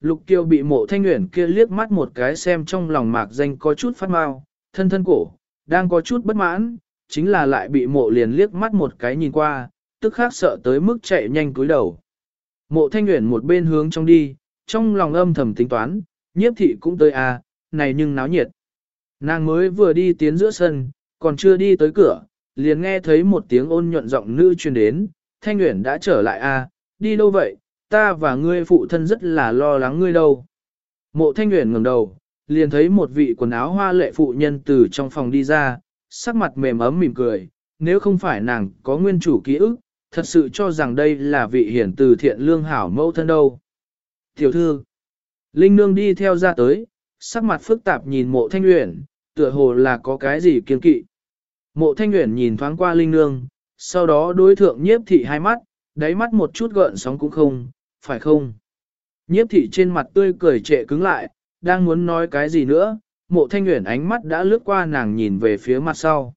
Lục Kiều bị mộ thanh nguyện kia liếc mắt một cái xem trong lòng mạc danh có chút phát mau, thân thân cổ, đang có chút bất mãn, chính là lại bị mộ liền liếc mắt một cái nhìn qua, tức khác sợ tới mức chạy nhanh cúi đầu. Mộ thanh nguyện một bên hướng trong đi, trong lòng âm thầm tính toán, nhiếp thị cũng tới à, này nhưng náo nhiệt. Nàng mới vừa đi tiến giữa sân, còn chưa đi tới cửa, liền nghe thấy một tiếng ôn nhuận giọng nữ truyền đến, thanh nguyện đã trở lại à, đi đâu vậy, ta và ngươi phụ thân rất là lo lắng ngươi đâu. Mộ thanh nguyện ngẩng đầu, liền thấy một vị quần áo hoa lệ phụ nhân từ trong phòng đi ra, sắc mặt mềm ấm mỉm cười, nếu không phải nàng có nguyên chủ ký ức, thật sự cho rằng đây là vị hiển từ thiện lương hảo mẫu thân đâu. Tiểu thư, Linh Nương đi theo ra tới, sắc mặt phức tạp nhìn mộ thanh nguyện, tựa hồ là có cái gì kiên kỵ. Mộ thanh nguyện nhìn thoáng qua Linh Nương, sau đó đối thượng nhiếp thị hai mắt, đáy mắt một chút gợn sóng cũng không, phải không? Nhiếp thị trên mặt tươi cười trệ cứng lại, đang muốn nói cái gì nữa, mộ thanh nguyện ánh mắt đã lướt qua nàng nhìn về phía mặt sau.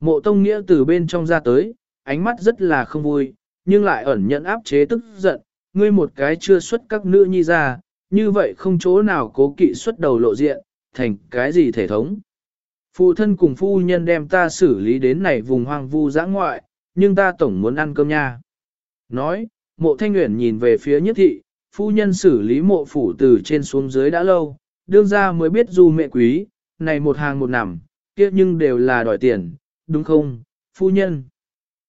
Mộ tông nghĩa từ bên trong ra tới, ánh mắt rất là không vui, nhưng lại ẩn nhận áp chế tức giận, ngươi một cái chưa xuất các nữ nhi ra, như vậy không chỗ nào cố kỵ xuất đầu lộ diện, thành cái gì thể thống. Phụ thân cùng phu nhân đem ta xử lý đến này vùng hoang vu giã ngoại, nhưng ta tổng muốn ăn cơm nha. Nói, mộ thanh nguyện nhìn về phía nhất thị, phu nhân xử lý mộ phủ từ trên xuống dưới đã lâu, đương ra mới biết du mẹ quý, này một hàng một nằm, kia nhưng đều là đòi tiền, đúng không, phu nhân.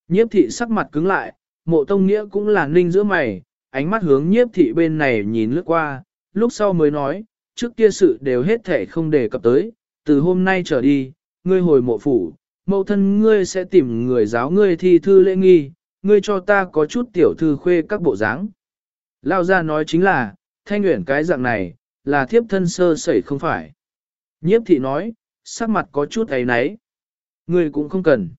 Nhiếp thị sắc mặt cứng lại, mộ tông nghĩa cũng là ninh giữa mày, ánh mắt hướng nhiếp thị bên này nhìn lướt qua, lúc sau mới nói, trước kia sự đều hết thể không đề cập tới, từ hôm nay trở đi, ngươi hồi mộ phủ, mẫu thân ngươi sẽ tìm người giáo ngươi thi thư lễ nghi, ngươi cho ta có chút tiểu thư khuê các bộ dáng. Lao ra nói chính là, thanh nguyện cái dạng này, là thiếp thân sơ sẩy không phải. Nhiếp thị nói, sắc mặt có chút ấy náy. Ngươi cũng không cần.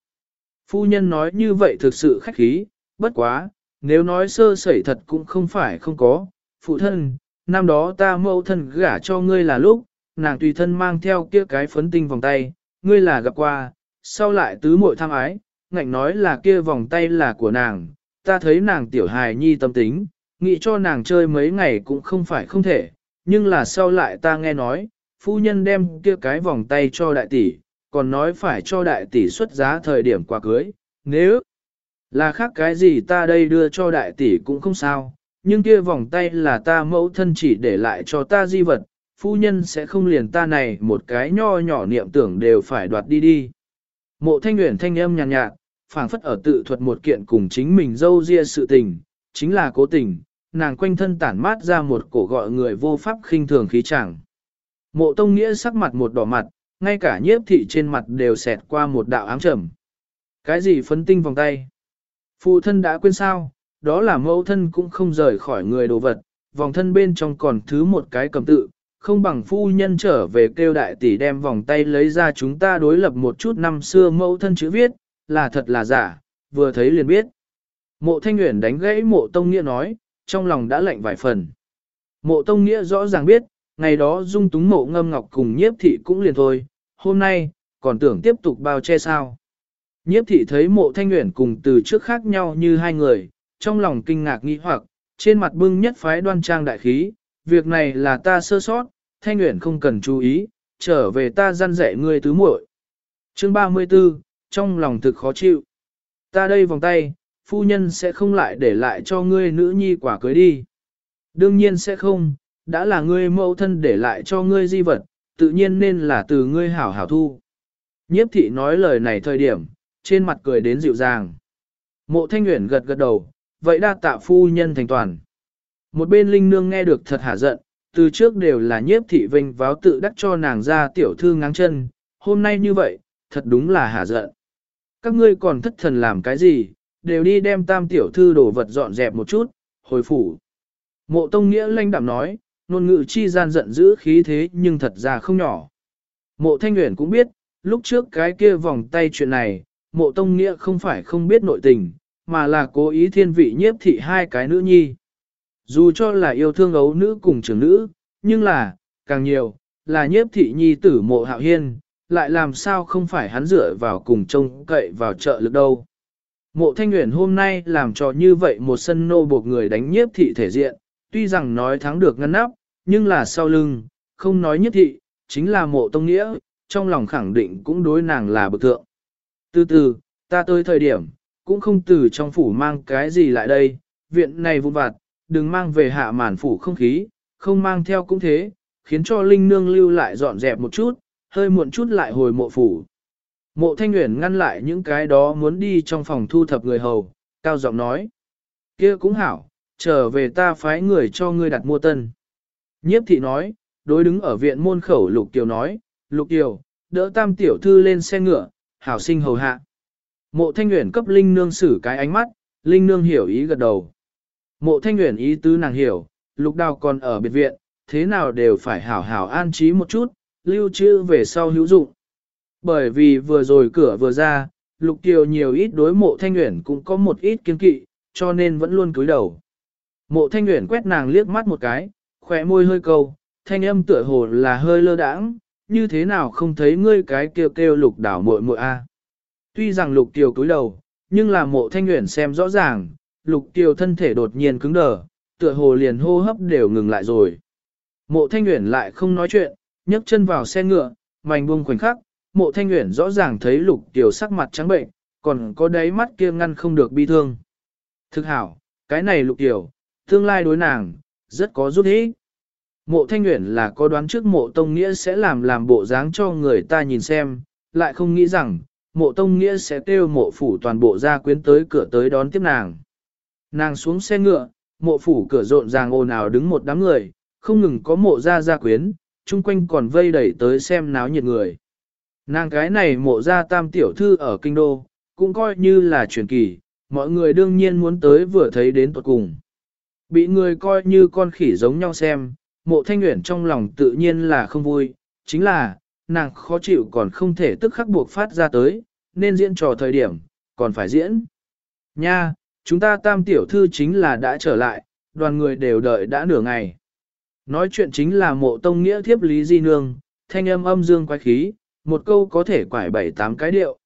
Phu nhân nói như vậy thực sự khách khí, bất quá, nếu nói sơ sẩy thật cũng không phải không có. Phụ thân, năm đó ta mẫu thân gả cho ngươi là lúc, nàng tùy thân mang theo kia cái phấn tinh vòng tay, ngươi là gặp qua, sau lại tứ muội tham ái, ngạnh nói là kia vòng tay là của nàng, ta thấy nàng tiểu hài nhi tâm tính, nghĩ cho nàng chơi mấy ngày cũng không phải không thể, nhưng là sau lại ta nghe nói, phu nhân đem kia cái vòng tay cho đại tỷ, còn nói phải cho đại tỷ xuất giá thời điểm quà cưới, nếu là khác cái gì ta đây đưa cho đại tỷ cũng không sao, nhưng kia vòng tay là ta mẫu thân chỉ để lại cho ta di vật, phu nhân sẽ không liền ta này một cái nho nhỏ niệm tưởng đều phải đoạt đi đi. Mộ thanh nguyện thanh âm nhàn nhạt, nhạt phảng phất ở tự thuật một kiện cùng chính mình dâu ria sự tình, chính là cố tình, nàng quanh thân tản mát ra một cổ gọi người vô pháp khinh thường khí chẳng. Mộ tông nghĩa sắc mặt một đỏ mặt, ngay cả nhiếp thị trên mặt đều xẹt qua một đạo ám trầm. Cái gì phấn tinh vòng tay? Phụ thân đã quên sao, đó là mẫu thân cũng không rời khỏi người đồ vật, vòng thân bên trong còn thứ một cái cầm tự, không bằng phu nhân trở về kêu đại tỷ đem vòng tay lấy ra chúng ta đối lập một chút năm xưa mẫu thân chữ viết, là thật là giả, vừa thấy liền biết. Mộ thanh Nguyễn đánh gãy mộ tông nghĩa nói, trong lòng đã lạnh vài phần. Mộ tông nghĩa rõ ràng biết, ngày đó dung túng mộ ngâm ngọc cùng nhiếp thị cũng liền thôi, hôm nay, còn tưởng tiếp tục bao che sao. Nhiếp thị thấy mộ thanh Nguyễn cùng từ trước khác nhau như hai người, trong lòng kinh ngạc nghi hoặc, trên mặt bưng nhất phái đoan trang đại khí, việc này là ta sơ sót, thanh nguyện không cần chú ý, trở về ta gian dạy ngươi tứ muội. Chương 34, trong lòng thực khó chịu. Ta đây vòng tay, phu nhân sẽ không lại để lại cho ngươi nữ nhi quả cưới đi. Đương nhiên sẽ không, đã là ngươi mẫu thân để lại cho ngươi di vật, tự nhiên nên là từ ngươi hảo hảo thu. Nhiếp thị nói lời này thời điểm, trên mặt cười đến dịu dàng. Mộ thanh nguyện gật gật đầu, vậy đa tạ phu nhân thành toàn. Một bên linh nương nghe được thật hả giận, từ trước đều là nhiếp thị vinh váo tự đắc cho nàng ra tiểu thư ngáng chân, hôm nay như vậy, thật đúng là hả giận. Các ngươi còn thất thần làm cái gì, đều đi đem tam tiểu thư đồ vật dọn dẹp một chút, hồi phủ. Mộ tông nghĩa lanh đạm nói, nôn ngự chi gian giận dữ khí thế nhưng thật ra không nhỏ. Mộ thanh Nguyễn cũng biết, lúc trước cái kia vòng tay chuyện này, mộ tông nghĩa không phải không biết nội tình, mà là cố ý thiên vị nhiếp thị hai cái nữ nhi. Dù cho là yêu thương ấu nữ cùng trưởng nữ, nhưng là, càng nhiều, là nhiếp thị nhi tử mộ hạo hiên, lại làm sao không phải hắn dựa vào cùng trông cậy vào trợ lực đâu. Mộ thanh nguyện hôm nay làm cho như vậy một sân nô buộc người đánh nhiếp thị thể diện, tuy rằng nói thắng được ngăn nắp, nhưng là sau lưng, không nói nhiếp thị, chính là mộ tông nghĩa, trong lòng khẳng định cũng đối nàng là bực thượng. Từ từ, ta tới thời điểm, cũng không từ trong phủ mang cái gì lại đây, viện này vụn vặt, đừng mang về hạ màn phủ không khí, không mang theo cũng thế, khiến cho Linh Nương lưu lại dọn dẹp một chút, hơi muộn chút lại hồi mộ phủ. Mộ Thanh Nguyễn ngăn lại những cái đó muốn đi trong phòng thu thập người hầu, cao giọng nói. kia cũng hảo, trở về ta phái người cho ngươi đặt mua tân. Nhiếp thị nói, đối đứng ở viện môn khẩu Lục Kiều nói, Lục Kiều, đỡ tam tiểu thư lên xe ngựa, hảo sinh hầu hạ. Mộ Thanh Nguyễn cấp Linh Nương xử cái ánh mắt, Linh Nương hiểu ý gật đầu. Mộ Thanh Uyển ý tứ nàng hiểu, Lục Đào còn ở biệt viện, thế nào đều phải hảo hảo an trí một chút, lưu trữ về sau hữu dụng. Bởi vì vừa rồi cửa vừa ra, Lục Kiều nhiều ít đối mộ Thanh Uyển cũng có một ít kiên kỵ, cho nên vẫn luôn cúi đầu. Mộ Thanh Uyển quét nàng liếc mắt một cái, khỏe môi hơi câu, thanh âm tựa hồ là hơi lơ đãng, như thế nào không thấy ngươi cái kêu kêu lục đảo muội muội a. Tuy rằng lục kiều cúi đầu, nhưng là mộ thanh nguyện xem rõ ràng, lục Tiêu thân thể đột nhiên cứng đờ, tựa hồ liền hô hấp đều ngừng lại rồi. Mộ thanh nguyện lại không nói chuyện, nhấc chân vào xe ngựa, mảnh buông khoảnh khắc, mộ thanh nguyện rõ ràng thấy lục Tiêu sắc mặt trắng bệnh, còn có đáy mắt kia ngăn không được bi thương. Thực hảo, cái này lục Tiêu, tương lai đối nàng, rất có giúp ý. Mộ thanh nguyện là có đoán trước mộ tông nghĩa sẽ làm làm bộ dáng cho người ta nhìn xem, lại không nghĩ rằng, mộ tông nghĩa sẽ kêu mộ phủ toàn bộ gia quyến tới cửa tới đón tiếp nàng. Nàng xuống xe ngựa, mộ phủ cửa rộn ràng ồn ào đứng một đám người, không ngừng có mộ ra gia quyến, chung quanh còn vây đẩy tới xem náo nhiệt người. Nàng cái này mộ ra tam tiểu thư ở kinh đô, cũng coi như là truyền kỳ, mọi người đương nhiên muốn tới vừa thấy đến tuột cùng. Bị người coi như con khỉ giống nhau xem, mộ thanh nguyện trong lòng tự nhiên là không vui, chính là, nàng khó chịu còn không thể tức khắc buộc phát ra tới, nên diễn trò thời điểm, còn phải diễn. Nha, chúng ta tam tiểu thư chính là đã trở lại, đoàn người đều đợi đã nửa ngày. Nói chuyện chính là mộ tông nghĩa thiếp lý di nương, thanh âm âm dương quái khí, một câu có thể quải bảy tám cái điệu.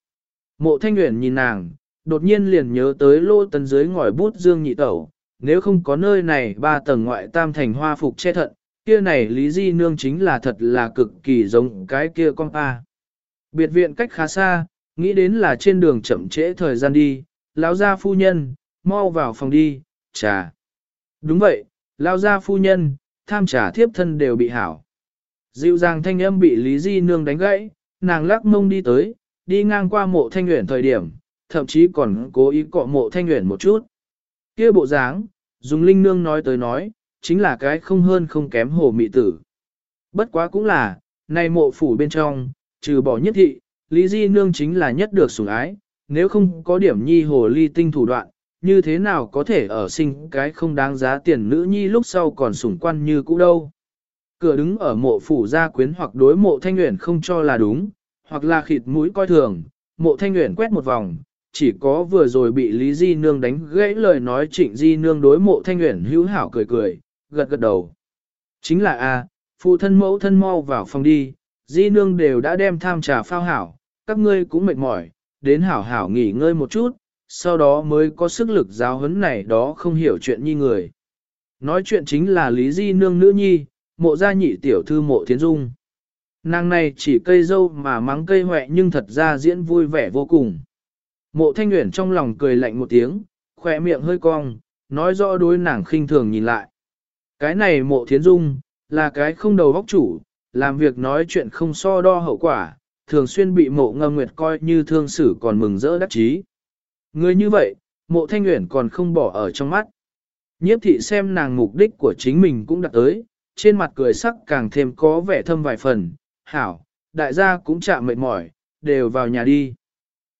Mộ thanh nguyện nhìn nàng, đột nhiên liền nhớ tới lô tấn dưới ngòi bút dương nhị tẩu, nếu không có nơi này ba tầng ngoại tam thành hoa phục che thận, kia này Lý Di Nương chính là thật là cực kỳ giống cái kia con pa. Biệt viện cách khá xa, nghĩ đến là trên đường chậm trễ thời gian đi, lão gia phu nhân, mau vào phòng đi, trà. Đúng vậy, lao gia phu nhân, tham trà thiếp thân đều bị hảo. Dịu dàng thanh âm bị Lý Di Nương đánh gãy, nàng lắc mông đi tới, đi ngang qua mộ thanh nguyện thời điểm, thậm chí còn cố ý cọ mộ thanh nguyện một chút. kia bộ dáng, dùng linh nương nói tới nói, chính là cái không hơn không kém hồ mị tử. Bất quá cũng là, nay mộ phủ bên trong, trừ bỏ nhất thị, Lý Di Nương chính là nhất được sủng ái, nếu không có điểm nhi hồ ly tinh thủ đoạn, như thế nào có thể ở sinh cái không đáng giá tiền nữ nhi lúc sau còn sủng quan như cũ đâu. Cửa đứng ở mộ phủ gia quyến hoặc đối mộ thanh nguyện không cho là đúng, hoặc là khịt mũi coi thường, mộ thanh nguyện quét một vòng, chỉ có vừa rồi bị Lý Di Nương đánh gãy lời nói trịnh Di Nương đối mộ thanh nguyện hữu hảo cười cười, gật gật đầu. Chính là a, phụ thân mẫu thân mau vào phòng đi, di nương đều đã đem tham trà phao hảo, các ngươi cũng mệt mỏi, đến hảo hảo nghỉ ngơi một chút, sau đó mới có sức lực giáo huấn này đó không hiểu chuyện như người. Nói chuyện chính là Lý Di nương nữ nhi, mộ gia nhị tiểu thư mộ thiến dung. Nàng này chỉ cây dâu mà mắng cây hoẹ nhưng thật ra diễn vui vẻ vô cùng. Mộ thanh nguyện trong lòng cười lạnh một tiếng, khỏe miệng hơi cong, nói rõ đối nàng khinh thường nhìn lại. Cái này mộ thiến dung, là cái không đầu góc chủ, làm việc nói chuyện không so đo hậu quả, thường xuyên bị mộ ngâm nguyệt coi như thương xử còn mừng rỡ đắc chí. Người như vậy, mộ thanh nguyện còn không bỏ ở trong mắt. Nhiếp thị xem nàng mục đích của chính mình cũng đặt tới, trên mặt cười sắc càng thêm có vẻ thâm vài phần, hảo, đại gia cũng chạm mệt mỏi, đều vào nhà đi.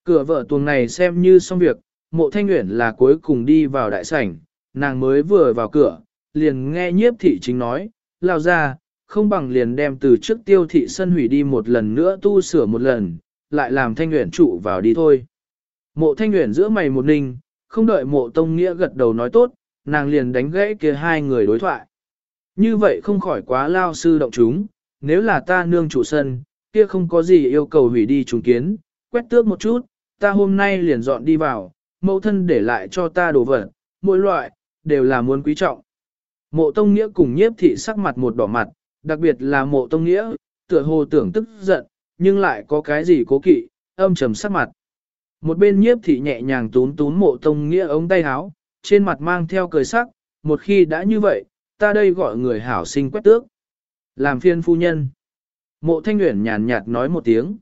Cửa vợ tuồng này xem như xong việc, mộ thanh nguyện là cuối cùng đi vào đại sảnh, nàng mới vừa vào cửa, liền nghe nhiếp thị chính nói, lao ra, không bằng liền đem từ trước tiêu thị sân hủy đi một lần nữa tu sửa một lần, lại làm thanh nguyện trụ vào đi thôi. Mộ thanh nguyện giữa mày một ninh, không đợi mộ tông nghĩa gật đầu nói tốt, nàng liền đánh gãy kia hai người đối thoại. Như vậy không khỏi quá lao sư động chúng, nếu là ta nương chủ sân, kia không có gì yêu cầu hủy đi trùng kiến, quét tước một chút, ta hôm nay liền dọn đi vào, mẫu thân để lại cho ta đồ vật, mỗi loại, đều là muốn quý trọng. Mộ Tông Nghĩa cùng nhiếp thị sắc mặt một đỏ mặt, đặc biệt là mộ Tông Nghĩa, tựa hồ tưởng tức giận, nhưng lại có cái gì cố kỵ, âm trầm sắc mặt. Một bên nhiếp thị nhẹ nhàng tún tún mộ Tông Nghĩa ống tay áo, trên mặt mang theo cười sắc, một khi đã như vậy, ta đây gọi người hảo sinh quét tước. Làm phiên phu nhân. Mộ Thanh Nguyễn nhàn nhạt nói một tiếng.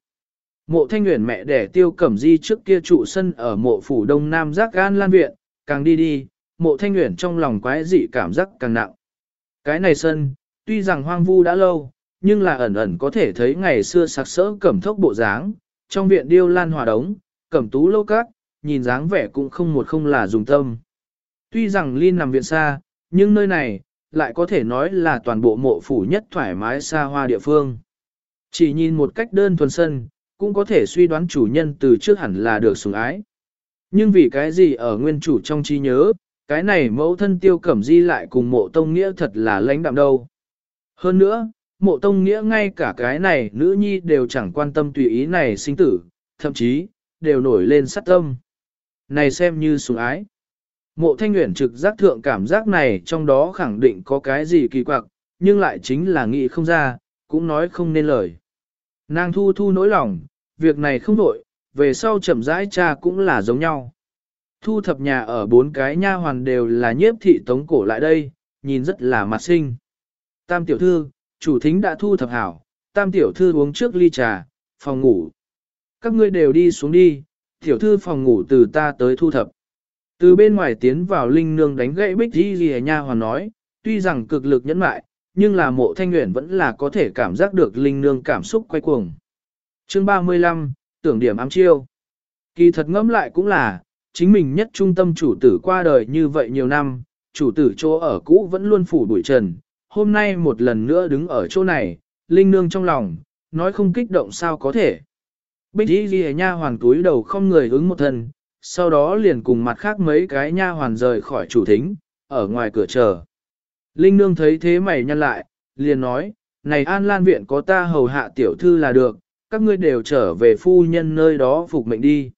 Mộ Thanh Nguyễn mẹ đẻ tiêu cẩm di trước kia trụ sân ở mộ phủ đông nam giác gan lan viện, càng đi đi, mộ Thanh Nguyễn trong lòng quái dị cảm giác càng nặng. Cái này sân, tuy rằng hoang vu đã lâu, nhưng là ẩn ẩn có thể thấy ngày xưa sặc sỡ cẩm thốc bộ dáng, trong viện điêu lan hòa đống, cẩm tú lâu cát, nhìn dáng vẻ cũng không một không là dùng tâm. Tuy rằng Linh nằm viện xa, nhưng nơi này, lại có thể nói là toàn bộ mộ phủ nhất thoải mái xa hoa địa phương. Chỉ nhìn một cách đơn thuần sân, cũng có thể suy đoán chủ nhân từ trước hẳn là được sủng ái. Nhưng vì cái gì ở nguyên chủ trong trí nhớ, cái này mẫu thân tiêu cẩm di lại cùng mộ tông nghĩa thật là lãnh đạm đâu. Hơn nữa, mộ tông nghĩa ngay cả cái này nữ nhi đều chẳng quan tâm tùy ý này sinh tử, thậm chí, đều nổi lên sát tâm. Này xem như sủng ái. Mộ thanh nguyện trực giác thượng cảm giác này trong đó khẳng định có cái gì kỳ quặc, nhưng lại chính là nghĩ không ra, cũng nói không nên lời. Nàng thu thu nỗi lòng, việc này không đổi, về sau chậm rãi cha cũng là giống nhau. Thu thập nhà ở bốn cái nha hoàn đều là nhiếp thị tống cổ lại đây, nhìn rất là mặt sinh. Tam tiểu thư, chủ thính đã thu thập hảo, tam tiểu thư uống trước ly trà, phòng ngủ. Các ngươi đều đi xuống đi, tiểu thư phòng ngủ từ ta tới thu thập. Từ bên ngoài tiến vào linh nương đánh gãy bích đi gì nha hoàn nói, tuy rằng cực lực nhẫn mại, nhưng là mộ thanh nguyện vẫn là có thể cảm giác được linh nương cảm xúc quay cuồng. Chương 35, tưởng điểm ám chiêu. Kỳ thật ngẫm lại cũng là, chính mình nhất trung tâm chủ tử qua đời như vậy nhiều năm, chủ tử chỗ ở cũ vẫn luôn phủ bụi trần, hôm nay một lần nữa đứng ở chỗ này, linh nương trong lòng, nói không kích động sao có thể. Bích y ghi nha hoàn túi đầu không người ứng một thân, sau đó liền cùng mặt khác mấy cái nha hoàn rời khỏi chủ thính, ở ngoài cửa chờ. Linh nương thấy thế mày nhăn lại, liền nói, này an lan viện có ta hầu hạ tiểu thư là được, các ngươi đều trở về phu nhân nơi đó phục mệnh đi.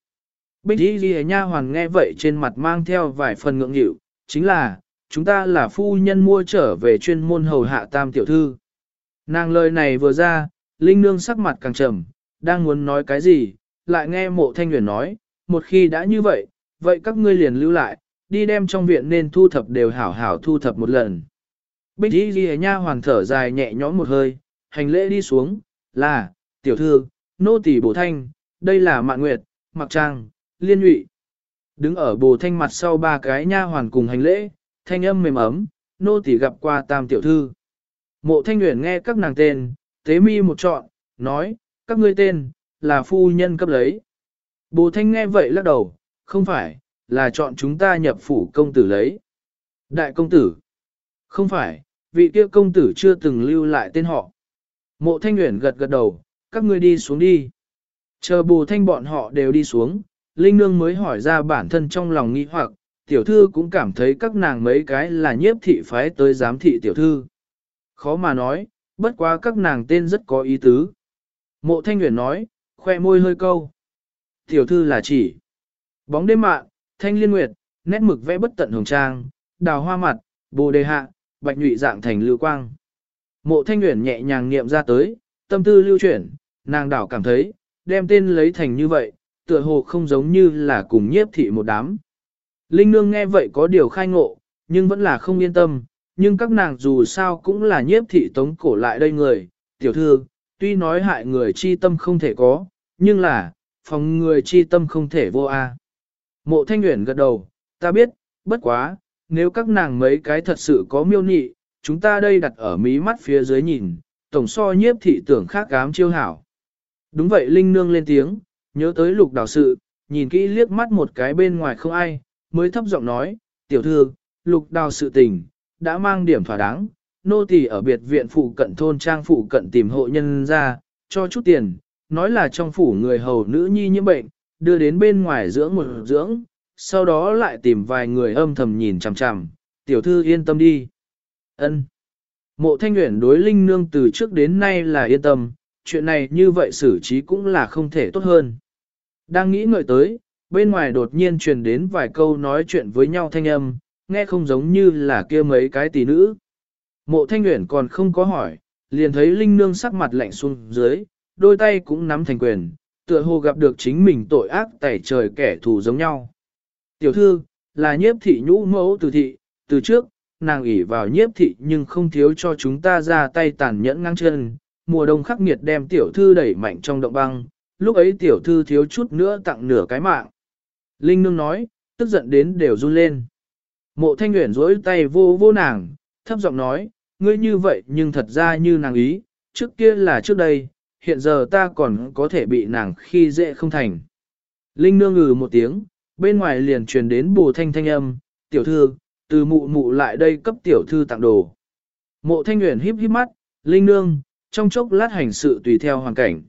Bích y ghi nha hoàn nghe vậy trên mặt mang theo vài phần ngượng nghịu, chính là, chúng ta là phu nhân mua trở về chuyên môn hầu hạ tam tiểu thư. Nàng lời này vừa ra, Linh nương sắc mặt càng trầm, đang muốn nói cái gì, lại nghe mộ thanh huyền nói, một khi đã như vậy, vậy các ngươi liền lưu lại, đi đem trong viện nên thu thập đều hảo hảo thu thập một lần. Bích y ghi nha hoàng thở dài nhẹ nhõm một hơi, hành lễ đi xuống, là, tiểu thư, nô tỳ bổ thanh, đây là mạn nguyệt, mặc trang, liên nhụy. Đứng ở bồ thanh mặt sau ba cái nha hoàn cùng hành lễ, thanh âm mềm ấm, nô tỳ gặp qua tam tiểu thư. Mộ thanh nguyện nghe các nàng tên, tế mi một chọn, nói, các ngươi tên, là phu nhân cấp lấy. Bồ thanh nghe vậy lắc đầu, không phải, là chọn chúng ta nhập phủ công tử lấy. Đại công tử. Không phải, vị kia công tử chưa từng lưu lại tên họ. Mộ thanh nguyễn gật gật đầu, các ngươi đi xuống đi. Chờ bồ thanh bọn họ đều đi xuống, Linh Nương mới hỏi ra bản thân trong lòng nghi hoặc, tiểu thư cũng cảm thấy các nàng mấy cái là nhiếp thị phái tới giám thị tiểu thư. Khó mà nói, bất quá các nàng tên rất có ý tứ. Mộ thanh nguyện nói, khoe môi hơi câu. Tiểu thư là chỉ bóng đêm mạn, thanh liên nguyệt, nét mực vẽ bất tận hồng trang, đào hoa mặt, bồ đề hạ, bạch nhụy dạng thành lưu quang. Mộ thanh nguyện nhẹ nhàng niệm ra tới, tâm tư lưu chuyển, nàng đảo cảm thấy, đem tên lấy thành như vậy, tựa hồ không giống như là cùng nhiếp thị một đám. Linh nương nghe vậy có điều khai ngộ, nhưng vẫn là không yên tâm, nhưng các nàng dù sao cũng là nhiếp thị tống cổ lại đây người, tiểu thư, tuy nói hại người chi tâm không thể có, nhưng là, phòng người chi tâm không thể vô a. Mộ thanh Uyển gật đầu, ta biết, bất quá, nếu các nàng mấy cái thật sự có miêu nị, chúng ta đây đặt ở mí mắt phía dưới nhìn, tổng so nhiếp thị tưởng khác cám chiêu hảo. Đúng vậy Linh Nương lên tiếng, nhớ tới lục đào sự, nhìn kỹ liếc mắt một cái bên ngoài không ai, mới thấp giọng nói, tiểu thư, lục đào sự tình, đã mang điểm thỏa đáng, nô tỳ ở biệt viện phụ cận thôn trang phụ cận tìm hộ nhân ra, cho chút tiền, nói là trong phủ người hầu nữ nhi nhiễm bệnh, đưa đến bên ngoài dưỡng một dưỡng, sau đó lại tìm vài người âm thầm nhìn chằm chằm, tiểu thư yên tâm đi. Ân. Mộ thanh nguyện đối linh nương từ trước đến nay là yên tâm, chuyện này như vậy xử trí cũng là không thể tốt hơn. Đang nghĩ ngợi tới, bên ngoài đột nhiên truyền đến vài câu nói chuyện với nhau thanh âm, nghe không giống như là kia mấy cái tỷ nữ. Mộ thanh Uyển còn không có hỏi, liền thấy Linh Nương sắc mặt lạnh xuống dưới, đôi tay cũng nắm thành quyền, tựa hồ gặp được chính mình tội ác tẩy trời kẻ thù giống nhau. Tiểu thư, là nhiếp thị nhũ mẫu từ thị, từ trước, nàng ủy vào nhiếp thị nhưng không thiếu cho chúng ta ra tay tàn nhẫn ngang chân, mùa đông khắc nghiệt đem tiểu thư đẩy mạnh trong động băng, lúc ấy tiểu thư thiếu chút nữa tặng nửa cái mạng. Linh Nương nói, tức giận đến đều run lên. Mộ thanh Uyển rỗi tay vô vô nàng, thấp giọng nói, ngươi như vậy nhưng thật ra như nàng ý, trước kia là trước đây, hiện giờ ta còn có thể bị nàng khi dễ không thành. Linh nương ngừ một tiếng, bên ngoài liền truyền đến bù thanh thanh âm, tiểu thư, từ mụ mụ lại đây cấp tiểu thư tặng đồ. Mộ thanh nguyện híp híp mắt, Linh nương, trong chốc lát hành sự tùy theo hoàn cảnh.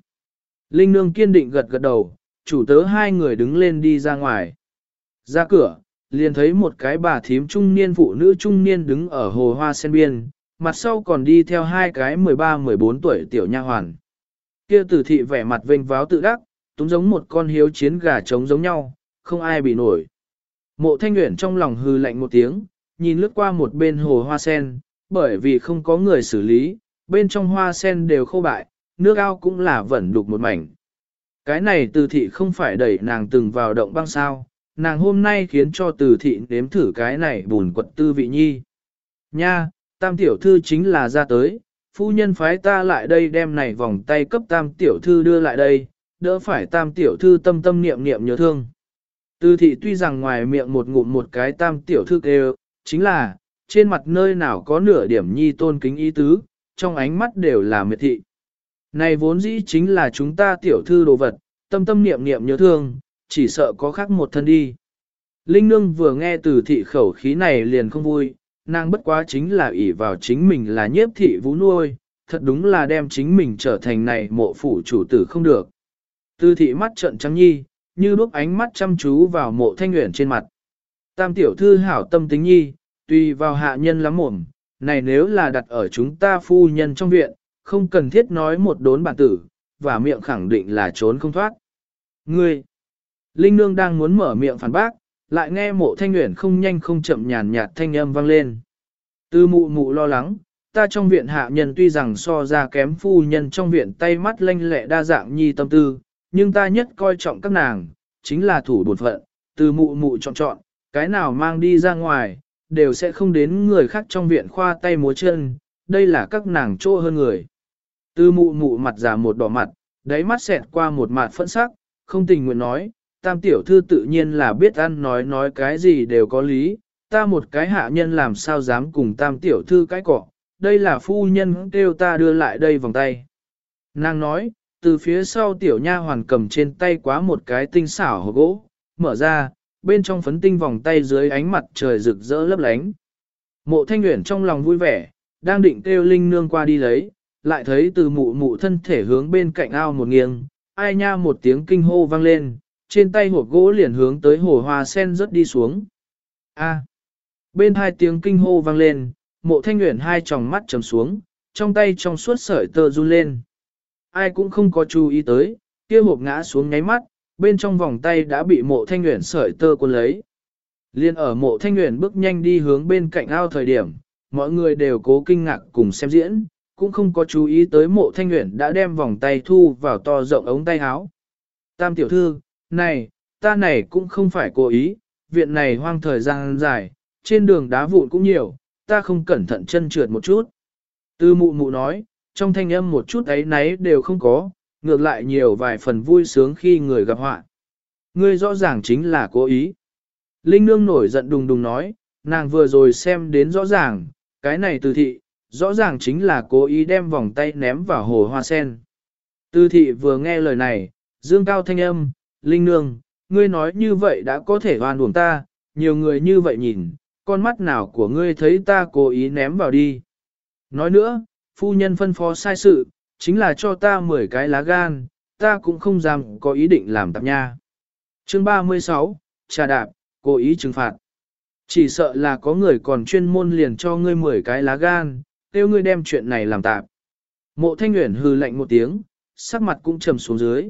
Linh nương kiên định gật gật đầu, chủ tớ hai người đứng lên đi ra ngoài. Ra cửa, liền thấy một cái bà thím trung niên phụ nữ trung niên đứng ở hồ hoa sen biên, mặt sau còn đi theo hai cái 13-14 tuổi tiểu nha hoàn. Kia tử thị vẻ mặt vênh váo tự đắc, túng giống một con hiếu chiến gà trống giống nhau, không ai bị nổi. Mộ thanh nguyện trong lòng hư lạnh một tiếng, nhìn lướt qua một bên hồ hoa sen, bởi vì không có người xử lý, bên trong hoa sen đều khô bại, nước ao cũng là vẩn đục một mảnh. Cái này từ thị không phải đẩy nàng từng vào động băng sao, nàng hôm nay khiến cho từ thị nếm thử cái này bùn quật tư vị nhi. Nha, tam tiểu thư chính là ra tới, phu nhân phái ta lại đây đem này vòng tay cấp tam tiểu thư đưa lại đây, đỡ phải tam tiểu thư tâm tâm niệm niệm nhớ thương. Từ thị tuy rằng ngoài miệng một ngụm một cái tam tiểu thư kêu, chính là, trên mặt nơi nào có nửa điểm nhi tôn kính ý tứ, trong ánh mắt đều là miệt thị. Này vốn dĩ chính là chúng ta tiểu thư đồ vật, tâm tâm niệm niệm nhớ thương, chỉ sợ có khác một thân đi. Linh nương vừa nghe từ thị khẩu khí này liền không vui, nàng bất quá chính là ỷ vào chính mình là nhiếp thị vũ nuôi, thật đúng là đem chính mình trở thành này mộ phủ chủ tử không được. Từ thị mắt trợn trắng nhi, như đuốc ánh mắt chăm chú vào mộ thanh nguyện trên mặt. Tam tiểu thư hảo tâm tính nhi, tùy vào hạ nhân lắm mồm, này nếu là đặt ở chúng ta phu nhân trong viện, không cần thiết nói một đốn bản tử, và miệng khẳng định là trốn không thoát. Ngươi! Linh Nương đang muốn mở miệng phản bác, lại nghe mộ thanh nguyện không nhanh không chậm nhàn nhạt thanh âm vang lên. tư mụ mụ lo lắng, ta trong viện hạ nhân tuy rằng so ra kém phu nhân trong viện tay mắt lanh lẹ đa dạng nhi tâm tư, nhưng ta nhất coi trọng các nàng, chính là thủ bột phận, từ mụ mụ chọn chọn, cái nào mang đi ra ngoài, đều sẽ không đến người khác trong viện khoa tay múa chân, đây là các nàng chỗ hơn người. Từ mụ mụ mặt già một đỏ mặt, đáy mắt xẹt qua một mặt phẫn sắc, không tình nguyện nói, tam tiểu thư tự nhiên là biết ăn nói nói cái gì đều có lý, ta một cái hạ nhân làm sao dám cùng tam tiểu thư cái cọ, đây là phu nhân kêu ta đưa lại đây vòng tay. Nàng nói, từ phía sau tiểu nha hoàn cầm trên tay quá một cái tinh xảo hộp gỗ, mở ra, bên trong phấn tinh vòng tay dưới ánh mặt trời rực rỡ lấp lánh. Mộ thanh nguyện trong lòng vui vẻ, đang định kêu linh nương qua đi lấy, lại thấy từ mụ mụ thân thể hướng bên cạnh ao một nghiêng, ai nha một tiếng kinh hô vang lên, trên tay hộp gỗ liền hướng tới hồ hoa sen rớt đi xuống. A. Bên hai tiếng kinh hô vang lên, mộ thanh nguyện hai tròng mắt trầm xuống, trong tay trong suốt sợi tơ run lên. Ai cũng không có chú ý tới, kia hộp ngã xuống nháy mắt, bên trong vòng tay đã bị mộ thanh nguyện sợi tơ cuốn lấy. Liên ở mộ thanh nguyện bước nhanh đi hướng bên cạnh ao thời điểm, mọi người đều cố kinh ngạc cùng xem diễn, cũng không có chú ý tới mộ thanh nguyện đã đem vòng tay thu vào to rộng ống tay áo. Tam tiểu thư, này, ta này cũng không phải cố ý, viện này hoang thời gian dài, trên đường đá vụn cũng nhiều, ta không cẩn thận chân trượt một chút. Tư mụ mụ nói, trong thanh âm một chút ấy náy đều không có, ngược lại nhiều vài phần vui sướng khi người gặp họa. Ngươi rõ ràng chính là cố ý. Linh nương nổi giận đùng đùng nói, nàng vừa rồi xem đến rõ ràng, cái này từ thị, rõ ràng chính là cố ý đem vòng tay ném vào hồ hoa sen. Từ thị vừa nghe lời này, dương cao thanh âm, Linh Nương, ngươi nói như vậy đã có thể oan uổng ta, nhiều người như vậy nhìn, con mắt nào của ngươi thấy ta cố ý ném vào đi. Nói nữa, phu nhân phân phó sai sự, chính là cho ta 10 cái lá gan, ta cũng không dám có ý định làm tạp nha. Chương 36, trà đạp, cố ý trừng phạt. Chỉ sợ là có người còn chuyên môn liền cho ngươi 10 cái lá gan, kêu ngươi đem chuyện này làm tạp. Mộ thanh nguyện hư lạnh một tiếng, sắc mặt cũng trầm xuống dưới.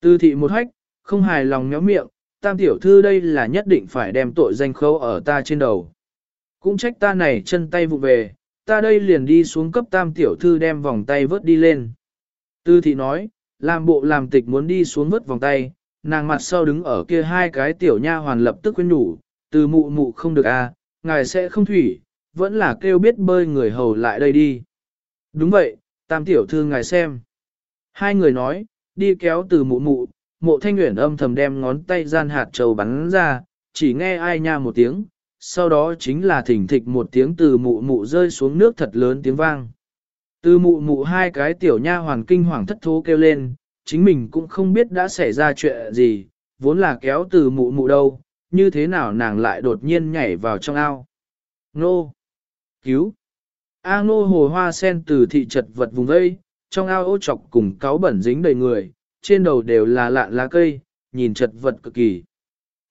Tư thị một hách, không hài lòng méo miệng, tam tiểu thư đây là nhất định phải đem tội danh khâu ở ta trên đầu. Cũng trách ta này chân tay vụ về, ta đây liền đi xuống cấp tam tiểu thư đem vòng tay vớt đi lên. Tư thị nói, làm bộ làm tịch muốn đi xuống vớt vòng tay, nàng mặt sau đứng ở kia hai cái tiểu nha hoàn lập tức quên nhủ, từ mụ mụ không được à, ngài sẽ không thủy, vẫn là kêu biết bơi người hầu lại đây đi. Đúng vậy, tam tiểu thư ngài xem. Hai người nói, đi kéo từ mụ mụ, mộ thanh nguyện âm thầm đem ngón tay gian hạt trầu bắn ra, chỉ nghe ai nha một tiếng, sau đó chính là thỉnh thịch một tiếng từ mụ mụ rơi xuống nước thật lớn tiếng vang. Từ mụ mụ hai cái tiểu nha hoàn kinh hoàng thất thố kêu lên, chính mình cũng không biết đã xảy ra chuyện gì, vốn là kéo từ mụ mụ đâu, như thế nào nàng lại đột nhiên nhảy vào trong ao. Nô! Cứu! A nô hồ hoa sen từ thị trật vật vùng vây, trong ao ô chọc cùng cáo bẩn dính đầy người, trên đầu đều là lạn lá cây, nhìn chật vật cực kỳ.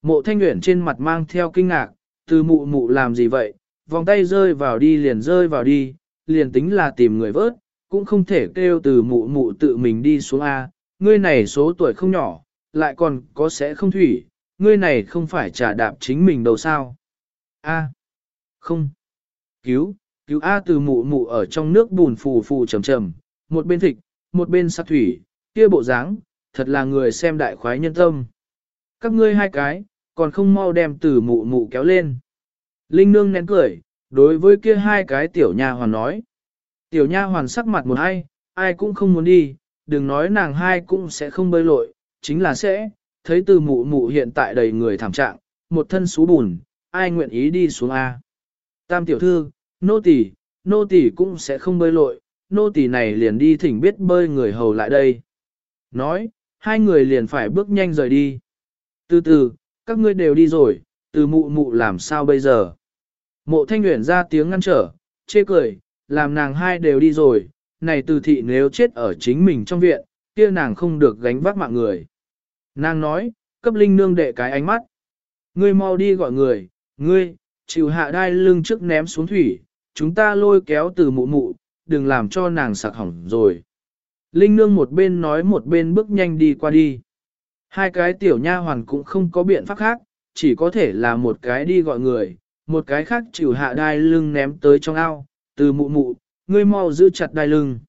Mộ thanh nguyện trên mặt mang theo kinh ngạc, từ mụ mụ làm gì vậy, vòng tay rơi vào đi liền rơi vào đi, liền tính là tìm người vớt, cũng không thể kêu từ mụ mụ tự mình đi xuống A, ngươi này số tuổi không nhỏ, lại còn có sẽ không thủy, ngươi này không phải trả đạp chính mình đâu sao. A. Không. Cứu, cứu A từ mụ mụ ở trong nước bùn phù phù trầm trầm, một bên thịt, một bên sát thủy, kia bộ dáng, thật là người xem đại khoái nhân tâm. Các ngươi hai cái, còn không mau đem từ mụ mụ kéo lên. Linh nương nén cười, đối với kia hai cái tiểu nha hoàn nói. Tiểu nha hoàn sắc mặt một ai, ai cũng không muốn đi, đừng nói nàng hai cũng sẽ không bơi lội, chính là sẽ, thấy từ mụ mụ hiện tại đầy người thảm trạng, một thân xú bùn, ai nguyện ý đi xuống A. Tam tiểu thư, nô tỳ, nô tỳ cũng sẽ không bơi lội, nô tỳ này liền đi thỉnh biết bơi người hầu lại đây. Nói, hai người liền phải bước nhanh rời đi. Từ từ, các ngươi đều đi rồi, từ mụ mụ làm sao bây giờ? Mộ thanh nguyện ra tiếng ngăn trở, chê cười, làm nàng hai đều đi rồi, này từ thị nếu chết ở chính mình trong viện, kia nàng không được gánh vác mạng người. Nàng nói, cấp linh nương đệ cái ánh mắt. Ngươi mau đi gọi người, ngươi, chịu hạ đai lưng trước ném xuống thủy, chúng ta lôi kéo từ mụ mụ, đừng làm cho nàng sặc hỏng rồi. Linh nương một bên nói một bên bước nhanh đi qua đi. Hai cái tiểu nha hoàn cũng không có biện pháp khác, chỉ có thể là một cái đi gọi người, một cái khác chịu hạ đai lưng ném tới trong ao, từ mụ mụ, ngươi mau giữ chặt đai lưng.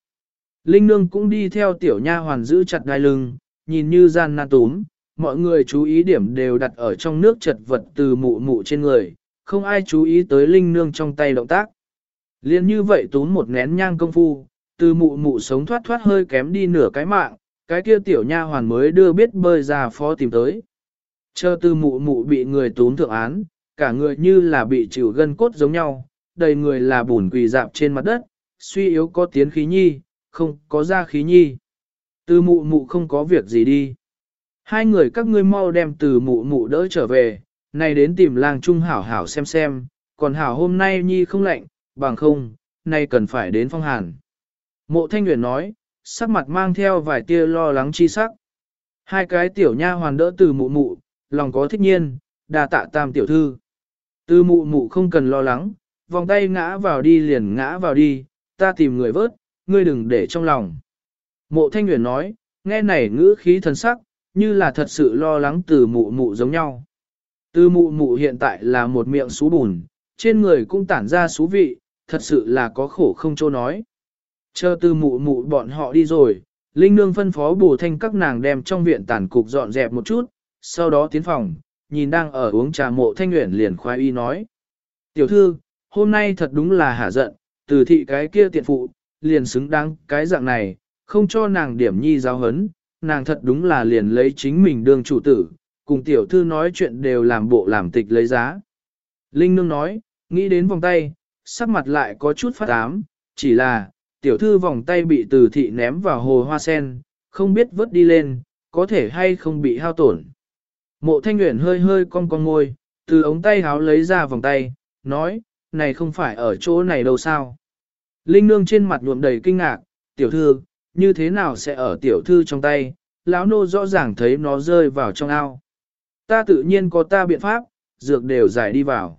Linh nương cũng đi theo tiểu nha hoàn giữ chặt đai lưng, nhìn như gian nan túm, mọi người chú ý điểm đều đặt ở trong nước chật vật từ mụ mụ trên người, không ai chú ý tới linh nương trong tay động tác. Liên như vậy túm một nén nhang công phu, từ mụ mụ sống thoát thoát hơi kém đi nửa cái mạng, cái kia tiểu nha hoàn mới đưa biết bơi ra phó tìm tới. Chờ từ mụ mụ bị người tốn thượng án, cả người như là bị chịu gân cốt giống nhau, đầy người là bùn quỳ dạp trên mặt đất, suy yếu có tiến khí nhi, không có ra khí nhi. Từ mụ mụ không có việc gì đi. Hai người các ngươi mau đem từ mụ mụ đỡ trở về, này đến tìm làng trung hảo hảo xem xem, còn hảo hôm nay nhi không lạnh, bằng không, nay cần phải đến phong hàn. Mộ thanh nguyện nói, sắc mặt mang theo vài tia lo lắng chi sắc. Hai cái tiểu nha hoàn đỡ từ mụ mụ, lòng có thích nhiên, đà tạ tam tiểu thư. Từ mụ mụ không cần lo lắng, vòng tay ngã vào đi liền ngã vào đi, ta tìm người vớt, ngươi đừng để trong lòng. Mộ thanh nguyện nói, nghe này ngữ khí thần sắc, như là thật sự lo lắng từ mụ mụ giống nhau. Từ mụ mụ hiện tại là một miệng xú bùn, trên người cũng tản ra xú vị, thật sự là có khổ không chỗ nói. Chờ từ mụ mụ bọn họ đi rồi, Linh Nương phân phó bù thanh các nàng đem trong viện tản cục dọn dẹp một chút, sau đó tiến phòng, nhìn đang ở uống trà mộ thanh nguyện liền khoái y nói. Tiểu thư, hôm nay thật đúng là hả giận, từ thị cái kia tiện phụ, liền xứng đáng cái dạng này, không cho nàng điểm nhi giáo hấn, nàng thật đúng là liền lấy chính mình đương chủ tử, cùng tiểu thư nói chuyện đều làm bộ làm tịch lấy giá. Linh Nương nói, nghĩ đến vòng tay, sắc mặt lại có chút phát ám, chỉ là, tiểu thư vòng tay bị từ thị ném vào hồ hoa sen, không biết vớt đi lên, có thể hay không bị hao tổn. Mộ thanh nguyện hơi hơi cong cong ngôi, từ ống tay háo lấy ra vòng tay, nói, này không phải ở chỗ này đâu sao. Linh nương trên mặt nhuộm đầy kinh ngạc, tiểu thư, như thế nào sẽ ở tiểu thư trong tay, lão nô rõ ràng thấy nó rơi vào trong ao. Ta tự nhiên có ta biện pháp, dược đều giải đi vào.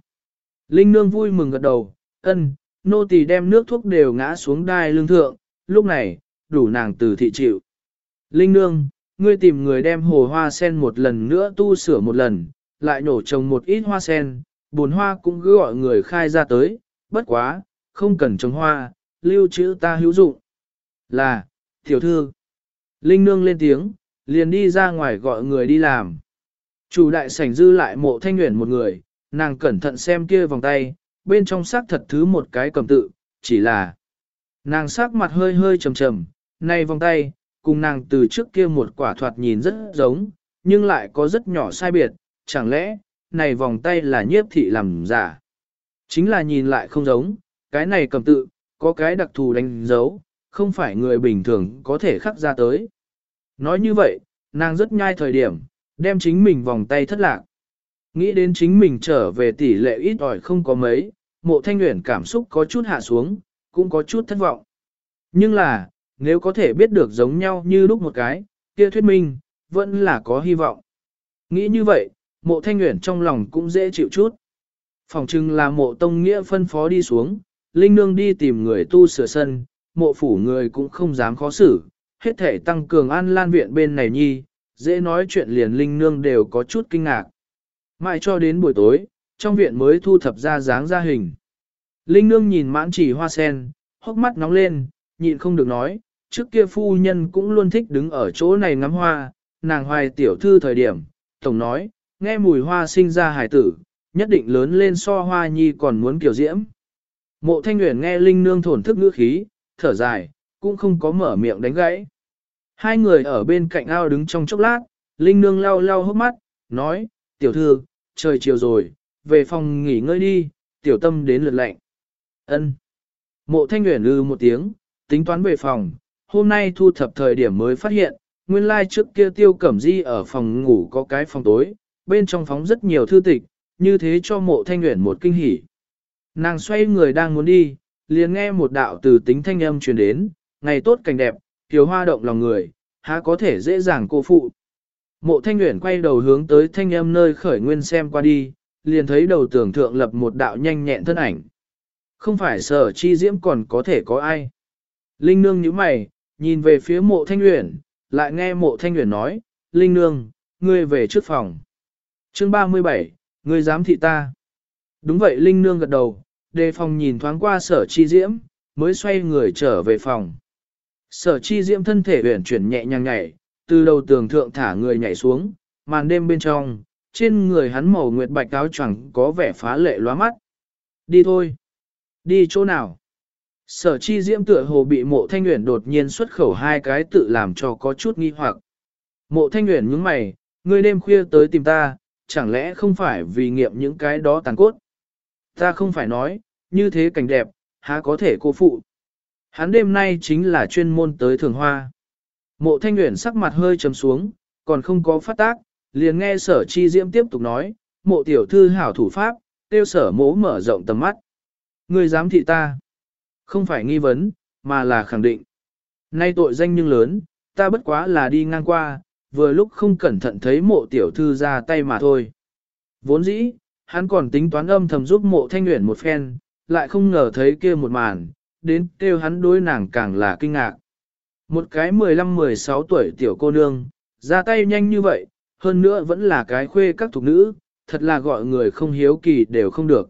Linh nương vui mừng gật đầu, ân, nô tỳ đem nước thuốc đều ngã xuống đai lương thượng, lúc này, đủ nàng từ thị chịu. Linh nương, ngươi tìm người đem hồ hoa sen một lần nữa tu sửa một lần, lại nổ trồng một ít hoa sen, buồn hoa cũng cứ gọi người khai ra tới, bất quá, không cần trồng hoa, lưu trữ ta hữu dụng. Là, tiểu thư. Linh nương lên tiếng, liền đi ra ngoài gọi người đi làm. Chủ đại sảnh dư lại mộ thanh nguyện một người, nàng cẩn thận xem kia vòng tay, bên trong xác thật thứ một cái cầm tự, chỉ là nàng sắc mặt hơi hơi trầm trầm, nay vòng tay, cùng nàng từ trước kia một quả thoạt nhìn rất giống, nhưng lại có rất nhỏ sai biệt, chẳng lẽ, này vòng tay là nhiếp thị làm giả. Chính là nhìn lại không giống, cái này cầm tự, có cái đặc thù đánh dấu, không phải người bình thường có thể khắc ra tới. Nói như vậy, nàng rất nhai thời điểm, đem chính mình vòng tay thất lạc. Nghĩ đến chính mình trở về tỷ lệ ít ỏi không có mấy, mộ thanh nguyện cảm xúc có chút hạ xuống, cũng có chút thất vọng. Nhưng là, nếu có thể biết được giống nhau như lúc một cái, kia thuyết minh, vẫn là có hy vọng. Nghĩ như vậy, mộ thanh nguyện trong lòng cũng dễ chịu chút. Phòng trưng là mộ tông nghĩa phân phó đi xuống, Linh Nương đi tìm người tu sửa sân, mộ phủ người cũng không dám khó xử, hết thể tăng cường an lan viện bên này nhi, dễ nói chuyện liền Linh Nương đều có chút kinh ngạc. Mãi cho đến buổi tối, trong viện mới thu thập ra dáng ra hình. Linh Nương nhìn mãn chỉ hoa sen, hốc mắt nóng lên, nhịn không được nói, trước kia phu nhân cũng luôn thích đứng ở chỗ này ngắm hoa, nàng hoài tiểu thư thời điểm, tổng nói, nghe mùi hoa sinh ra hải tử, nhất định lớn lên so hoa nhi còn muốn kiểu diễm. Mộ thanh nguyện nghe Linh Nương thổn thức ngữ khí, thở dài, cũng không có mở miệng đánh gãy. Hai người ở bên cạnh ao đứng trong chốc lát, Linh Nương lau lau hốc mắt, nói, tiểu thư, trời chiều rồi, về phòng nghỉ ngơi đi, tiểu tâm đến lượt lạnh. Ân. Mộ thanh nguyện lư một tiếng, tính toán về phòng, hôm nay thu thập thời điểm mới phát hiện, nguyên lai trước kia tiêu cẩm di ở phòng ngủ có cái phòng tối, bên trong phóng rất nhiều thư tịch, như thế cho mộ thanh nguyện một kinh hỉ. Nàng xoay người đang muốn đi, liền nghe một đạo từ tính thanh âm truyền đến, ngày tốt cảnh đẹp, thiếu hoa động lòng người, há có thể dễ dàng cô phụ. Mộ thanh nguyện quay đầu hướng tới thanh âm nơi khởi nguyên xem qua đi, liền thấy đầu tưởng thượng lập một đạo nhanh nhẹn thân ảnh. Không phải sở chi diễm còn có thể có ai. Linh nương nhíu mày, nhìn về phía mộ thanh nguyện, lại nghe mộ thanh nguyện nói, Linh nương, ngươi về trước phòng. Chương 37, ngươi dám thị ta. Đúng vậy Linh nương gật đầu, đề phòng nhìn thoáng qua sở chi diễm, mới xoay người trở về phòng. Sở chi diễm thân thể uyển chuyển nhẹ nhàng nhảy, từ đầu tường thượng thả người nhảy xuống, màn đêm bên trong, trên người hắn màu nguyệt bạch áo choàng có vẻ phá lệ lóa mắt. Đi thôi. Đi chỗ nào? Sở chi diễm tựa hồ bị mộ thanh nguyện đột nhiên xuất khẩu hai cái tự làm cho có chút nghi hoặc. Mộ thanh nguyện nhướng mày, ngươi đêm khuya tới tìm ta, chẳng lẽ không phải vì nghiệm những cái đó tàn cốt? Ta không phải nói, như thế cảnh đẹp, há có thể cô phụ. Hắn đêm nay chính là chuyên môn tới thường hoa. Mộ thanh nguyện sắc mặt hơi trầm xuống, còn không có phát tác, liền nghe sở chi diễm tiếp tục nói, mộ tiểu thư hảo thủ pháp, tiêu sở mố mở rộng tầm mắt. Người dám thị ta, không phải nghi vấn, mà là khẳng định. Nay tội danh nhưng lớn, ta bất quá là đi ngang qua, vừa lúc không cẩn thận thấy mộ tiểu thư ra tay mà thôi. Vốn dĩ, hắn còn tính toán âm thầm giúp mộ thanh nguyện một phen, lại không ngờ thấy kia một màn, đến kêu hắn đối nàng càng là kinh ngạc. Một cái 15-16 tuổi tiểu cô nương, ra tay nhanh như vậy, hơn nữa vẫn là cái khuê các thục nữ, thật là gọi người không hiếu kỳ đều không được.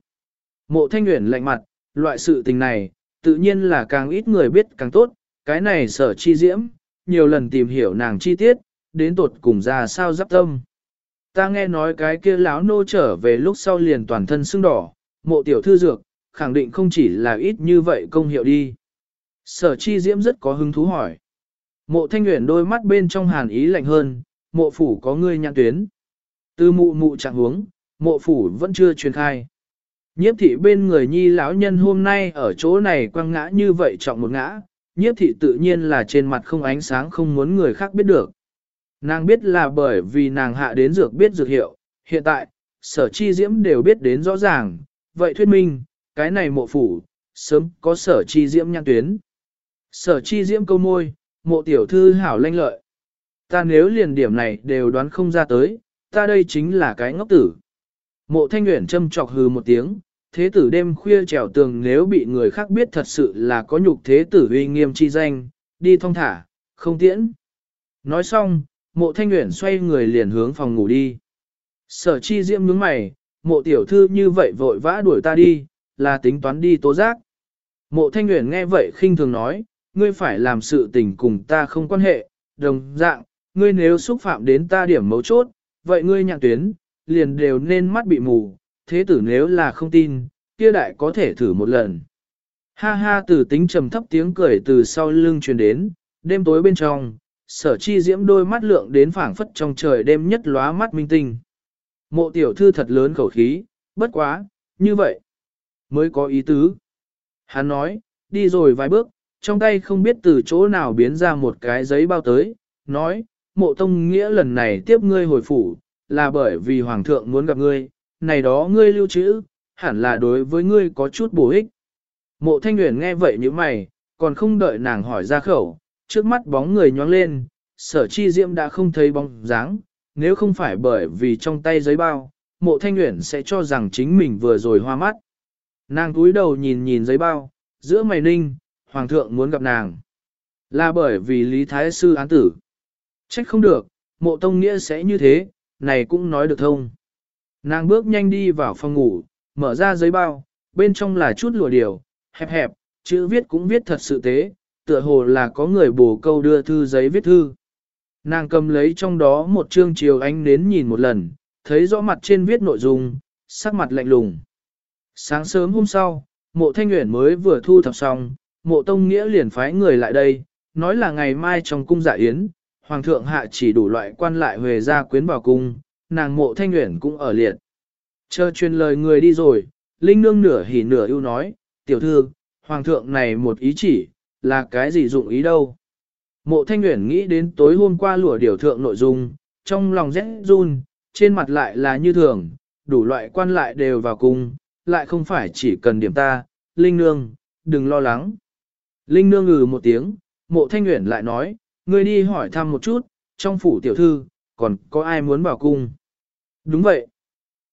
Mộ thanh nguyện lạnh mặt, loại sự tình này, tự nhiên là càng ít người biết càng tốt, cái này sở chi diễm, nhiều lần tìm hiểu nàng chi tiết, đến tột cùng ra sao giáp tâm. Ta nghe nói cái kia lão nô trở về lúc sau liền toàn thân sưng đỏ, mộ tiểu thư dược, khẳng định không chỉ là ít như vậy công hiệu đi. Sở chi diễm rất có hứng thú hỏi. Mộ thanh nguyện đôi mắt bên trong hàn ý lạnh hơn, mộ phủ có ngươi nhãn tuyến. Từ mụ mụ trạng huống, mộ phủ vẫn chưa truyền khai. Nhiếp thị bên người nhi lão nhân hôm nay ở chỗ này quăng ngã như vậy trọng một ngã, nhiếp thị tự nhiên là trên mặt không ánh sáng không muốn người khác biết được. Nàng biết là bởi vì nàng hạ đến dược biết dược hiệu, hiện tại, sở chi diễm đều biết đến rõ ràng, vậy thuyết minh, cái này mộ phủ, sớm có sở chi diễm nhãn tuyến. Sở chi diễm câu môi, mộ tiểu thư hảo lanh lợi. Ta nếu liền điểm này đều đoán không ra tới, ta đây chính là cái ngốc tử. Mộ thanh nguyện châm chọc hừ một tiếng, thế tử đêm khuya trèo tường nếu bị người khác biết thật sự là có nhục thế tử uy nghiêm chi danh, đi thong thả, không tiễn. Nói xong, mộ thanh nguyện xoay người liền hướng phòng ngủ đi. Sở chi diễm nhướng mày, mộ tiểu thư như vậy vội vã đuổi ta đi, là tính toán đi tố giác. Mộ thanh nguyện nghe vậy khinh thường nói, ngươi phải làm sự tình cùng ta không quan hệ, đồng dạng, ngươi nếu xúc phạm đến ta điểm mấu chốt, vậy ngươi nhạc tuyến, liền đều nên mắt bị mù, thế tử nếu là không tin, kia đại có thể thử một lần. Ha ha từ tính trầm thấp tiếng cười từ sau lưng truyền đến, đêm tối bên trong, sở chi diễm đôi mắt lượng đến phảng phất trong trời đêm nhất lóa mắt minh tinh. Mộ tiểu thư thật lớn khẩu khí, bất quá, như vậy, mới có ý tứ. Hắn nói, đi rồi vài bước, trong tay không biết từ chỗ nào biến ra một cái giấy bao tới, nói, mộ tông nghĩa lần này tiếp ngươi hồi phủ, là bởi vì hoàng thượng muốn gặp ngươi, này đó ngươi lưu trữ, hẳn là đối với ngươi có chút bổ ích. Mộ thanh nguyện nghe vậy như mày, còn không đợi nàng hỏi ra khẩu, trước mắt bóng người nhoáng lên, sở chi diễm đã không thấy bóng dáng, nếu không phải bởi vì trong tay giấy bao, mộ thanh nguyện sẽ cho rằng chính mình vừa rồi hoa mắt. Nàng cúi đầu nhìn nhìn giấy bao, giữa mày ninh, hoàng thượng muốn gặp nàng. Là bởi vì Lý Thái Sư án tử. Trách không được, mộ tông nghĩa sẽ như thế, này cũng nói được thông. Nàng bước nhanh đi vào phòng ngủ, mở ra giấy bao, bên trong là chút lụa điều, hẹp hẹp, chữ viết cũng viết thật sự tế, tựa hồ là có người bổ câu đưa thư giấy viết thư. Nàng cầm lấy trong đó một chương chiều ánh nến nhìn một lần, thấy rõ mặt trên viết nội dung, sắc mặt lạnh lùng. Sáng sớm hôm sau, mộ thanh nguyện mới vừa thu thập xong, mộ tông nghĩa liền phái người lại đây, nói là ngày mai trong cung dạ yến, hoàng thượng hạ chỉ đủ loại quan lại về ra quyến vào cung, nàng mộ thanh nguyện cũng ở liệt. Chờ truyền lời người đi rồi, Linh Nương nửa hỉ nửa ưu nói, tiểu thư, hoàng thượng này một ý chỉ, là cái gì dụng ý đâu. Mộ thanh nguyện nghĩ đến tối hôm qua lụa điều thượng nội dung, trong lòng rét run, trên mặt lại là như thường, đủ loại quan lại đều vào cung, lại không phải chỉ cần điểm ta, Linh Nương, đừng lo lắng. Linh Nương ngừ một tiếng, mộ thanh nguyện lại nói, ngươi đi hỏi thăm một chút, trong phủ tiểu thư, còn có ai muốn vào cung? Đúng vậy.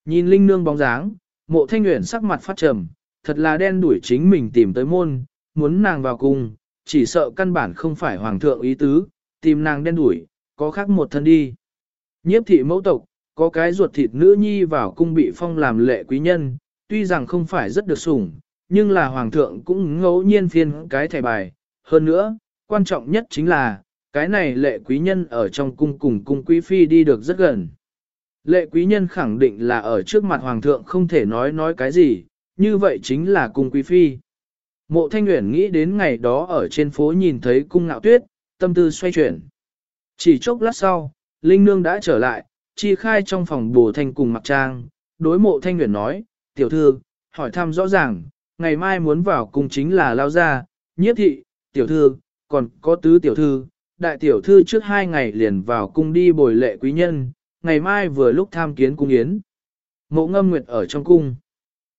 Nhìn Linh Nương bóng dáng, mộ thanh nguyện sắc mặt phát trầm, thật là đen đuổi chính mình tìm tới môn, muốn nàng vào cung, chỉ sợ căn bản không phải hoàng thượng ý tứ, tìm nàng đen đuổi, có khác một thân đi. Nhiếp thị mẫu tộc, có cái ruột thịt nữ nhi vào cung bị phong làm lệ quý nhân, tuy rằng không phải rất được sủng, nhưng là hoàng thượng cũng ngẫu nhiên phiên cái thẻ bài. Hơn nữa, quan trọng nhất chính là, cái này lệ quý nhân ở trong cung cùng cung quý phi đi được rất gần. Lệ quý nhân khẳng định là ở trước mặt hoàng thượng không thể nói nói cái gì, như vậy chính là cung quý phi. Mộ thanh nguyện nghĩ đến ngày đó ở trên phố nhìn thấy cung ngạo tuyết, tâm tư xoay chuyển. Chỉ chốc lát sau, Linh Nương đã trở lại, chi khai trong phòng bổ thanh cùng mặc trang, đối mộ thanh nguyện nói, tiểu thư, hỏi thăm rõ ràng, ngày mai muốn vào cung chính là lao gia, nhiếp thị, tiểu thư, còn có tứ tiểu thư, đại tiểu thư trước hai ngày liền vào cung đi bồi lệ quý nhân, ngày mai vừa lúc tham kiến cung yến. Mộ ngâm nguyệt ở trong cung.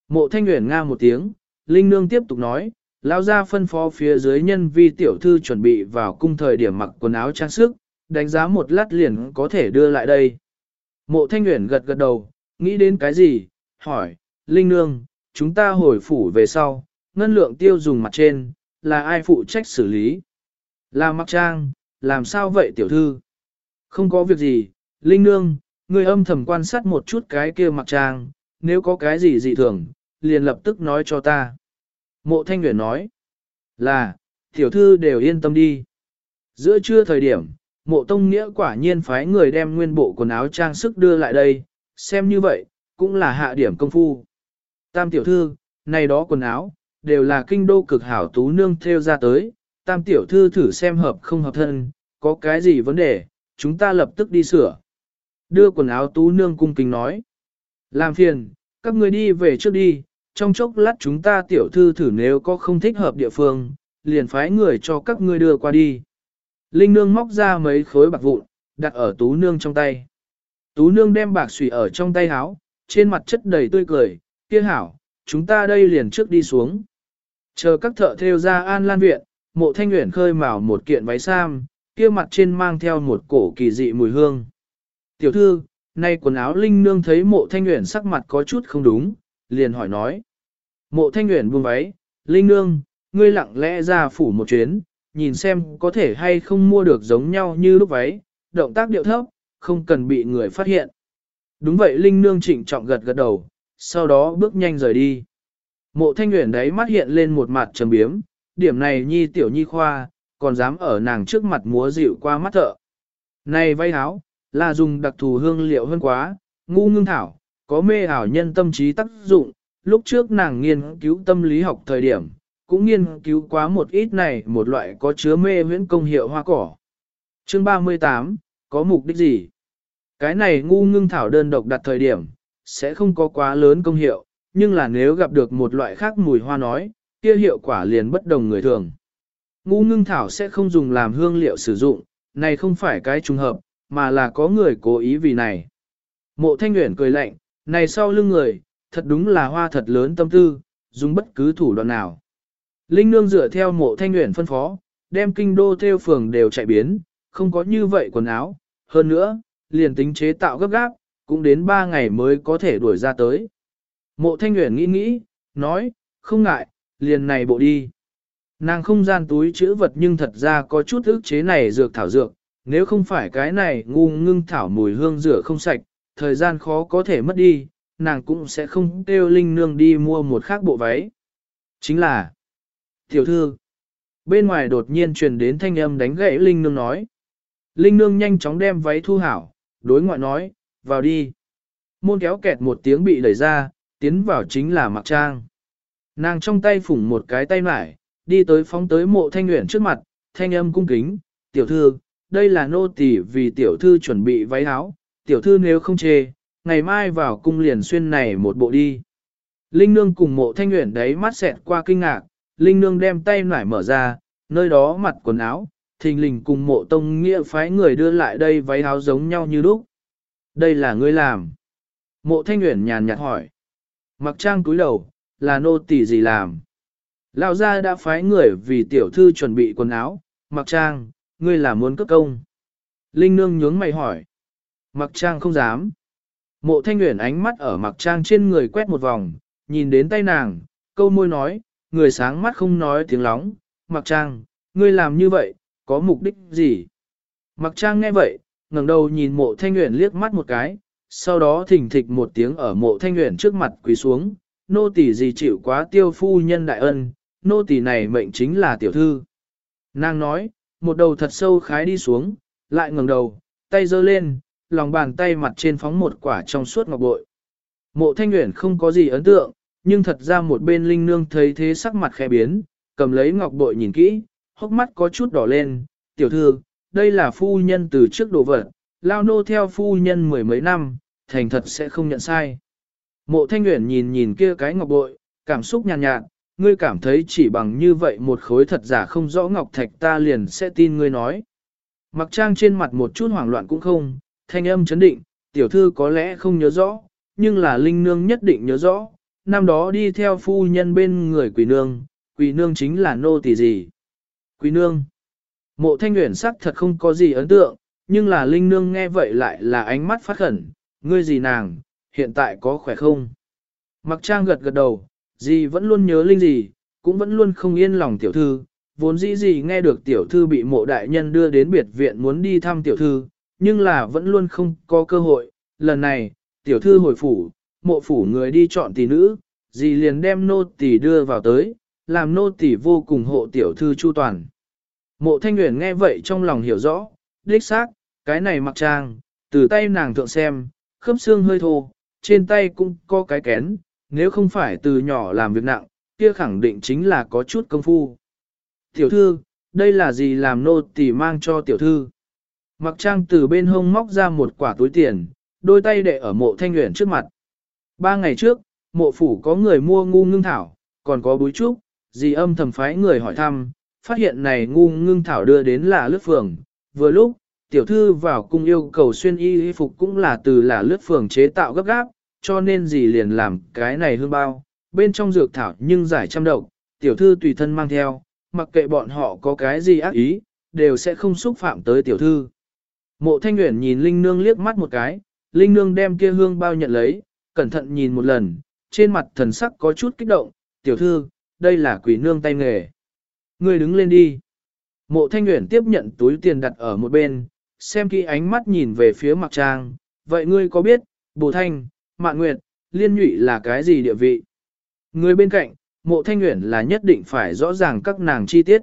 Mộ thanh nguyện nga một tiếng, Linh Nương tiếp tục nói, lao ra phân phó phía dưới nhân vi tiểu thư chuẩn bị vào cung thời điểm mặc quần áo trang sức, đánh giá một lát liền có thể đưa lại đây. Mộ thanh nguyện gật gật đầu, nghĩ đến cái gì, hỏi, Linh Nương, chúng ta hồi phủ về sau, ngân lượng tiêu dùng mặt trên, là ai phụ trách xử lý? Là mặc trang, làm sao vậy tiểu thư? Không có việc gì, Linh Nương, người âm thầm quan sát một chút cái kia mặc trang, nếu có cái gì dị thường, liền lập tức nói cho ta. Mộ Thanh Nguyễn nói, là, tiểu thư đều yên tâm đi. Giữa trưa thời điểm, mộ tông nghĩa quả nhiên phái người đem nguyên bộ quần áo trang sức đưa lại đây, xem như vậy, cũng là hạ điểm công phu. Tam tiểu thư, này đó quần áo, đều là kinh đô cực hảo tú nương theo ra tới, tam tiểu thư thử xem hợp không hợp thân, có cái gì vấn đề, chúng ta lập tức đi sửa. Đưa quần áo tú nương cung kính nói. Làm phiền, các người đi về trước đi, trong chốc lát chúng ta tiểu thư thử nếu có không thích hợp địa phương, liền phái người cho các ngươi đưa qua đi. Linh nương móc ra mấy khối bạc vụn, đặt ở tú nương trong tay. Tú nương đem bạc xùy ở trong tay háo, trên mặt chất đầy tươi cười, kia hảo, chúng ta đây liền trước đi xuống. Chờ các thợ theo ra an lan viện, mộ thanh nguyện khơi mào một kiện váy sam, kia mặt trên mang theo một cổ kỳ dị mùi hương. Tiểu thư, nay quần áo linh nương thấy mộ thanh nguyện sắc mặt có chút không đúng, liền hỏi nói. Mộ thanh nguyện buông váy, linh nương, ngươi lặng lẽ ra phủ một chuyến, nhìn xem có thể hay không mua được giống nhau như lúc váy, động tác điệu thấp, không cần bị người phát hiện. Đúng vậy linh nương trịnh trọng gật gật đầu, sau đó bước nhanh rời đi. Mộ thanh nguyện đấy mắt hiện lên một mặt trầm biếm, điểm này nhi tiểu nhi khoa, còn dám ở nàng trước mặt múa dịu qua mắt thợ. Này vay áo, là dùng đặc thù hương liệu hơn quá, ngu ngưng thảo, có mê ảo nhân tâm trí tác dụng, lúc trước nàng nghiên cứu tâm lý học thời điểm, cũng nghiên cứu quá một ít này một loại có chứa mê huyễn công hiệu hoa cỏ. Chương 38, có mục đích gì? Cái này ngu ngưng thảo đơn độc đặt thời điểm, sẽ không có quá lớn công hiệu, nhưng là nếu gặp được một loại khác mùi hoa nói, kia hiệu quả liền bất đồng người thường. Ngũ ngưng thảo sẽ không dùng làm hương liệu sử dụng, này không phải cái trùng hợp, mà là có người cố ý vì này. Mộ thanh nguyện cười lạnh, này sau lưng người, thật đúng là hoa thật lớn tâm tư, dùng bất cứ thủ đoạn nào. Linh nương dựa theo mộ thanh nguyện phân phó, đem kinh đô theo phường đều chạy biến, không có như vậy quần áo, hơn nữa, liền tính chế tạo gấp gáp, cũng đến 3 ngày mới có thể đuổi ra tới. Mộ thanh nguyện nghĩ nghĩ, nói, không ngại, liền này bộ đi. Nàng không gian túi chữ vật nhưng thật ra có chút ức chế này dược thảo dược, nếu không phải cái này ngu ngưng thảo mùi hương rửa không sạch, thời gian khó có thể mất đi, nàng cũng sẽ không kêu Linh Nương đi mua một khác bộ váy. Chính là, tiểu thư, bên ngoài đột nhiên truyền đến thanh âm đánh gãy Linh Nương nói. Linh Nương nhanh chóng đem váy thu hảo, đối ngoại nói, vào đi. Môn kéo kẹt một tiếng bị đẩy ra, tiến vào chính là mặc trang. Nàng trong tay phủng một cái tay mải, đi tới phóng tới mộ thanh nguyện trước mặt, thanh âm cung kính, tiểu thư, đây là nô tỳ vì tiểu thư chuẩn bị váy áo, tiểu thư nếu không chê, ngày mai vào cung liền xuyên này một bộ đi. Linh nương cùng mộ thanh nguyện đấy mắt xẹt qua kinh ngạc, Linh nương đem tay nải mở ra, nơi đó mặt quần áo, thình lình cùng mộ tông nghĩa phái người đưa lại đây váy áo giống nhau như lúc. Đây là ngươi làm. Mộ thanh nguyện nhàn nhạt hỏi. Mặc trang cúi đầu, là nô tỳ gì làm? Lão gia đã phái người vì tiểu thư chuẩn bị quần áo, mặc trang, ngươi là muốn cất công. Linh nương nhướng mày hỏi. Mặc trang không dám. Mộ thanh nguyện ánh mắt ở mặc trang trên người quét một vòng, nhìn đến tay nàng, câu môi nói, người sáng mắt không nói tiếng lóng, mặc trang, ngươi làm như vậy, có mục đích gì? Mặc trang nghe vậy, ngẩng đầu nhìn mộ thanh nguyện liếc mắt một cái, sau đó thỉnh thịch một tiếng ở mộ thanh nguyện trước mặt quỳ xuống, nô tỳ gì chịu quá tiêu phu nhân đại ân, nô tỳ này mệnh chính là tiểu thư. Nàng nói, một đầu thật sâu khái đi xuống, lại ngẩng đầu, tay giơ lên, lòng bàn tay mặt trên phóng một quả trong suốt ngọc bội. Mộ thanh nguyện không có gì ấn tượng, nhưng thật ra một bên linh nương thấy thế sắc mặt khẽ biến, cầm lấy ngọc bội nhìn kỹ, hốc mắt có chút đỏ lên, tiểu thư, đây là phu nhân từ trước đồ vật, lao nô theo phu nhân mười mấy năm, thành thật sẽ không nhận sai. Mộ thanh nguyện nhìn nhìn kia cái ngọc bội, cảm xúc nhàn nhạt, nhạt, ngươi cảm thấy chỉ bằng như vậy một khối thật giả không rõ ngọc thạch ta liền sẽ tin ngươi nói. Mặc trang trên mặt một chút hoảng loạn cũng không, thanh âm chấn định, tiểu thư có lẽ không nhớ rõ, nhưng là linh nương nhất định nhớ rõ, năm đó đi theo phu nhân bên người quỷ nương, quỷ nương chính là nô tỳ gì. Quỷ nương, mộ thanh nguyện sắc thật không có gì ấn tượng, nhưng là linh nương nghe vậy lại là ánh mắt phát khẩn, ngươi gì nàng, hiện tại có khỏe không? Mặc trang gật gật đầu, gì vẫn luôn nhớ linh gì, cũng vẫn luôn không yên lòng tiểu thư, vốn dĩ gì nghe được tiểu thư bị mộ đại nhân đưa đến biệt viện muốn đi thăm tiểu thư, nhưng là vẫn luôn không có cơ hội, lần này, tiểu thư hồi phủ, mộ phủ người đi chọn tỷ nữ, dì liền đem nô tỷ đưa vào tới, làm nô tỷ vô cùng hộ tiểu thư chu toàn. Mộ thanh nguyện nghe vậy trong lòng hiểu rõ, đích xác, cái này mặc trang, từ tay nàng thượng xem, khớp xương hơi thô, trên tay cũng có cái kén, nếu không phải từ nhỏ làm việc nặng, kia khẳng định chính là có chút công phu. Tiểu thư, đây là gì làm nô tỳ mang cho tiểu thư? Mặc trang từ bên hông móc ra một quả túi tiền, đôi tay để ở mộ thanh nguyện trước mặt. Ba ngày trước, mộ phủ có người mua ngu ngưng thảo, còn có búi trúc, dì âm thầm phái người hỏi thăm, phát hiện này ngu ngưng thảo đưa đến là lướt phường. Vừa lúc, tiểu thư vào cung yêu cầu xuyên y phục cũng là từ là lướt phường chế tạo gấp gáp, cho nên gì liền làm cái này hương bao, bên trong dược thảo nhưng giải trăm độc, tiểu thư tùy thân mang theo, mặc kệ bọn họ có cái gì ác ý, đều sẽ không xúc phạm tới tiểu thư. Mộ thanh nguyện nhìn Linh Nương liếc mắt một cái, Linh Nương đem kia hương bao nhận lấy, cẩn thận nhìn một lần, trên mặt thần sắc có chút kích động, tiểu thư, đây là quỷ nương tay nghề. Ngươi đứng lên đi. Mộ thanh nguyện tiếp nhận túi tiền đặt ở một bên, xem kỹ ánh mắt nhìn về phía Mặc trang, vậy ngươi có biết, bồ thanh, mạn nguyệt, liên nhụy là cái gì địa vị? Người bên cạnh, mộ thanh nguyện là nhất định phải rõ ràng các nàng chi tiết.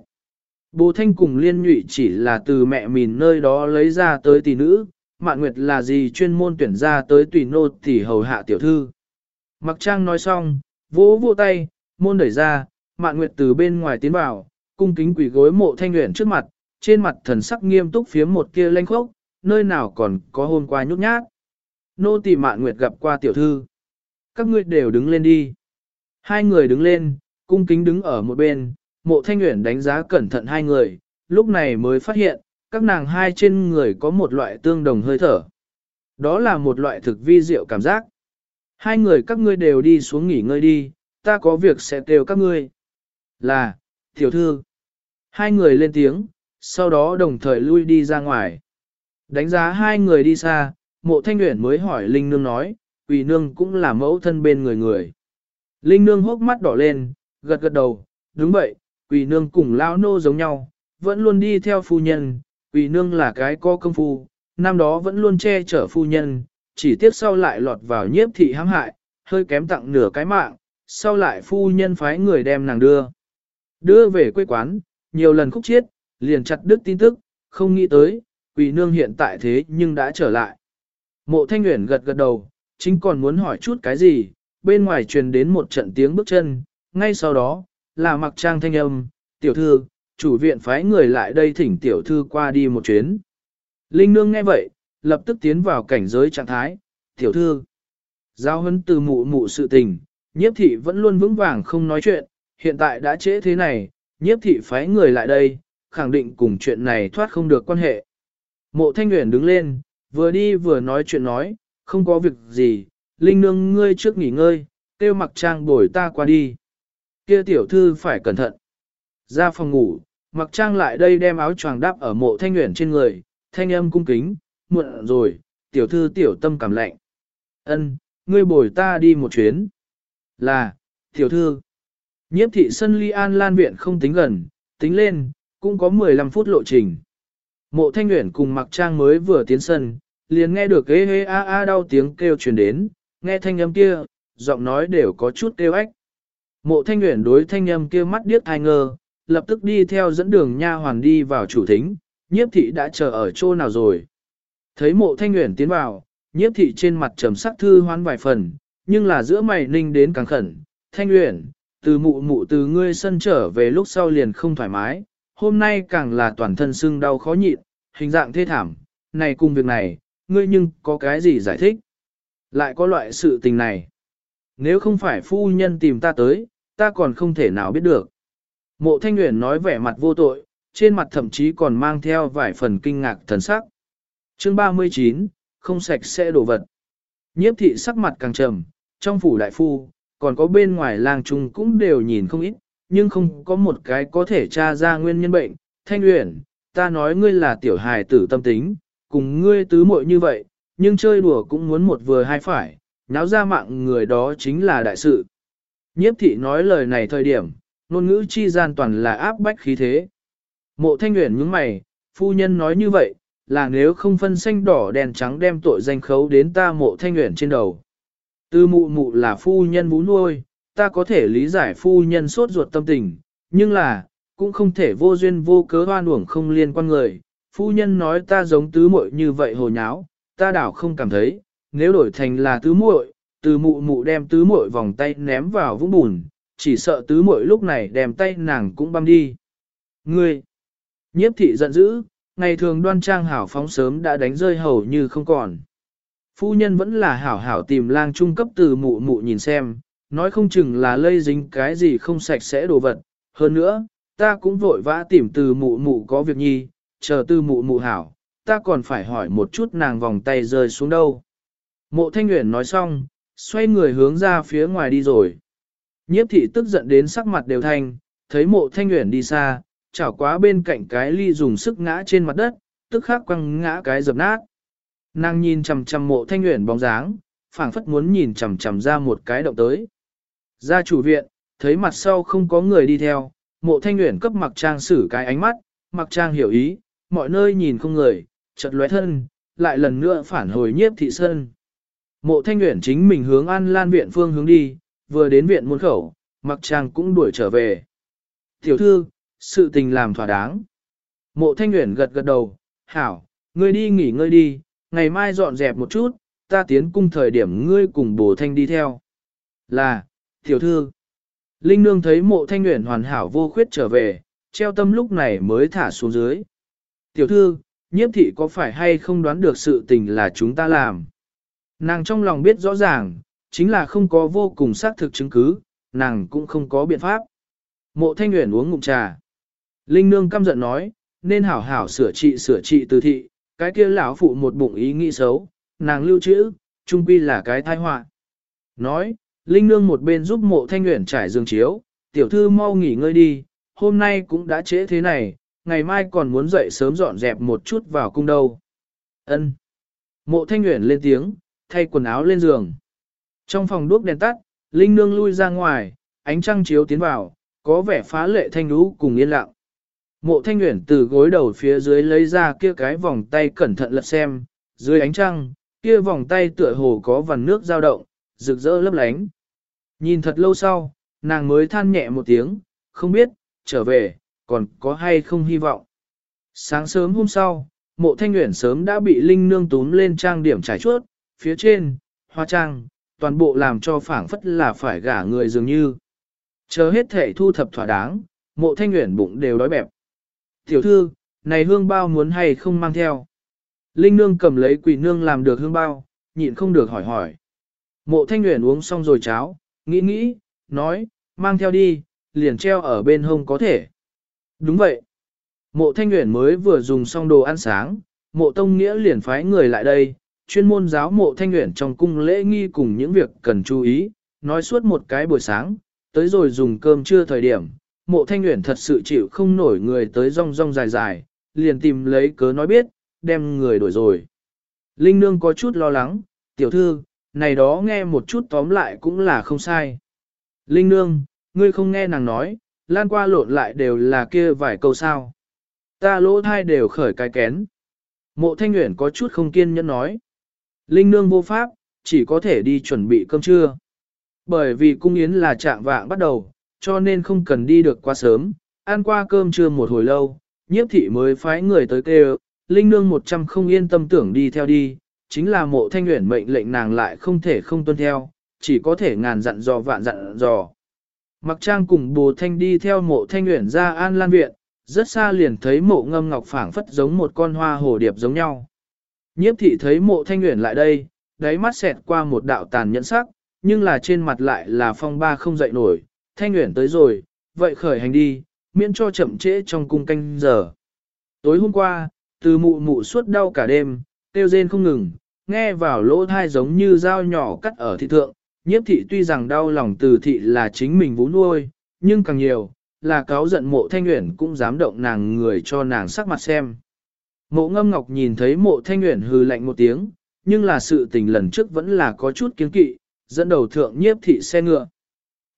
Bồ thanh cùng liên nhụy chỉ là từ mẹ mình nơi đó lấy ra tới tỷ nữ, mạn nguyệt là gì chuyên môn tuyển ra tới tùy nô tỷ hầu hạ tiểu thư. Mặc trang nói xong, vỗ vỗ tay, môn đẩy ra, mạn nguyệt từ bên ngoài tiến vào, cung kính quỷ gối mộ thanh luyện trước mặt, trên mặt thần sắc nghiêm túc phía một kia lanh khốc, nơi nào còn có hôm qua nhút nhát. Nô tỳ mạn nguyệt gặp qua tiểu thư. Các ngươi đều đứng lên đi. Hai người đứng lên, cung kính đứng ở một bên, mộ thanh luyện đánh giá cẩn thận hai người, lúc này mới phát hiện, các nàng hai trên người có một loại tương đồng hơi thở. Đó là một loại thực vi diệu cảm giác. Hai người các ngươi đều đi xuống nghỉ ngơi đi, ta có việc sẽ kêu các ngươi. Là, tiểu thư. Hai người lên tiếng, sau đó đồng thời lui đi ra ngoài. Đánh giá hai người đi xa, mộ thanh nguyện mới hỏi Linh Nương nói, quỷ nương cũng là mẫu thân bên người người. Linh Nương hốc mắt đỏ lên, gật gật đầu, đúng vậy, quỷ nương cùng lão nô giống nhau, vẫn luôn đi theo phu nhân, quỷ nương là cái có công phu, năm đó vẫn luôn che chở phu nhân, chỉ tiếc sau lại lọt vào nhiếp thị hãm hại, hơi kém tặng nửa cái mạng, sau lại phu nhân phái người đem nàng đưa. Đưa về quê quán, nhiều lần khúc chiết, liền chặt đứt tin tức, không nghĩ tới, quỷ nương hiện tại thế nhưng đã trở lại. Mộ thanh nguyện gật gật đầu, chính còn muốn hỏi chút cái gì, bên ngoài truyền đến một trận tiếng bước chân, ngay sau đó, là mặc trang thanh âm, tiểu thư, chủ viện phái người lại đây thỉnh tiểu thư qua đi một chuyến. Linh nương nghe vậy, lập tức tiến vào cảnh giới trạng thái, tiểu thư. Giao hấn từ mụ mụ sự tình, nhiếp thị vẫn luôn vững vàng không nói chuyện, hiện tại đã trễ thế này, nhiếp thị phái người lại đây, khẳng định cùng chuyện này thoát không được quan hệ. Mộ thanh Nguyễn đứng lên, vừa đi vừa nói chuyện nói, không có việc gì, Linh nương ngươi trước nghỉ ngơi, tiêu mặc trang bồi ta qua đi. Kia tiểu thư phải cẩn thận. Ra phòng ngủ, mặc trang lại đây đem áo choàng đắp ở mộ thanh Nguyễn trên người, thanh âm cung kính, muộn rồi, tiểu thư tiểu tâm cảm lạnh. Ân, ngươi bồi ta đi một chuyến. Là, tiểu thư. Nhiếp thị sân ly an lan viện không tính gần, tính lên, cũng có 15 phút lộ trình. Mộ thanh nguyện cùng mặc trang mới vừa tiến sân, liền nghe được ê hê a a đau tiếng kêu truyền đến, nghe thanh âm kia, giọng nói đều có chút kêu ách. Mộ thanh nguyện đối thanh âm kia mắt điếc ai ngơ, lập tức đi theo dẫn đường nha hoàn đi vào chủ thính, nhiếp thị đã chờ ở chỗ nào rồi. Thấy mộ thanh nguyện tiến vào, nhiếp thị trên mặt trầm sắc thư hoán vài phần, nhưng là giữa mày ninh đến càng khẩn. Thanh nguyện, từ mụ mụ từ ngươi sân trở về lúc sau liền không thoải mái, hôm nay càng là toàn thân sưng đau khó nhịn, hình dạng thê thảm, này cùng việc này, ngươi nhưng có cái gì giải thích? Lại có loại sự tình này. Nếu không phải phu nhân tìm ta tới, ta còn không thể nào biết được. Mộ Thanh Nguyễn nói vẻ mặt vô tội, trên mặt thậm chí còn mang theo vài phần kinh ngạc thần sắc. Chương 39, không sạch sẽ đổ vật. Nhiếp thị sắc mặt càng trầm, trong phủ đại phu, còn có bên ngoài làng trung cũng đều nhìn không ít, nhưng không có một cái có thể tra ra nguyên nhân bệnh. Thanh Uyển, ta nói ngươi là tiểu hài tử tâm tính, cùng ngươi tứ muội như vậy, nhưng chơi đùa cũng muốn một vừa hai phải, náo ra mạng người đó chính là đại sự. Nhiếp thị nói lời này thời điểm, ngôn ngữ chi gian toàn là áp bách khí thế. Mộ thanh uyển nhướng mày, phu nhân nói như vậy, là nếu không phân xanh đỏ đèn trắng đem tội danh khấu đến ta mộ thanh uyển trên đầu. Tư mụ mụ là phu nhân vũ nuôi, ta có thể lý giải phu nhân sốt ruột tâm tình, nhưng là, cũng không thể vô duyên vô cớ hoan uổng không liên quan người. Phu nhân nói ta giống tứ muội như vậy hồ nháo, ta đảo không cảm thấy, nếu đổi thành là tứ muội, từ mụ mụ đem tứ muội vòng tay ném vào vũng bùn, chỉ sợ tứ muội lúc này đem tay nàng cũng băm đi. Ngươi! Nhiếp thị giận dữ, ngày thường đoan trang hảo phóng sớm đã đánh rơi hầu như không còn. Phu nhân vẫn là hảo hảo tìm lang trung cấp từ mụ mụ nhìn xem, nói không chừng là lây dính cái gì không sạch sẽ đồ vật. Hơn nữa, ta cũng vội vã tìm từ mụ mụ có việc nhi, chờ từ mụ mụ hảo, ta còn phải hỏi một chút nàng vòng tay rơi xuống đâu. Mộ thanh nguyện nói xong, xoay người hướng ra phía ngoài đi rồi. Nhiếp thị tức giận đến sắc mặt đều thanh, thấy mộ thanh nguyện đi xa, chảo quá bên cạnh cái ly dùng sức ngã trên mặt đất, tức khắc quăng ngã cái dập nát. Nàng nhìn chằm chằm mộ thanh nguyện bóng dáng, phảng phất muốn nhìn chằm chằm ra một cái động tới. Ra chủ viện, thấy mặt sau không có người đi theo, mộ thanh nguyện cấp mặc trang xử cái ánh mắt, mặc trang hiểu ý, mọi nơi nhìn không người, chợt lóe thân, lại lần nữa phản hồi nhiếp thị sơn. Mộ thanh nguyện chính mình hướng an lan viện phương hướng đi, vừa đến viện muôn khẩu, mặc trang cũng đuổi trở về. Tiểu thư, sự tình làm thỏa đáng. Mộ thanh nguyện gật gật đầu, hảo, ngươi đi nghỉ ngơi đi, ngày mai dọn dẹp một chút, ta tiến cung thời điểm ngươi cùng bồ thanh đi theo. Là, tiểu thư. Linh nương thấy mộ thanh nguyện hoàn hảo vô khuyết trở về, treo tâm lúc này mới thả xuống dưới. Tiểu thư, nhiếp thị có phải hay không đoán được sự tình là chúng ta làm? Nàng trong lòng biết rõ ràng, chính là không có vô cùng xác thực chứng cứ, nàng cũng không có biện pháp. Mộ thanh nguyện uống ngụm trà. Linh nương căm giận nói, nên hảo hảo sửa trị sửa trị từ thị, cái kia lão phụ một bụng ý nghĩ xấu, nàng lưu trữ, trung quy là cái tai họa. Nói, Linh nương một bên giúp mộ thanh nguyện trải giường chiếu, tiểu thư mau nghỉ ngơi đi, hôm nay cũng đã trễ thế này, ngày mai còn muốn dậy sớm dọn dẹp một chút vào cung đâu. Ân. Mộ thanh nguyện lên tiếng, thay quần áo lên giường. Trong phòng đuốc đèn tắt, Linh nương lui ra ngoài, ánh trăng chiếu tiến vào, có vẻ phá lệ thanh lũ cùng yên lặng. Mộ thanh nguyện từ gối đầu phía dưới lấy ra kia cái vòng tay cẩn thận lật xem, dưới ánh trăng, kia vòng tay tựa hồ có vằn nước dao động, rực rỡ lấp lánh. Nhìn thật lâu sau, nàng mới than nhẹ một tiếng, không biết, trở về, còn có hay không hy vọng. Sáng sớm hôm sau, mộ thanh nguyện sớm đã bị Linh Nương túm lên trang điểm trải chuốt, phía trên, hoa trang, toàn bộ làm cho phảng phất là phải gả người dường như. Chờ hết thể thu thập thỏa đáng, mộ thanh nguyện bụng đều đói bẹp. Tiểu thư, này hương bao muốn hay không mang theo. Linh nương cầm lấy quỷ nương làm được hương bao, nhịn không được hỏi hỏi. Mộ thanh nguyện uống xong rồi cháo, nghĩ nghĩ, nói, mang theo đi, liền treo ở bên hông có thể. Đúng vậy. Mộ thanh nguyện mới vừa dùng xong đồ ăn sáng, mộ tông nghĩa liền phái người lại đây, chuyên môn giáo mộ thanh nguyện trong cung lễ nghi cùng những việc cần chú ý, nói suốt một cái buổi sáng, tới rồi dùng cơm trưa thời điểm, mộ thanh nguyện thật sự chịu không nổi người tới rong rong dài dài, liền tìm lấy cớ nói biết, đem người đổi rồi. Linh Nương có chút lo lắng, tiểu thư, này đó nghe một chút tóm lại cũng là không sai. Linh Nương, ngươi không nghe nàng nói, lan qua lộn lại đều là kia vài câu sao. Ta lỗ thai đều khởi cái kén. Mộ Thanh Uyển có chút không kiên nhẫn nói. Linh Nương vô pháp, chỉ có thể đi chuẩn bị cơm trưa. Bởi vì cung yến là trạng vạng bắt đầu, cho nên không cần đi được quá sớm, ăn qua cơm trưa một hồi lâu, nhiếp thị mới phái người tới kêu, Linh Nương một trăm không yên tâm tưởng đi theo đi, chính là mộ thanh nguyện mệnh lệnh nàng lại không thể không tuân theo, chỉ có thể ngàn dặn dò vạn dặn dò. Mặc trang cùng bồ thanh đi theo mộ thanh nguyện ra an lan viện, rất xa liền thấy mộ ngâm ngọc phảng phất giống một con hoa hồ điệp giống nhau. Nhiếp thị thấy mộ thanh nguyện lại đây, đáy mắt xẹt qua một đạo tàn nhẫn sắc, nhưng là trên mặt lại là phong ba không dậy nổi, thanh nguyện tới rồi, vậy khởi hành đi, miễn cho chậm trễ trong cung canh giờ. Tối hôm qua, từ mụ mụ suốt đau cả đêm, tiêu rên không ngừng, nghe vào lỗ thai giống như dao nhỏ cắt ở thị thượng, nhiếp thị tuy rằng đau lòng từ thị là chính mình vú nuôi, nhưng càng nhiều, là cáo giận mộ thanh nguyện cũng dám động nàng người cho nàng sắc mặt xem. Mộ ngâm ngọc nhìn thấy mộ thanh nguyện hừ lạnh một tiếng, nhưng là sự tình lần trước vẫn là có chút kiến kỵ, dẫn đầu thượng nhiếp thị xe ngựa.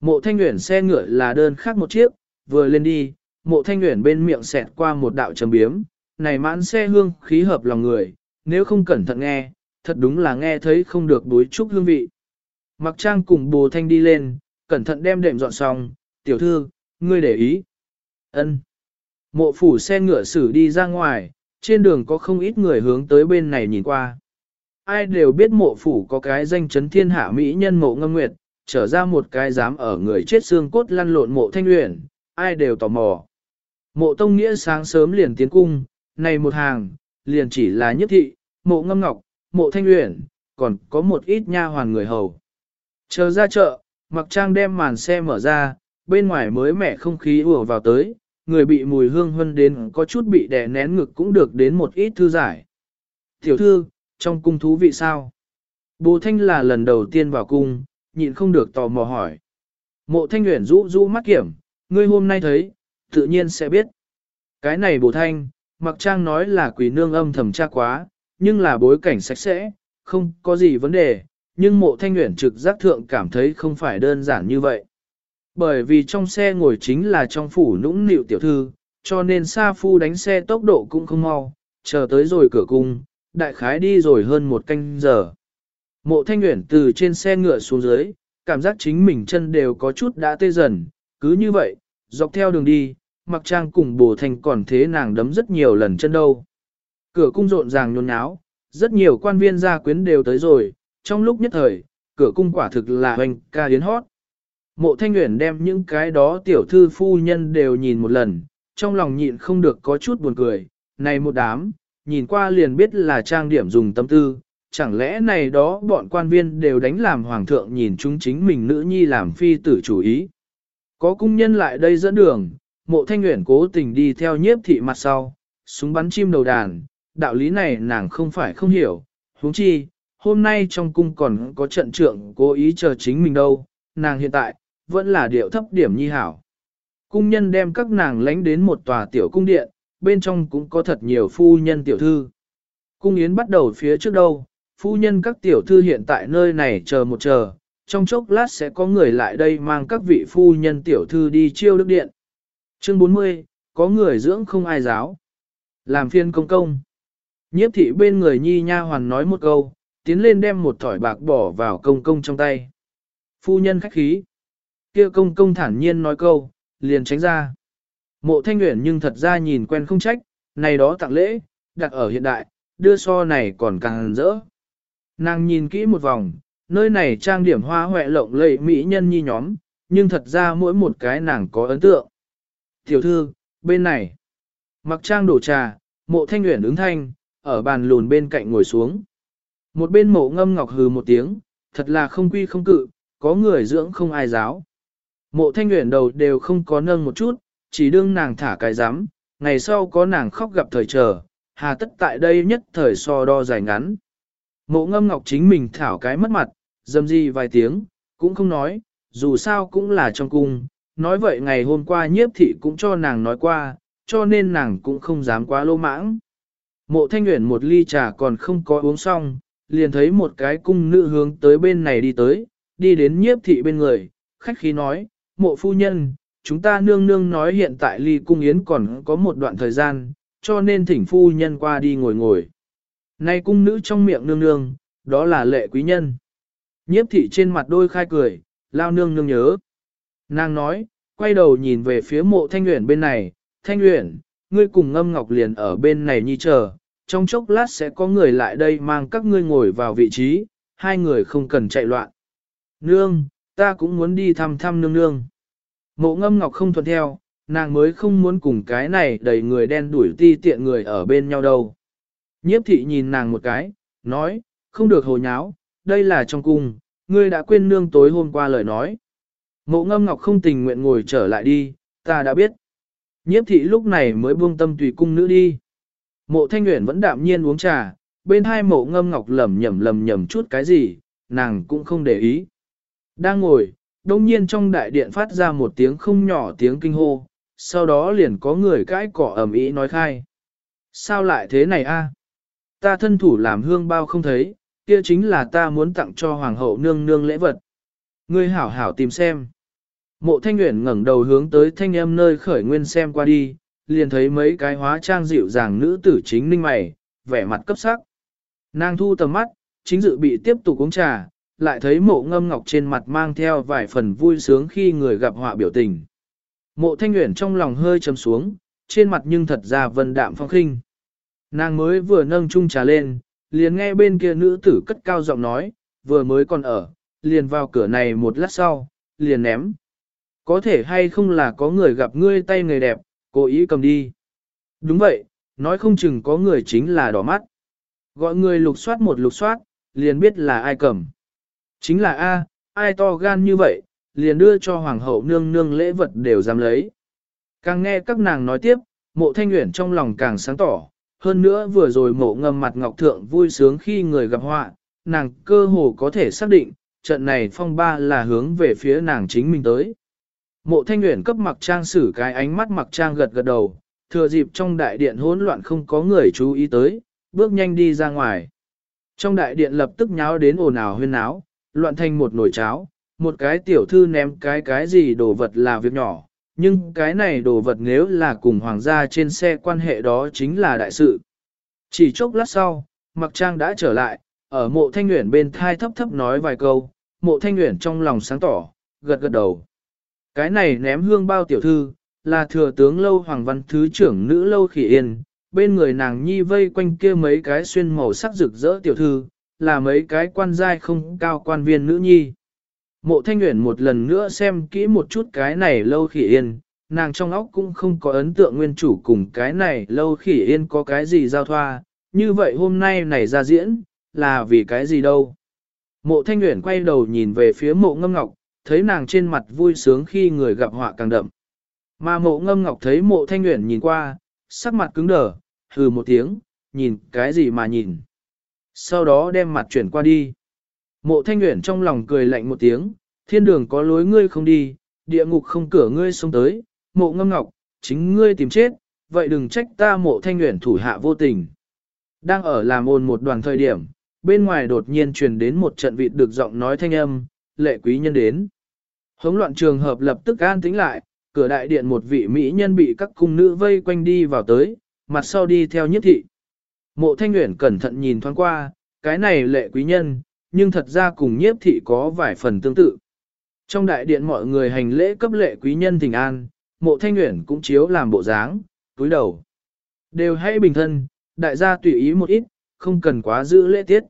Mộ thanh uyển xe ngựa là đơn khác một chiếc, vừa lên đi, mộ thanh uyển bên miệng xẹt qua một đạo trầm biếm, này mãn xe hương khí hợp lòng người, nếu không cẩn thận nghe, thật đúng là nghe thấy không được đối trúc hương vị. Mặc trang cùng bồ thanh đi lên, cẩn thận đem đệm dọn xong, tiểu thư, ngươi để ý. ân Mộ phủ xe ngựa xử đi ra ngoài, trên đường có không ít người hướng tới bên này nhìn qua. Ai đều biết mộ phủ có cái danh chấn thiên hạ mỹ nhân mộ ngâm nguyệt, trở ra một cái dám ở người chết xương cốt lăn lộn mộ thanh luyện, ai đều tò mò. Mộ tông nghĩa sáng sớm liền tiến cung, này một hàng, liền chỉ là nhất thị, mộ ngâm ngọc, mộ thanh luyện, còn có một ít nha hoàn người hầu. Chờ ra chợ, mặc trang đem màn xe mở ra, bên ngoài mới mẻ không khí ùa vào tới, người bị mùi hương hân đến có chút bị đè nén ngực cũng được đến một ít thư giải. Tiểu thư, trong cung thú vị sao? Bồ Thanh là lần đầu tiên vào cung, nhịn không được tò mò hỏi. Mộ Thanh nguyện rũ rũ mắt kiểm, ngươi hôm nay thấy, tự nhiên sẽ biết. Cái này bổ Thanh, mặc trang nói là quỷ nương âm thầm tra quá, nhưng là bối cảnh sạch sẽ, không có gì vấn đề, nhưng mộ thanh nguyện trực giác thượng cảm thấy không phải đơn giản như vậy. Bởi vì trong xe ngồi chính là trong phủ nũng nịu tiểu thư, cho nên Sa Phu đánh xe tốc độ cũng không mau, chờ tới rồi cửa cung, đại khái đi rồi hơn một canh giờ. Mộ thanh nguyện từ trên xe ngựa xuống dưới, cảm giác chính mình chân đều có chút đã tê dần, cứ như vậy, dọc theo đường đi, mặc trang cùng bồ thành còn thế nàng đấm rất nhiều lần chân đâu. Cửa cung rộn ràng nhôn nháo, rất nhiều quan viên gia quyến đều tới rồi, trong lúc nhất thời, cửa cung quả thực là hoành ca yến hót. Mộ thanh nguyện đem những cái đó tiểu thư phu nhân đều nhìn một lần, trong lòng nhịn không được có chút buồn cười, này một đám, nhìn qua liền biết là trang điểm dùng tâm tư, chẳng lẽ này đó bọn quan viên đều đánh làm hoàng thượng nhìn chúng chính mình nữ nhi làm phi tử chủ ý. Có cung nhân lại đây dẫn đường, mộ thanh nguyện cố tình đi theo nhiếp thị mặt sau, súng bắn chim đầu đàn, đạo lý này nàng không phải không hiểu, huống chi, hôm nay trong cung còn có trận trượng cố ý chờ chính mình đâu, nàng hiện tại, vẫn là điệu thấp điểm nhi hảo. Cung nhân đem các nàng lánh đến một tòa tiểu cung điện, bên trong cũng có thật nhiều phu nhân tiểu thư. Cung yến bắt đầu phía trước đâu, phu nhân các tiểu thư hiện tại nơi này chờ một chờ, trong chốc lát sẽ có người lại đây mang các vị phu nhân tiểu thư đi chiêu đức điện. Chương 40, có người dưỡng không ai giáo. Làm phiên công công. Nhiếp thị bên người nhi nha hoàn nói một câu, tiến lên đem một thỏi bạc bỏ vào công công trong tay. Phu nhân khách khí. kia công công thản nhiên nói câu, liền tránh ra. Mộ thanh nguyện nhưng thật ra nhìn quen không trách, này đó tặng lễ, đặt ở hiện đại, đưa so này còn càng rỡ. Nàng nhìn kỹ một vòng, nơi này trang điểm hoa hoẹ lộng lẫy mỹ nhân nhi nhóm, nhưng thật ra mỗi một cái nàng có ấn tượng. Tiểu thư, bên này, mặc trang đổ trà, mộ thanh nguyện ứng thanh, ở bàn lùn bên cạnh ngồi xuống. Một bên mộ ngâm ngọc hừ một tiếng, thật là không quy không cự, có người dưỡng không ai giáo. Mộ thanh nguyện đầu đều không có nâng một chút, chỉ đương nàng thả cái giám, ngày sau có nàng khóc gặp thời trở, hà tất tại đây nhất thời so đo dài ngắn. Mộ ngâm ngọc chính mình thảo cái mất mặt, dâm di vài tiếng, cũng không nói, dù sao cũng là trong cung, nói vậy ngày hôm qua nhiếp thị cũng cho nàng nói qua, cho nên nàng cũng không dám quá lô mãng. Mộ thanh nguyện một ly trà còn không có uống xong, liền thấy một cái cung nữ hướng tới bên này đi tới, đi đến nhiếp thị bên người, khách khí nói, mộ phu nhân, chúng ta nương nương nói hiện tại ly cung yến còn có một đoạn thời gian, cho nên thỉnh phu nhân qua đi ngồi ngồi. Nay cung nữ trong miệng nương nương, đó là lệ quý nhân. Nhiếp thị trên mặt đôi khai cười, lao nương nương nhớ. Nàng nói, quay đầu nhìn về phía mộ thanh nguyện bên này, thanh nguyện, ngươi cùng ngâm ngọc liền ở bên này nhi chờ, trong chốc lát sẽ có người lại đây mang các ngươi ngồi vào vị trí, hai người không cần chạy loạn. Nương, ta cũng muốn đi thăm thăm nương nương. Mộ ngâm ngọc không thuận theo, nàng mới không muốn cùng cái này đầy người đen đuổi ti tiện người ở bên nhau đâu. Nhiếp thị nhìn nàng một cái, nói, không được hồ nháo, đây là trong cung, ngươi đã quên nương tối hôm qua lời nói. Mộ ngâm ngọc không tình nguyện ngồi trở lại đi, ta đã biết. Nhiếp thị lúc này mới buông tâm tùy cung nữ đi. Mộ thanh nguyện vẫn đạm nhiên uống trà, bên hai mộ ngâm ngọc lầm nhầm lầm nhầm chút cái gì, nàng cũng không để ý. Đang ngồi, đông nhiên trong đại điện phát ra một tiếng không nhỏ tiếng kinh hô, sau đó liền có người cãi cỏ ầm ĩ nói khai. Sao lại thế này a? Ta thân thủ làm hương bao không thấy, kia chính là ta muốn tặng cho hoàng hậu nương nương lễ vật. Ngươi hảo hảo tìm xem. Mộ thanh nguyện ngẩng đầu hướng tới thanh âm nơi khởi nguyên xem qua đi, liền thấy mấy cái hóa trang dịu dàng nữ tử chính ninh mày, vẻ mặt cấp sắc. Nàng thu tầm mắt, chính dự bị tiếp tục uống trà, lại thấy mộ ngâm ngọc trên mặt mang theo vài phần vui sướng khi người gặp họa biểu tình. Mộ thanh nguyện trong lòng hơi trầm xuống, trên mặt nhưng thật ra vân đạm phong khinh. Nàng mới vừa nâng chung trà lên, liền nghe bên kia nữ tử cất cao giọng nói, vừa mới còn ở, liền vào cửa này một lát sau, liền ném. Có thể hay không là có người gặp ngươi tay người đẹp, cố ý cầm đi. Đúng vậy, nói không chừng có người chính là đỏ mắt. Gọi người lục soát một lục soát, liền biết là ai cầm. Chính là A, ai to gan như vậy, liền đưa cho hoàng hậu nương nương lễ vật đều dám lấy. Càng nghe các nàng nói tiếp, mộ thanh nguyện trong lòng càng sáng tỏ, hơn nữa vừa rồi mộ ngâm mặt ngọc thượng vui sướng khi người gặp họa, nàng cơ hồ có thể xác định, trận này phong ba là hướng về phía nàng chính mình tới. Mộ thanh nguyện cấp mặc trang sử cái ánh mắt mặc trang gật gật đầu, thừa dịp trong đại điện hỗn loạn không có người chú ý tới, bước nhanh đi ra ngoài. Trong đại điện lập tức nháo đến ồn ào huyên náo, loạn thành một nồi cháo, một cái tiểu thư ném cái cái gì đồ vật là việc nhỏ, nhưng cái này đồ vật nếu là cùng hoàng gia trên xe quan hệ đó chính là đại sự. Chỉ chốc lát sau, mặc trang đã trở lại, ở mộ thanh nguyện bên thai thấp thấp nói vài câu, mộ thanh nguyện trong lòng sáng tỏ, gật gật đầu. Cái này ném hương bao tiểu thư, là thừa tướng lâu hoàng văn thứ trưởng nữ lâu khỉ yên, bên người nàng nhi vây quanh kia mấy cái xuyên màu sắc rực rỡ tiểu thư, là mấy cái quan giai không cao quan viên nữ nhi. Mộ thanh nguyện một lần nữa xem kỹ một chút cái này lâu khỉ yên, nàng trong óc cũng không có ấn tượng nguyên chủ cùng cái này lâu khỉ yên có cái gì giao thoa, như vậy hôm nay này ra diễn, là vì cái gì đâu. Mộ thanh nguyện quay đầu nhìn về phía mộ ngâm ngọc, thấy nàng trên mặt vui sướng khi người gặp họa càng đậm. Mà mộ ngâm ngọc thấy mộ thanh nguyện nhìn qua, sắc mặt cứng đờ, hừ một tiếng, nhìn cái gì mà nhìn. Sau đó đem mặt chuyển qua đi. Mộ thanh nguyện trong lòng cười lạnh một tiếng, thiên đường có lối ngươi không đi, địa ngục không cửa ngươi xông tới, mộ ngâm ngọc, chính ngươi tìm chết, vậy đừng trách ta mộ thanh nguyện thủ hạ vô tình. Đang ở làm ồn một đoàn thời điểm, bên ngoài đột nhiên truyền đến một trận vịt được giọng nói thanh âm, lệ quý nhân đến. Hống loạn trường hợp lập tức an tĩnh lại, cửa đại điện một vị mỹ nhân bị các cung nữ vây quanh đi vào tới, mặt sau đi theo nhất thị. Mộ thanh nguyện cẩn thận nhìn thoáng qua, cái này lệ quý nhân, nhưng thật ra cùng nhiếp thị có vài phần tương tự. Trong đại điện mọi người hành lễ cấp lệ quý nhân thỉnh an, mộ thanh nguyện cũng chiếu làm bộ dáng, túi đầu. Đều hay bình thân, đại gia tùy ý một ít, không cần quá giữ lễ tiết.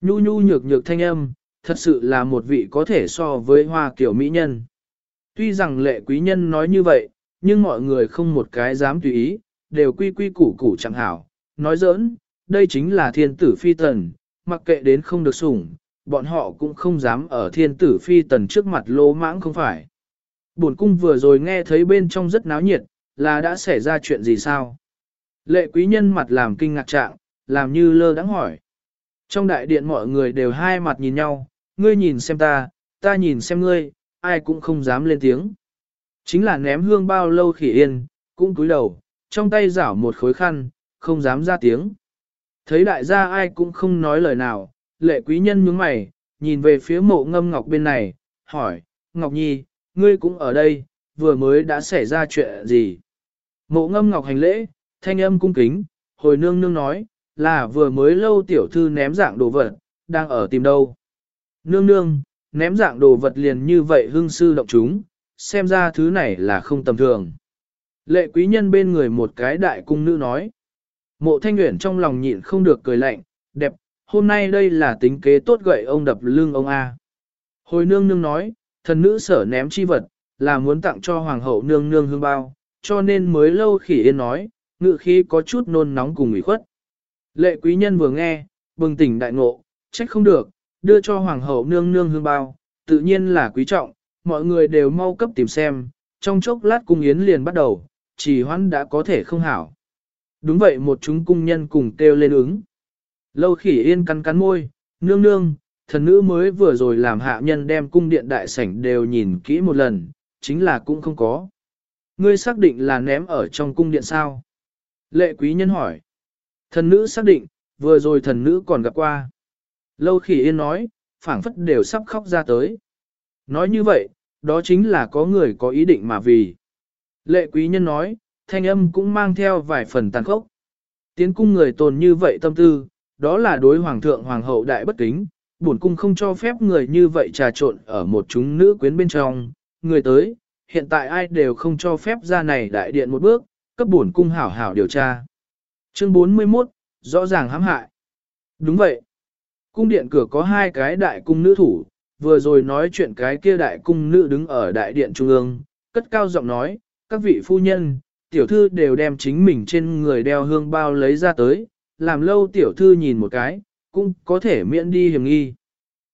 Nhu nhu nhược nhược thanh âm, thật sự là một vị có thể so với hoa kiểu mỹ nhân. Tuy rằng lệ quý nhân nói như vậy, nhưng mọi người không một cái dám tùy ý, đều quy quy củ củ chẳng hảo. Nói giỡn, đây chính là thiên tử phi tần, mặc kệ đến không được sủng, bọn họ cũng không dám ở thiên tử phi tần trước mặt lô mãng không phải. Bổn cung vừa rồi nghe thấy bên trong rất náo nhiệt, là đã xảy ra chuyện gì sao? Lệ quý nhân mặt làm kinh ngạc trạng, làm như lơ đắng hỏi. Trong đại điện mọi người đều hai mặt nhìn nhau, ngươi nhìn xem ta, ta nhìn xem ngươi, ai cũng không dám lên tiếng. Chính là ném hương bao lâu khỉ yên, cũng cúi đầu, trong tay rảo một khối khăn, không dám ra tiếng. Thấy đại gia ai cũng không nói lời nào, lệ quý nhân nhướng mày, nhìn về phía mộ ngâm ngọc bên này, hỏi, Ngọc Nhi, ngươi cũng ở đây, vừa mới đã xảy ra chuyện gì? Mộ ngâm ngọc hành lễ, thanh âm cung kính, hồi nương nương nói, là vừa mới lâu tiểu thư ném dạng đồ vật, đang ở tìm đâu. Nương nương, ném dạng đồ vật liền như vậy hương sư động chúng, xem ra thứ này là không tầm thường. Lệ quý nhân bên người một cái đại cung nữ nói. Mộ thanh nguyện trong lòng nhịn không được cười lạnh, đẹp, hôm nay đây là tính kế tốt gậy ông đập lưng ông A. Hồi nương nương nói, thần nữ sở ném chi vật, là muốn tặng cho hoàng hậu nương nương hương bao, cho nên mới lâu khỉ yên nói, ngự khí có chút nôn nóng cùng ủy khuất. Lệ quý nhân vừa nghe, bừng tỉnh đại ngộ, trách không được, đưa cho hoàng hậu nương nương hương bao, tự nhiên là quý trọng, mọi người đều mau cấp tìm xem, trong chốc lát cung yến liền bắt đầu, chỉ hoãn đã có thể không hảo. Đúng vậy một chúng cung nhân cùng kêu lên ứng. Lâu khỉ yên cắn cắn môi, nương nương, thần nữ mới vừa rồi làm hạ nhân đem cung điện đại sảnh đều nhìn kỹ một lần, chính là cũng không có. Ngươi xác định là ném ở trong cung điện sao? Lệ quý nhân hỏi. Thần nữ xác định, vừa rồi thần nữ còn gặp qua. Lâu khỉ yên nói, phảng phất đều sắp khóc ra tới. Nói như vậy, đó chính là có người có ý định mà vì. Lệ quý nhân nói, thanh âm cũng mang theo vài phần tàn khốc. Tiến cung người tồn như vậy tâm tư, đó là đối hoàng thượng hoàng hậu đại bất kính, bổn cung không cho phép người như vậy trà trộn ở một chúng nữ quyến bên trong, người tới, hiện tại ai đều không cho phép ra này đại điện một bước, cấp bổn cung hảo hảo điều tra. Chương 41, rõ ràng hãm hại. Đúng vậy. Cung điện cửa có hai cái đại cung nữ thủ, vừa rồi nói chuyện cái kia đại cung nữ đứng ở đại điện trung ương, cất cao giọng nói, các vị phu nhân, tiểu thư đều đem chính mình trên người đeo hương bao lấy ra tới, làm lâu tiểu thư nhìn một cái, cũng có thể miễn đi hiểm nghi.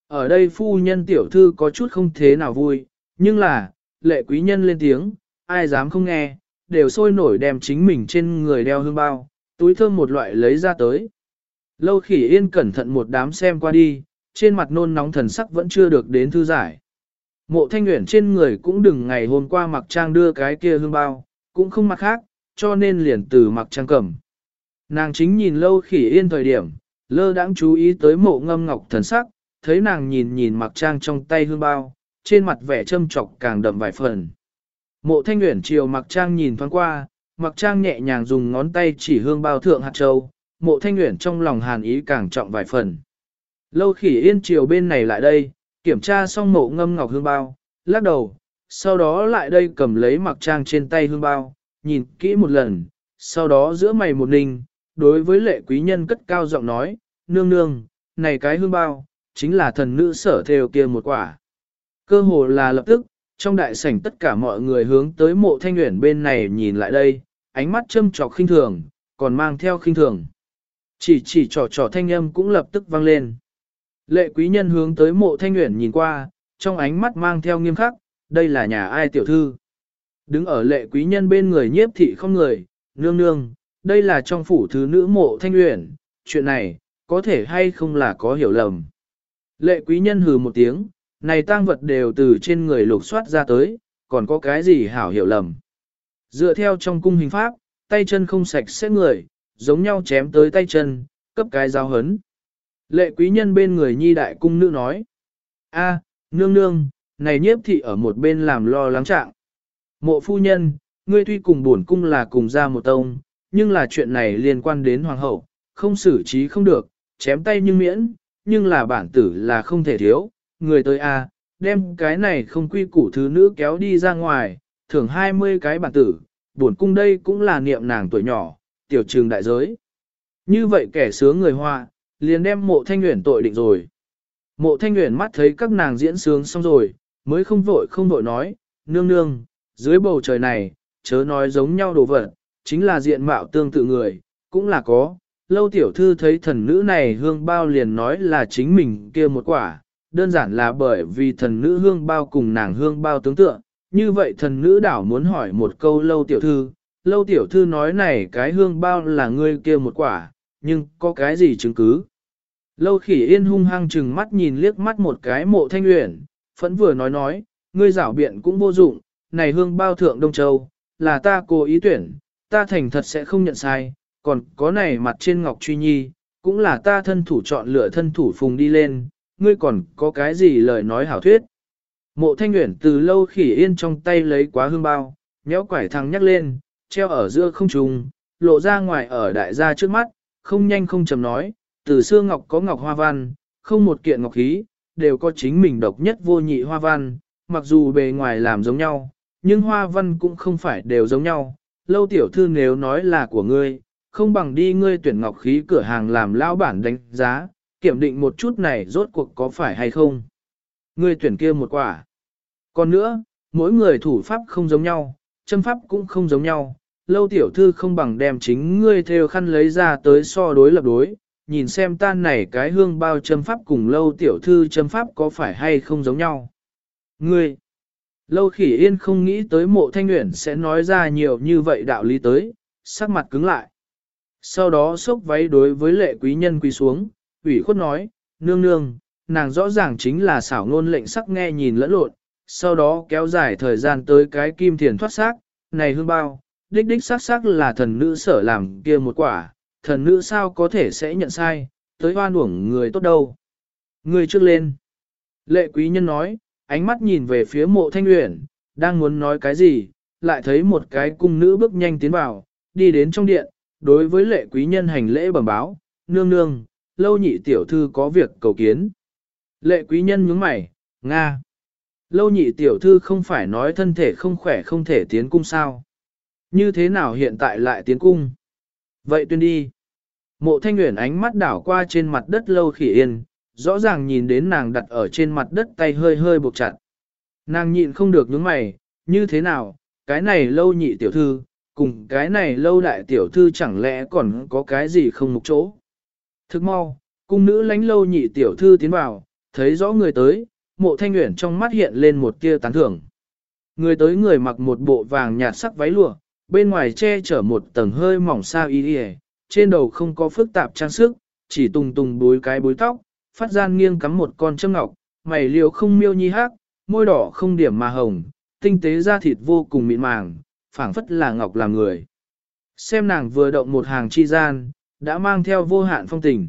Ở đây phu nhân tiểu thư có chút không thế nào vui, nhưng là, lệ quý nhân lên tiếng, ai dám không nghe, đều sôi nổi đem chính mình trên người đeo hương bao, túi thơm một loại lấy ra tới. Lâu khỉ yên cẩn thận một đám xem qua đi, trên mặt nôn nóng thần sắc vẫn chưa được đến thư giải. Mộ thanh nguyện trên người cũng đừng ngày hôm qua mặc trang đưa cái kia hương bao, cũng không mặc khác, cho nên liền từ mặc trang cầm. Nàng chính nhìn lâu khỉ yên thời điểm, lơ đãng chú ý tới mộ ngâm ngọc thần sắc, thấy nàng nhìn nhìn mặc trang trong tay hương bao, trên mặt vẻ châm trọc càng đậm vài phần. Mộ thanh nguyện chiều mặc trang nhìn thoáng qua, mặc trang nhẹ nhàng dùng ngón tay chỉ hương bao thượng hạt châu, mộ thanh nguyện trong lòng hàn ý càng trọng vài phần. Lâu khỉ yên chiều bên này lại đây, kiểm tra xong mộ ngâm ngọc hương bao, lắc đầu, sau đó lại đây cầm lấy mặc trang trên tay hương bao, nhìn kỹ một lần, sau đó giữa mày một ninh, đối với lệ quý nhân cất cao giọng nói, nương nương, này cái hương bao, chính là thần nữ sở theo kia một quả. Cơ hồ là lập tức, trong đại sảnh tất cả mọi người hướng tới mộ thanh nguyện bên này nhìn lại đây, ánh mắt châm trọc khinh thường, còn mang theo khinh thường. Chỉ chỉ trò trò thanh âm cũng lập tức vang lên. Lệ quý nhân hướng tới mộ thanh nguyện nhìn qua, trong ánh mắt mang theo nghiêm khắc, đây là nhà ai tiểu thư. Đứng ở lệ quý nhân bên người nhiếp thị không người, nương nương, đây là trong phủ thứ nữ mộ thanh uyển, chuyện này, có thể hay không là có hiểu lầm. Lệ quý nhân hừ một tiếng, này tang vật đều từ trên người lục soát ra tới, còn có cái gì hảo hiểu lầm. Dựa theo trong cung hình pháp, tay chân không sạch sẽ người, giống nhau chém tới tay chân, cấp cái giao hấn. Lệ quý nhân bên người nhi đại cung nữ nói. a nương nương, này nhiếp thị ở một bên làm lo lắng trạng. Mộ phu nhân, ngươi tuy cùng buồn cung là cùng ra một tông, nhưng là chuyện này liên quan đến hoàng hậu, không xử trí không được, chém tay nhưng miễn, nhưng là bản tử là không thể thiếu, người tới a đem cái này không quy củ thứ nữ kéo đi ra ngoài, thưởng 20 cái bản tử, buồn cung đây cũng là niệm nàng tuổi nhỏ, tiểu trường đại giới. Như vậy kẻ sướng người hoa, liền đem mộ thanh nguyện tội định rồi. Mộ thanh nguyện mắt thấy các nàng diễn sướng xong rồi, mới không vội không vội nói, nương nương, dưới bầu trời này, chớ nói giống nhau đồ vật, chính là diện mạo tương tự người, cũng là có. Lâu tiểu thư thấy thần nữ này hương bao liền nói là chính mình kia một quả, đơn giản là bởi vì thần nữ hương bao cùng nàng hương bao tướng tự, Như vậy thần nữ đảo muốn hỏi một câu lâu tiểu thư, lâu tiểu thư nói này cái hương bao là ngươi kia một quả, nhưng có cái gì chứng cứ? Lâu khỉ yên hung hăng chừng mắt nhìn liếc mắt một cái mộ thanh uyển, phẫn vừa nói nói, ngươi rảo biện cũng vô dụng, này hương bao thượng Đông Châu, là ta cố ý tuyển, ta thành thật sẽ không nhận sai, còn có này mặt trên ngọc truy nhi, cũng là ta thân thủ chọn lựa thân thủ phùng đi lên, ngươi còn có cái gì lời nói hảo thuyết. Mộ thanh nguyện từ lâu khỉ yên trong tay lấy quá hương bao, nhéo quải thằng nhắc lên, treo ở giữa không trùng, lộ ra ngoài ở đại gia trước mắt, không nhanh không chầm nói, từ xưa ngọc có ngọc hoa văn, không một kiện ngọc khí, đều có chính mình độc nhất vô nhị hoa văn, mặc dù bề ngoài làm giống nhau, nhưng hoa văn cũng không phải đều giống nhau. Lâu tiểu thư nếu nói là của ngươi, không bằng đi ngươi tuyển ngọc khí cửa hàng làm lao bản đánh giá, kiểm định một chút này rốt cuộc có phải hay không. Ngươi tuyển kia một quả. Còn nữa, mỗi người thủ pháp không giống nhau, châm pháp cũng không giống nhau. Lâu tiểu thư không bằng đem chính ngươi theo khăn lấy ra tới so đối lập đối, nhìn xem tan này cái hương bao châm pháp cùng lâu tiểu thư châm pháp có phải hay không giống nhau. Ngươi, lâu khỉ yên không nghĩ tới mộ thanh nguyện sẽ nói ra nhiều như vậy đạo lý tới, sắc mặt cứng lại. Sau đó xốc váy đối với lệ quý nhân quý xuống, ủy khuất nói, nương nương, nàng rõ ràng chính là xảo ngôn lệnh sắc nghe nhìn lẫn lộn, sau đó kéo dài thời gian tới cái kim thiền thoát xác, này hương bao, đích đích sắc sắc là thần nữ sở làm kia một quả, thần nữ sao có thể sẽ nhận sai, tới hoan uổng người tốt đâu. Người trước lên. Lệ quý nhân nói, ánh mắt nhìn về phía mộ thanh uyển đang muốn nói cái gì, lại thấy một cái cung nữ bước nhanh tiến vào, đi đến trong điện, đối với lệ quý nhân hành lễ bẩm báo, nương nương, lâu nhị tiểu thư có việc cầu kiến. Lệ quý nhân nhướng mày, Nga. Lâu nhị tiểu thư không phải nói thân thể không khỏe không thể tiến cung sao. Như thế nào hiện tại lại tiến cung? Vậy tuyên đi. Mộ thanh nguyện ánh mắt đảo qua trên mặt đất lâu khỉ yên, rõ ràng nhìn đến nàng đặt ở trên mặt đất tay hơi hơi buộc chặt. Nàng nhịn không được nhướng mày, như thế nào, cái này lâu nhị tiểu thư, cùng cái này lâu đại tiểu thư chẳng lẽ còn có cái gì không mục chỗ. Thức mau, cung nữ lánh lâu nhị tiểu thư tiến vào, thấy rõ người tới, mộ thanh nguyện trong mắt hiện lên một tia tán thưởng. Người tới người mặc một bộ vàng nhạt sắc váy lụa, bên ngoài che chở một tầng hơi mỏng sao y y, trên đầu không có phức tạp trang sức, chỉ tùng tùng bối cái bối tóc, phát gian nghiêng cắm một con châm ngọc, mày liều không miêu nhi hát, môi đỏ không điểm mà hồng, tinh tế da thịt vô cùng mịn màng, phảng phất là ngọc làm người. Xem nàng vừa động một hàng chi gian, đã mang theo vô hạn phong tình.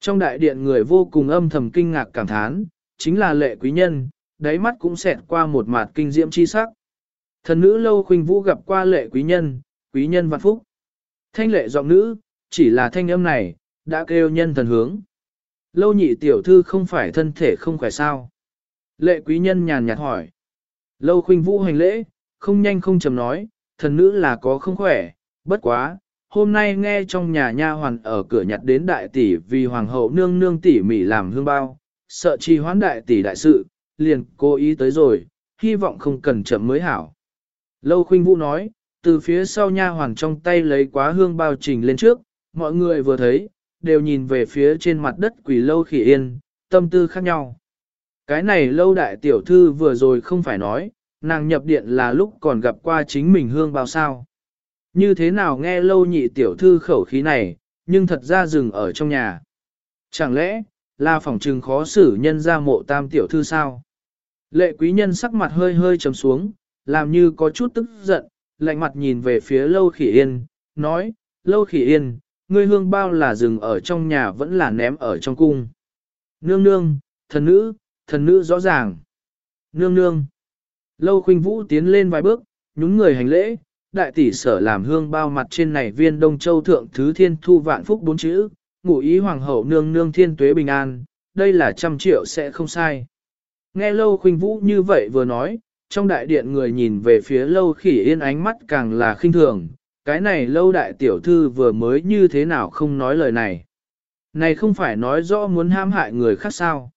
Trong đại điện người vô cùng âm thầm kinh ngạc cảm thán, chính là lệ quý nhân, đáy mắt cũng xẹt qua một mặt kinh diễm chi sắc. Thần nữ lâu khuynh vũ gặp qua lệ quý nhân, quý nhân vạn phúc. Thanh lệ giọng nữ, chỉ là thanh âm này, đã kêu nhân thần hướng. Lâu nhị tiểu thư không phải thân thể không khỏe sao. Lệ quý nhân nhàn nhạt hỏi. Lâu khuynh vũ hành lễ, không nhanh không chầm nói, thần nữ là có không khỏe, bất quá, hôm nay nghe trong nhà nha hoàn ở cửa nhặt đến đại tỷ vì hoàng hậu nương nương tỷ mỉ làm hương bao, sợ trì hoãn đại tỷ đại sự, liền cố ý tới rồi, hy vọng không cần chậm mới hảo. Lâu khuynh vũ nói, từ phía sau nha hoàn trong tay lấy quá hương bao trình lên trước, mọi người vừa thấy, đều nhìn về phía trên mặt đất quỷ lâu khỉ yên, tâm tư khác nhau. Cái này lâu đại tiểu thư vừa rồi không phải nói, nàng nhập điện là lúc còn gặp qua chính mình hương bao sao. Như thế nào nghe lâu nhị tiểu thư khẩu khí này, nhưng thật ra dừng ở trong nhà. Chẳng lẽ, là phỏng trừng khó xử nhân ra mộ tam tiểu thư sao? Lệ quý nhân sắc mặt hơi hơi trầm xuống, làm như có chút tức giận, lạnh mặt nhìn về phía lâu khỉ yên, nói, lâu khỉ yên, ngươi hương bao là dừng ở trong nhà vẫn là ném ở trong cung. Nương nương, thần nữ, thần nữ rõ ràng. Nương nương. Lâu khuynh vũ tiến lên vài bước, nhún người hành lễ, đại tỷ sở làm hương bao mặt trên này viên đông châu thượng thứ thiên thu vạn phúc bốn chữ, ngụ ý hoàng hậu nương nương thiên tuế bình an, đây là trăm triệu sẽ không sai. Nghe lâu khuynh vũ như vậy vừa nói, trong đại điện người nhìn về phía lâu khỉ yên ánh mắt càng là khinh thường, cái này lâu đại tiểu thư vừa mới như thế nào không nói lời này. Này không phải nói rõ muốn ham hại người khác sao.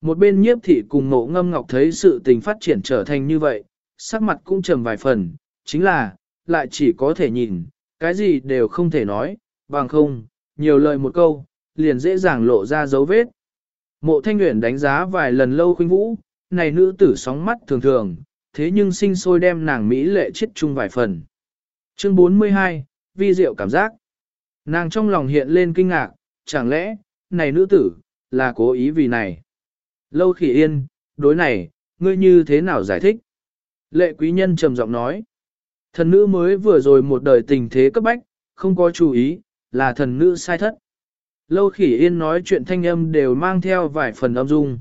Một bên nhiếp thị cùng mộ ngâm ngọc thấy sự tình phát triển trở thành như vậy, sắc mặt cũng trầm vài phần, chính là, lại chỉ có thể nhìn, cái gì đều không thể nói, bằng không, nhiều lời một câu, liền dễ dàng lộ ra dấu vết. Mộ thanh nguyện đánh giá vài lần lâu khuynh vũ, này nữ tử sóng mắt thường thường, thế nhưng sinh sôi đem nàng Mỹ lệ chết chung vài phần. Chương 42, vi diệu cảm giác. Nàng trong lòng hiện lên kinh ngạc, chẳng lẽ, này nữ tử, là cố ý vì này. Lâu khỉ yên, đối này, ngươi như thế nào giải thích? Lệ quý nhân trầm giọng nói. Thần nữ mới vừa rồi một đời tình thế cấp bách, không có chú ý, là thần nữ sai thất. Lâu khỉ yên nói chuyện thanh âm đều mang theo vài phần âm dung.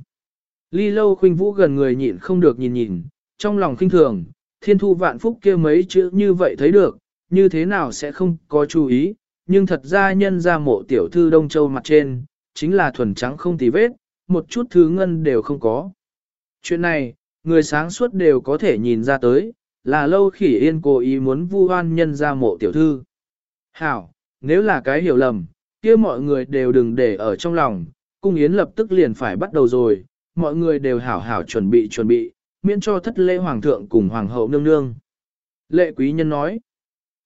Ly lâu khuynh vũ gần người nhịn không được nhìn nhìn, trong lòng khinh thường, thiên thu vạn phúc kia mấy chữ như vậy thấy được, như thế nào sẽ không có chú ý, nhưng thật ra nhân ra mộ tiểu thư Đông Châu mặt trên, chính là thuần trắng không tì vết, một chút thứ ngân đều không có. Chuyện này, người sáng suốt đều có thể nhìn ra tới, là lâu khỉ yên cố ý muốn vu oan nhân ra mộ tiểu thư. Hảo, nếu là cái hiểu lầm, kia mọi người đều đừng để ở trong lòng, cung yến lập tức liền phải bắt đầu rồi, mọi người đều hảo hảo chuẩn bị chuẩn bị, miễn cho thất lễ hoàng thượng cùng hoàng hậu nương nương. Lệ quý nhân nói,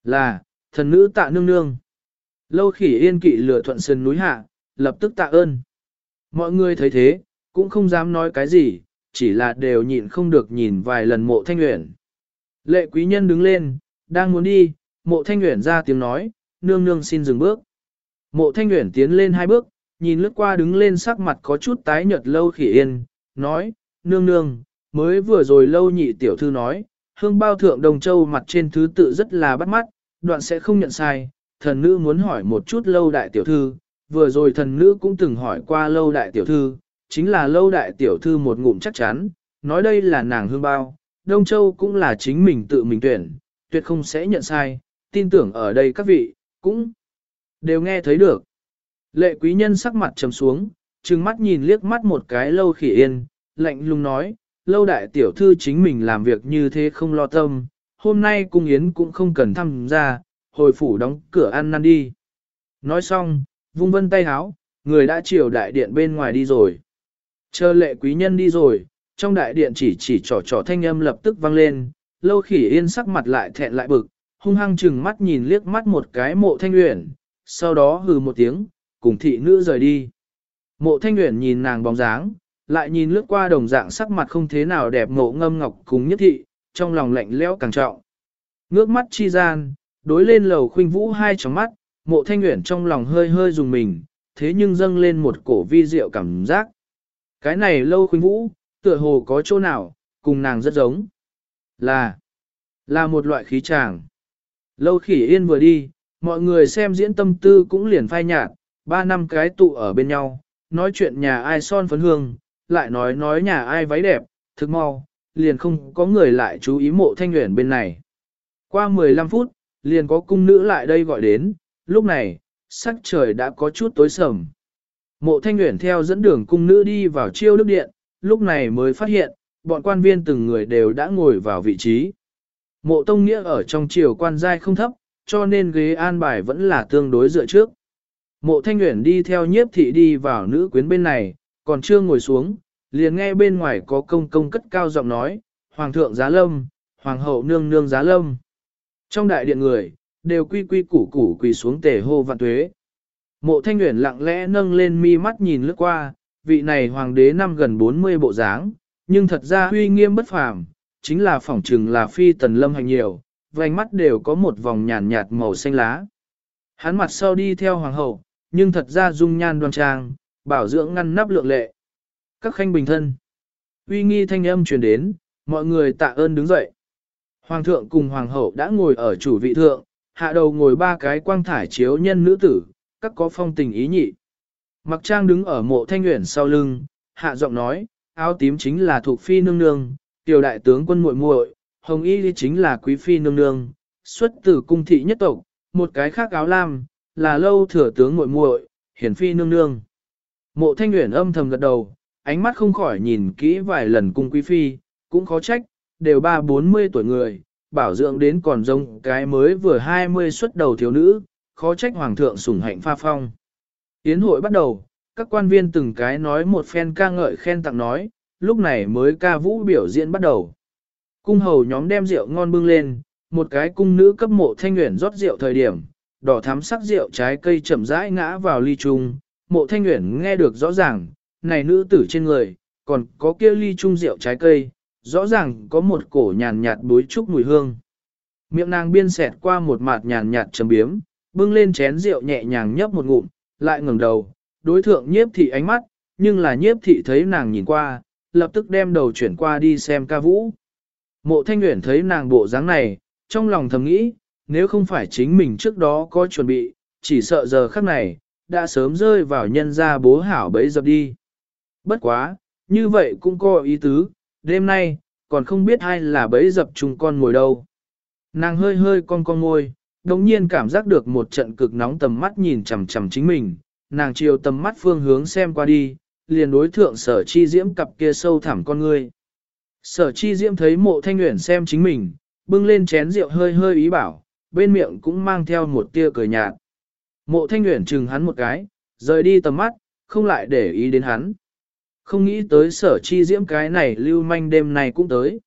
là, thần nữ tạ nương nương. Lâu khỉ yên kỵ lửa thuận sơn núi hạ, lập tức tạ ơn. Mọi người thấy thế, cũng không dám nói cái gì, chỉ là đều nhịn không được nhìn vài lần mộ thanh nguyện. Lệ quý nhân đứng lên, đang muốn đi, mộ thanh nguyện ra tiếng nói, nương nương xin dừng bước. Mộ thanh nguyện tiến lên hai bước, nhìn lướt qua đứng lên sắc mặt có chút tái nhợt lâu khỉ yên, nói, nương nương, mới vừa rồi lâu nhị tiểu thư nói, hương bao thượng đồng châu mặt trên thứ tự rất là bắt mắt, đoạn sẽ không nhận sai, thần nữ muốn hỏi một chút lâu đại tiểu thư, vừa rồi thần nữ cũng từng hỏi qua lâu đại tiểu thư, chính là lâu đại tiểu thư một ngụm chắc chắn, nói đây là nàng hương bao, Đông Châu cũng là chính mình tự mình tuyển, tuyệt không sẽ nhận sai, tin tưởng ở đây các vị, cũng đều nghe thấy được. Lệ quý nhân sắc mặt trầm xuống, trừng mắt nhìn liếc mắt một cái lâu khỉ yên, lạnh lùng nói, lâu đại tiểu thư chính mình làm việc như thế không lo tâm, hôm nay cung yến cũng không cần tham gia, hồi phủ đóng cửa ăn năn đi. Nói xong, vung vân tay háo, người đã chiều đại điện bên ngoài đi rồi. Chờ lệ quý nhân đi rồi, trong đại điện chỉ chỉ trò trò thanh âm lập tức vang lên, lâu khỉ yên sắc mặt lại thẹn lại bực, hung hăng chừng mắt nhìn liếc mắt một cái mộ thanh uyển, sau đó hừ một tiếng, cùng thị nữ rời đi. Mộ thanh uyển nhìn nàng bóng dáng, lại nhìn lướt qua đồng dạng sắc mặt không thế nào đẹp mộ ngâm ngọc cùng nhất thị, trong lòng lạnh lẽo càng trọng. Ngước mắt chi gian, đối lên lầu khuynh vũ hai tròng mắt, mộ thanh uyển trong lòng hơi hơi dùng mình, thế nhưng dâng lên một cổ vi diệu cảm giác. Cái này lâu khuynh vũ, tựa hồ có chỗ nào, cùng nàng rất giống. Là, là một loại khí tràng. Lâu khỉ yên vừa đi, mọi người xem diễn tâm tư cũng liền phai nhạt, ba năm cái tụ ở bên nhau, nói chuyện nhà ai son phấn hương, lại nói nói nhà ai váy đẹp, thực mau, liền không có người lại chú ý mộ thanh nguyện bên này. Qua 15 phút, liền có cung nữ lại đây gọi đến, lúc này, sắc trời đã có chút tối sầm. Mộ thanh nguyện theo dẫn đường cung nữ đi vào chiêu đức điện, lúc này mới phát hiện, bọn quan viên từng người đều đã ngồi vào vị trí. Mộ Tông Nghĩa ở trong triều quan giai không thấp, cho nên ghế an bài vẫn là tương đối dựa trước. Mộ Thanh Uyển đi theo nhiếp thị đi vào nữ quyến bên này, còn chưa ngồi xuống, liền nghe bên ngoài có công công cất cao giọng nói, Hoàng thượng giá lâm, Hoàng hậu nương nương giá lâm. Trong đại điện người, đều quy quy củ củ quỳ xuống tề hô vạn tuế. Mộ Thanh Uyển lặng lẽ nâng lên mi mắt nhìn lướt qua, vị này hoàng đế năm gần 40 bộ dáng, nhưng thật ra uy nghiêm bất phàm, chính là phỏng trừng là phi tần lâm hành nhiều, vành mắt đều có một vòng nhàn nhạt màu xanh lá. Hắn mặt sau đi theo hoàng hậu, nhưng thật ra dung nhan đoan trang, bảo dưỡng ngăn nắp lượng lệ. Các khanh bình thân. Uy nghi thanh âm truyền đến, mọi người tạ ơn đứng dậy. Hoàng thượng cùng hoàng hậu đã ngồi ở chủ vị thượng, hạ đầu ngồi ba cái quang thải chiếu nhân nữ tử, các có phong tình ý nhị. Mặc trang đứng ở mộ thanh nguyện sau lưng, hạ giọng nói, áo tím chính là thuộc phi nương nương, tiểu đại tướng quân muội muội, hồng y chính là quý phi nương nương, xuất từ cung thị nhất tộc, một cái khác áo lam, là lâu thừa tướng muội muội, hiển phi nương nương. Mộ thanh nguyện âm thầm gật đầu, ánh mắt không khỏi nhìn kỹ vài lần cung quý phi, cũng khó trách, đều ba bốn mươi tuổi người, bảo dưỡng đến còn giống cái mới vừa hai mươi xuất đầu thiếu nữ, khó trách hoàng thượng sủng hạnh pha phong. Yến hội bắt đầu, các quan viên từng cái nói một phen ca ngợi khen tặng nói, lúc này mới ca vũ biểu diễn bắt đầu. Cung hầu nhóm đem rượu ngon bưng lên, một cái cung nữ cấp mộ thanh nguyện rót rượu thời điểm, đỏ thắm sắc rượu trái cây chậm rãi ngã vào ly chung, mộ thanh nguyện nghe được rõ ràng, này nữ tử trên người, còn có kia ly chung rượu trái cây, rõ ràng có một cổ nhàn nhạt bối trúc mùi hương. Miệng nàng biên xẹt qua một mạt nhàn nhạt trầm biếm, bưng lên chén rượu nhẹ nhàng nhấp một ngụm, lại ngẩng đầu, đối thượng nhiếp thị ánh mắt, nhưng là nhiếp thị thấy nàng nhìn qua, lập tức đem đầu chuyển qua đi xem ca vũ. Mộ thanh nguyện thấy nàng bộ dáng này, trong lòng thầm nghĩ, nếu không phải chính mình trước đó có chuẩn bị, chỉ sợ giờ khắc này, đã sớm rơi vào nhân gia bố hảo bấy dập đi. Bất quá, như vậy cũng có ý tứ, đêm nay, còn không biết ai là bấy dập chung con ngồi đâu. Nàng hơi hơi con con ngồi, đồng nhiên cảm giác được một trận cực nóng tầm mắt nhìn chằm chằm chính mình, nàng chiều tầm mắt phương hướng xem qua đi, liền đối thượng sở chi diễm cặp kia sâu thẳm con ngươi. Sở chi diễm thấy mộ thanh nguyện xem chính mình, bưng lên chén rượu hơi hơi ý bảo, bên miệng cũng mang theo một tia cười nhạt. Mộ thanh nguyện chừng hắn một cái, rời đi tầm mắt, không lại để ý đến hắn. Không nghĩ tới sở chi diễm cái này lưu manh đêm này cũng tới.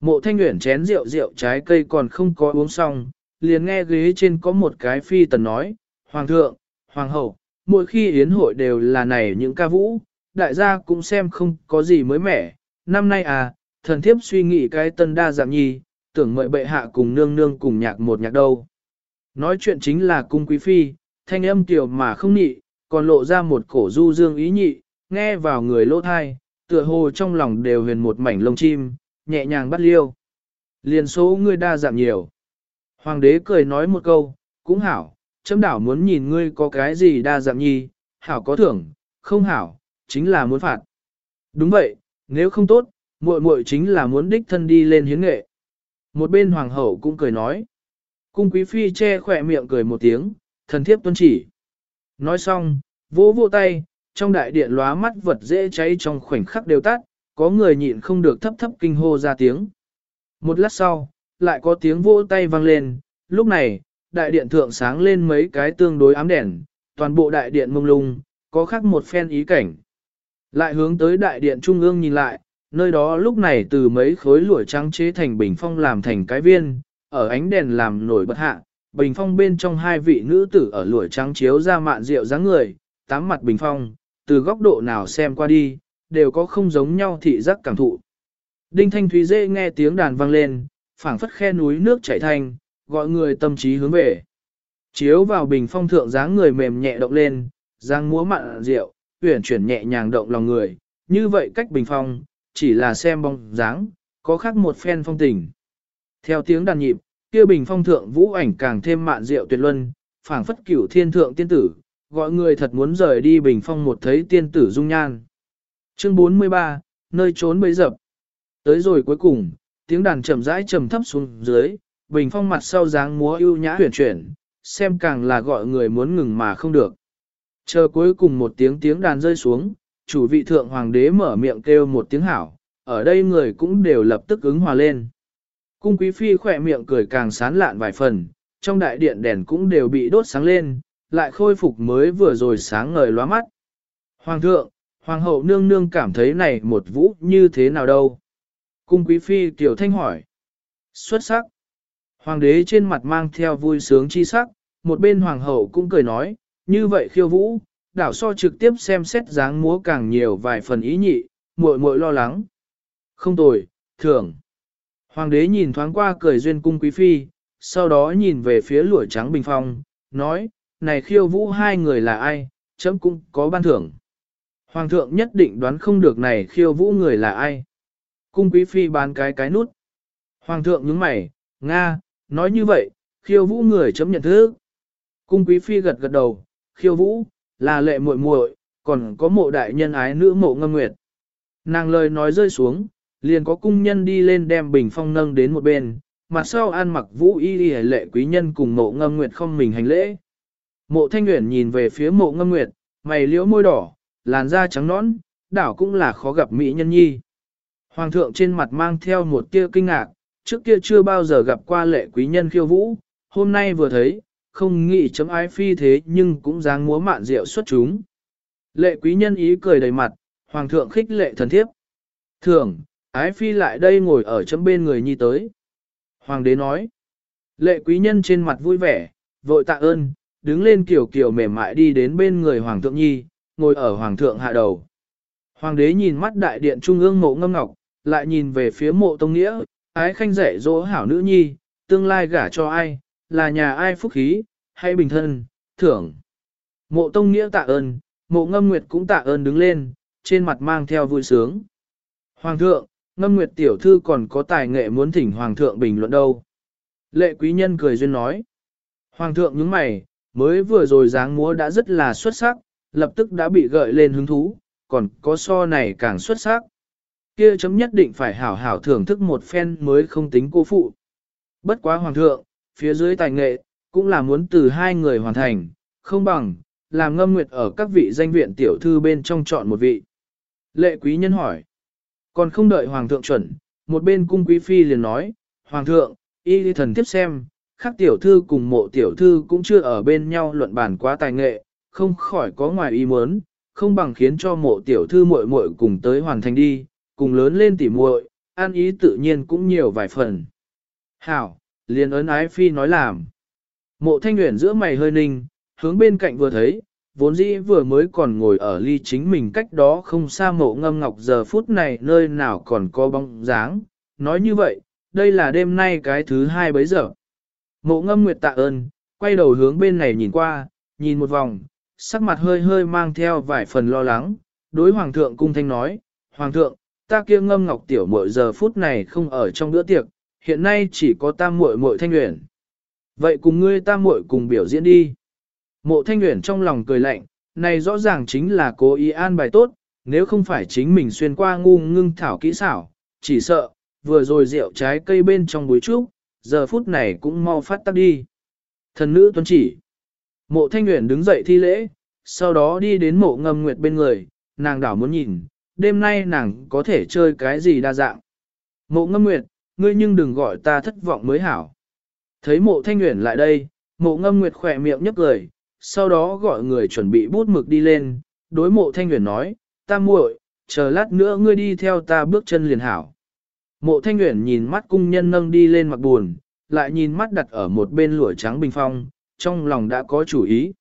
Mộ thanh nguyện chén rượu rượu trái cây còn không có uống xong, liền nghe ghế trên có một cái phi tần nói, Hoàng thượng, Hoàng hậu, mỗi khi yến hội đều là này những ca vũ, đại gia cũng xem không có gì mới mẻ. Năm nay à, thần thiếp suy nghĩ cái tân đa dạng nhi, tưởng mời bệ hạ cùng nương nương cùng nhạc một nhạc đâu. Nói chuyện chính là cung quý phi, thanh âm tiểu mà không nhị, còn lộ ra một cổ du dương ý nhị, nghe vào người lỗ thai, tựa hồ trong lòng đều huyền một mảnh lông chim, nhẹ nhàng bắt liêu. Liền số ngươi đa dạng nhiều. Hoàng đế cười nói một câu, cũng hảo, chấm đảo muốn nhìn ngươi có cái gì đa dạng nhi, hảo có thưởng, không hảo, chính là muốn phạt. Đúng vậy, nếu không tốt, muội muội chính là muốn đích thân đi lên hiến nghệ. Một bên hoàng hậu cũng cười nói. Cung quý phi che khỏe miệng cười một tiếng, thần thiếp tuân chỉ. Nói xong, vỗ vỗ tay, trong đại điện lóa mắt vật dễ cháy trong khoảnh khắc đều tắt, có người nhịn không được thấp thấp kinh hô ra tiếng. Một lát sau, lại có tiếng vỗ tay vang lên, lúc này, đại điện thượng sáng lên mấy cái tương đối ám đèn, toàn bộ đại điện mông lung, có khác một phen ý cảnh. Lại hướng tới đại điện trung ương nhìn lại, nơi đó lúc này từ mấy khối lụa trắng chế thành bình phong làm thành cái viên, ở ánh đèn làm nổi bật hạ, bình phong bên trong hai vị nữ tử ở lụa trắng chiếu ra mạn rượu dáng người, tám mặt bình phong, từ góc độ nào xem qua đi, đều có không giống nhau thị giác cảm thụ. Đinh Thanh Thúy dễ nghe tiếng đàn vang lên, phảng phất khe núi nước chảy thành, gọi người tâm trí hướng về. Chiếu vào bình phong thượng dáng người mềm nhẹ động lên, dáng múa mặn rượu, uyển chuyển nhẹ nhàng động lòng người, như vậy cách bình phong, chỉ là xem bóng dáng, có khác một phen phong tình. Theo tiếng đàn nhịp, kia bình phong thượng vũ ảnh càng thêm mạn diệu tuyệt luân, phảng phất cửu thiên thượng tiên tử, gọi người thật muốn rời đi bình phong một thấy tiên tử dung nhan. Chương 43, nơi trốn bấy dập. Tới rồi cuối cùng, tiếng đàn chậm rãi trầm thấp xuống dưới, bình phong mặt sau dáng múa ưu nhã huyền chuyển, xem càng là gọi người muốn ngừng mà không được. Chờ cuối cùng một tiếng tiếng đàn rơi xuống, chủ vị thượng hoàng đế mở miệng kêu một tiếng hảo, ở đây người cũng đều lập tức ứng hòa lên. Cung quý phi khỏe miệng cười càng sán lạn vài phần, trong đại điện đèn cũng đều bị đốt sáng lên, lại khôi phục mới vừa rồi sáng ngời lóa mắt. Hoàng thượng, hoàng hậu nương nương cảm thấy này một vũ như thế nào đâu? Cung quý phi tiểu thanh hỏi. Xuất sắc. Hoàng đế trên mặt mang theo vui sướng chi sắc, một bên hoàng hậu cũng cười nói, như vậy khiêu vũ, đảo so trực tiếp xem xét dáng múa càng nhiều vài phần ý nhị, muội muội lo lắng. Không tồi, thưởng. Hoàng đế nhìn thoáng qua cười duyên cung quý phi, sau đó nhìn về phía lụa trắng bình phong, nói, này khiêu vũ hai người là ai, chấm cũng có ban thưởng. Hoàng thượng nhất định đoán không được này khiêu vũ người là ai. Cung quý phi bán cái cái nút. Hoàng thượng nhướng mày, Nga, nói như vậy, khiêu vũ người chấm nhận thức. Cung quý phi gật gật đầu, khiêu vũ, là lệ muội muội, còn có mộ đại nhân ái nữ mộ ngâm nguyệt. Nàng lời nói rơi xuống, liền có cung nhân đi lên đem bình phong nâng đến một bên, mặt sau an mặc vũ y y lệ quý nhân cùng mộ ngâm nguyệt không mình hành lễ. Mộ thanh nguyện nhìn về phía mộ ngâm nguyệt, mày liễu môi đỏ, làn da trắng nõn, đảo cũng là khó gặp mỹ nhân nhi. Hoàng thượng trên mặt mang theo một tia kinh ngạc, trước kia chưa bao giờ gặp qua lệ quý nhân khiêu vũ, hôm nay vừa thấy, không nghĩ chấm ái phi thế nhưng cũng dáng múa mạn rượu xuất chúng. Lệ quý nhân ý cười đầy mặt, hoàng thượng khích lệ thần thiếp. Thường, ái phi lại đây ngồi ở chấm bên người nhi tới. Hoàng đế nói, lệ quý nhân trên mặt vui vẻ, vội tạ ơn, đứng lên kiểu kiểu mềm mại đi đến bên người hoàng thượng nhi, ngồi ở hoàng thượng hạ đầu. Hoàng đế nhìn mắt đại điện trung ương mộ ngâm ngọc, lại nhìn về phía mộ tông nghĩa, ái khanh dạy dỗ hảo nữ nhi, tương lai gả cho ai, là nhà ai phúc khí, hay bình thân, thưởng. Mộ tông nghĩa tạ ơn, mộ ngâm nguyệt cũng tạ ơn đứng lên, trên mặt mang theo vui sướng. Hoàng thượng, ngâm nguyệt tiểu thư còn có tài nghệ muốn thỉnh hoàng thượng bình luận đâu. Lệ quý nhân cười duyên nói. Hoàng thượng nhướng mày, mới vừa rồi dáng múa đã rất là xuất sắc, lập tức đã bị gợi lên hứng thú, còn có so này càng xuất sắc. Kia chấm nhất định phải hảo hảo thưởng thức một phen mới không tính cô phụ. Bất quá hoàng thượng, phía dưới tài nghệ, cũng là muốn từ hai người hoàn thành, không bằng, làm ngâm nguyệt ở các vị danh viện tiểu thư bên trong chọn một vị. Lệ quý nhân hỏi, còn không đợi hoàng thượng chuẩn, một bên cung quý phi liền nói, hoàng thượng, y thần tiếp xem, khác tiểu thư cùng mộ tiểu thư cũng chưa ở bên nhau luận bản quá tài nghệ, không khỏi có ngoài ý muốn, không bằng khiến cho mộ tiểu thư muội muội cùng tới hoàn thành đi, cùng lớn lên tỉ muội, an ý tự nhiên cũng nhiều vài phần. Hảo, liền ấn ái phi nói làm. Mộ thanh nguyện giữa mày hơi ninh, hướng bên cạnh vừa thấy, vốn dĩ vừa mới còn ngồi ở ly chính mình cách đó không xa mộ ngâm ngọc giờ phút này nơi nào còn có bóng dáng. Nói như vậy, đây là đêm nay cái thứ hai bấy giờ. Mộ ngâm nguyệt tạ ơn, quay đầu hướng bên này nhìn qua, nhìn một vòng, sắc mặt hơi hơi mang theo vài phần lo lắng, đối hoàng thượng cung thanh nói, hoàng thượng, ta kia ngâm ngọc tiểu muội giờ phút này không ở trong bữa tiệc, hiện nay chỉ có tam muội muội thanh nguyện. Vậy cùng ngươi tam muội cùng biểu diễn đi. Mộ thanh nguyện trong lòng cười lạnh, này rõ ràng chính là cố ý an bài tốt, nếu không phải chính mình xuyên qua ngu ngưng thảo kỹ xảo, chỉ sợ, vừa rồi rượu trái cây bên trong búi trúc, giờ phút này cũng mau phát tắc đi. Thần nữ tuấn chỉ. Mộ thanh nguyện đứng dậy thi lễ, sau đó đi đến mộ ngâm nguyệt bên người, nàng đảo muốn nhìn, đêm nay nàng có thể chơi cái gì đa dạng. Mộ ngâm nguyệt, ngươi nhưng đừng gọi ta thất vọng mới hảo. Thấy mộ thanh nguyện lại đây, mộ ngâm nguyệt khỏe miệng nhấp cười, sau đó gọi người chuẩn bị bút mực đi lên, đối mộ thanh nguyện nói, ta muội, chờ lát nữa ngươi đi theo ta bước chân liền hảo. Mộ thanh nguyện nhìn mắt cung nhân nâng đi lên mặt buồn, lại nhìn mắt đặt ở một bên lụa trắng bình phong, trong lòng đã có chủ ý.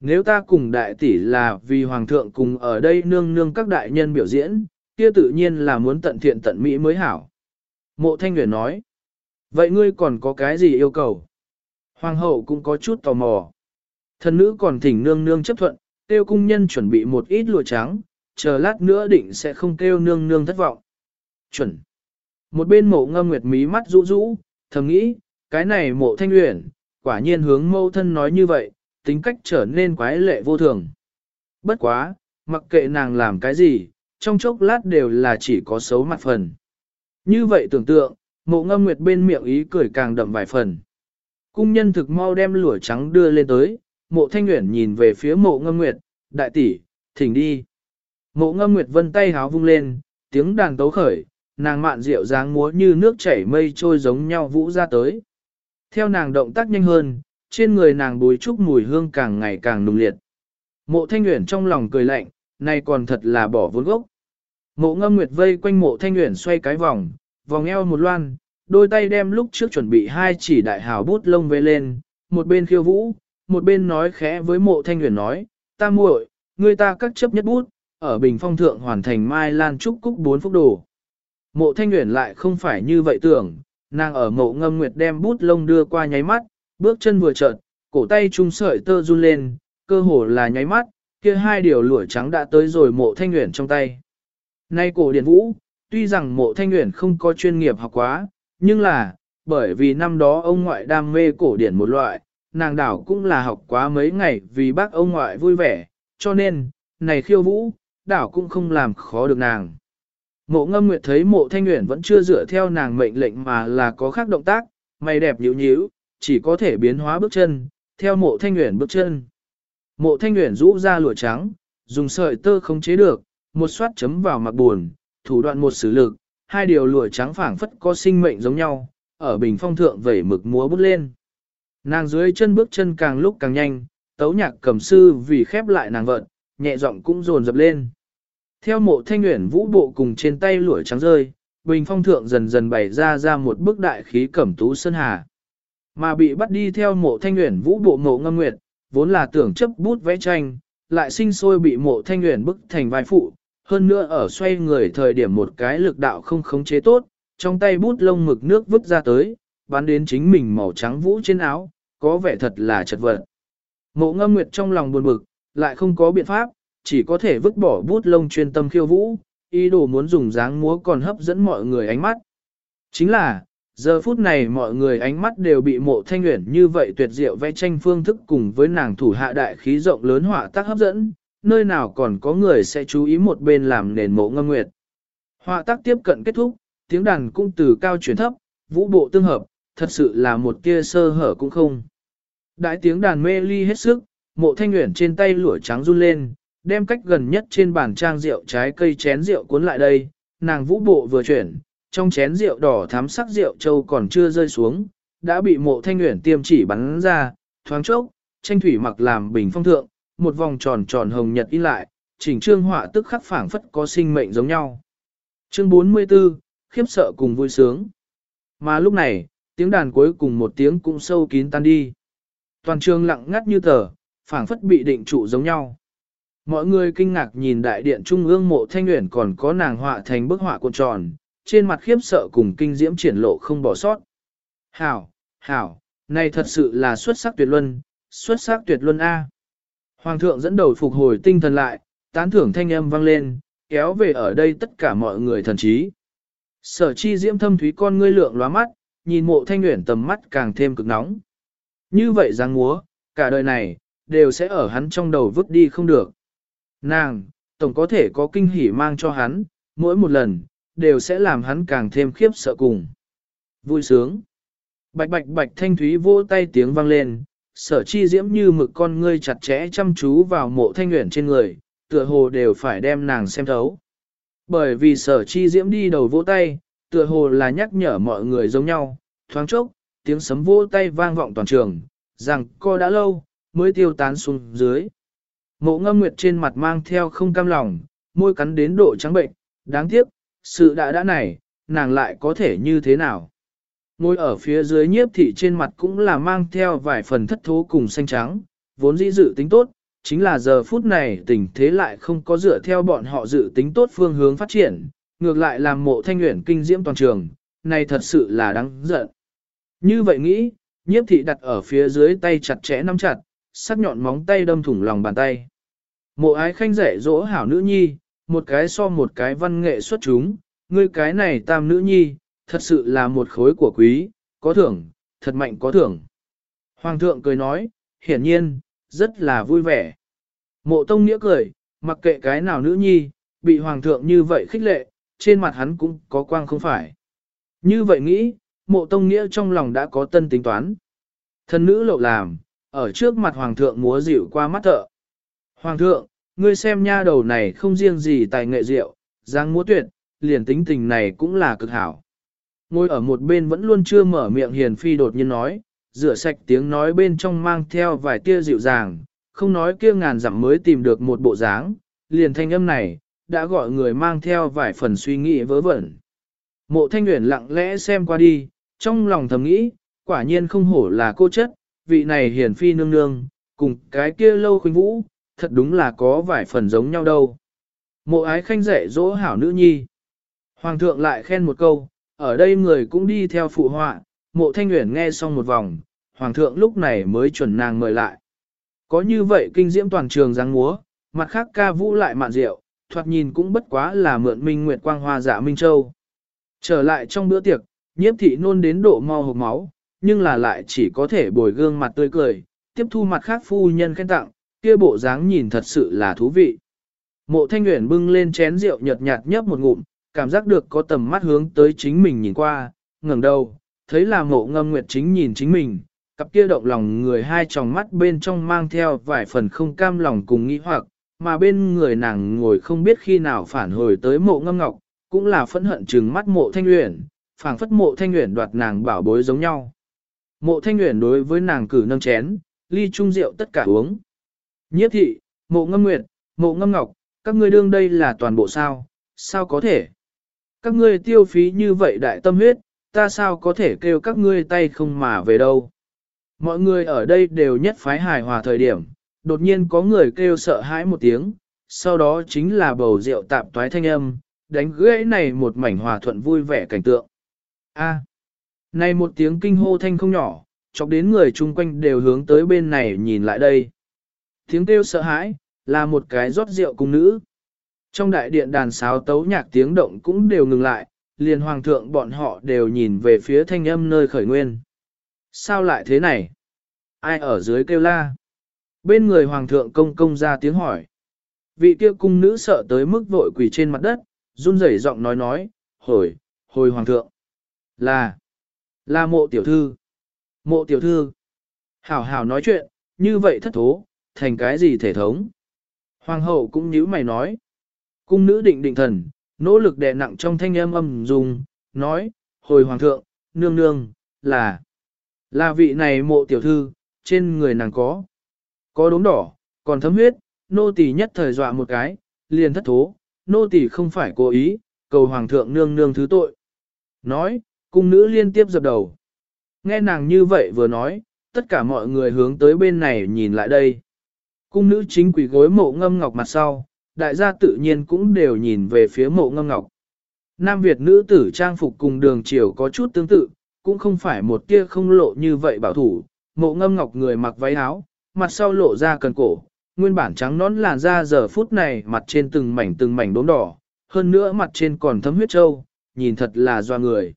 Nếu ta cùng đại tỷ là vì hoàng thượng cùng ở đây nương nương các đại nhân biểu diễn, kia tự nhiên là muốn tận thiện tận mỹ mới hảo. Mộ thanh Nguyễn nói, vậy ngươi còn có cái gì yêu cầu? Hoàng hậu cũng có chút tò mò. Thần nữ còn thỉnh nương nương chấp thuận, tiêu cung nhân chuẩn bị một ít lụa trắng, chờ lát nữa định sẽ không kêu nương nương thất vọng. Chuẩn. Một bên mộ ngâm nguyệt mí mắt rũ rũ, thầm nghĩ, cái này mộ thanh uyển, quả nhiên hướng mâu thân nói như vậy, tính cách trở nên quái lệ vô thường. Bất quá, mặc kệ nàng làm cái gì, trong chốc lát đều là chỉ có xấu mặt phần. Như vậy tưởng tượng, mộ ngâm nguyệt bên miệng ý cười càng đậm vài phần. Cung nhân thực mau đem lũa trắng đưa lên tới, mộ thanh nguyện nhìn về phía mộ ngâm nguyệt, đại tỷ, thỉnh đi. Mộ ngâm nguyệt vân tay háo vung lên, tiếng đàn tấu khởi, nàng mạn rượu dáng múa như nước chảy mây trôi giống nhau vũ ra tới. Theo nàng động tác nhanh hơn, trên người nàng bùi trúc mùi hương càng ngày càng nùng liệt. Mộ thanh nguyện trong lòng cười lạnh, này còn thật là bỏ vốn gốc. Mộ ngâm nguyệt vây quanh mộ thanh nguyện xoay cái vòng, vòng eo một loan, đôi tay đem lúc trước chuẩn bị hai chỉ đại hào bút lông về lên, một bên khiêu vũ, một bên nói khẽ với mộ thanh nguyện nói, ta muội, người ta cắt chấp nhất bút, ở bình phong thượng hoàn thành mai lan trúc cúc bốn phúc đồ. Mộ thanh nguyện lại không phải như vậy tưởng, nàng ở mộ ngâm nguyệt đem bút lông đưa qua nháy mắt, bước chân vừa chợt, cổ tay trung sợi tơ run lên, cơ hồ là nháy mắt, kia hai điều lụa trắng đã tới rồi mộ thanh nguyện trong tay. Nay cổ điển vũ, tuy rằng mộ thanh nguyện không có chuyên nghiệp học quá, nhưng là, bởi vì năm đó ông ngoại đam mê cổ điển một loại, nàng đảo cũng là học quá mấy ngày vì bác ông ngoại vui vẻ, cho nên, này khiêu vũ, đảo cũng không làm khó được nàng. Mộ ngâm nguyệt thấy mộ thanh nguyện vẫn chưa dựa theo nàng mệnh lệnh mà là có khác động tác, mày đẹp nhíu nhíu, chỉ có thể biến hóa bước chân, theo mộ thanh nguyện bước chân. Mộ thanh nguyện rũ ra lụa trắng, dùng sợi tơ không chế được, một xoát chấm vào mặt buồn, thủ đoạn một xử lực, hai điều lụa trắng phảng phất có sinh mệnh giống nhau, ở bình phong thượng vẩy mực múa bút lên. Nàng dưới chân bước chân càng lúc càng nhanh, tấu nhạc cầm sư vì khép lại nàng vận, nhẹ giọng cũng dồn dập lên. Theo mộ thanh nguyện vũ bộ cùng trên tay lụa trắng rơi, bình phong thượng dần dần bày ra ra một bức đại khí cẩm tú sơn hà. Mà bị bắt đi theo mộ thanh nguyện vũ bộ mộ ngâm nguyệt, vốn là tưởng chấp bút vẽ tranh, lại sinh sôi bị mộ thanh nguyện bức thành vai phụ, hơn nữa ở xoay người thời điểm một cái lực đạo không khống chế tốt, trong tay bút lông mực nước vứt ra tới, bắn đến chính mình màu trắng vũ trên áo, có vẻ thật là chật vật. Mộ ngâm nguyệt trong lòng buồn bực, lại không có biện pháp, chỉ có thể vứt bỏ bút lông chuyên tâm khiêu vũ, ý đồ muốn dùng dáng múa còn hấp dẫn mọi người ánh mắt. Chính là, giờ phút này mọi người ánh mắt đều bị mộ thanh nguyện như vậy tuyệt diệu vẽ tranh phương thức cùng với nàng thủ hạ đại khí rộng lớn họa tác hấp dẫn, nơi nào còn có người sẽ chú ý một bên làm nền mộ ngâm nguyệt. Họa tác tiếp cận kết thúc, tiếng đàn cũng từ cao chuyển thấp, vũ bộ tương hợp, thật sự là một kia sơ hở cũng không. Đại tiếng đàn mê ly hết sức, mộ thanh nguyện trên tay lụa trắng run lên, đem cách gần nhất trên bàn trang rượu trái cây chén rượu cuốn lại đây, nàng vũ bộ vừa chuyển, trong chén rượu đỏ thắm sắc rượu châu còn chưa rơi xuống, đã bị mộ thanh nguyện tiêm chỉ bắn ra, thoáng chốc, tranh thủy mặc làm bình phong thượng, một vòng tròn tròn hồng nhật in lại, chỉnh trương họa tức khắc phảng phất có sinh mệnh giống nhau. Chương 44, khiếp sợ cùng vui sướng. Mà lúc này, tiếng đàn cuối cùng một tiếng cũng sâu kín tan đi. Toàn trường lặng ngắt như tờ, phảng phất bị định trụ giống nhau. Mọi người kinh ngạc nhìn đại điện trung ương mộ thanh nguyện còn có nàng họa thành bức họa cuộn tròn, trên mặt khiếp sợ cùng kinh diễm triển lộ không bỏ sót. Hảo, hảo, này thật sự là xuất sắc tuyệt luân, xuất sắc tuyệt luân A. Hoàng thượng dẫn đầu phục hồi tinh thần lại, tán thưởng thanh âm vang lên, kéo về ở đây tất cả mọi người thần trí. Sở chi diễm thâm thúy con ngươi lượng lóa mắt, nhìn mộ thanh nguyện tầm mắt càng thêm cực nóng. Như vậy giang múa, cả đời này, đều sẽ ở hắn trong đầu vứt đi không được. Nàng, tổng có thể có kinh hỉ mang cho hắn, mỗi một lần, đều sẽ làm hắn càng thêm khiếp sợ cùng. Vui sướng. Bạch bạch bạch thanh thúy vô tay tiếng vang lên, sở chi diễm như mực con ngươi chặt chẽ chăm chú vào mộ thanh nguyện trên người, tựa hồ đều phải đem nàng xem thấu. Bởi vì sở chi diễm đi đầu vỗ tay, tựa hồ là nhắc nhở mọi người giống nhau, thoáng chốc, tiếng sấm vỗ tay vang vọng toàn trường, rằng co đã lâu, mới tiêu tán xuống dưới. Mộ ngâm nguyệt trên mặt mang theo không cam lòng, môi cắn đến độ trắng bệnh, đáng tiếc, sự đã đã này, nàng lại có thể như thế nào. Ngồi ở phía dưới nhiếp thị trên mặt cũng là mang theo vài phần thất thố cùng xanh trắng, vốn dĩ dự tính tốt, chính là giờ phút này tình thế lại không có dựa theo bọn họ dự tính tốt phương hướng phát triển, ngược lại làm mộ thanh nguyện kinh diễm toàn trường, này thật sự là đáng giận. Như vậy nghĩ, nhiếp thị đặt ở phía dưới tay chặt chẽ nắm chặt, sắc nhọn móng tay đâm thủng lòng bàn tay. Mộ ái khanh rẻ dỗ hảo nữ nhi, một cái so một cái văn nghệ xuất chúng, ngươi cái này tam nữ nhi, thật sự là một khối của quý, có thưởng, thật mạnh có thưởng. Hoàng thượng cười nói, hiển nhiên, rất là vui vẻ. Mộ tông nghĩa cười, mặc kệ cái nào nữ nhi, bị hoàng thượng như vậy khích lệ, trên mặt hắn cũng có quang không phải. Như vậy nghĩ, mộ tông nghĩa trong lòng đã có tân tính toán. Thân nữ lộ làm, ở trước mặt hoàng thượng múa dịu qua mắt thợ. Hoàng thượng, ngươi xem nha đầu này không riêng gì tài nghệ rượu, dáng múa tuyệt, liền tính tình này cũng là cực hảo. Ngồi ở một bên vẫn luôn chưa mở miệng hiền phi đột nhiên nói, rửa sạch tiếng nói bên trong mang theo vài tia dịu dàng, không nói kia ngàn dặm mới tìm được một bộ dáng, liền thanh âm này, đã gọi người mang theo vài phần suy nghĩ vớ vẩn. Mộ thanh nguyện lặng lẽ xem qua đi, trong lòng thầm nghĩ, quả nhiên không hổ là cô chất, vị này hiền phi nương nương, cùng cái kia lâu khuynh vũ, thật đúng là có vài phần giống nhau đâu. Mộ ái khanh dạy dỗ hảo nữ nhi. Hoàng thượng lại khen một câu, ở đây người cũng đi theo phụ họa, mộ thanh nguyện nghe xong một vòng, hoàng thượng lúc này mới chuẩn nàng mời lại. Có như vậy kinh diễm toàn trường giáng múa, mặt khác ca vũ lại mạn rượu, thoạt nhìn cũng bất quá là mượn minh nguyệt quang hoa dạ Minh Châu. Trở lại trong bữa tiệc, nhiếp thị nôn đến độ mau hộp máu, nhưng là lại chỉ có thể bồi gương mặt tươi cười, tiếp thu mặt khác phu nhân khen tặng, kia bộ dáng nhìn thật sự là thú vị. Mộ thanh nguyện bưng lên chén rượu nhợt nhạt nhấp một ngụm, cảm giác được có tầm mắt hướng tới chính mình nhìn qua, ngẩng đầu, thấy là mộ ngâm nguyệt chính nhìn chính mình, cặp kia động lòng người hai tròng mắt bên trong mang theo vài phần không cam lòng cùng nghĩ hoặc, mà bên người nàng ngồi không biết khi nào phản hồi tới mộ ngâm ngọc, cũng là phẫn hận trừng mắt mộ thanh uyển, phảng phất mộ thanh uyển đoạt nàng bảo bối giống nhau. Mộ thanh uyển đối với nàng cử nâng chén, ly chung rượu tất cả uống. Nhiếp thị, mộ ngâm nguyệt, mộ ngâm ngọc, các ngươi đương đây là toàn bộ sao, sao có thể? Các ngươi tiêu phí như vậy đại tâm huyết, ta sao có thể kêu các ngươi tay không mà về đâu? Mọi người ở đây đều nhất phái hài hòa thời điểm, đột nhiên có người kêu sợ hãi một tiếng, sau đó chính là bầu rượu tạp toái thanh âm, đánh gãy này một mảnh hòa thuận vui vẻ cảnh tượng. A. này một tiếng kinh hô thanh không nhỏ, chọc đến người chung quanh đều hướng tới bên này nhìn lại đây. Tiếng kêu sợ hãi, là một cái rót rượu cung nữ. Trong đại điện đàn sáo tấu nhạc tiếng động cũng đều ngừng lại, liền hoàng thượng bọn họ đều nhìn về phía thanh âm nơi khởi nguyên. Sao lại thế này? Ai ở dưới kêu la? Bên người hoàng thượng công công ra tiếng hỏi. Vị kia cung nữ sợ tới mức vội quỳ trên mặt đất, run rẩy giọng nói nói, hồi, hồi hoàng thượng. Là, là mộ tiểu thư. Mộ tiểu thư. Hảo hảo nói chuyện, như vậy thất thố, thành cái gì thể thống. Hoàng hậu cũng nhíu mày nói. Cung nữ định định thần, nỗ lực đè nặng trong thanh âm âm dùng, nói, hồi hoàng thượng, nương nương, là, là vị này mộ tiểu thư, trên người nàng có, có đốm đỏ, còn thấm huyết, nô tỳ nhất thời dọa một cái, liền thất thố, nô tỳ không phải cố ý, cầu hoàng thượng nương nương thứ tội. Nói, cung nữ liên tiếp dập đầu. Nghe nàng như vậy vừa nói, tất cả mọi người hướng tới bên này nhìn lại đây. Cung nữ chính quỷ gối mộ ngâm ngọc mặt sau, đại gia tự nhiên cũng đều nhìn về phía mộ ngâm ngọc. Nam Việt nữ tử trang phục cùng đường chiều có chút tương tự, cũng không phải một tia không lộ như vậy bảo thủ. Mộ ngâm ngọc người mặc váy áo, mặt sau lộ ra cần cổ, nguyên bản trắng nón làn da giờ phút này mặt trên từng mảnh từng mảnh đốm đỏ, hơn nữa mặt trên còn thấm huyết trâu, nhìn thật là doa người.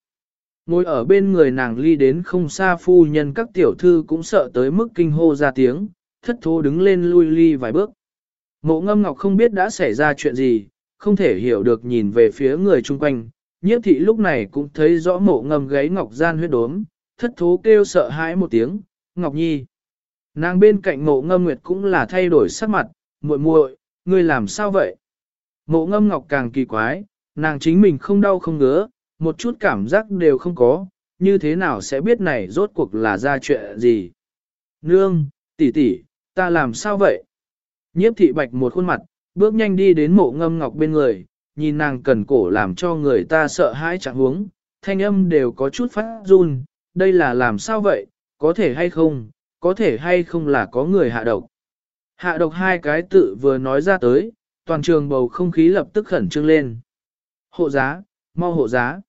Ngồi ở bên người nàng ly đến không xa phu nhân các tiểu thư cũng sợ tới mức kinh hô ra tiếng, thất thố đứng lên lui ly vài bước. Mộ ngâm ngọc không biết đã xảy ra chuyện gì, không thể hiểu được nhìn về phía người chung quanh. Nhiếp thị lúc này cũng thấy rõ mộ ngâm gáy ngọc gian huyết đốm, thất thố kêu sợ hãi một tiếng, Ngọc Nhi. Nàng bên cạnh mộ ngâm nguyệt cũng là thay đổi sắc mặt, muội muội, ngươi làm sao vậy? Mộ ngâm ngọc càng kỳ quái, nàng chính mình không đau không ngứa, một chút cảm giác đều không có, như thế nào sẽ biết này rốt cuộc là ra chuyện gì? Nương, tỷ tỷ, ta làm sao vậy? Nhiếp thị bạch một khuôn mặt, bước nhanh đi đến mộ ngâm ngọc bên người, nhìn nàng cần cổ làm cho người ta sợ hãi chẳng huống, thanh âm đều có chút phát run, đây là làm sao vậy, có thể hay không, có thể hay không là có người hạ độc. Hạ độc hai cái tự vừa nói ra tới, toàn trường bầu không khí lập tức khẩn trương lên. Hộ giá, mau hộ giá.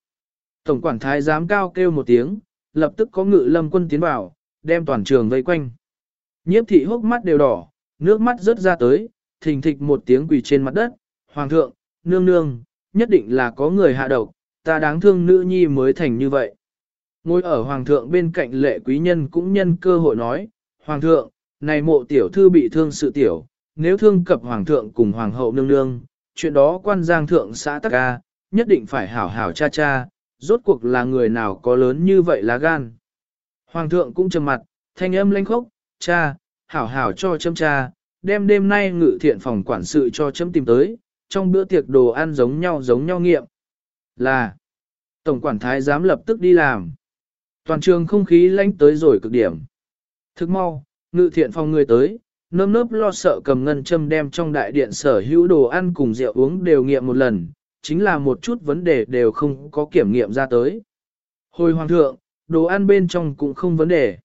Tổng quản thái giám cao kêu một tiếng, lập tức có ngự lâm quân tiến vào, đem toàn trường vây quanh. Nhiếp thị hốc mắt đều đỏ, nước mắt rớt ra tới, thình thịch một tiếng quỳ trên mặt đất. Hoàng thượng, nương nương, nhất định là có người hạ độc, ta đáng thương nữ nhi mới thành như vậy. Ngồi ở hoàng thượng bên cạnh lệ quý nhân cũng nhân cơ hội nói, Hoàng thượng, này mộ tiểu thư bị thương sự tiểu, nếu thương cập hoàng thượng cùng hoàng hậu nương nương, chuyện đó quan giang thượng xã tắc ca, nhất định phải hảo hảo cha cha, rốt cuộc là người nào có lớn như vậy lá gan. Hoàng thượng cũng trầm mặt, thanh âm lanh khốc, cha, hảo hảo cho châm cha, đem đêm nay ngự thiện phòng quản sự cho chấm tìm tới, trong bữa tiệc đồ ăn giống nhau giống nhau nghiệm. Là, tổng quản thái dám lập tức đi làm. Toàn trường không khí lánh tới rồi cực điểm. Thức mau, ngự thiện phòng người tới, nơm nớp lo sợ cầm ngân châm đem trong đại điện sở hữu đồ ăn cùng rượu uống đều nghiệm một lần, chính là một chút vấn đề đều không có kiểm nghiệm ra tới. Hồi hoàng thượng, đồ ăn bên trong cũng không vấn đề.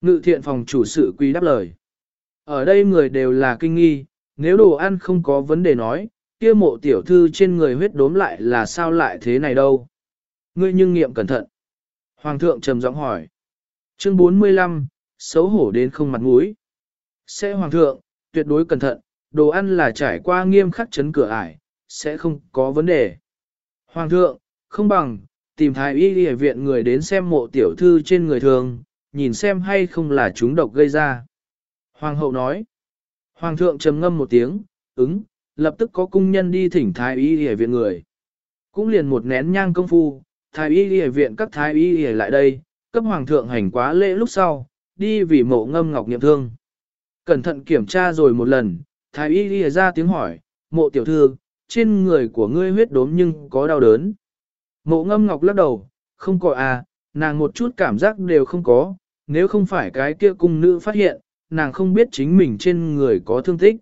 Ngự thiện phòng chủ sự quý đáp lời. Ở đây người đều là kinh nghi, nếu đồ ăn không có vấn đề nói, kia mộ tiểu thư trên người huyết đốm lại là sao lại thế này đâu. Ngươi nhưng nghiệm cẩn thận. Hoàng thượng trầm giọng hỏi. Chương 45, xấu hổ đến không mặt mũi. Sẽ hoàng thượng, tuyệt đối cẩn thận, đồ ăn là trải qua nghiêm khắc chấn cửa ải, sẽ không có vấn đề. Hoàng thượng, không bằng, tìm thái y y viện người đến xem mộ tiểu thư trên người thường, nhìn xem hay không là chúng độc gây ra. Hoàng hậu nói. Hoàng thượng trầm ngâm một tiếng, ứng, lập tức có cung nhân đi thỉnh thái y y viện người. Cũng liền một nén nhang công phu, thái y y viện các thái y y lại đây, cấp hoàng thượng hành quá lễ lúc sau, đi vì mộ ngâm ngọc nghiệm thương. Cẩn thận kiểm tra rồi một lần, thái y y ra tiếng hỏi, mộ tiểu thư, trên người của ngươi huyết đốm nhưng có đau đớn. Mộ ngâm ngọc lắc đầu, không có à, nàng một chút cảm giác đều không có, nếu không phải cái kia cung nữ phát hiện, nàng không biết chính mình trên người có thương tích.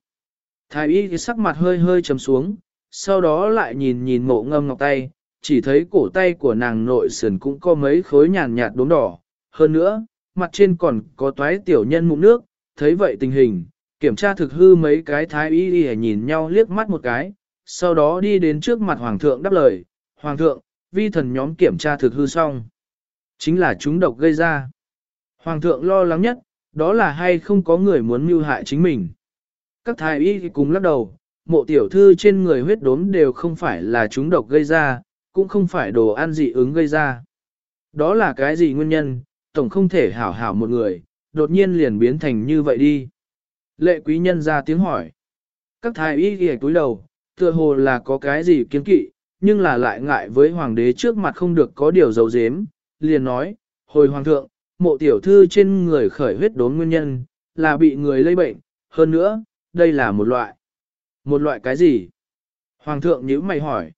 Thái y sắc mặt hơi hơi trầm xuống, sau đó lại nhìn nhìn mộ ngâm ngọc tay, chỉ thấy cổ tay của nàng nội sườn cũng có mấy khối nhàn nhạt đốm đỏ. Hơn nữa, mặt trên còn có toái tiểu nhân mụn nước, thấy vậy tình hình, kiểm tra thực hư mấy cái thái y y nhìn nhau liếc mắt một cái, sau đó đi đến trước mặt hoàng thượng đáp lời, hoàng thượng, vi thần nhóm kiểm tra thực hư xong. Chính là chúng độc gây ra. Hoàng thượng lo lắng nhất, đó là hay không có người muốn mưu hại chính mình. Các thái y cùng lắc đầu, mộ tiểu thư trên người huyết đốm đều không phải là chúng độc gây ra, cũng không phải đồ ăn dị ứng gây ra. Đó là cái gì nguyên nhân, tổng không thể hảo hảo một người, đột nhiên liền biến thành như vậy đi. Lệ quý nhân ra tiếng hỏi. Các thái y ghi túi đầu, tựa hồ là có cái gì kiên kỵ, nhưng là lại ngại với hoàng đế trước mặt không được có điều dấu dếm, liền nói, hồi hoàng thượng, mộ tiểu thư trên người khởi huyết đốn nguyên nhân, là bị người lây bệnh, hơn nữa, đây là một loại. Một loại cái gì? Hoàng thượng nhíu mày hỏi.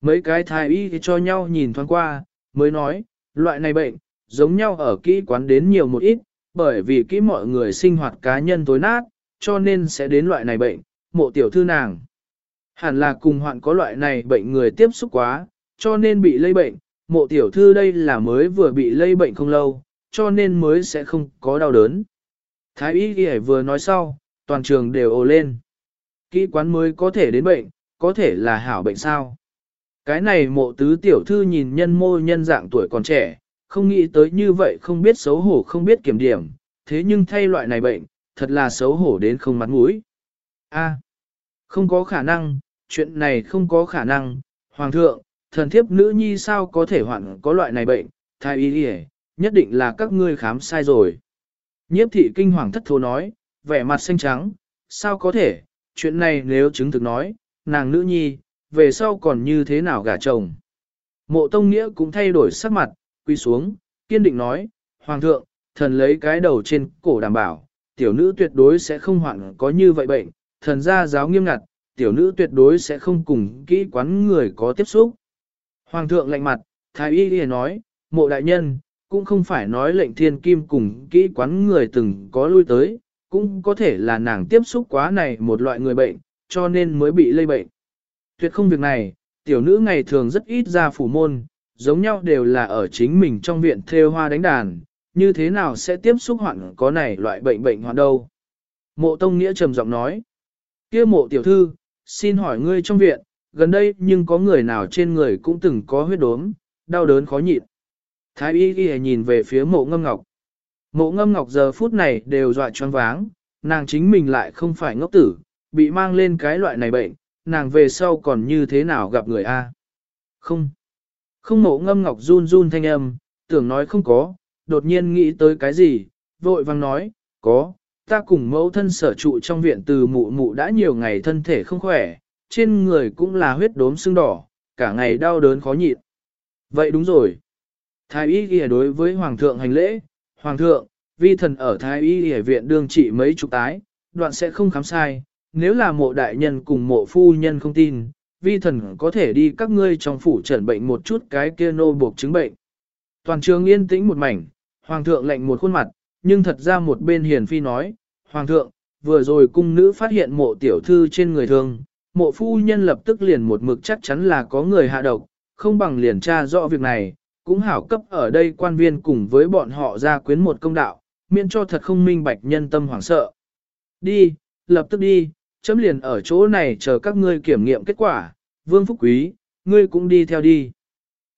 Mấy cái thái y cho nhau nhìn thoáng qua, mới nói, loại này bệnh, giống nhau ở kỹ quán đến nhiều một ít, bởi vì kỹ mọi người sinh hoạt cá nhân tối nát, cho nên sẽ đến loại này bệnh, mộ tiểu thư nàng. Hẳn là cùng hoạn có loại này bệnh người tiếp xúc quá, cho nên bị lây bệnh, mộ tiểu thư đây là mới vừa bị lây bệnh không lâu, cho nên mới sẽ không có đau đớn. Thái y ghi vừa nói sau, toàn trường đều ồ lên. Kỹ quán mới có thể đến bệnh, có thể là hảo bệnh sao. Cái này mộ tứ tiểu thư nhìn nhân mô nhân dạng tuổi còn trẻ, không nghĩ tới như vậy không biết xấu hổ không biết kiểm điểm, thế nhưng thay loại này bệnh, thật là xấu hổ đến không mặt mũi. A, không có khả năng, chuyện này không có khả năng, hoàng thượng, thần thiếp nữ nhi sao có thể hoạn có loại này bệnh, thái y đi nhất định là các ngươi khám sai rồi. Nhiếp thị kinh hoàng thất thố nói, vẻ mặt xanh trắng, sao có thể, chuyện này nếu chứng thực nói, nàng nữ nhi, về sau còn như thế nào gả chồng. Mộ Tông Nghĩa cũng thay đổi sắc mặt, quy xuống, kiên định nói, Hoàng thượng, thần lấy cái đầu trên cổ đảm bảo, tiểu nữ tuyệt đối sẽ không hoạn có như vậy bệnh, thần gia giáo nghiêm ngặt, tiểu nữ tuyệt đối sẽ không cùng kỹ quán người có tiếp xúc. Hoàng thượng lạnh mặt, Thái Y liền nói, mộ đại nhân, cũng không phải nói lệnh thiên kim cùng kỹ quán người từng có lui tới, cũng có thể là nàng tiếp xúc quá này một loại người bệnh, cho nên mới bị lây bệnh. Tuyệt không việc này, tiểu nữ ngày thường rất ít ra phủ môn, giống nhau đều là ở chính mình trong viện theo hoa đánh đàn, như thế nào sẽ tiếp xúc hoạn có này loại bệnh bệnh hoạn đâu. Mộ Tông Nghĩa trầm giọng nói, kia mộ tiểu thư, xin hỏi ngươi trong viện, gần đây nhưng có người nào trên người cũng từng có huyết đốm, đau đớn khó nhịn. Thái y ghi nhìn về phía mộ ngâm ngọc. Mộ ngâm ngọc giờ phút này đều dọa choáng váng, nàng chính mình lại không phải ngốc tử, bị mang lên cái loại này bệnh, nàng về sau còn như thế nào gặp người A. Không. Không mộ ngâm ngọc run run thanh âm, tưởng nói không có, đột nhiên nghĩ tới cái gì, vội vang nói, có, ta cùng mẫu thân sở trụ trong viện từ mụ mụ đã nhiều ngày thân thể không khỏe, trên người cũng là huyết đốm sưng đỏ, cả ngày đau đớn khó nhịn. Vậy đúng rồi. Thái y ghi đối với Hoàng thượng hành lễ, Hoàng thượng, vi thần ở Thái y ghi viện đương trị mấy chục tái, đoạn sẽ không khám sai, nếu là mộ đại nhân cùng mộ phu nhân không tin, vi thần có thể đi các ngươi trong phủ trần bệnh một chút cái kia nô buộc chứng bệnh. Toàn trường yên tĩnh một mảnh, hoàng thượng lệnh một khuôn mặt, nhưng thật ra một bên hiền phi nói, hoàng thượng, vừa rồi cung nữ phát hiện mộ tiểu thư trên người thương, mộ phu nhân lập tức liền một mực chắc chắn là có người hạ độc, không bằng liền tra rõ việc này, cũng hảo cấp ở đây quan viên cùng với bọn họ ra quyến một công đạo, miễn cho thật không minh bạch nhân tâm hoảng sợ. Đi, lập tức đi, chấm liền ở chỗ này chờ các ngươi kiểm nghiệm kết quả, vương phúc quý, ngươi cũng đi theo đi.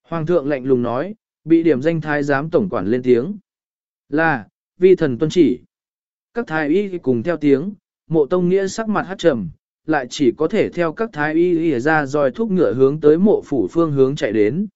Hoàng thượng lạnh lùng nói, bị điểm danh thái giám tổng quản lên tiếng. Là, vi thần tuân chỉ. Các thái y cùng theo tiếng, mộ tông nghĩa sắc mặt hát trầm, lại chỉ có thể theo các thái y ra dòi thúc ngựa hướng tới mộ phủ phương hướng chạy đến.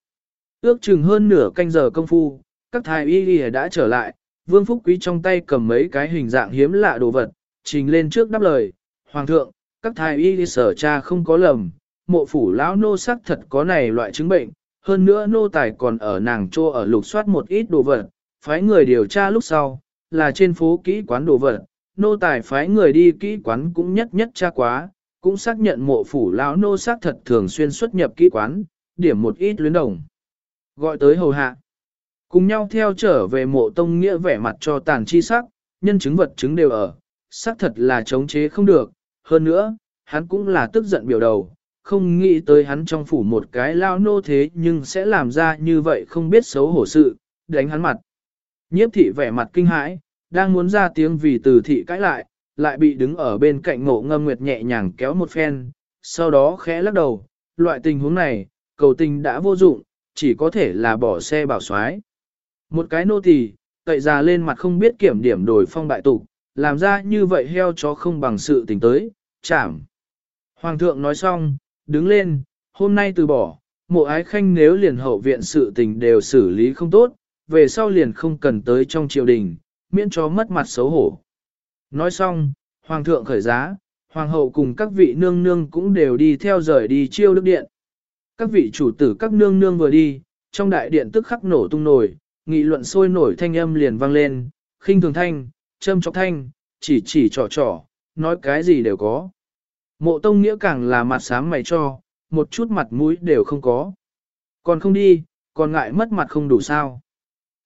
Ước chừng hơn nửa canh giờ công phu, các thái y y đã trở lại, vương phúc quý trong tay cầm mấy cái hình dạng hiếm lạ đồ vật, trình lên trước đáp lời, Hoàng thượng, các thái y sở cha không có lầm, mộ phủ lão nô sắc thật có này loại chứng bệnh, hơn nữa nô tài còn ở nàng trô ở lục soát một ít đồ vật, phái người điều tra lúc sau, là trên phố kỹ quán đồ vật, nô tài phái người đi kỹ quán cũng nhất nhất tra quá, cũng xác nhận mộ phủ lão nô sắc thật thường xuyên xuất nhập kỹ quán, điểm một ít luyến đồng. Gọi tới hầu hạ. Cùng nhau theo trở về mộ tông nghĩa vẻ mặt cho tàn chi sắc, nhân chứng vật chứng đều ở, xác thật là chống chế không được, hơn nữa, hắn cũng là tức giận biểu đầu, không nghĩ tới hắn trong phủ một cái lao nô thế nhưng sẽ làm ra như vậy không biết xấu hổ sự, đánh hắn mặt. Nhiếp thị vẻ mặt kinh hãi, đang muốn ra tiếng vì từ thị cãi lại, lại bị đứng ở bên cạnh ngộ ngâm nguyệt nhẹ nhàng kéo một phen, sau đó khẽ lắc đầu, loại tình huống này, cầu tình đã vô dụng, chỉ có thể là bỏ xe bảo xoái. Một cái nô tỳ, cậy ra lên mặt không biết kiểm điểm đổi phong bại tục, làm ra như vậy heo chó không bằng sự tình tới, chảm. Hoàng thượng nói xong, đứng lên, hôm nay từ bỏ, mộ ái khanh nếu liền hậu viện sự tình đều xử lý không tốt, về sau liền không cần tới trong triều đình, miễn cho mất mặt xấu hổ. Nói xong, Hoàng thượng khởi giá, Hoàng hậu cùng các vị nương nương cũng đều đi theo rời đi chiêu đức điện. Các vị chủ tử các nương nương vừa đi, trong đại điện tức khắc nổ tung nổi, nghị luận sôi nổi thanh âm liền vang lên, khinh thường thanh, châm chọc thanh, chỉ chỉ trò trò, nói cái gì đều có. Mộ tông nghĩa càng là mặt sáng mày cho, một chút mặt mũi đều không có. Còn không đi, còn ngại mất mặt không đủ sao.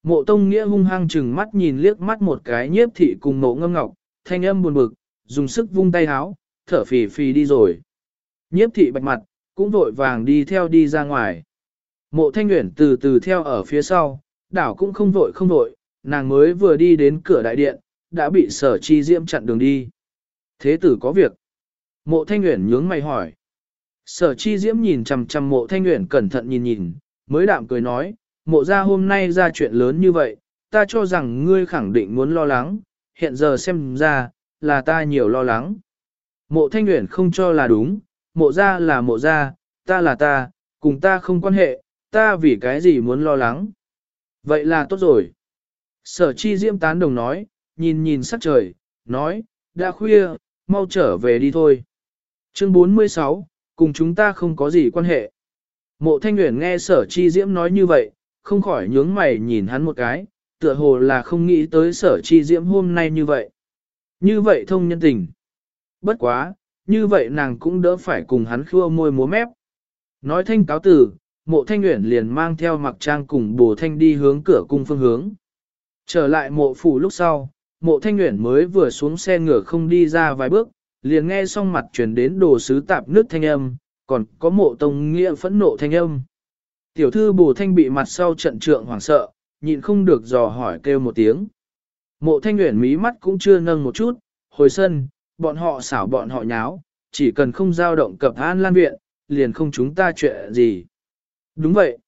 Mộ tông nghĩa hung hăng chừng mắt nhìn liếc mắt một cái nhiếp thị cùng mộ ngâm ngọc, thanh âm buồn bực, dùng sức vung tay háo, thở phì phì đi rồi. Nhiếp thị bạch mặt, cũng vội vàng đi theo đi ra ngoài. Mộ thanh nguyện từ từ theo ở phía sau, đảo cũng không vội không vội, nàng mới vừa đi đến cửa đại điện, đã bị sở chi diễm chặn đường đi. Thế tử có việc. Mộ thanh nguyện nhướng mày hỏi. Sở chi diễm nhìn chằm chằm mộ thanh nguyện cẩn thận nhìn nhìn, mới đạm cười nói, mộ ra hôm nay ra chuyện lớn như vậy, ta cho rằng ngươi khẳng định muốn lo lắng, hiện giờ xem ra, là ta nhiều lo lắng. Mộ thanh nguyện không cho là đúng, mộ ra là mộ ra, ta là ta, cùng ta không quan hệ, ta vì cái gì muốn lo lắng. Vậy là tốt rồi. Sở chi diễm tán đồng nói, nhìn nhìn sắc trời, nói, đã khuya, mau trở về đi thôi. Chương 46, cùng chúng ta không có gì quan hệ. Mộ thanh nguyện nghe sở chi diễm nói như vậy, không khỏi nhướng mày nhìn hắn một cái, tựa hồ là không nghĩ tới sở chi diễm hôm nay như vậy. Như vậy thông nhân tình. Bất quá, như vậy nàng cũng đỡ phải cùng hắn khua môi múa mép. Nói thanh cáo tử, mộ thanh nguyện liền mang theo mặc trang cùng bồ thanh đi hướng cửa cung phương hướng. Trở lại mộ phủ lúc sau, mộ thanh nguyện mới vừa xuống xe ngựa không đi ra vài bước, liền nghe xong mặt chuyển đến đồ sứ tạp nước thanh âm, còn có mộ tông nghĩa phẫn nộ thanh âm. Tiểu thư bồ thanh bị mặt sau trận trượng hoảng sợ, nhịn không được dò hỏi kêu một tiếng. Mộ thanh nguyện mí mắt cũng chưa nâng một chút, hồi sân, bọn họ xảo bọn họ nháo, chỉ cần không giao động cập an lan viện, liền không chúng ta chuyện gì. Đúng vậy.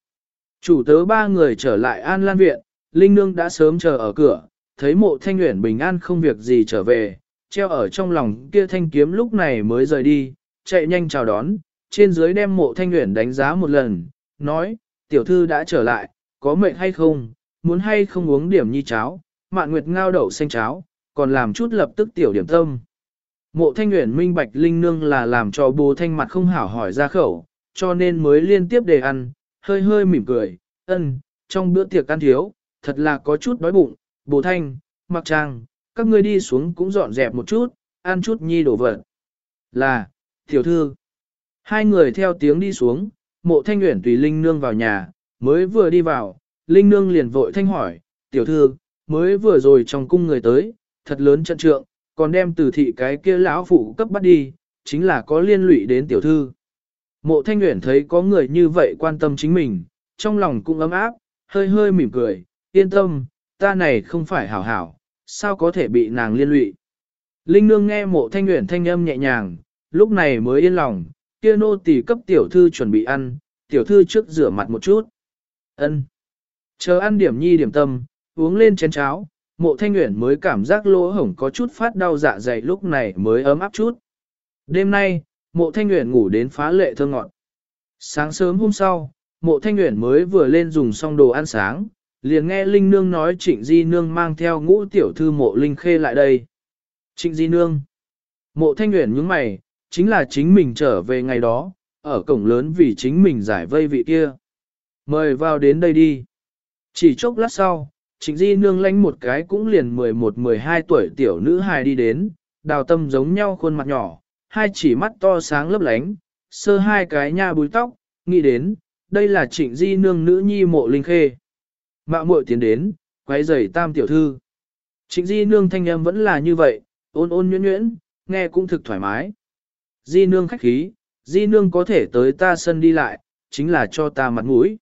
Chủ tớ ba người trở lại an lan viện, Linh Nương đã sớm chờ ở cửa, thấy mộ thanh nguyện bình an không việc gì trở về, treo ở trong lòng kia thanh kiếm lúc này mới rời đi, chạy nhanh chào đón, trên dưới đem mộ thanh nguyện đánh giá một lần, nói, tiểu thư đã trở lại, có mệnh hay không, muốn hay không uống điểm nhi cháo, mạn nguyệt ngao đậu xanh cháo, còn làm chút lập tức tiểu điểm tâm. Mộ thanh nguyện minh bạch linh nương là làm cho bố thanh mặt không hảo hỏi ra khẩu, cho nên mới liên tiếp đề ăn, hơi hơi mỉm cười, ân, trong bữa tiệc ăn thiếu, thật là có chút đói bụng, bố thanh, mặc trang, các ngươi đi xuống cũng dọn dẹp một chút, ăn chút nhi đổ vật. Là, tiểu thư. Hai người theo tiếng đi xuống, mộ thanh nguyện tùy Linh Nương vào nhà, mới vừa đi vào, Linh Nương liền vội thanh hỏi, tiểu thư, mới vừa rồi trong cung người tới, thật lớn trận trượng, còn đem từ thị cái kia lão phụ cấp bắt đi, chính là có liên lụy đến tiểu thư. Mộ thanh Uyển thấy có người như vậy quan tâm chính mình, trong lòng cũng ấm áp, hơi hơi mỉm cười, yên tâm, ta này không phải hảo hảo, sao có thể bị nàng liên lụy. Linh nương nghe mộ thanh Uyển thanh âm nhẹ nhàng, lúc này mới yên lòng, kia nô tỳ cấp tiểu thư chuẩn bị ăn, tiểu thư trước rửa mặt một chút. ân Chờ ăn điểm nhi điểm tâm, uống lên chén cháo, mộ thanh nguyện mới cảm giác lỗ hổng có chút phát đau dạ dày lúc này mới ấm áp chút. Đêm nay, mộ thanh nguyện ngủ đến phá lệ thơ ngọt. Sáng sớm hôm sau, mộ thanh nguyện mới vừa lên dùng xong đồ ăn sáng, liền nghe Linh Nương nói Trịnh Di Nương mang theo ngũ tiểu thư mộ Linh Khê lại đây. Trịnh Di Nương. Mộ thanh nguyện nhướng mày, chính là chính mình trở về ngày đó, ở cổng lớn vì chính mình giải vây vị kia. Mời vào đến đây đi. Chỉ chốc lát sau, Trịnh Di Nương lánh một cái cũng liền 11-12 tuổi tiểu nữ hài đi đến, đào tâm giống nhau khuôn mặt nhỏ, hai chỉ mắt to sáng lấp lánh, sơ hai cái nha búi tóc, nghĩ đến, đây là trịnh di nương nữ nhi mộ linh khê. Mạo muội tiến đến, quay giày tam tiểu thư. Trịnh di nương thanh âm vẫn là như vậy, ôn ôn nhuyễn nhuyễn, nghe cũng thực thoải mái. Di nương khách khí, di nương có thể tới ta sân đi lại, chính là cho ta mặt mũi.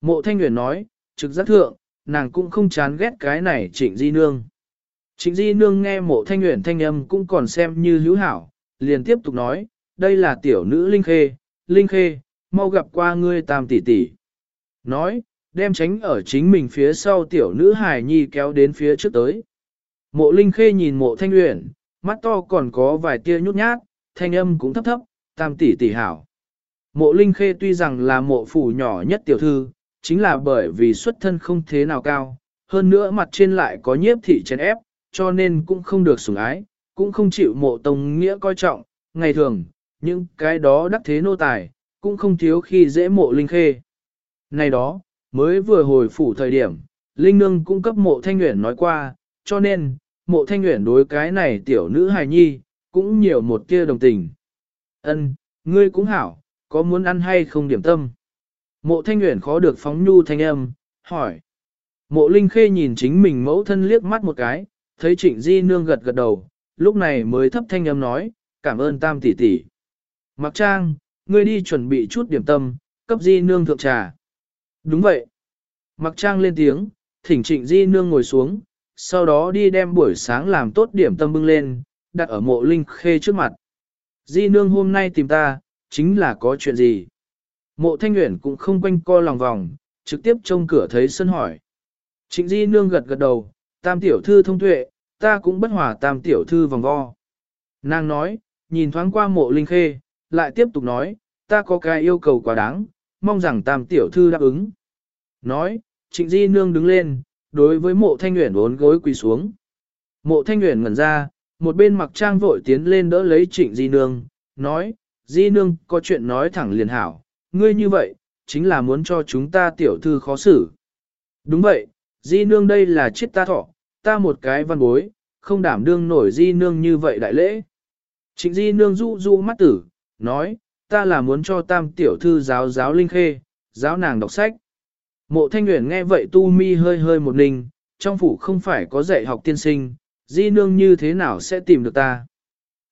Mộ thanh nguyện nói, trực giác thượng, nàng cũng không chán ghét cái này trịnh di nương. Trịnh di nương nghe mộ thanh nguyện thanh âm cũng còn xem như hữu hảo, liền tiếp tục nói, đây là tiểu nữ Linh Khê, Linh Khê, mau gặp qua ngươi tam tỷ tỷ. Nói, đem tránh ở chính mình phía sau tiểu nữ hài nhi kéo đến phía trước tới. Mộ Linh Khê nhìn mộ thanh nguyện, mắt to còn có vài tia nhút nhát, thanh âm cũng thấp thấp, tam tỷ tỷ hảo. Mộ Linh Khê tuy rằng là mộ phủ nhỏ nhất tiểu thư, chính là bởi vì xuất thân không thế nào cao, hơn nữa mặt trên lại có nhiếp thị chèn ép, cho nên cũng không được sủng ái, cũng không chịu mộ tông nghĩa coi trọng, ngày thường, những cái đó đắc thế nô tài, cũng không thiếu khi dễ mộ linh khê. Này đó, mới vừa hồi phủ thời điểm, Linh Nương cũng cấp mộ thanh nguyện nói qua, cho nên, mộ thanh nguyện đối cái này tiểu nữ hài nhi, cũng nhiều một kia đồng tình. Ân, ngươi cũng hảo, có muốn ăn hay không điểm tâm? Mộ thanh nguyện khó được phóng nhu thanh âm, hỏi. Mộ linh khê nhìn chính mình mẫu thân liếc mắt một cái, thấy trịnh di nương gật gật đầu, lúc này mới thấp thanh âm nói, cảm ơn tam tỷ tỷ. Mặc trang, ngươi đi chuẩn bị chút điểm tâm, cấp di nương thượng trà. Đúng vậy. Mặc trang lên tiếng, thỉnh trịnh di nương ngồi xuống, sau đó đi đem buổi sáng làm tốt điểm tâm bưng lên, đặt ở mộ linh khê trước mặt. Di nương hôm nay tìm ta, chính là có chuyện gì? Mộ thanh nguyện cũng không quanh co lòng vòng, trực tiếp trông cửa thấy sân hỏi. Trịnh di nương gật gật đầu, tam tiểu thư thông tuệ, ta cũng bất hòa tam tiểu thư vòng vo. Nàng nói, nhìn thoáng qua mộ linh khê, lại tiếp tục nói, ta có cái yêu cầu quá đáng, mong rằng tam tiểu thư đáp ứng. Nói, trịnh di nương đứng lên, đối với mộ thanh nguyện bốn gối quỳ xuống. Mộ thanh nguyện ngẩn ra, một bên mặc trang vội tiến lên đỡ lấy trịnh di nương, nói, di nương có chuyện nói thẳng liền hảo, ngươi như vậy, chính là muốn cho chúng ta tiểu thư khó xử. Đúng vậy, di nương đây là chết ta thọ, ta một cái văn bối, không đảm đương nổi di nương như vậy đại lễ. Trịnh di nương du du mắt tử, nói, ta là muốn cho tam tiểu thư giáo giáo linh khê, giáo nàng đọc sách. Mộ thanh nguyện nghe vậy tu mi hơi hơi một ninh, trong phủ không phải có dạy học tiên sinh, di nương như thế nào sẽ tìm được ta.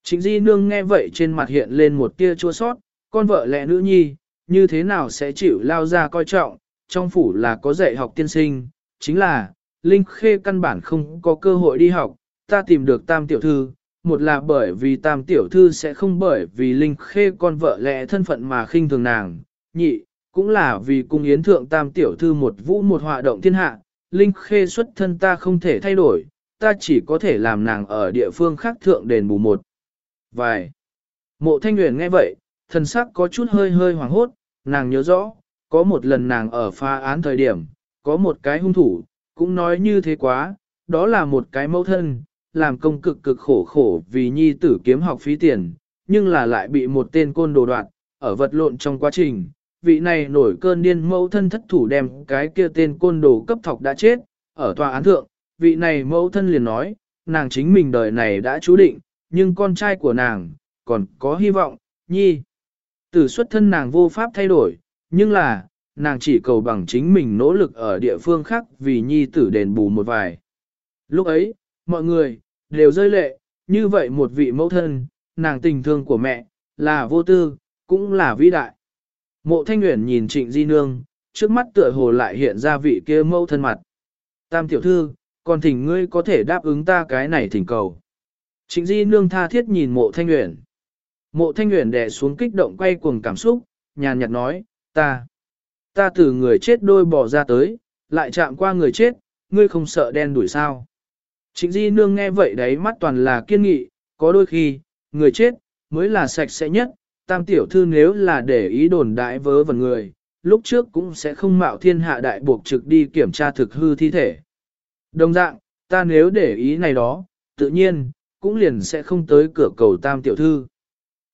Trịnh di nương nghe vậy trên mặt hiện lên một tia chua sót, con vợ lẽ nữ nhi, như thế nào sẽ chịu lao ra coi trọng, trong phủ là có dạy học tiên sinh, chính là, Linh Khê căn bản không có cơ hội đi học, ta tìm được tam tiểu thư, một là bởi vì tam tiểu thư sẽ không bởi vì Linh Khê con vợ lẽ thân phận mà khinh thường nàng, nhị, cũng là vì cung yến thượng tam tiểu thư một vũ một họa động thiên hạ, Linh Khê xuất thân ta không thể thay đổi, ta chỉ có thể làm nàng ở địa phương khác thượng đền bù một. Vài. Mộ thanh Nguyễn nghe vậy, thần sắc có chút hơi hơi hoảng hốt, nàng nhớ rõ, có một lần nàng ở pha án thời điểm, có một cái hung thủ, cũng nói như thế quá, đó là một cái mẫu thân, làm công cực cực khổ khổ vì nhi tử kiếm học phí tiền, nhưng là lại bị một tên côn đồ đoạn, ở vật lộn trong quá trình, vị này nổi cơn điên mẫu thân thất thủ đem cái kia tên côn đồ cấp thọc đã chết, ở tòa án thượng, vị này mẫu thân liền nói, nàng chính mình đời này đã chú định, nhưng con trai của nàng, còn có hy vọng, nhi từ xuất thân nàng vô pháp thay đổi, nhưng là, nàng chỉ cầu bằng chính mình nỗ lực ở địa phương khác vì nhi tử đền bù một vài. Lúc ấy, mọi người, đều rơi lệ, như vậy một vị mẫu thân, nàng tình thương của mẹ, là vô tư, cũng là vĩ đại. Mộ thanh nguyện nhìn trịnh di nương, trước mắt tựa hồ lại hiện ra vị kia mẫu thân mặt. Tam tiểu thư, còn thỉnh ngươi có thể đáp ứng ta cái này thỉnh cầu. Trịnh di nương tha thiết nhìn mộ thanh nguyện. Mộ thanh nguyện đè xuống kích động quay cuồng cảm xúc, nhàn nhạt nói, ta, ta từ người chết đôi bỏ ra tới, lại chạm qua người chết, ngươi không sợ đen đuổi sao. Trịnh di nương nghe vậy đấy mắt toàn là kiên nghị, có đôi khi, người chết, mới là sạch sẽ nhất, tam tiểu thư nếu là để ý đồn đại vớ vẩn người, lúc trước cũng sẽ không mạo thiên hạ đại buộc trực đi kiểm tra thực hư thi thể. Đồng dạng, ta nếu để ý này đó, tự nhiên, cũng liền sẽ không tới cửa cầu tam tiểu thư.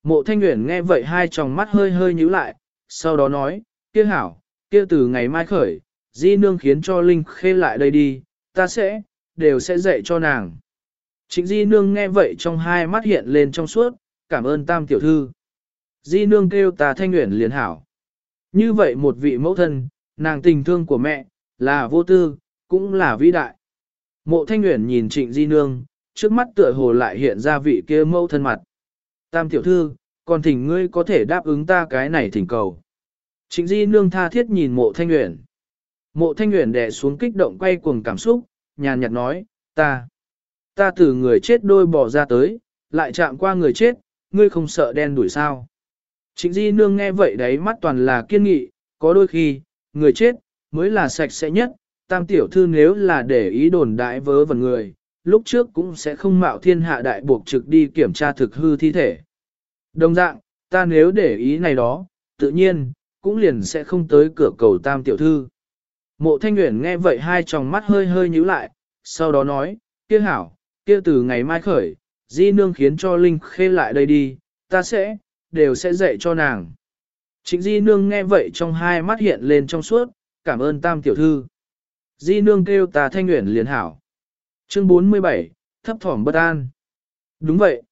Mộ thanh Uyển nghe vậy hai tròng mắt hơi hơi nhíu lại, sau đó nói, kia hảo, kia từ ngày mai khởi, di nương khiến cho Linh khê lại đây đi, ta sẽ, đều sẽ dạy cho nàng. Trịnh di nương nghe vậy trong hai mắt hiện lên trong suốt, cảm ơn tam tiểu thư. Di nương kêu ta thanh Uyển liền hảo. Như vậy một vị mẫu thân, nàng tình thương của mẹ, là vô tư, cũng là vĩ đại. Mộ thanh Uyển nhìn trịnh di nương, trước mắt tựa hồ lại hiện ra vị kia mẫu thân mặt. Tam tiểu thư, còn thỉnh ngươi có thể đáp ứng ta cái này thỉnh cầu. Trịnh di nương tha thiết nhìn mộ thanh nguyện. Mộ thanh nguyện đè xuống kích động quay cuồng cảm xúc, nhàn nhạt nói, ta, ta từ người chết đôi bỏ ra tới, lại chạm qua người chết, ngươi không sợ đen đuổi sao. Trịnh di nương nghe vậy đấy mắt toàn là kiên nghị, có đôi khi, người chết, mới là sạch sẽ nhất, tam tiểu thư nếu là để ý đồn đại vớ vẩn người, lúc trước cũng sẽ không mạo thiên hạ đại buộc trực đi kiểm tra thực hư thi thể. Đồng dạng, ta nếu để ý này đó, tự nhiên, cũng liền sẽ không tới cửa cầu tam tiểu thư. Mộ thanh nguyện nghe vậy hai tròng mắt hơi hơi nhíu lại, sau đó nói, kia hảo, kia từ ngày mai khởi, di nương khiến cho Linh khê lại đây đi, ta sẽ, đều sẽ dạy cho nàng. Trịnh di nương nghe vậy trong hai mắt hiện lên trong suốt, cảm ơn tam tiểu thư. Di nương kêu ta thanh nguyện liền hảo. Chương 47, thấp thỏm bất an. Đúng vậy.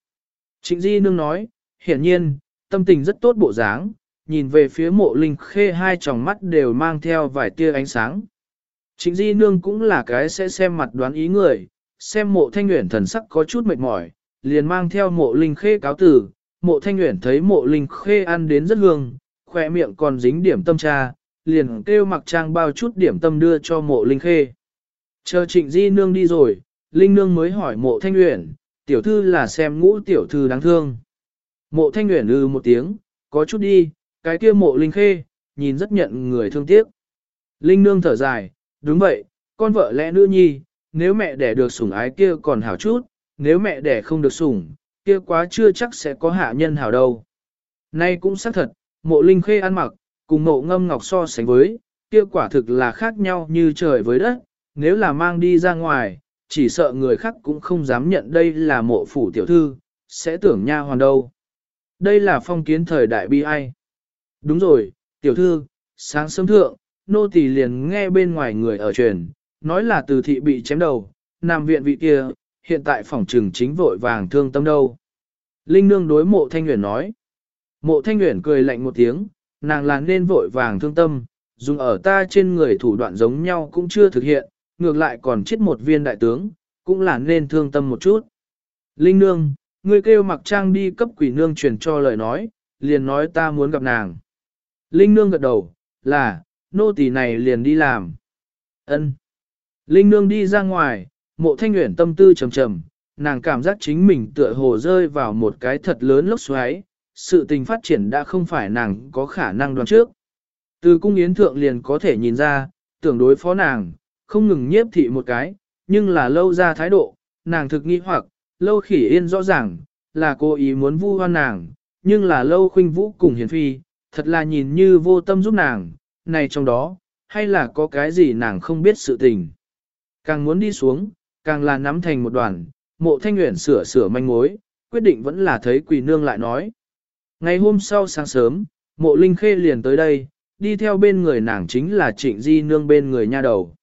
Trịnh di nương nói, hiển nhiên, tâm tình rất tốt bộ dáng, nhìn về phía mộ linh khê hai tròng mắt đều mang theo vài tia ánh sáng. Trịnh di nương cũng là cái sẽ xem mặt đoán ý người, xem mộ thanh nguyện thần sắc có chút mệt mỏi, liền mang theo mộ linh khê cáo tử, mộ thanh nguyện thấy mộ linh khê ăn đến rất hương, khỏe miệng còn dính điểm tâm trà, liền kêu mặc trang bao chút điểm tâm đưa cho mộ linh khê. Chờ trịnh di nương đi rồi, linh nương mới hỏi mộ thanh uyển, tiểu thư là xem ngũ tiểu thư đáng thương. Mộ thanh uyển ư một tiếng, có chút đi, cái kia mộ linh khê, nhìn rất nhận người thương tiếc. Linh nương thở dài, đúng vậy, con vợ lẽ nữ nhi, nếu mẹ đẻ được sủng ái kia còn hảo chút, nếu mẹ đẻ không được sủng, kia quá chưa chắc sẽ có hạ nhân hảo đâu. Nay cũng xác thật, mộ linh khê ăn mặc, cùng mộ ngâm ngọc so sánh với, kia quả thực là khác nhau như trời với đất, nếu là mang đi ra ngoài, chỉ sợ người khác cũng không dám nhận đây là mộ phủ tiểu thư, sẽ tưởng nha hoàn đâu. Đây là phong kiến thời đại bi ai. Đúng rồi, tiểu thư, sáng sớm thượng, nô tỳ liền nghe bên ngoài người ở truyền, nói là từ thị bị chém đầu, nằm viện vị kia, hiện tại phòng trừng chính vội vàng thương tâm đâu. Linh nương đối mộ thanh nguyện nói. Mộ thanh nguyện cười lạnh một tiếng, nàng là nên vội vàng thương tâm, dùng ở ta trên người thủ đoạn giống nhau cũng chưa thực hiện, ngược lại còn chết một viên đại tướng, cũng là nên thương tâm một chút. Linh nương, ngươi kêu mặc trang đi cấp quỷ nương truyền cho lời nói, liền nói ta muốn gặp nàng. Linh nương gật đầu, là, nô tỳ này liền đi làm. Ân. Linh nương đi ra ngoài, mộ thanh nguyện tâm tư trầm trầm, nàng cảm giác chính mình tựa hồ rơi vào một cái thật lớn lốc xoáy, sự tình phát triển đã không phải nàng có khả năng đoán trước. Từ cung yến thượng liền có thể nhìn ra, tưởng đối phó nàng, không ngừng nhiếp thị một cái, nhưng là lâu ra thái độ, nàng thực nghi hoặc, lâu khỉ yên rõ ràng, là cô ý muốn vu hoan nàng, nhưng là lâu khuynh vũ cùng hiền phi, thật là nhìn như vô tâm giúp nàng, này trong đó, hay là có cái gì nàng không biết sự tình. Càng muốn đi xuống, càng là nắm thành một đoàn, mộ thanh nguyện sửa sửa manh mối, quyết định vẫn là thấy quỳ nương lại nói. Ngày hôm sau sáng sớm, mộ linh khê liền tới đây, đi theo bên người nàng chính là trịnh di nương bên người nha đầu.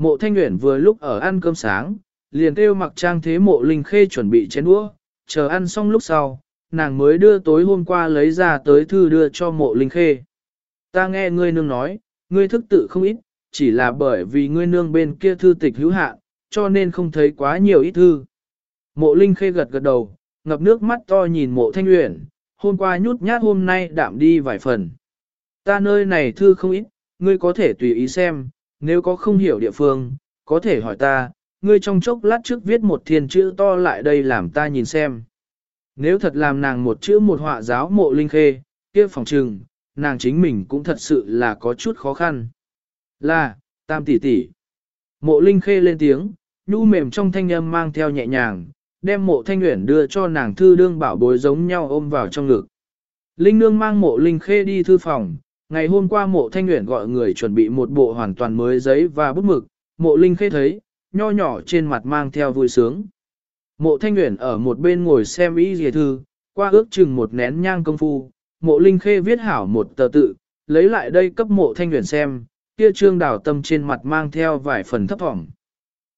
Mộ thanh Uyển vừa lúc ở ăn cơm sáng, liền kêu mặc trang thế mộ linh khê chuẩn bị chén đũa, chờ ăn xong lúc sau, nàng mới đưa tối hôm qua lấy ra tới thư đưa cho mộ linh khê. Ta nghe ngươi nương nói, ngươi thức tự không ít, chỉ là bởi vì ngươi nương bên kia thư tịch hữu hạn, cho nên không thấy quá nhiều ít thư. Mộ linh khê gật gật đầu, ngập nước mắt to nhìn mộ thanh uyển, hôm qua nhút nhát hôm nay đạm đi vài phần. Ta nơi này thư không ít, ngươi có thể tùy ý xem, nếu có không hiểu địa phương, có thể hỏi ta, ngươi trong chốc lát trước viết một thiên chữ to lại đây làm ta nhìn xem. Nếu thật làm nàng một chữ một họa giáo mộ linh khê, kia phòng trừng, nàng chính mình cũng thật sự là có chút khó khăn. Là, tam tỷ tỷ. Mộ linh khê lên tiếng, nhu mềm trong thanh âm mang theo nhẹ nhàng, đem mộ thanh nguyện đưa cho nàng thư đương bảo bối giống nhau ôm vào trong ngực. Linh nương mang mộ linh khê đi thư phòng, ngày hôm qua mộ thanh nguyện gọi người chuẩn bị một bộ hoàn toàn mới giấy và bút mực, mộ linh khê thấy, nho nhỏ trên mặt mang theo vui sướng. Mộ thanh nguyện ở một bên ngồi xem ý dìa thư, qua ước chừng một nén nhang công phu, mộ linh khê viết hảo một tờ tự, lấy lại đây cấp mộ thanh nguyện xem, kia trương đào tâm trên mặt mang theo vài phần thấp thỏm.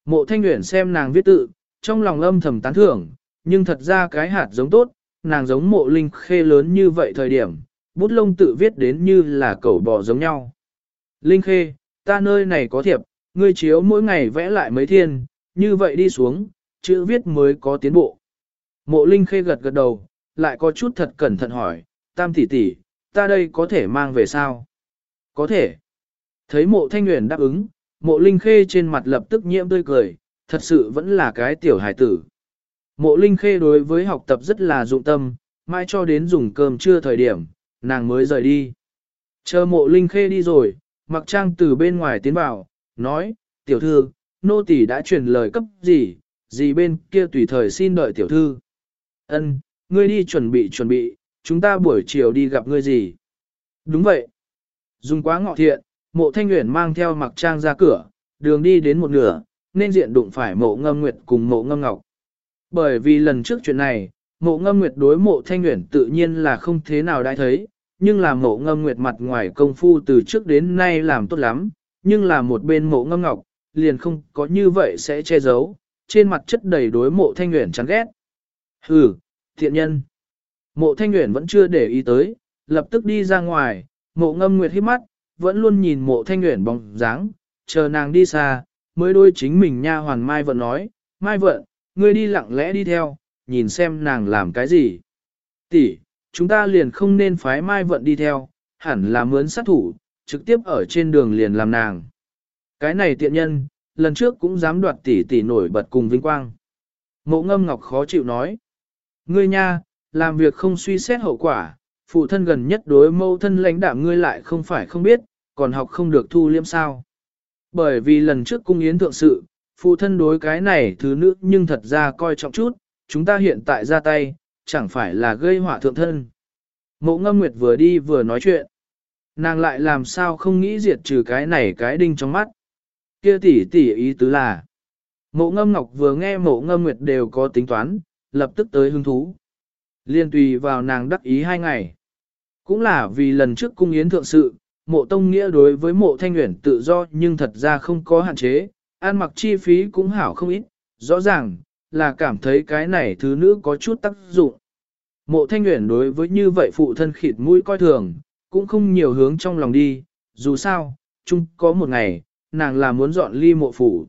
Mộ thanh nguyện xem nàng viết tự, trong lòng âm thầm tán thưởng, nhưng thật ra cái hạt giống tốt, nàng giống mộ linh khê lớn như vậy thời điểm, bút lông tự viết đến như là cẩu bò giống nhau. Linh khê, ta nơi này có thiệp, ngươi chiếu mỗi ngày vẽ lại mấy thiên, như vậy đi xuống, chữ viết mới có tiến bộ. Mộ linh khê gật gật đầu, lại có chút thật cẩn thận hỏi, tam tỷ tỷ, ta đây có thể mang về sao? Có thể. Thấy mộ thanh nguyện đáp ứng, mộ linh khê trên mặt lập tức nhiễm tươi cười, thật sự vẫn là cái tiểu hài tử. Mộ linh khê đối với học tập rất là dụng tâm, mai cho đến dùng cơm trưa thời điểm, nàng mới rời đi. Chờ mộ linh khê đi rồi, mặc trang từ bên ngoài tiến vào, nói, tiểu thư, nô tỳ đã truyền lời cấp gì, gì bên kia tùy thời xin đợi tiểu thư. Ân, ngươi đi chuẩn bị chuẩn bị, chúng ta buổi chiều đi gặp ngươi gì. Đúng vậy. Dùng quá ngọ thiện, mộ thanh nguyện mang theo mặc trang ra cửa, đường đi đến một nửa, nên diện đụng phải mộ ngâm nguyệt cùng mộ ngâm ngọc. Bởi vì lần trước chuyện này, mộ ngâm nguyệt đối mộ thanh nguyện tự nhiên là không thế nào đã thấy, nhưng là mộ ngâm nguyệt mặt ngoài công phu từ trước đến nay làm tốt lắm, nhưng là một bên mộ ngâm ngọc, liền không có như vậy sẽ che giấu, trên mặt chất đầy đối mộ thanh nguyện chán ghét. Hừ, thiện nhân. Mộ thanh nguyện vẫn chưa để ý tới, lập tức đi ra ngoài, mộ ngâm nguyệt hít mắt, vẫn luôn nhìn mộ thanh nguyện bóng dáng, chờ nàng đi xa, mới đôi chính mình nha hoàn Mai Vận nói, Mai Vận, ngươi đi lặng lẽ đi theo, nhìn xem nàng làm cái gì. Tỷ, chúng ta liền không nên phái Mai Vận đi theo, hẳn là mướn sát thủ, trực tiếp ở trên đường liền làm nàng. Cái này tiện nhân, lần trước cũng dám đoạt tỷ tỷ nổi bật cùng vinh quang. Mộ ngâm ngọc khó chịu nói. Ngươi nha, làm việc không suy xét hậu quả, phụ thân gần nhất đối mâu thân lãnh đạo ngươi lại không phải không biết, còn học không được thu liêm sao. Bởi vì lần trước cung yến thượng sự, phụ thân đối cái này thứ nữ nhưng thật ra coi trọng chút, chúng ta hiện tại ra tay, chẳng phải là gây họa thượng thân. Mộ ngâm nguyệt vừa đi vừa nói chuyện. Nàng lại làm sao không nghĩ diệt trừ cái này cái đinh trong mắt. Kia tỷ tỷ ý tứ là. Mộ ngâm ngọc vừa nghe mộ ngâm nguyệt đều có tính toán, lập tức tới hứng thú. Liên tùy vào nàng đắc ý hai ngày. Cũng là vì lần trước cung yến thượng sự, mộ tông nghĩa đối với mộ thanh nguyện tự do nhưng thật ra không có hạn chế, ăn mặc chi phí cũng hảo không ít, rõ ràng là cảm thấy cái này thứ nữ có chút tác dụng. Mộ thanh nguyện đối với như vậy phụ thân khịt mũi coi thường, cũng không nhiều hướng trong lòng đi, dù sao, chung có một ngày, nàng là muốn dọn ly mộ phủ.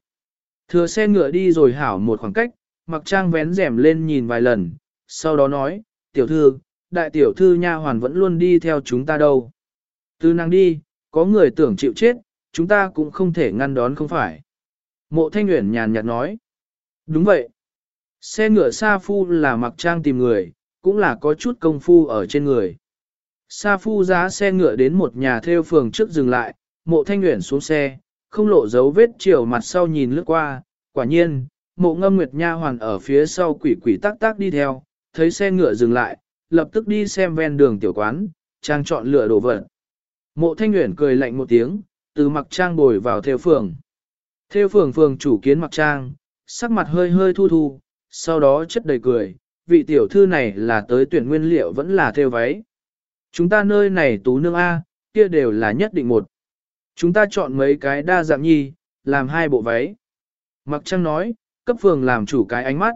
Thừa xe ngựa đi rồi hảo một khoảng cách, mặc trang vén rèm lên nhìn vài lần, sau đó nói, tiểu thư, đại tiểu thư nha hoàn vẫn luôn đi theo chúng ta đâu. Từ nàng đi, có người tưởng chịu chết, chúng ta cũng không thể ngăn đón không phải. Mộ thanh nguyện nhàn nhạt nói. Đúng vậy. Xe ngựa Sa Phu là mặc trang tìm người, cũng là có chút công phu ở trên người. Sa Phu giá xe ngựa đến một nhà theo phường trước dừng lại, mộ thanh nguyện xuống xe, không lộ dấu vết chiều mặt sau nhìn lướt qua, quả nhiên, mộ ngâm nguyệt nha hoàn ở phía sau quỷ quỷ tác tác đi theo, thấy xe ngựa dừng lại, lập tức đi xem ven đường tiểu quán, trang chọn lựa đồ vật. Mộ thanh nguyện cười lạnh một tiếng, từ mặc trang bồi vào theo phường. Theo phường phường chủ kiến mặc trang, sắc mặt hơi hơi thu thu, sau đó chất đầy cười, vị tiểu thư này là tới tuyển nguyên liệu vẫn là theo váy. Chúng ta nơi này tú nương A, kia đều là nhất định một. Chúng ta chọn mấy cái đa dạng nhi, làm hai bộ váy. Mặc trang nói, cấp phường làm chủ cái ánh mắt.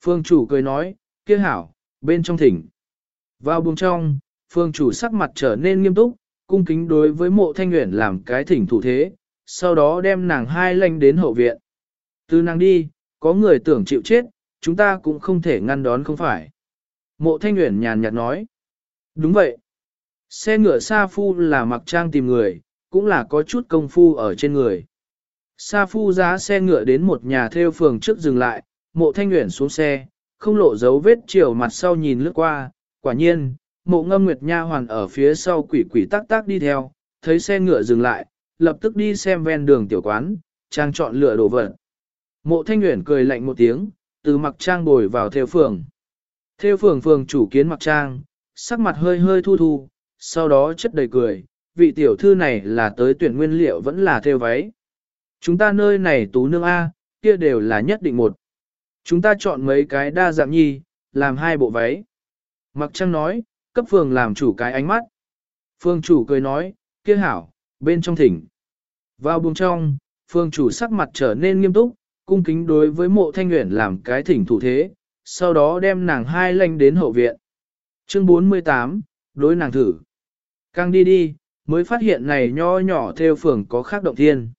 Phương chủ cười nói, kia hảo, bên trong thỉnh. Vào buồng trong, phương chủ sắc mặt trở nên nghiêm túc, cung kính đối với mộ thanh nguyện làm cái thỉnh thủ thế, sau đó đem nàng hai lanh đến hậu viện. Từ nàng đi, có người tưởng chịu chết, chúng ta cũng không thể ngăn đón không phải. Mộ thanh nguyện nhàn nhạt nói. Đúng vậy. Xe ngựa Sa Phu là mặc trang tìm người, cũng là có chút công phu ở trên người. Sa Phu giá xe ngựa đến một nhà theo phường trước dừng lại, mộ thanh nguyện xuống xe, không lộ dấu vết chiều mặt sau nhìn lướt qua, quả nhiên, mộ ngâm nguyệt nha hoàn ở phía sau quỷ quỷ tắc tắc đi theo, thấy xe ngựa dừng lại, lập tức đi xem ven đường tiểu quán, trang chọn lựa đồ vật. Mộ thanh nguyện cười lạnh một tiếng, từ mặc trang bồi vào theo phường. Theo phường phường chủ kiến mặc trang, sắc mặt hơi hơi thu thu, sau đó chất đầy cười, vị tiểu thư này là tới tuyển nguyên liệu vẫn là theo váy. Chúng ta nơi này tú nương A, kia đều là nhất định một. Chúng ta chọn mấy cái đa dạng nhi, làm hai bộ váy. Mặc trang nói, cấp phường làm chủ cái ánh mắt. Phương chủ cười nói, kia hảo, bên trong thỉnh. Vào buồng trong, phương chủ sắc mặt trở nên nghiêm túc, cung kính đối với mộ thanh nguyện làm cái thỉnh thủ thế, sau đó đem nàng hai lanh đến hậu viện. Chương 48, đối nàng thử. Càng đi đi, mới phát hiện này nho nhỏ theo phường có khác động thiên.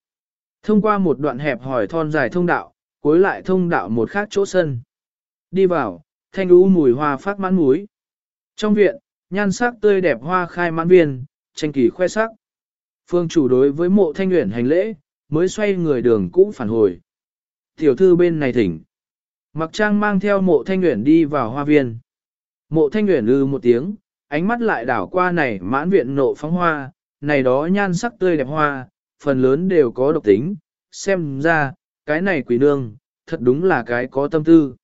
Thông qua một đoạn hẹp hỏi thon dài thông đạo, cuối lại thông đạo một khác chỗ sân. Đi vào, thanh u mùi hoa phát mãn múi. Trong viện, nhan sắc tươi đẹp hoa khai mãn viên, tranh kỳ khoe sắc. Phương chủ đối với mộ thanh nguyện hành lễ, mới xoay người đường cũ phản hồi. Tiểu thư bên này thỉnh. Mặc trang mang theo mộ thanh nguyện đi vào hoa viên. Mộ thanh nguyện lư một tiếng, ánh mắt lại đảo qua này mãn viện nộ phóng hoa, này đó nhan sắc tươi đẹp hoa, phần lớn đều có độc tính, xem ra, cái này quỷ nương, thật đúng là cái có tâm tư.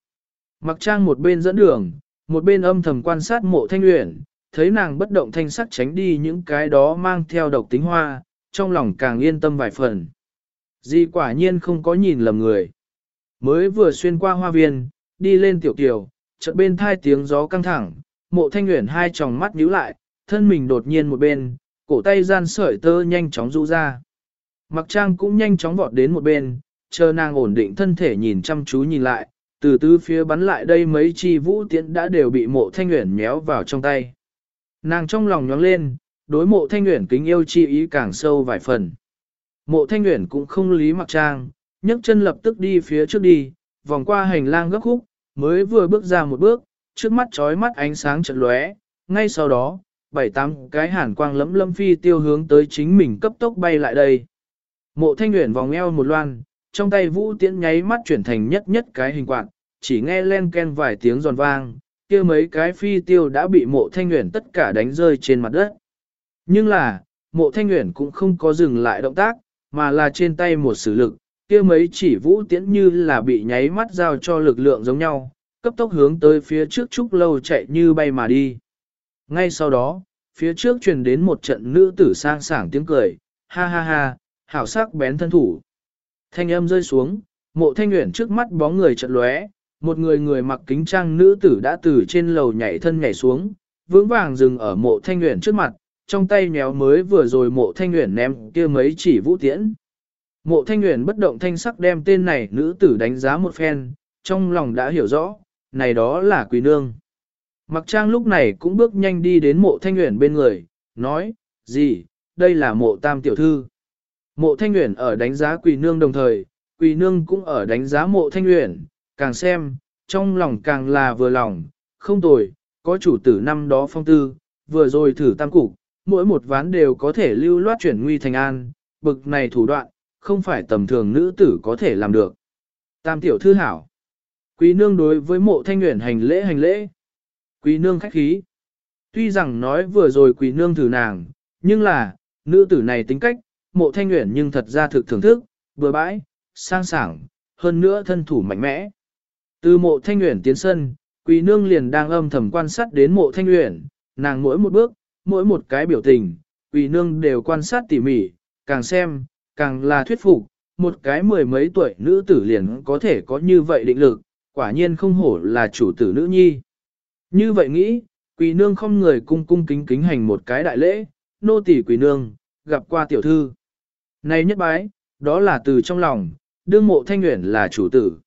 Mặc trang một bên dẫn đường, một bên âm thầm quan sát mộ thanh luyện, thấy nàng bất động thanh sắc tránh đi những cái đó mang theo độc tính hoa, trong lòng càng yên tâm vài phần. Di quả nhiên không có nhìn lầm người. Mới vừa xuyên qua hoa viên, đi lên tiểu kiều, chợt bên thai tiếng gió căng thẳng, mộ thanh nguyện hai tròng mắt nhíu lại, thân mình đột nhiên một bên, cổ tay gian sợi tơ nhanh chóng rũ ra. Mặc trang cũng nhanh chóng vọt đến một bên, chờ nàng ổn định thân thể nhìn chăm chú nhìn lại, từ tứ phía bắn lại đây mấy chi vũ tiễn đã đều bị mộ thanh nguyện méo vào trong tay. Nàng trong lòng nhóng lên, đối mộ thanh nguyện kính yêu chi ý càng sâu vài phần. Mộ thanh nguyện cũng không lý mặc trang, nhấc chân lập tức đi phía trước đi, vòng qua hành lang gấp khúc, mới vừa bước ra một bước, trước mắt trói mắt ánh sáng chợt lóe, ngay sau đó, bảy tám cái hàn quang lấm lâm phi tiêu hướng tới chính mình cấp tốc bay lại đây. Mộ thanh nguyện vòng eo một loan, trong tay vũ tiễn nháy mắt chuyển thành nhất nhất cái hình quạt, chỉ nghe len ken vài tiếng giòn vang, kia mấy cái phi tiêu đã bị mộ thanh nguyện tất cả đánh rơi trên mặt đất. Nhưng là, mộ thanh nguyện cũng không có dừng lại động tác, mà là trên tay một sử lực, kia mấy chỉ vũ tiễn như là bị nháy mắt giao cho lực lượng giống nhau, cấp tốc hướng tới phía trước trúc lâu chạy như bay mà đi. Ngay sau đó, phía trước truyền đến một trận nữ tử sang sảng tiếng cười, ha ha ha, hảo sắc bén thân thủ. Thanh âm rơi xuống, mộ thanh nguyện trước mắt bóng người trận lóe, một người người mặc kính trang nữ tử đã từ trên lầu nhảy thân nhảy xuống, vững vàng dừng ở mộ thanh nguyện trước mặt, trong tay nhéo mới vừa rồi mộ thanh nguyện ném kia mấy chỉ vũ tiễn. Mộ thanh nguyện bất động thanh sắc đem tên này nữ tử đánh giá một phen, trong lòng đã hiểu rõ, này đó là quỳ nương. Mặc trang lúc này cũng bước nhanh đi đến mộ thanh nguyện bên người, nói, gì, đây là mộ tam tiểu thư. Mộ thanh nguyện ở đánh giá quỳ nương đồng thời, quỳ nương cũng ở đánh giá mộ thanh nguyện, càng xem, trong lòng càng là vừa lòng, không tồi, có chủ tử năm đó phong tư, vừa rồi thử tam cục, mỗi một ván đều có thể lưu loát chuyển nguy thành an, bực này thủ đoạn, không phải tầm thường nữ tử có thể làm được. Tam tiểu thư hảo. Quý nương đối với mộ thanh nguyện hành lễ hành lễ. Quý nương khách khí. Tuy rằng nói vừa rồi quý nương thử nàng, nhưng là, nữ tử này tính cách, mộ thanh nguyện nhưng thật ra thực thưởng thức, bừa bãi, sang sảng, hơn nữa thân thủ mạnh mẽ. Từ mộ thanh nguyện tiến sân, quý nương liền đang âm thầm quan sát đến mộ thanh nguyện, nàng mỗi một bước, mỗi một cái biểu tình, quý nương đều quan sát tỉ mỉ, càng xem, càng là thuyết phục, một cái mười mấy tuổi nữ tử liền có thể có như vậy định lực, quả nhiên không hổ là chủ tử nữ nhi. Như vậy nghĩ, quỳ nương không người cung cung kính kính hành một cái đại lễ, nô tỳ quỳ nương, gặp qua tiểu thư. Này nhất bái, đó là từ trong lòng, đương mộ thanh nguyện là chủ tử.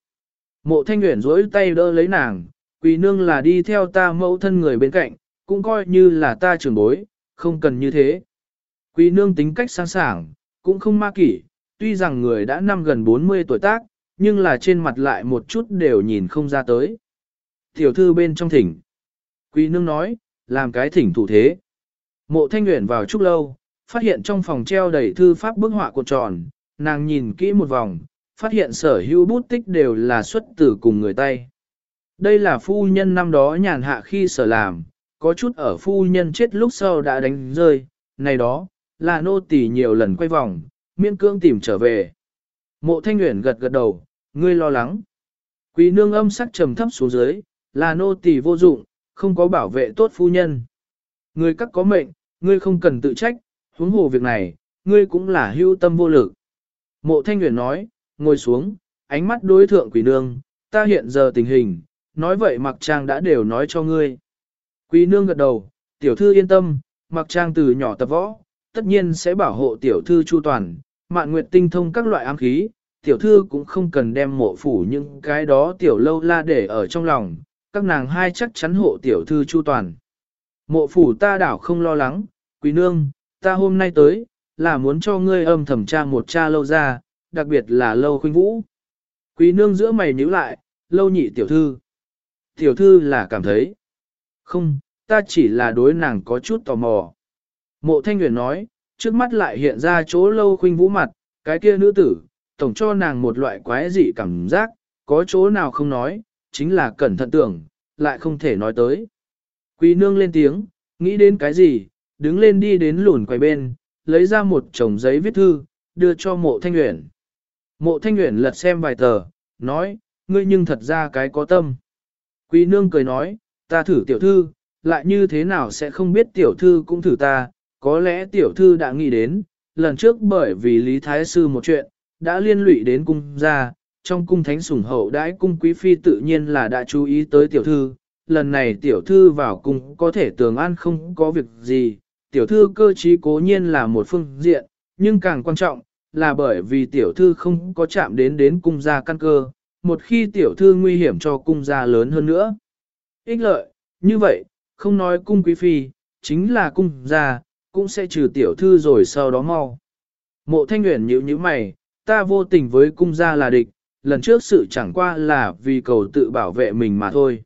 Mộ thanh nguyện dối tay đỡ lấy nàng, Quỳ nương là đi theo ta mẫu thân người bên cạnh, cũng coi như là ta trưởng bối, không cần như thế. Quỳ nương tính cách sáng sảng, cũng không ma kỷ, tuy rằng người đã năm gần 40 tuổi tác, nhưng là trên mặt lại một chút đều nhìn không ra tới. Tiểu thư bên trong thỉnh. Quý nương nói, làm cái thỉnh thủ thế. Mộ thanh nguyện vào chút lâu, phát hiện trong phòng treo đầy thư pháp bức họa cuộn tròn, nàng nhìn kỹ một vòng, phát hiện sở hữu bút tích đều là xuất từ cùng người tay. Đây là phu nhân năm đó nhàn hạ khi sở làm, có chút ở phu nhân chết lúc sau đã đánh rơi, này đó, là nô tỳ nhiều lần quay vòng, miễn cương tìm trở về. Mộ thanh nguyện gật gật đầu, ngươi lo lắng. Quý nương âm sắc trầm thấp xuống dưới, là nô tỳ vô dụng, không có bảo vệ tốt phu nhân. Ngươi các có mệnh, ngươi không cần tự trách, huống hồ việc này, ngươi cũng là hưu tâm vô lực. Mộ thanh nguyện nói, ngồi xuống, ánh mắt đối thượng quỷ nương, ta hiện giờ tình hình, nói vậy mặc trang đã đều nói cho ngươi. Quý nương gật đầu, tiểu thư yên tâm, mặc trang từ nhỏ tập võ, tất nhiên sẽ bảo hộ tiểu thư chu toàn, mạn nguyệt tinh thông các loại ám khí, tiểu thư cũng không cần đem mộ phủ những cái đó tiểu lâu la để ở trong lòng, các nàng hai chắc chắn hộ tiểu thư chu toàn. Mộ phủ ta đảo không lo lắng, quý nương, ta hôm nay tới, là muốn cho ngươi âm thẩm tra một cha lâu ra, đặc biệt là lâu khuynh vũ. Quý nương giữa mày nhíu lại, lâu nhị tiểu thư. Tiểu thư là cảm thấy. Không, ta chỉ là đối nàng có chút tò mò. Mộ thanh nguyện nói, trước mắt lại hiện ra chỗ lâu khuynh vũ mặt, cái kia nữ tử, tổng cho nàng một loại quái dị cảm giác, có chỗ nào không nói, chính là cẩn thận tưởng, lại không thể nói tới. Quý nương lên tiếng, nghĩ đến cái gì, đứng lên đi đến lùn quay bên, lấy ra một chồng giấy viết thư, đưa cho mộ thanh nguyện. Mộ thanh nguyện lật xem vài tờ, nói, ngươi nhưng thật ra cái có tâm. Quý nương cười nói, ta thử tiểu thư, lại như thế nào sẽ không biết tiểu thư cũng thử ta, có lẽ tiểu thư đã nghĩ đến, lần trước bởi vì Lý Thái Sư một chuyện, đã liên lụy đến cung gia, trong cung thánh sủng hậu đãi cung quý phi tự nhiên là đã chú ý tới tiểu thư, lần này tiểu thư vào cung có thể tường an không có việc gì, tiểu thư cơ trí cố nhiên là một phương diện, nhưng càng quan trọng là bởi vì tiểu thư không có chạm đến đến cung gia căn cơ, một khi tiểu thư nguy hiểm cho cung gia lớn hơn nữa. Ích lợi, như vậy, không nói cung quý phi, chính là cung gia, cũng sẽ trừ tiểu thư rồi sau đó mau. Mộ thanh nguyện nhíu như mày, ta vô tình với cung gia là địch, lần trước sự chẳng qua là vì cầu tự bảo vệ mình mà thôi.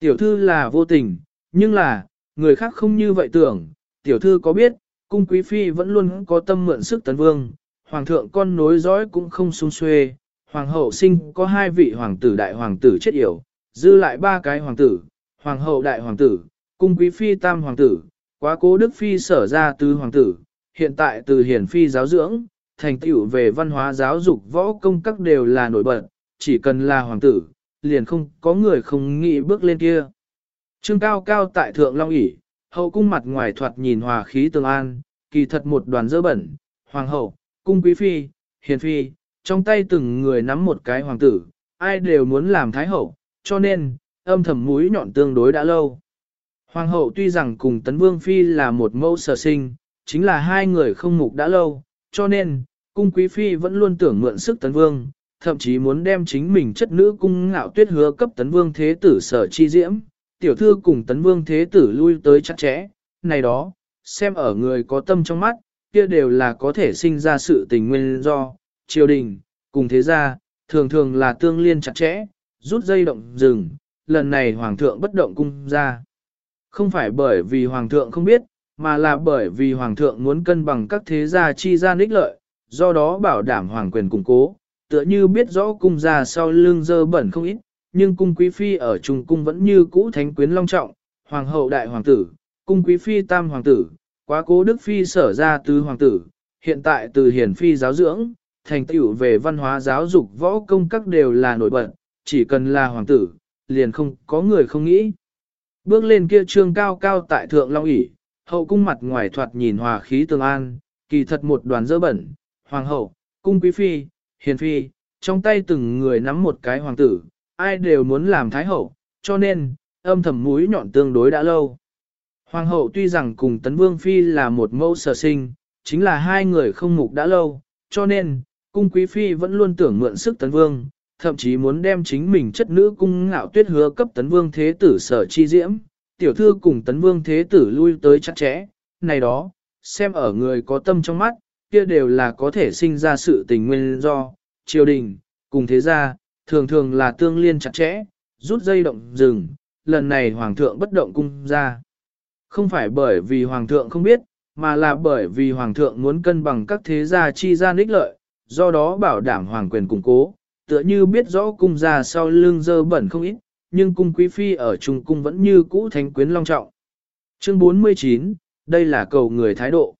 Tiểu thư là vô tình, nhưng là, người khác không như vậy tưởng, tiểu thư có biết, cung quý phi vẫn luôn có tâm mượn sức tấn vương, hoàng thượng con nối dõi cũng không sung xuê, hoàng hậu sinh có hai vị hoàng tử đại hoàng tử chết yểu, dư lại ba cái hoàng tử, hoàng hậu đại hoàng tử, cung quý phi tam hoàng tử, quá cố đức phi sở ra từ hoàng tử, hiện tại từ hiển phi giáo dưỡng, thành tựu về văn hóa giáo dục võ công các đều là nổi bật, chỉ cần là hoàng tử, liền không có người không nghĩ bước lên kia. Trương cao cao tại thượng long ỷ hậu cung mặt ngoài thoạt nhìn hòa khí tương an, kỳ thật một đoàn dơ bẩn, hoàng hậu, cung quý phi, hiền phi, trong tay từng người nắm một cái hoàng tử, ai đều muốn làm thái hậu, cho nên, âm thầm mũi nhọn tương đối đã lâu. Hoàng hậu tuy rằng cùng tấn vương phi là một mẫu sở sinh, chính là hai người không mục đã lâu, cho nên, cung quý phi vẫn luôn tưởng mượn sức tấn vương, thậm chí muốn đem chính mình chất nữ cung ngạo tuyết hứa cấp tấn vương thế tử sở chi diễm, tiểu thư cùng tấn vương thế tử lui tới chặt chẽ, này đó, xem ở người có tâm trong mắt, kia đều là có thể sinh ra sự tình nguyên do, triều đình, cùng thế gia, thường thường là tương liên chặt chẽ, rút dây động rừng, lần này hoàng thượng bất động cung ra. Không phải bởi vì hoàng thượng không biết, mà là bởi vì hoàng thượng muốn cân bằng các thế gia chi ra ích lợi, do đó bảo đảm hoàng quyền củng cố, tựa như biết rõ cung gia sau lưng dơ bẩn không ít, nhưng cung quý phi ở trung cung vẫn như cũ thánh quyến long trọng, hoàng hậu đại hoàng tử, cung quý phi tam hoàng tử, quá cố đức phi sở ra tứ hoàng tử, hiện tại từ hiển phi giáo dưỡng, thành tựu về văn hóa giáo dục võ công các đều là nổi bật, chỉ cần là hoàng tử, liền không có người không nghĩ. Bước lên kia trương cao cao tại thượng long ỷ hậu cung mặt ngoài thoạt nhìn hòa khí tường an, kỳ thật một đoàn dơ bẩn, hoàng hậu, cung quý phi, hiền phi, trong tay từng người nắm một cái hoàng tử, ai đều muốn làm thái hậu, cho nên, âm thầm mũi nhọn tương đối đã lâu. Hoàng hậu tuy rằng cùng tấn vương phi là một mẫu sở sinh, chính là hai người không mục đã lâu, cho nên, cung quý phi vẫn luôn tưởng mượn sức tấn vương, thậm chí muốn đem chính mình chất nữ cung ngạo tuyết hứa cấp tấn vương thế tử sở chi diễm, tiểu thư cùng tấn vương thế tử lui tới chặt chẽ, này đó, xem ở người có tâm trong mắt, kia đều là có thể sinh ra sự tình nguyên do, triều đình, cùng thế gia, thường thường là tương liên chặt chẽ, rút dây động rừng, lần này hoàng thượng bất động cung ra. Không phải bởi vì hoàng thượng không biết, mà là bởi vì hoàng thượng muốn cân bằng các thế gia chi ra ích lợi, do đó bảo đảm hoàng quyền củng cố, tựa như biết rõ cung gia sau lưng dơ bẩn không ít, nhưng cung quý phi ở trung cung vẫn như cũ thánh quyến long trọng. Chương 49, đây là cầu người thái độ.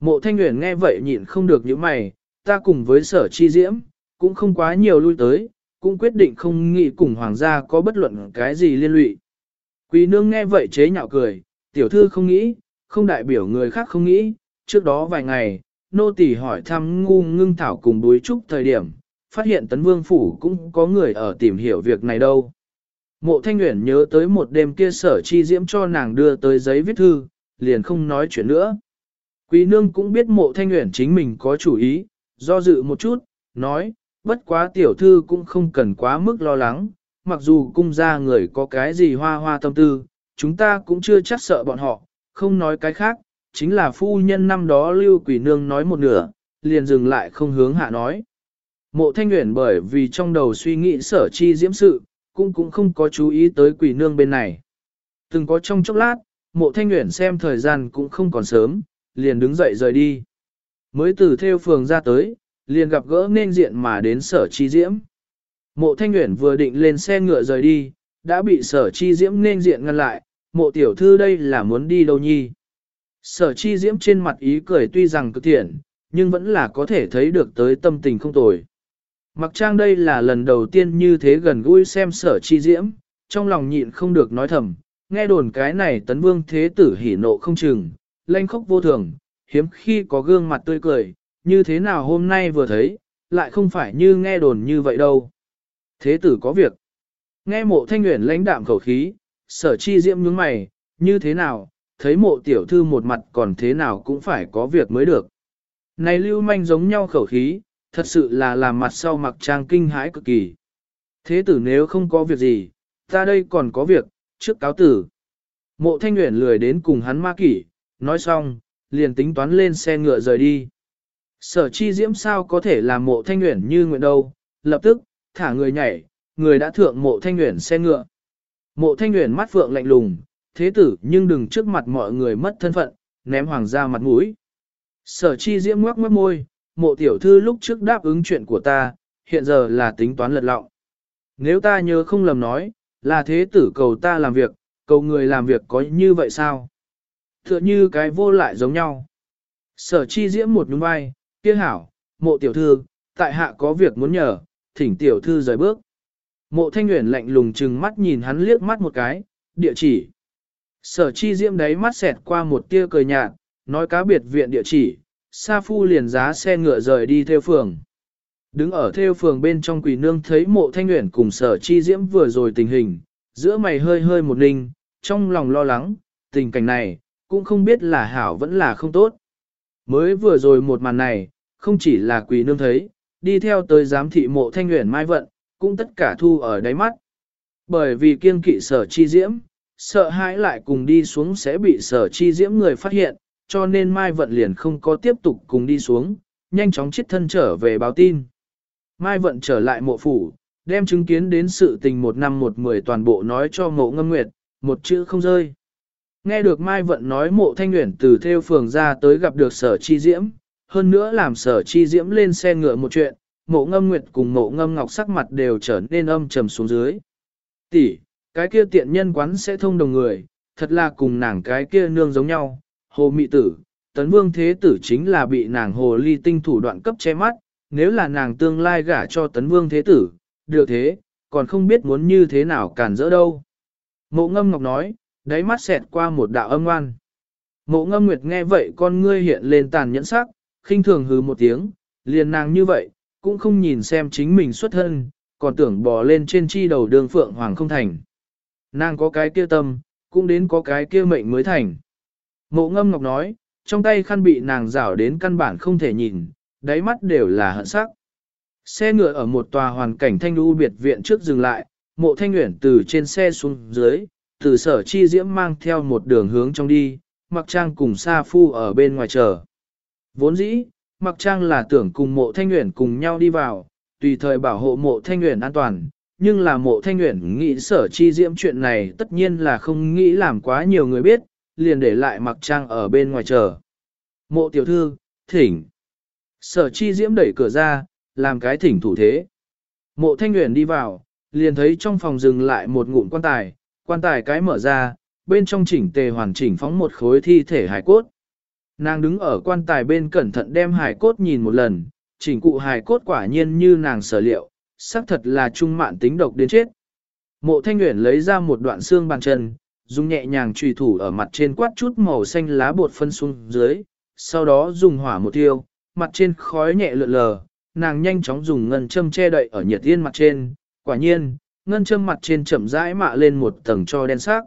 Mộ thanh nguyện nghe vậy nhịn không được những mày, ta cùng với sở chi diễm, cũng không quá nhiều lui tới, cũng quyết định không nghĩ cùng hoàng gia có bất luận cái gì liên lụy. Quý nương nghe vậy chế nhạo cười, tiểu thư không nghĩ, không đại biểu người khác không nghĩ, trước đó vài ngày, nô tỳ hỏi thăm ngu ngưng thảo cùng Đuối trúc thời điểm, phát hiện tấn vương phủ cũng có người ở tìm hiểu việc này đâu. Mộ thanh nguyện nhớ tới một đêm kia sở chi diễm cho nàng đưa tới giấy viết thư, liền không nói chuyện nữa. Quý nương cũng biết mộ thanh nguyện chính mình có chủ ý, do dự một chút, nói, bất quá tiểu thư cũng không cần quá mức lo lắng, mặc dù cung gia người có cái gì hoa hoa tâm tư, chúng ta cũng chưa chắc sợ bọn họ, không nói cái khác, chính là phu nhân năm đó lưu quỷ nương nói một nửa, liền dừng lại không hướng hạ nói. Mộ thanh nguyện bởi vì trong đầu suy nghĩ sở chi diễm sự, cũng cũng không có chú ý tới quỷ nương bên này. Từng có trong chốc lát, mộ thanh nguyện xem thời gian cũng không còn sớm, liền đứng dậy rời đi. Mới từ theo phường ra tới, liền gặp gỡ nên diện mà đến sở chi diễm. Mộ thanh nguyện vừa định lên xe ngựa rời đi, đã bị sở chi diễm nên diện ngăn lại, mộ tiểu thư đây là muốn đi đâu nhi. Sở chi diễm trên mặt ý cười tuy rằng cực thiện, nhưng vẫn là có thể thấy được tới tâm tình không tồi. Mặc trang đây là lần đầu tiên như thế gần gũi xem sở chi diễm, trong lòng nhịn không được nói thầm, nghe đồn cái này tấn vương thế tử hỉ nộ không chừng, lanh khóc vô thường, hiếm khi có gương mặt tươi cười, như thế nào hôm nay vừa thấy, lại không phải như nghe đồn như vậy đâu. Thế tử có việc. Nghe mộ thanh nguyện lãnh đạm khẩu khí, sở chi diễm nhướng mày, như thế nào, thấy mộ tiểu thư một mặt còn thế nào cũng phải có việc mới được. Này lưu manh giống nhau khẩu khí, thật sự là làm mặt sau mặc trang kinh hãi cực kỳ. Thế tử nếu không có việc gì, ta đây còn có việc, trước cáo tử. Mộ thanh nguyện lười đến cùng hắn ma kỷ, nói xong, liền tính toán lên xe ngựa rời đi. Sở chi diễm sao có thể làm mộ thanh nguyện như nguyện đâu, lập tức, thả người nhảy, người đã thượng mộ thanh nguyện xe ngựa. Mộ thanh nguyện mắt phượng lạnh lùng, thế tử nhưng đừng trước mặt mọi người mất thân phận, ném hoàng gia mặt mũi. Sở chi diễm ngoắc mất môi, mộ tiểu thư lúc trước đáp ứng chuyện của ta, hiện giờ là tính toán lật lọng. Nếu ta nhớ không lầm nói, là thế tử cầu ta làm việc, cầu người làm việc có như vậy sao? Tựa như cái vô lại giống nhau. Sở chi diễm một nhún vai, kia hảo, mộ tiểu thư, tại hạ có việc muốn nhờ, thỉnh tiểu thư rời bước. Mộ thanh nguyện lạnh lùng chừng mắt nhìn hắn liếc mắt một cái, địa chỉ. Sở chi diễm đấy mắt xẹt qua một tia cười nhạt, nói cá biệt viện địa chỉ, Sa Phu liền giá xe ngựa rời đi theo phường. Đứng ở theo phường bên trong quỷ nương thấy mộ thanh nguyện cùng sở chi diễm vừa rồi tình hình, giữa mày hơi hơi một ninh, trong lòng lo lắng, tình cảnh này, cũng không biết là hảo vẫn là không tốt. Mới vừa rồi một màn này, không chỉ là quỷ nương thấy, đi theo tới giám thị mộ thanh nguyện mai vận, cũng tất cả thu ở đáy mắt. Bởi vì kiên kỵ sở chi diễm, sợ hãi lại cùng đi xuống sẽ bị sở chi diễm người phát hiện, cho nên Mai Vận liền không có tiếp tục cùng đi xuống, nhanh chóng chết thân trở về báo tin. Mai Vận trở lại mộ phủ, đem chứng kiến đến sự tình một năm một mười toàn bộ nói cho mộ ngâm nguyệt, một chữ không rơi. Nghe được Mai Vận nói mộ thanh nguyện từ theo phường ra tới gặp được sở chi diễm, hơn nữa làm sở chi diễm lên xe ngựa một chuyện, mộ ngâm nguyệt cùng mộ ngâm ngọc sắc mặt đều trở nên âm trầm xuống dưới. Tỷ, cái kia tiện nhân quán sẽ thông đồng người, thật là cùng nàng cái kia nương giống nhau, hồ mị tử, tấn vương thế tử chính là bị nàng hồ ly tinh thủ đoạn cấp che mắt, nếu là nàng tương lai gả cho tấn vương thế tử, được thế, còn không biết muốn như thế nào cản rỡ đâu. Mộ ngâm ngọc nói, đáy mắt xẹt qua một đạo âm ngoan. Mộ ngâm nguyệt nghe vậy con ngươi hiện lên tàn nhẫn sắc, khinh thường hừ một tiếng, liền nàng như vậy, cũng không nhìn xem chính mình xuất thân, còn tưởng bò lên trên chi đầu đường phượng hoàng không thành. Nàng có cái kia tâm, cũng đến có cái kia mệnh mới thành. Mộ ngâm ngọc nói, trong tay khăn bị nàng rảo đến căn bản không thể nhìn, đáy mắt đều là hận sắc. Xe ngựa ở một tòa hoàn cảnh thanh lưu biệt viện trước dừng lại, mộ thanh nguyện từ trên xe xuống dưới, từ sở chi diễm mang theo một đường hướng trong đi, mặc trang cùng Sa Phu ở bên ngoài chờ. Vốn dĩ, mặc trang là tưởng cùng mộ thanh nguyện cùng nhau đi vào, tùy thời bảo hộ mộ thanh nguyện an toàn, nhưng là mộ thanh nguyện nghĩ sở chi diễm chuyện này tất nhiên là không nghĩ làm quá nhiều người biết, liền để lại mặc trang ở bên ngoài chờ. Mộ tiểu thư, thỉnh. Sở chi diễm đẩy cửa ra, làm cái thỉnh thủ thế. Mộ thanh nguyện đi vào, liền thấy trong phòng dừng lại một ngụm quan tài, quan tài cái mở ra, bên trong chỉnh tề hoàn chỉnh phóng một khối thi thể hài cốt. Nàng đứng ở quan tài bên cẩn thận đem hài cốt nhìn một lần, chỉnh cụ hài cốt quả nhiên như nàng sở liệu, xác thật là trung mạn tính độc đến chết. Mộ thanh nguyện lấy ra một đoạn xương bàn chân, dùng nhẹ nhàng trùy thủ ở mặt trên quát chút màu xanh lá bột phân xuống dưới, sau đó dùng hỏa một tiêu, mặt trên khói nhẹ lượn lờ, nàng nhanh chóng dùng ngân châm che đậy ở nhiệt tiên mặt trên, quả nhiên, ngân châm mặt trên chậm rãi mạ lên một tầng cho đen sắc.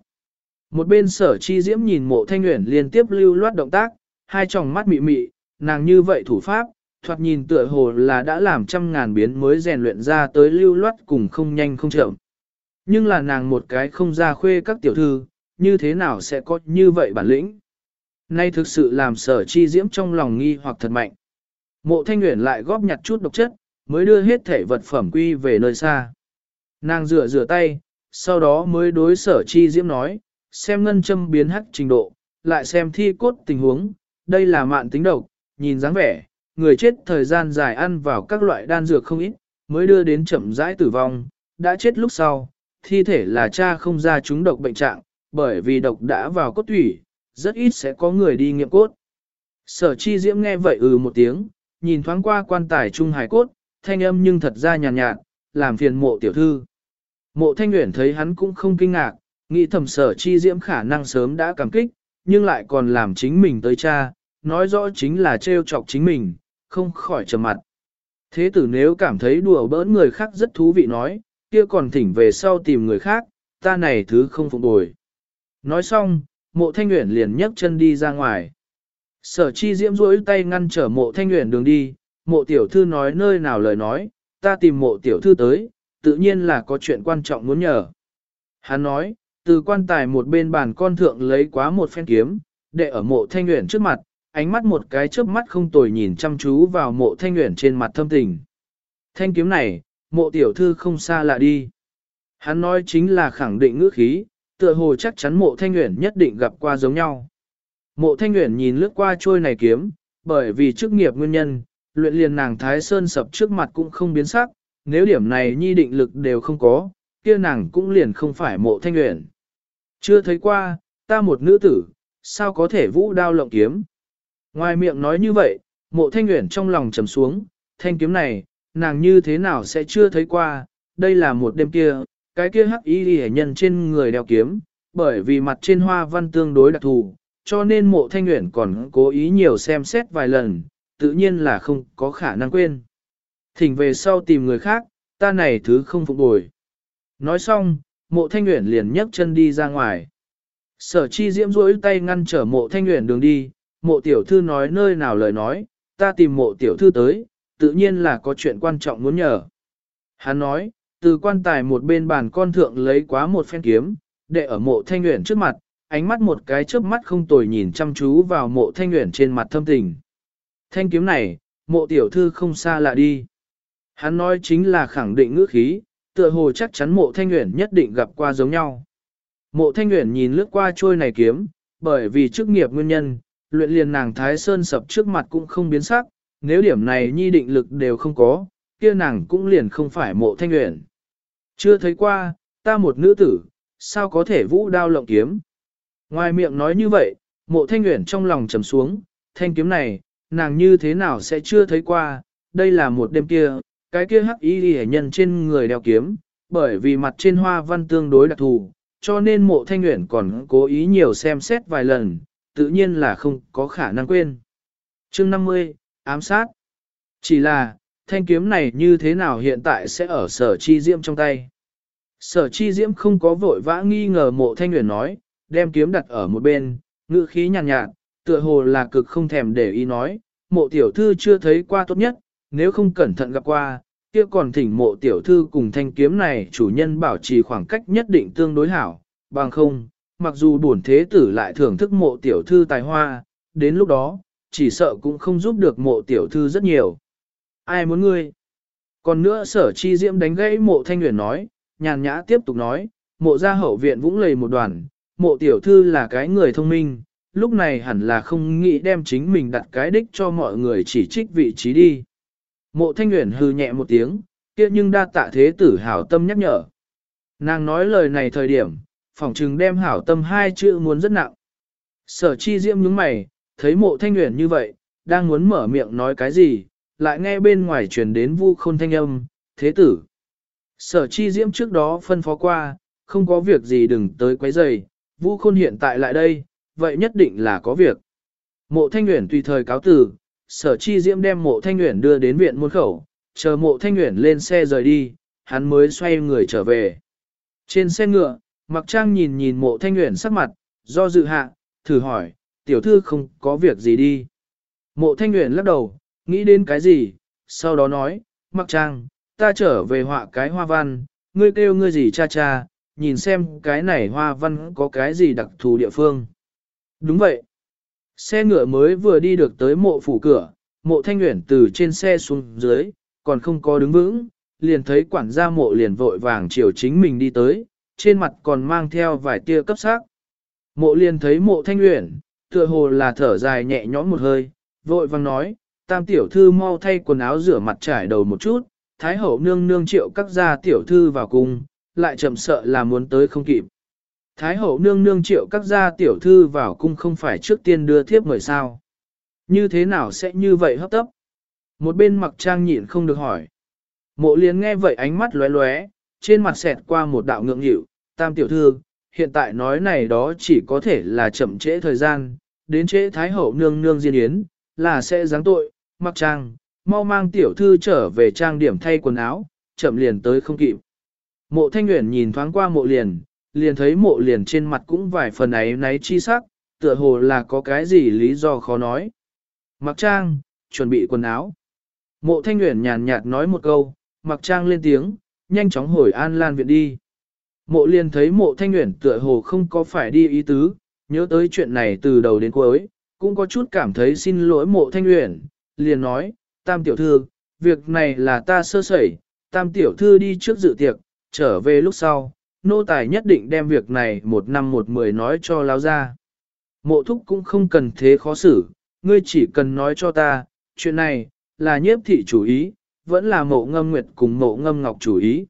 Một bên sở chi diễm nhìn mộ thanh nguyện liên tiếp lưu loát động tác, hai tròng mắt mị mị, nàng như vậy thủ pháp, thoạt nhìn tựa hồ là đã làm trăm ngàn biến mới rèn luyện ra tới lưu loát cùng không nhanh không chậm. Nhưng là nàng một cái không ra khuê các tiểu thư, như thế nào sẽ có như vậy bản lĩnh? Nay thực sự làm sở chi diễm trong lòng nghi hoặc thật mạnh. Mộ thanh nguyện lại góp nhặt chút độc chất, mới đưa hết thể vật phẩm quy về nơi xa. Nàng rửa rửa tay, sau đó mới đối sở chi diễm nói, xem ngân châm biến hắc trình độ, lại xem thi cốt tình huống, đây là mạn tính độc, nhìn dáng vẻ, người chết thời gian dài ăn vào các loại đan dược không ít, mới đưa đến chậm rãi tử vong, đã chết lúc sau, thi thể là cha không ra chúng độc bệnh trạng, bởi vì độc đã vào cốt thủy, rất ít sẽ có người đi nghiệm cốt. Sở chi diễm nghe vậy ừ một tiếng, nhìn thoáng qua quan tài trung hải cốt, thanh âm nhưng thật ra nhàn nhạt, nhạt, làm phiền mộ tiểu thư. Mộ thanh nguyện thấy hắn cũng không kinh ngạc, nghĩ thầm sở chi diễm khả năng sớm đã cảm kích, nhưng lại còn làm chính mình tới cha, nói rõ chính là trêu chọc chính mình, không khỏi trầm mặt. Thế tử nếu cảm thấy đùa bỡn người khác rất thú vị nói, kia còn thỉnh về sau tìm người khác, ta này thứ không phục bồi. Nói xong, mộ thanh nguyện liền nhấc chân đi ra ngoài. Sở chi diễm rỗi tay ngăn trở mộ thanh nguyện đường đi, mộ tiểu thư nói nơi nào lời nói, ta tìm mộ tiểu thư tới, tự nhiên là có chuyện quan trọng muốn nhờ. Hắn nói, từ quan tài một bên bàn con thượng lấy quá một phen kiếm, để ở mộ thanh nguyện trước mặt, ánh mắt một cái chớp mắt không tồi nhìn chăm chú vào mộ thanh nguyện trên mặt thâm tình. Thanh kiếm này, mộ tiểu thư không xa lạ đi. Hắn nói chính là khẳng định ngữ khí, tựa hồ chắc chắn mộ thanh nguyện nhất định gặp qua giống nhau. Mộ thanh nguyện nhìn lướt qua trôi này kiếm, bởi vì chức nghiệp nguyên nhân, luyện liền nàng Thái Sơn sập trước mặt cũng không biến sắc, nếu điểm này nhi định lực đều không có, kia nàng cũng liền không phải mộ thanh nguyện. Chưa thấy qua, ta một nữ tử, sao có thể vũ đao lộng kiếm. Ngoài miệng nói như vậy, mộ thanh nguyện trong lòng trầm xuống, thanh kiếm này, nàng như thế nào sẽ chưa thấy qua, đây là một đêm kia, cái kia hắc y ghi nhân trên người đeo kiếm, bởi vì mặt trên hoa văn tương đối đặc thù, cho nên mộ thanh nguyện còn cố ý nhiều xem xét vài lần, tự nhiên là không có khả năng quên. Thỉnh về sau tìm người khác, ta này thứ không phục bồi. Nói xong, mộ thanh nguyện liền nhấc chân đi ra ngoài. Sở chi diễm rỗi tay ngăn trở mộ thanh nguyện đường đi, mộ tiểu thư nói nơi nào lời nói, ta tìm mộ tiểu thư tới, tự nhiên là có chuyện quan trọng muốn nhờ. Hắn nói, từ quan tài một bên bàn con thượng lấy quá một phen kiếm, để ở mộ thanh nguyện trước mặt, ánh mắt một cái chớp mắt không tồi nhìn chăm chú vào mộ thanh nguyện trên mặt thâm tình. Thanh kiếm này, mộ tiểu thư không xa lạ đi. Hắn nói chính là khẳng định ngữ khí, tựa hồ chắc chắn mộ thanh nguyện nhất định gặp qua giống nhau. Mộ thanh nguyện nhìn lướt qua trôi này kiếm, bởi vì chức nghiệp nguyên nhân, luyện liền nàng Thái Sơn sập trước mặt cũng không biến sắc, nếu điểm này nhi định lực đều không có, kia nàng cũng liền không phải mộ thanh nguyện. Chưa thấy qua, ta một nữ tử, sao có thể vũ đao lộng kiếm. Ngoài miệng nói như vậy, mộ thanh nguyện trong lòng trầm xuống, thanh kiếm này, nàng như thế nào sẽ chưa thấy qua, đây là một đêm kia, cái kia hắc y hệ nhân trên người đeo kiếm, bởi vì mặt trên hoa văn tương đối đặc thù, cho nên mộ thanh nguyện còn cố ý nhiều xem xét vài lần, tự nhiên là không có khả năng quên. chương 50, ám sát. Chỉ là, thanh kiếm này như thế nào hiện tại sẽ ở sở chi diễm trong tay. Sở chi diễm không có vội vã nghi ngờ mộ thanh nguyện nói, đem kiếm đặt ở một bên, ngữ khí nhàn nhạt, nhạt, tựa hồ là cực không thèm để ý nói, mộ tiểu thư chưa thấy qua tốt nhất, nếu không cẩn thận gặp qua, kia còn thỉnh mộ tiểu thư cùng thanh kiếm này chủ nhân bảo trì khoảng cách nhất định tương đối hảo, bằng không, mặc dù bổn thế tử lại thưởng thức mộ tiểu thư tài hoa, đến lúc đó, chỉ sợ cũng không giúp được mộ tiểu thư rất nhiều. Ai muốn ngươi? Còn nữa sở chi diễm đánh gãy mộ thanh nguyện nói, nhàn nhã tiếp tục nói, mộ gia hậu viện vũng lầy một đoàn, mộ tiểu thư là cái người thông minh, lúc này hẳn là không nghĩ đem chính mình đặt cái đích cho mọi người chỉ trích vị trí đi. Mộ thanh nguyện hư nhẹ một tiếng, kia nhưng đa tạ thế tử hảo tâm nhắc nhở. Nàng nói lời này thời điểm, phỏng chừng đem hảo tâm hai chữ muốn rất nặng. Sở chi diễm nhướng mày, thấy mộ thanh nguyện như vậy, đang muốn mở miệng nói cái gì, lại nghe bên ngoài truyền đến vu khôn thanh âm, thế tử. Sở chi diễm trước đó phân phó qua, không có việc gì đừng tới quấy rầy, vu khôn hiện tại lại đây, vậy nhất định là có việc. Mộ thanh nguyện tùy thời cáo tử, sở chi diễm đem mộ thanh nguyện đưa đến viện môn khẩu, chờ mộ thanh nguyện lên xe rời đi, hắn mới xoay người trở về. Trên xe ngựa, mặc trang nhìn nhìn mộ thanh nguyện sắc mặt, do dự hạ, thử hỏi, tiểu thư không có việc gì đi. Mộ thanh nguyện lắc đầu, nghĩ đến cái gì, sau đó nói, mặc trang, ta trở về họa cái hoa văn, ngươi kêu ngươi gì cha cha, nhìn xem cái này hoa văn có cái gì đặc thù địa phương. Đúng vậy. Xe ngựa mới vừa đi được tới mộ phủ cửa, mộ thanh nguyện từ trên xe xuống dưới, còn không có đứng vững, liền thấy quản gia mộ liền vội vàng chiều chính mình đi tới, trên mặt còn mang theo vài tia cấp sắc. Mộ liền thấy mộ thanh nguyện, tựa hồ là thở dài nhẹ nhõm một hơi, vội vàng nói, tam tiểu thư mau thay quần áo rửa mặt trải đầu một chút, thái hậu nương nương triệu các gia tiểu thư vào cung, lại chậm sợ là muốn tới không kịp. Thái hậu nương nương triệu các gia tiểu thư vào cung không phải trước tiên đưa thiếp mời sao. Như thế nào sẽ như vậy hấp tấp? Một bên mặc trang nhịn không được hỏi. Mộ liền nghe vậy ánh mắt lóe lóe, trên mặt xẹt qua một đạo ngượng nghịu, tam tiểu thư, hiện tại nói này đó chỉ có thể là chậm trễ thời gian, đến trễ thái hậu nương nương diên yến, là sẽ giáng tội, mặc trang, mau mang tiểu thư trở về trang điểm thay quần áo, chậm liền tới không kịp. Mộ thanh nguyện nhìn thoáng qua mộ liền, liền thấy mộ liền trên mặt cũng vài phần ấy náy chi sắc, tựa hồ là có cái gì lý do khó nói. Mặc trang, chuẩn bị quần áo. Mộ thanh nguyện nhàn nhạt nói một câu, mặc trang lên tiếng, nhanh chóng hồi an lan viện đi. Mộ liền thấy mộ thanh nguyện tựa hồ không có phải đi ý tứ, nhớ tới chuyện này từ đầu đến cuối, cũng có chút cảm thấy xin lỗi mộ thanh nguyện, liền nói, tam tiểu thư, việc này là ta sơ sẩy, tam tiểu thư đi trước dự tiệc, trở về lúc sau, nô tài nhất định đem việc này một năm một mười nói cho lao ra. Mộ thúc cũng không cần thế khó xử, ngươi chỉ cần nói cho ta, chuyện này, là nhiếp thị chủ ý, vẫn là mộ ngâm nguyệt cùng mộ ngâm ngọc chủ ý.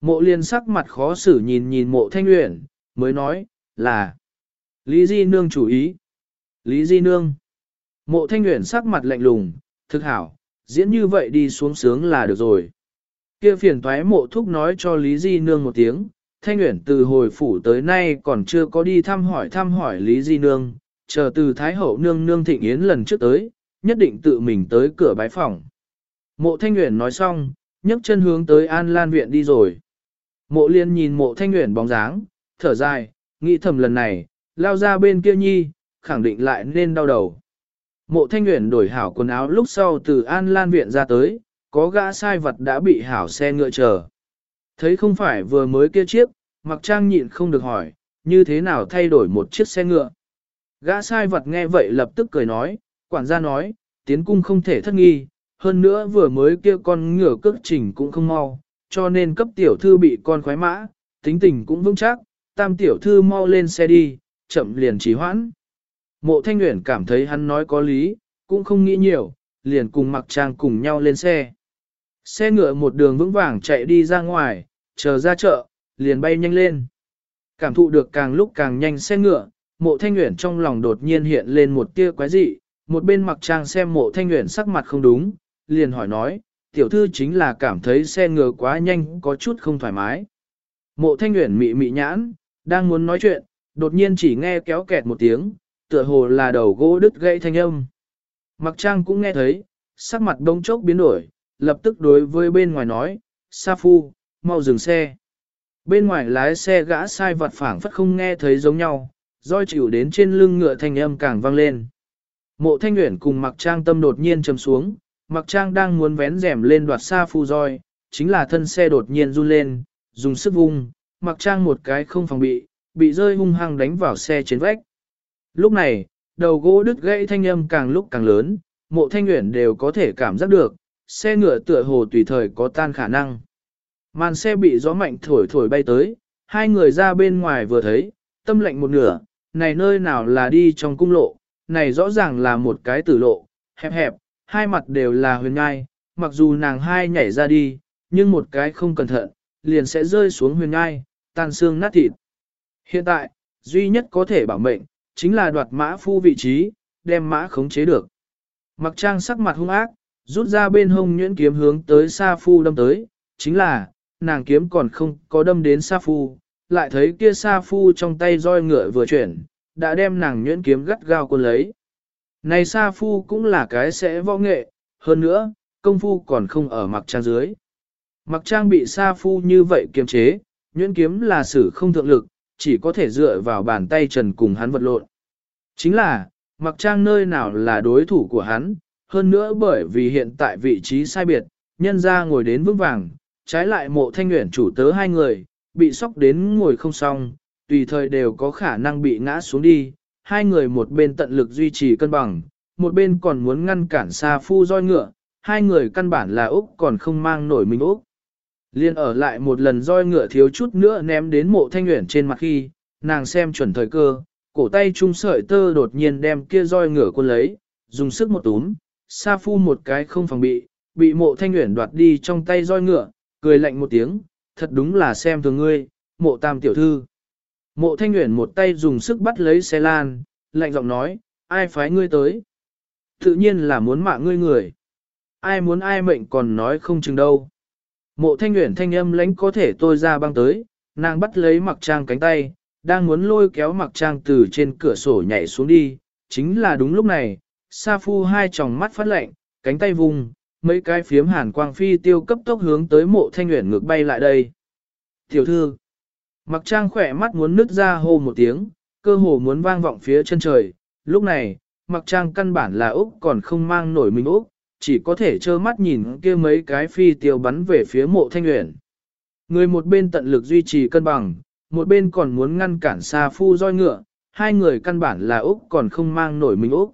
Mộ liên sắc mặt khó xử nhìn nhìn mộ thanh uyển mới nói, là Lý Di Nương chủ ý. Lý Di Nương. Mộ thanh uyển sắc mặt lạnh lùng, thực hảo, diễn như vậy đi xuống sướng là được rồi. Kia phiền toái mộ thúc nói cho Lý Di Nương một tiếng, Thanh Uyển từ hồi phủ tới nay còn chưa có đi thăm hỏi thăm hỏi Lý Di Nương, chờ từ Thái Hậu Nương Nương Thịnh Yến lần trước tới, nhất định tự mình tới cửa bái phòng. Mộ Thanh Uyển nói xong, nhấc chân hướng tới An Lan Viện đi rồi. Mộ Liên nhìn mộ Thanh Uyển bóng dáng, thở dài, nghĩ thầm lần này, lao ra bên kia nhi, khẳng định lại nên đau đầu. Mộ Thanh Uyển đổi hảo quần áo lúc sau từ An Lan Viện ra tới, có gã sai vật đã bị hảo xe ngựa chờ. Thấy không phải vừa mới kia chiếc, mặc trang nhịn không được hỏi, như thế nào thay đổi một chiếc xe ngựa. Gã sai vật nghe vậy lập tức cười nói, quản gia nói, tiến cung không thể thất nghi, hơn nữa vừa mới kia con ngựa cước trình cũng không mau, cho nên cấp tiểu thư bị con khoái mã, tính tình cũng vững chắc, tam tiểu thư mau lên xe đi, chậm liền trì hoãn. Mộ thanh nguyện cảm thấy hắn nói có lý, cũng không nghĩ nhiều, liền cùng mặc trang cùng nhau lên xe. Xe ngựa một đường vững vàng chạy đi ra ngoài, chờ ra chợ, liền bay nhanh lên. Cảm thụ được càng lúc càng nhanh xe ngựa, mộ thanh nguyện trong lòng đột nhiên hiện lên một tia quái dị, một bên mặc trang xem mộ thanh nguyện sắc mặt không đúng, liền hỏi nói, tiểu thư chính là cảm thấy xe ngựa quá nhanh có chút không thoải mái. Mộ thanh nguyện mị mị nhãn, đang muốn nói chuyện, đột nhiên chỉ nghe kéo kẹt một tiếng, tựa hồ là đầu gỗ đứt gãy thanh âm. Mặc trang cũng nghe thấy, sắc mặt đông chốc biến đổi, lập tức đối với bên ngoài nói, Sa Phu, mau dừng xe. Bên ngoài lái xe gã sai vật phảng phất không nghe thấy giống nhau, roi chịu đến trên lưng ngựa thanh âm càng vang lên. Mộ thanh nguyện cùng mặc trang tâm đột nhiên chầm xuống, mặc trang đang muốn vén rèm lên đoạt Sa Phu roi, chính là thân xe đột nhiên run lên, dùng sức vung, mặc trang một cái không phòng bị, bị rơi hung hăng đánh vào xe trên vách. Lúc này, đầu gỗ đứt gãy thanh âm càng lúc càng lớn, mộ thanh nguyện đều có thể cảm giác được, xe ngựa tựa hồ tùy thời có tan khả năng. Màn xe bị gió mạnh thổi thổi bay tới, hai người ra bên ngoài vừa thấy, tâm lệnh một nửa, này nơi nào là đi trong cung lộ, này rõ ràng là một cái tử lộ, hẹp hẹp, hai mặt đều là huyền ngai, mặc dù nàng hai nhảy ra đi, nhưng một cái không cẩn thận, liền sẽ rơi xuống huyền ngai, tan xương nát thịt. Hiện tại, duy nhất có thể bảo mệnh, chính là đoạt mã phu vị trí, đem mã khống chế được. Mặc trang sắc mặt hung ác, rút ra bên hông nhuyễn kiếm hướng tới Sa Phu đâm tới, chính là, nàng kiếm còn không có đâm đến Sa Phu, lại thấy kia Sa Phu trong tay roi ngựa vừa chuyển, đã đem nàng nhuyễn kiếm gắt gao quân lấy. Này Sa Phu cũng là cái sẽ võ nghệ, hơn nữa, công phu còn không ở mặc trang dưới. Mặc trang bị Sa Phu như vậy kiềm chế, nhuyễn kiếm là sử không thượng lực, chỉ có thể dựa vào bàn tay trần cùng hắn vật lộn. Chính là, mặc trang nơi nào là đối thủ của hắn, hơn nữa bởi vì hiện tại vị trí sai biệt, nhân ra ngồi đến vững vàng, trái lại mộ thanh nguyện chủ tớ hai người, bị sóc đến ngồi không xong, tùy thời đều có khả năng bị ngã xuống đi, hai người một bên tận lực duy trì cân bằng, một bên còn muốn ngăn cản xa phu roi ngựa, hai người căn bản là Úc còn không mang nổi mình Úc. Liên ở lại một lần roi ngựa thiếu chút nữa ném đến mộ thanh nguyện trên mặt khi, nàng xem chuẩn thời cơ, cổ tay trung sợi tơ đột nhiên đem kia roi ngựa quân lấy, dùng sức một túm, sa phu một cái không phòng bị, bị mộ thanh nguyện đoạt đi trong tay roi ngựa, cười lạnh một tiếng, thật đúng là xem thường ngươi, mộ tam tiểu thư. Mộ thanh nguyện một tay dùng sức bắt lấy xe lan, lạnh giọng nói, ai phái ngươi tới? Tự nhiên là muốn mạng ngươi người. Ai muốn ai mệnh còn nói không chừng đâu. Mộ thanh nguyện thanh âm lãnh có thể tôi ra băng tới, nàng bắt lấy mặc trang cánh tay, đang muốn lôi kéo mặc trang từ trên cửa sổ nhảy xuống đi. Chính là đúng lúc này, Sa Phu hai tròng mắt phát lạnh, cánh tay vùng, mấy cái phiếm hàn quang phi tiêu cấp tốc hướng tới mộ thanh nguyện ngược bay lại đây. Tiểu thư, mặc trang khỏe mắt muốn nứt ra hô một tiếng, cơ hồ muốn vang vọng phía chân trời. Lúc này, mặc trang căn bản là Úc còn không mang nổi mình Úc, chỉ có thể trơ mắt nhìn kia mấy cái phi tiêu bắn về phía mộ thanh uyển. Người một bên tận lực duy trì cân bằng, một bên còn muốn ngăn cản xa phu roi ngựa, hai người căn bản là Úc còn không mang nổi mình Úc.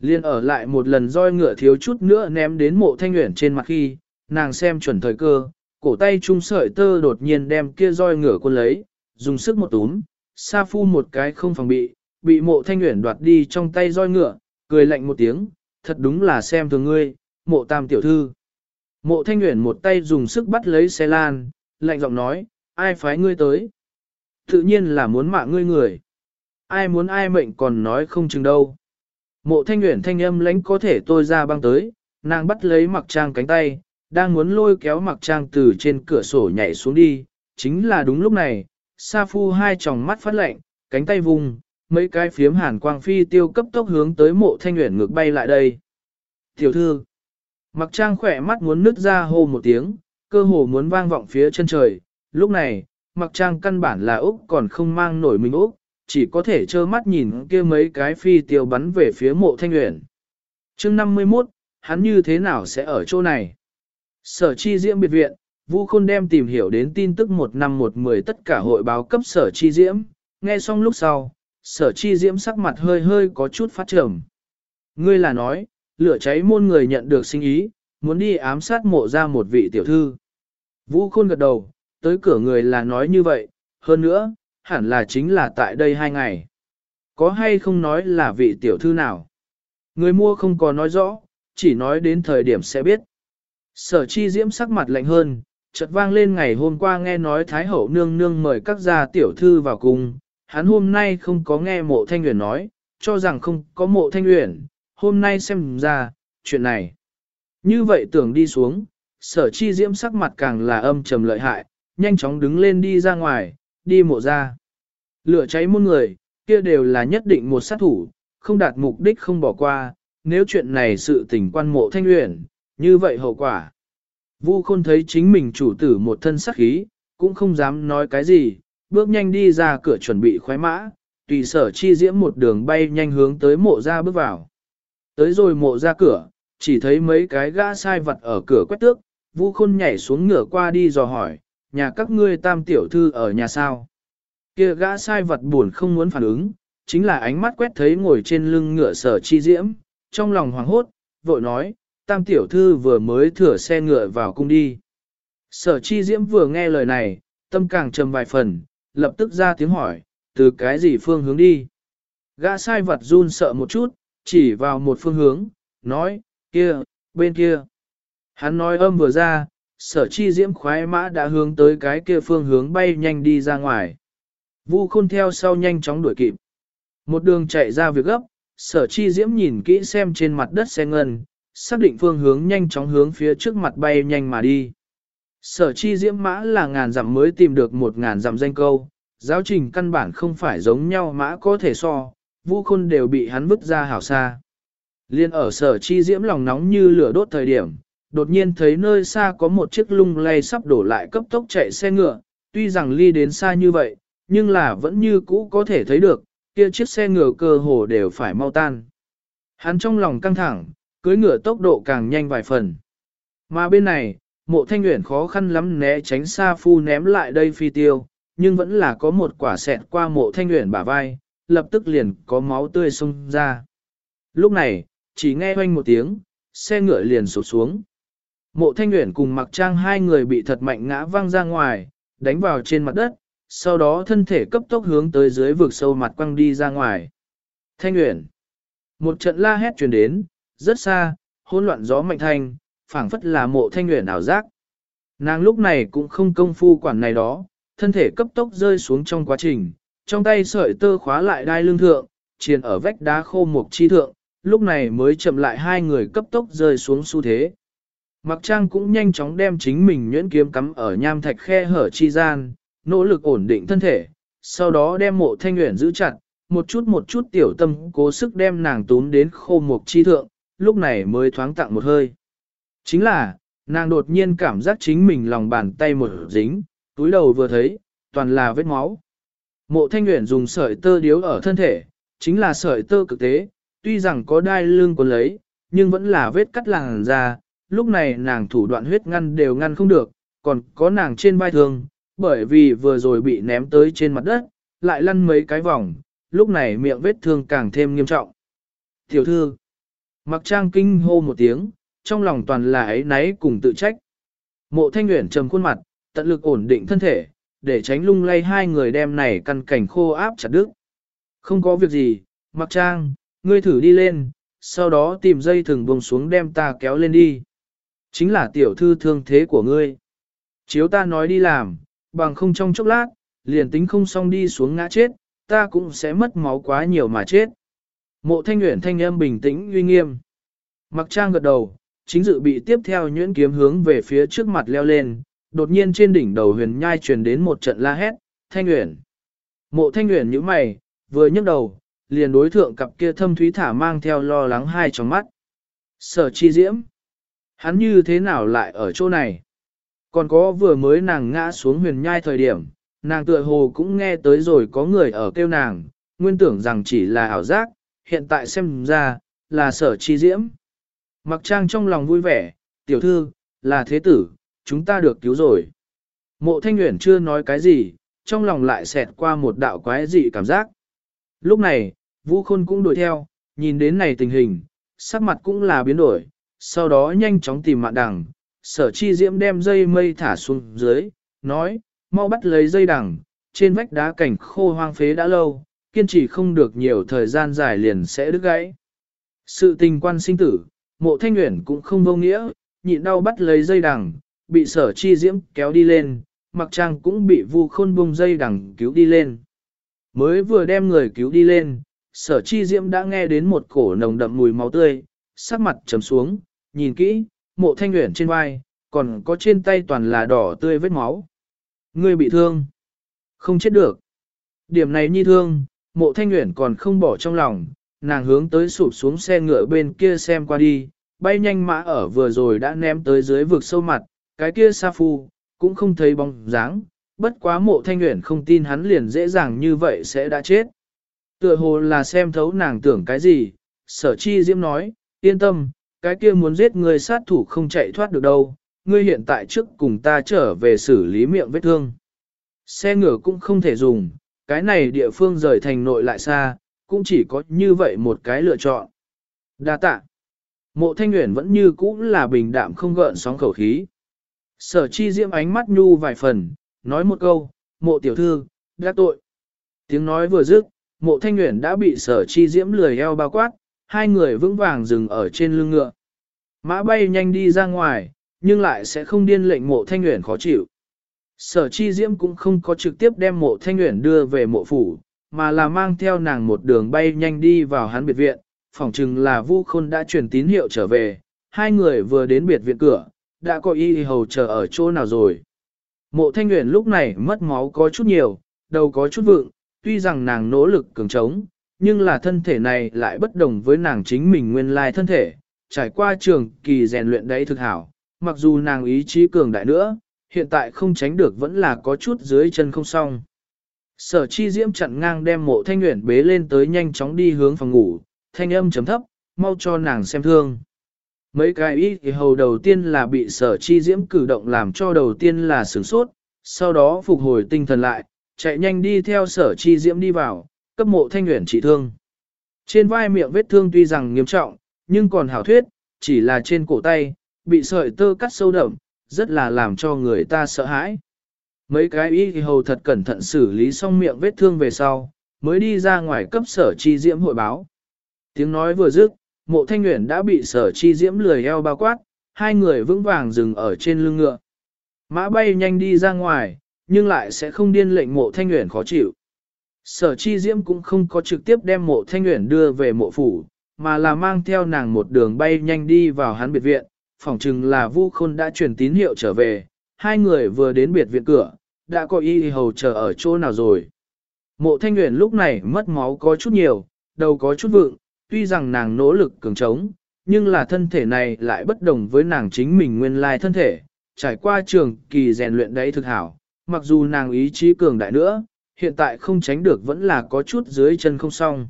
Liên ở lại một lần roi ngựa thiếu chút nữa ném đến mộ thanh uyển trên mặt khi, nàng xem chuẩn thời cơ, cổ tay trung sợi tơ đột nhiên đem kia roi ngựa quân lấy, dùng sức một túm, sa phu một cái không phòng bị, bị mộ thanh uyển đoạt đi trong tay roi ngựa, cười lạnh một tiếng, thật đúng là xem thường ngươi, mộ tam tiểu thư. Mộ thanh nguyện một tay dùng sức bắt lấy xe lan, lạnh giọng nói, ai phái ngươi tới? Tự nhiên là muốn mạng ngươi người. Ai muốn ai mệnh còn nói không chừng đâu. Mộ thanh nguyện thanh âm lãnh có thể tôi ra băng tới, nàng bắt lấy mặc trang cánh tay, đang muốn lôi kéo mặc trang từ trên cửa sổ nhảy xuống đi. Chính là đúng lúc này, Sa Phu hai tròng mắt phát lạnh, cánh tay vùng, mấy cái phiếm hàn quang phi tiêu cấp tốc hướng tới mộ thanh nguyện ngược bay lại đây. Tiểu thư, mặc trang khỏe mắt muốn nứt ra hô một tiếng, cơ hồ muốn vang vọng phía chân trời. Lúc này, mặc trang căn bản là Úc còn không mang nổi mình Úc, chỉ có thể trơ mắt nhìn kia mấy cái phi tiêu bắn về phía mộ thanh nguyện. chương 51, hắn như thế nào sẽ ở chỗ này? Sở chi diễm biệt viện, Vu Khôn đem tìm hiểu đến tin tức một năm một mười tất cả hội báo cấp sở chi diễm, nghe xong lúc sau, sở chi diễm sắc mặt hơi hơi có chút phát trầm. Ngươi là nói, lửa cháy môn người nhận được sinh ý, muốn đi ám sát mộ ra một vị tiểu thư. Vũ Khôn gật đầu, tới cửa người là nói như vậy, hơn nữa, hẳn là chính là tại đây hai ngày. Có hay không nói là vị tiểu thư nào? Người mua không có nói rõ, chỉ nói đến thời điểm sẽ biết. Sở chi diễm sắc mặt lạnh hơn, chợt vang lên ngày hôm qua nghe nói Thái Hậu nương nương mời các gia tiểu thư vào cùng, hắn hôm nay không có nghe mộ thanh uyển nói, cho rằng không có mộ thanh uyển, hôm nay xem ra, chuyện này. Như vậy tưởng đi xuống, sở chi diễm sắc mặt càng là âm trầm lợi hại, nhanh chóng đứng lên đi ra ngoài, đi mộ ra. Lửa cháy muôn người, kia đều là nhất định một sát thủ, không đạt mục đích không bỏ qua, nếu chuyện này sự tình quan mộ thanh luyện, như vậy hậu quả. Vu khôn thấy chính mình chủ tử một thân sắc khí, cũng không dám nói cái gì, bước nhanh đi ra cửa chuẩn bị khoái mã, tùy sở chi diễm một đường bay nhanh hướng tới mộ ra bước vào. Tới rồi mộ ra cửa, chỉ thấy mấy cái gã sai vật ở cửa quét tước, Vu Khôn nhảy xuống ngửa qua đi dò hỏi, nhà các ngươi tam tiểu thư ở nhà sao? Kia gã sai vật buồn không muốn phản ứng, chính là ánh mắt quét thấy ngồi trên lưng ngựa sở chi diễm, trong lòng hoảng hốt, vội nói, tam tiểu thư vừa mới thửa xe ngựa vào cung đi. Sở chi diễm vừa nghe lời này, tâm càng trầm vài phần, lập tức ra tiếng hỏi, từ cái gì phương hướng đi. Gã sai vật run sợ một chút, chỉ vào một phương hướng, nói, kia, bên kia. Hắn nói âm vừa ra, sở chi diễm khoái mã đã hướng tới cái kia phương hướng bay nhanh đi ra ngoài. Vu khôn theo sau nhanh chóng đuổi kịp. Một đường chạy ra việc gấp, sở chi diễm nhìn kỹ xem trên mặt đất xe ngân, xác định phương hướng nhanh chóng hướng phía trước mặt bay nhanh mà đi. Sở chi diễm mã là ngàn dặm mới tìm được một ngàn dặm danh câu, giáo trình căn bản không phải giống nhau mã có thể so, vu khôn đều bị hắn vứt ra hảo xa. Liên ở sở chi diễm lòng nóng như lửa đốt thời điểm, đột nhiên thấy nơi xa có một chiếc lung lay sắp đổ lại cấp tốc chạy xe ngựa, tuy rằng ly đến xa như vậy, nhưng là vẫn như cũ có thể thấy được, kia chiếc xe ngựa cơ hồ đều phải mau tan. Hắn trong lòng căng thẳng, cưới ngựa tốc độ càng nhanh vài phần. Mà bên này, mộ thanh nguyện khó khăn lắm né tránh xa phu ném lại đây phi tiêu, nhưng vẫn là có một quả xẹt qua mộ thanh nguyện bả vai, lập tức liền có máu tươi xông ra. Lúc này, chỉ nghe hoanh một tiếng, xe ngựa liền sụp xuống. Mộ thanh nguyện cùng mặc trang hai người bị thật mạnh ngã văng ra ngoài, đánh vào trên mặt đất, sau đó thân thể cấp tốc hướng tới dưới vực sâu mặt quăng đi ra ngoài. Thanh Uyển. Một trận la hét truyền đến, rất xa, hỗn loạn gió mạnh thanh, phảng phất là mộ thanh nguyện ảo giác. Nàng lúc này cũng không công phu quản này đó, thân thể cấp tốc rơi xuống trong quá trình, trong tay sợi tơ khóa lại đai lưng thượng, triền ở vách đá khô mục chi thượng, lúc này mới chậm lại hai người cấp tốc rơi xuống xu thế. Mặc trang cũng nhanh chóng đem chính mình nhuyễn kiếm cắm ở nham thạch khe hở chi gian, nỗ lực ổn định thân thể, sau đó đem mộ thanh nguyện giữ chặt, một chút một chút tiểu tâm cố sức đem nàng túm đến khô mục chi thượng, lúc này mới thoáng tặng một hơi. Chính là, nàng đột nhiên cảm giác chính mình lòng bàn tay một dính, túi đầu vừa thấy, toàn là vết máu. Mộ thanh nguyện dùng sợi tơ điếu ở thân thể, chính là sợi tơ cực tế, tuy rằng có đai lưng quần lấy, nhưng vẫn là vết cắt làng ra, lúc này nàng thủ đoạn huyết ngăn đều ngăn không được, còn có nàng trên vai thương, bởi vì vừa rồi bị ném tới trên mặt đất, lại lăn mấy cái vòng, lúc này miệng vết thương càng thêm nghiêm trọng. Tiểu thư, mặc trang kinh hô một tiếng, trong lòng toàn là ấy náy cùng tự trách. Mộ thanh nguyện trầm khuôn mặt, tận lực ổn định thân thể, để tránh lung lay hai người đem này căn cảnh khô áp chặt đứt. Không có việc gì, mặc trang, ngươi thử đi lên, sau đó tìm dây thừng buông xuống đem ta kéo lên đi. Chính là tiểu thư thương thế của ngươi. Chiếu ta nói đi làm, bằng không trong chốc lát, liền tính không xong đi xuống ngã chết, ta cũng sẽ mất máu quá nhiều mà chết. Mộ thanh nguyện thanh âm bình tĩnh uy nghiêm. Mặc trang gật đầu, chính dự bị tiếp theo nhuyễn kiếm hướng về phía trước mặt leo lên, đột nhiên trên đỉnh đầu huyền nhai truyền đến một trận la hét, thanh nguyện. Mộ thanh nguyện như mày, vừa nhấc đầu, liền đối thượng cặp kia thâm thúy thả mang theo lo lắng hai trong mắt. Sở chi diễm. Hắn như thế nào lại ở chỗ này? Còn có vừa mới nàng ngã xuống huyền nhai thời điểm, nàng tựa hồ cũng nghe tới rồi có người ở kêu nàng, nguyên tưởng rằng chỉ là ảo giác, hiện tại xem ra, là sở chi diễm. Mặc trang trong lòng vui vẻ, tiểu thư, là thế tử, chúng ta được cứu rồi. Mộ thanh nguyện chưa nói cái gì, trong lòng lại xẹt qua một đạo quái dị cảm giác. Lúc này, Vũ Khôn cũng đuổi theo, nhìn đến này tình hình, sắc mặt cũng là biến đổi, sau đó nhanh chóng tìm mạng đằng, sở chi diễm đem dây mây thả xuống dưới, nói, mau bắt lấy dây đằng, trên vách đá cảnh khô hoang phế đã lâu, kiên trì không được nhiều thời gian dài liền sẽ đứt gãy. Sự tình quan sinh tử, mộ thanh nguyện cũng không vô nghĩa, nhịn đau bắt lấy dây đằng, bị sở chi diễm kéo đi lên, mặc trang cũng bị vu khôn bông dây đằng cứu đi lên. Mới vừa đem người cứu đi lên, sở chi diễm đã nghe đến một cổ nồng đậm mùi máu tươi, sắc mặt trầm xuống, nhìn kỹ, mộ thanh nguyện trên vai, còn có trên tay toàn là đỏ tươi vết máu. Người bị thương, không chết được. Điểm này nhi thương, mộ thanh nguyện còn không bỏ trong lòng, nàng hướng tới sụp xuống xe ngựa bên kia xem qua đi, bay nhanh mã ở vừa rồi đã ném tới dưới vực sâu mặt, cái kia sa phu, cũng không thấy bóng dáng, bất quá mộ thanh nguyện không tin hắn liền dễ dàng như vậy sẽ đã chết. Tựa hồ là xem thấu nàng tưởng cái gì, sở chi diễm nói, yên tâm, cái kia muốn giết người sát thủ không chạy thoát được đâu, ngươi hiện tại trước cùng ta trở về xử lý miệng vết thương. Xe ngựa cũng không thể dùng, cái này địa phương rời thành nội lại xa, cũng chỉ có như vậy một cái lựa chọn. Đa tạ. Mộ thanh nguyện vẫn như cũ là bình đạm không gợn sóng khẩu khí. Sở chi diễm ánh mắt nhu vài phần, nói một câu, mộ tiểu thư, đã tội. Tiếng nói vừa dứt, mộ thanh nguyện đã bị sở chi diễm lười eo bao quát, hai người vững vàng dừng ở trên lưng ngựa. Mã bay nhanh đi ra ngoài, nhưng lại sẽ không điên lệnh mộ thanh nguyện khó chịu. Sở chi diễm cũng không có trực tiếp đem mộ thanh nguyện đưa về mộ phủ, mà là mang theo nàng một đường bay nhanh đi vào hắn biệt viện, phỏng chừng là vu khôn đã truyền tín hiệu trở về, hai người vừa đến biệt viện cửa, đã có y hầu chờ ở chỗ nào rồi. Mộ thanh nguyện lúc này mất máu có chút nhiều, đầu có chút vượng, tuy rằng nàng nỗ lực cường trống, nhưng là thân thể này lại bất đồng với nàng chính mình nguyên lai thân thể, trải qua trường kỳ rèn luyện đấy thực hảo, mặc dù nàng ý chí cường đại nữa, hiện tại không tránh được vẫn là có chút dưới chân không xong. Sở chi diễm chặn ngang đem mộ thanh nguyện bế lên tới nhanh chóng đi hướng phòng ngủ, thanh âm chấm thấp, mau cho nàng xem thương. Mấy cái ý thì hầu đầu tiên là bị sở chi diễm cử động làm cho đầu tiên là sửng sốt, sau đó phục hồi tinh thần lại, chạy nhanh đi theo sở chi diễm đi vào, cấp mộ thanh nguyện trị thương. Trên vai miệng vết thương tuy rằng nghiêm trọng, nhưng còn hảo thuyết, chỉ là trên cổ tay, bị sợi tơ cắt sâu đậm, rất là làm cho người ta sợ hãi. Mấy cái y thì hầu thật cẩn thận xử lý xong miệng vết thương về sau, mới đi ra ngoài cấp sở chi diễm hội báo. Tiếng nói vừa dứt, mộ thanh nguyện đã bị sở chi diễm lười eo bao quát, hai người vững vàng dừng ở trên lưng ngựa. Mã bay nhanh đi ra ngoài, nhưng lại sẽ không điên lệnh mộ thanh nguyện khó chịu. Sở chi diễm cũng không có trực tiếp đem mộ thanh nguyện đưa về mộ phủ, mà là mang theo nàng một đường bay nhanh đi vào hắn biệt viện, phỏng chừng là Vu Khôn đã truyền tín hiệu trở về, hai người vừa đến biệt viện cửa, đã có y hầu chờ ở chỗ nào rồi. Mộ thanh nguyện lúc này mất máu có chút nhiều, đầu có chút vượng, tuy rằng nàng nỗ lực cường trống, nhưng là thân thể này lại bất đồng với nàng chính mình nguyên lai thân thể, trải qua trường kỳ rèn luyện đấy thực hảo, mặc dù nàng ý chí cường đại nữa, hiện tại không tránh được vẫn là có chút dưới chân không xong.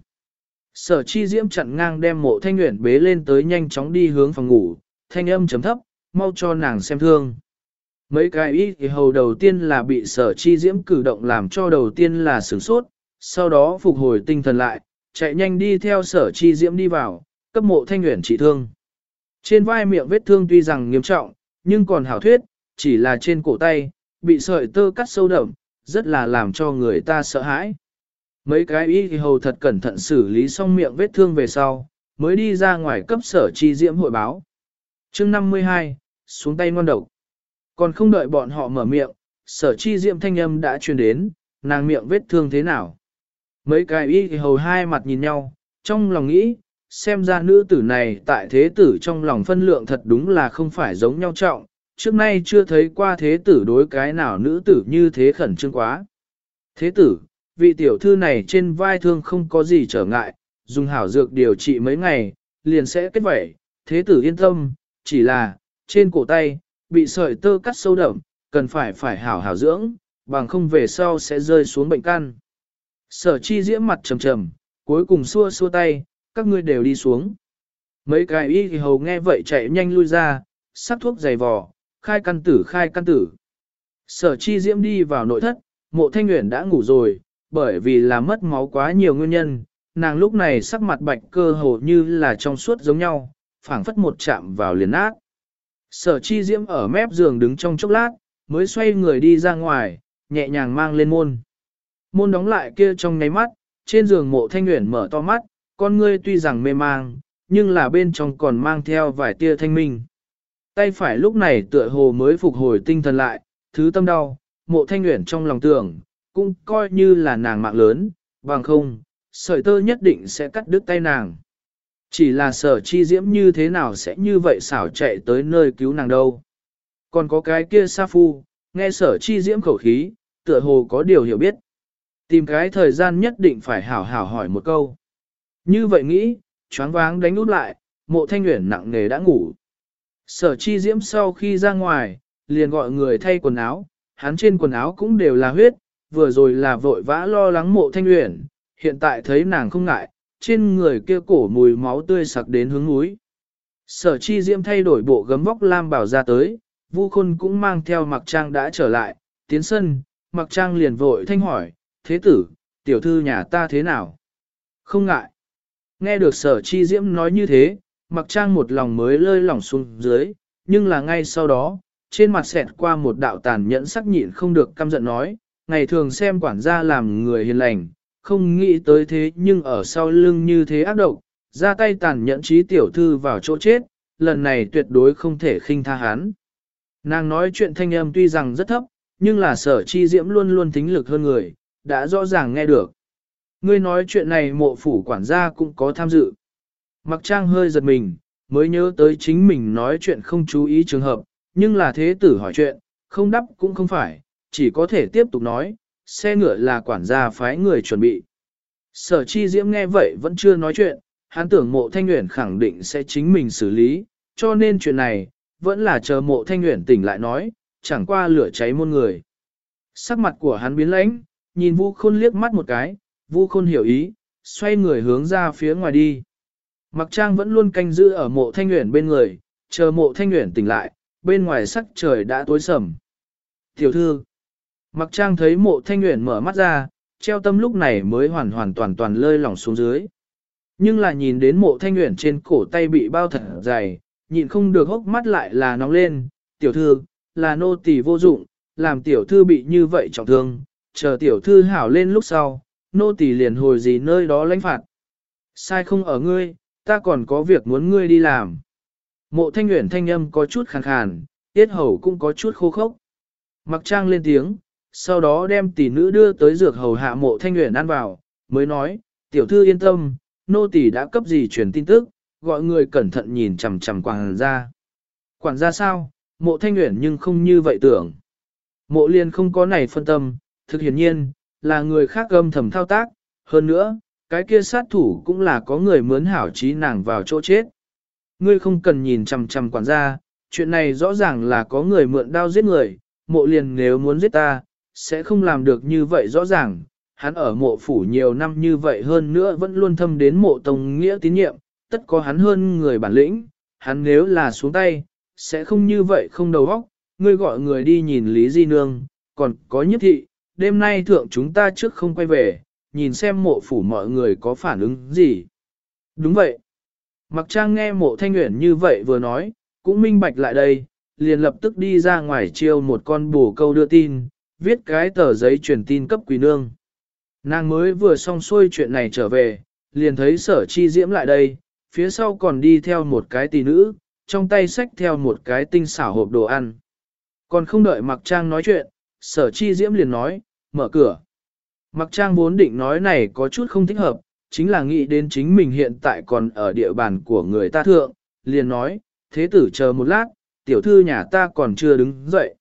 Sở chi diễm chặn ngang đem mộ thanh nguyện bế lên tới nhanh chóng đi hướng phòng ngủ, thanh âm chấm thấp, mau cho nàng xem thương. Mấy cái y thì hầu đầu tiên là bị sở chi diễm cử động làm cho đầu tiên là sửng sốt, sau đó phục hồi tinh thần lại, chạy nhanh đi theo sở chi diễm đi vào, cấp mộ thanh nguyện trị thương. Trên vai miệng vết thương tuy rằng nghiêm trọng, nhưng còn hảo thuyết, chỉ là trên cổ tay, bị sợi tơ cắt sâu đậm, rất là làm cho người ta sợ hãi. Mấy cái y thì hầu thật cẩn thận xử lý xong miệng vết thương về sau, mới đi ra ngoài cấp sở chi diễm hội báo. chương 52, xuống tay ngon độc. Còn không đợi bọn họ mở miệng, sở chi diệm thanh âm đã truyền đến, nàng miệng vết thương thế nào. Mấy cái y thì hầu hai mặt nhìn nhau, trong lòng nghĩ, xem ra nữ tử này tại thế tử trong lòng phân lượng thật đúng là không phải giống nhau trọng, trước nay chưa thấy qua thế tử đối cái nào nữ tử như thế khẩn trương quá. Thế tử, vị tiểu thư này trên vai thương không có gì trở ngại, dùng hảo dược điều trị mấy ngày, liền sẽ kết vẩy, thế tử yên tâm, chỉ là, trên cổ tay, bị sợi tơ cắt sâu đậm, cần phải phải hảo hảo dưỡng, bằng không về sau sẽ rơi xuống bệnh căn. Sở chi diễm mặt trầm trầm, cuối cùng xua xua tay, các ngươi đều đi xuống. Mấy cái y thì hầu nghe vậy chạy nhanh lui ra, sắc thuốc dày vò, khai căn tử khai căn tử. Sở chi diễm đi vào nội thất, mộ thanh nguyện đã ngủ rồi, bởi vì là mất máu quá nhiều nguyên nhân, nàng lúc này sắc mặt bạch cơ hồ như là trong suốt giống nhau, phảng phất một chạm vào liền ác. Sở chi diễm ở mép giường đứng trong chốc lát, mới xoay người đi ra ngoài, nhẹ nhàng mang lên môn. Môn đóng lại kia trong nháy mắt, trên giường mộ thanh nguyện mở to mắt, con ngươi tuy rằng mê mang, nhưng là bên trong còn mang theo vài tia thanh minh. Tay phải lúc này tựa hồ mới phục hồi tinh thần lại, thứ tâm đau, mộ thanh nguyện trong lòng tưởng, cũng coi như là nàng mạng lớn, bằng không, sợi tơ nhất định sẽ cắt đứt tay nàng. Chỉ là sở chi diễm như thế nào sẽ như vậy xảo chạy tới nơi cứu nàng đâu. Còn có cái kia sa phu, nghe sở chi diễm khẩu khí, tựa hồ có điều hiểu biết. Tìm cái thời gian nhất định phải hảo hảo hỏi một câu. Như vậy nghĩ, choáng váng đánh út lại, mộ thanh nguyện nặng nề đã ngủ. Sở chi diễm sau khi ra ngoài, liền gọi người thay quần áo, hắn trên quần áo cũng đều là huyết, vừa rồi là vội vã lo lắng mộ thanh nguyện, hiện tại thấy nàng không ngại, trên người kia cổ mùi máu tươi sặc đến hướng núi. Sở chi diễm thay đổi bộ gấm vóc lam bảo ra tới, Vu Khôn cũng mang theo Mặc Trang đã trở lại, tiến sân, Mặc Trang liền vội thanh hỏi, thế tử, tiểu thư nhà ta thế nào? Không ngại. Nghe được sở chi diễm nói như thế, Mặc Trang một lòng mới lơi lỏng xuống dưới, nhưng là ngay sau đó, trên mặt xẹt qua một đạo tàn nhẫn sắc nhịn không được căm giận nói, ngày thường xem quản gia làm người hiền lành, không nghĩ tới thế nhưng ở sau lưng như thế ác độc, ra tay tàn nhẫn trí tiểu thư vào chỗ chết, lần này tuyệt đối không thể khinh tha hắn. Nàng nói chuyện thanh âm tuy rằng rất thấp, nhưng là sở chi diễm luôn luôn tính lực hơn người, đã rõ ràng nghe được. Ngươi nói chuyện này mộ phủ quản gia cũng có tham dự. Mặc trang hơi giật mình, mới nhớ tới chính mình nói chuyện không chú ý trường hợp, nhưng là thế tử hỏi chuyện, không đáp cũng không phải, chỉ có thể tiếp tục nói, xe ngựa là quản gia phái người chuẩn bị. Sở chi diễm nghe vậy vẫn chưa nói chuyện, hắn tưởng mộ thanh nguyện khẳng định sẽ chính mình xử lý, cho nên chuyện này, vẫn là chờ mộ thanh nguyện tỉnh lại nói, chẳng qua lửa cháy muôn người. Sắc mặt của hắn biến lãnh, nhìn vu khôn liếc mắt một cái, vu khôn hiểu ý, xoay người hướng ra phía ngoài đi. Mặc trang vẫn luôn canh giữ ở mộ thanh nguyện bên người, chờ mộ thanh nguyện tỉnh lại, bên ngoài sắc trời đã tối sầm. Tiểu thư, mặc trang thấy mộ thanh nguyện mở mắt ra, treo tâm lúc này mới hoàn hoàn toàn toàn lơi lỏng xuống dưới. Nhưng là nhìn đến mộ thanh nguyện trên cổ tay bị bao thật dày, nhịn không được hốc mắt lại là nóng lên, tiểu thư, là nô tỳ vô dụng, làm tiểu thư bị như vậy trọng thương, chờ tiểu thư hảo lên lúc sau, nô tỳ liền hồi gì nơi đó lãnh phạt. Sai không ở ngươi, ta còn có việc muốn ngươi đi làm. Mộ thanh nguyện thanh âm có chút khàn khàn, tiết hầu cũng có chút khô khốc. Mặc trang lên tiếng, sau đó đem tỷ nữ đưa tới dược hầu hạ mộ thanh nguyện ăn vào, mới nói, tiểu thư yên tâm, nô tỷ đã cấp gì truyền tin tức, gọi người cẩn thận nhìn chằm chằm quản gia. Quản gia sao, mộ thanh nguyện nhưng không như vậy tưởng. Mộ liên không có này phân tâm, thực hiển nhiên, là người khác âm thầm thao tác, hơn nữa, cái kia sát thủ cũng là có người mướn hảo trí nàng vào chỗ chết. Ngươi không cần nhìn chằm chằm quản gia, chuyện này rõ ràng là có người mượn đao giết người, mộ liền nếu muốn giết ta, sẽ không làm được như vậy rõ ràng. Hắn ở mộ phủ nhiều năm như vậy hơn nữa vẫn luôn thâm đến mộ tông nghĩa tín nhiệm, tất có hắn hơn người bản lĩnh, hắn nếu là xuống tay, sẽ không như vậy không đầu óc. Ngươi gọi người đi nhìn Lý Di Nương, còn có nhất thị, đêm nay thượng chúng ta trước không quay về, nhìn xem mộ phủ mọi người có phản ứng gì. Đúng vậy. Mặc trang nghe mộ thanh nguyện như vậy vừa nói, cũng minh bạch lại đây, liền lập tức đi ra ngoài chiêu một con bù câu đưa tin, viết cái tờ giấy truyền tin cấp quỳ nương. Nàng mới vừa xong xuôi chuyện này trở về, liền thấy sở chi diễm lại đây, phía sau còn đi theo một cái tỷ nữ, trong tay xách theo một cái tinh xảo hộp đồ ăn. Còn không đợi mặc trang nói chuyện, sở chi diễm liền nói, mở cửa. Mặc trang vốn định nói này có chút không thích hợp, chính là nghĩ đến chính mình hiện tại còn ở địa bàn của người ta thượng, liền nói, thế tử chờ một lát, tiểu thư nhà ta còn chưa đứng dậy.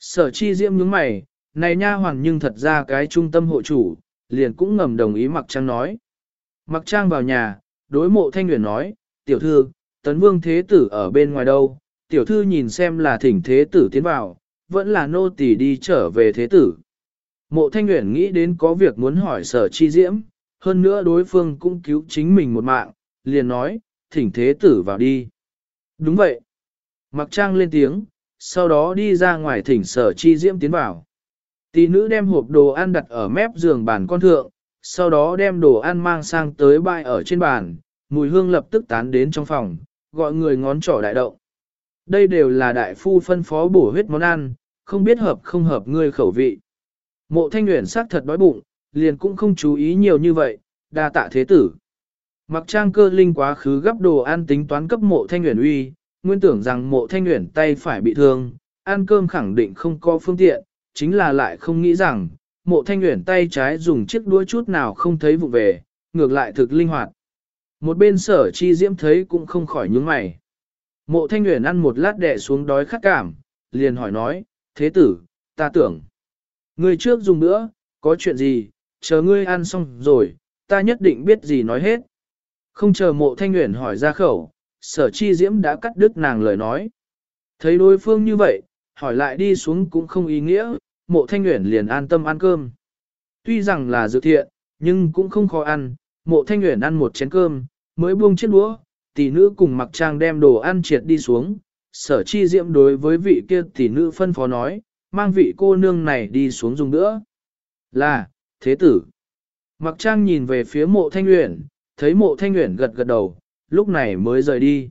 Sở chi diễm nhướng mày, này nha hoàng nhưng thật ra cái trung tâm hộ chủ, liền cũng ngầm đồng ý mặc trang nói. Mặc trang vào nhà, đối mộ thanh nguyện nói, tiểu thư, tấn vương thế tử ở bên ngoài đâu, tiểu thư nhìn xem là thỉnh thế tử tiến vào, vẫn là nô tỳ đi trở về thế tử. Mộ thanh nguyện nghĩ đến có việc muốn hỏi sở chi diễm, hơn nữa đối phương cũng cứu chính mình một mạng, liền nói, thỉnh thế tử vào đi. Đúng vậy. Mặc trang lên tiếng, sau đó đi ra ngoài thỉnh sở chi diễm tiến vào. Tỷ nữ đem hộp đồ ăn đặt ở mép giường bàn con thượng, sau đó đem đồ ăn mang sang tới bãi ở trên bàn, mùi hương lập tức tán đến trong phòng, gọi người ngón trỏ đại động. Đây đều là đại phu phân phó bổ huyết món ăn, không biết hợp không hợp ngươi khẩu vị. Mộ thanh nguyện xác thật đói bụng, liền cũng không chú ý nhiều như vậy, đa tạ thế tử. Mặc trang cơ linh quá khứ gấp đồ ăn tính toán cấp mộ thanh nguyện uy, nguyên tưởng rằng mộ thanh nguyện tay phải bị thương, ăn cơm khẳng định không có phương tiện, chính là lại không nghĩ rằng, mộ thanh nguyện tay trái dùng chiếc đuôi chút nào không thấy vụ về, ngược lại thực linh hoạt. Một bên sở chi diễm thấy cũng không khỏi nhướng mày. Mộ thanh nguyện ăn một lát đẻ xuống đói khát cảm, liền hỏi nói, thế tử, ta tưởng. Ngươi trước dùng nữa, có chuyện gì, chờ ngươi ăn xong rồi, ta nhất định biết gì nói hết. Không chờ mộ thanh nguyện hỏi ra khẩu, sở chi diễm đã cắt đứt nàng lời nói. Thấy đối phương như vậy, hỏi lại đi xuống cũng không ý nghĩa, mộ thanh nguyện liền an tâm ăn cơm. Tuy rằng là dự thiện, nhưng cũng không khó ăn, mộ thanh nguyện ăn một chén cơm, mới buông chiếc đũa, tỷ nữ cùng mặc trang đem đồ ăn triệt đi xuống, sở chi diễm đối với vị kia tỷ nữ phân phó nói, mang vị cô nương này đi xuống dùng nữa. Là, thế tử. Mặc trang nhìn về phía mộ thanh uyển, thấy mộ thanh uyển gật gật đầu, lúc này mới rời đi.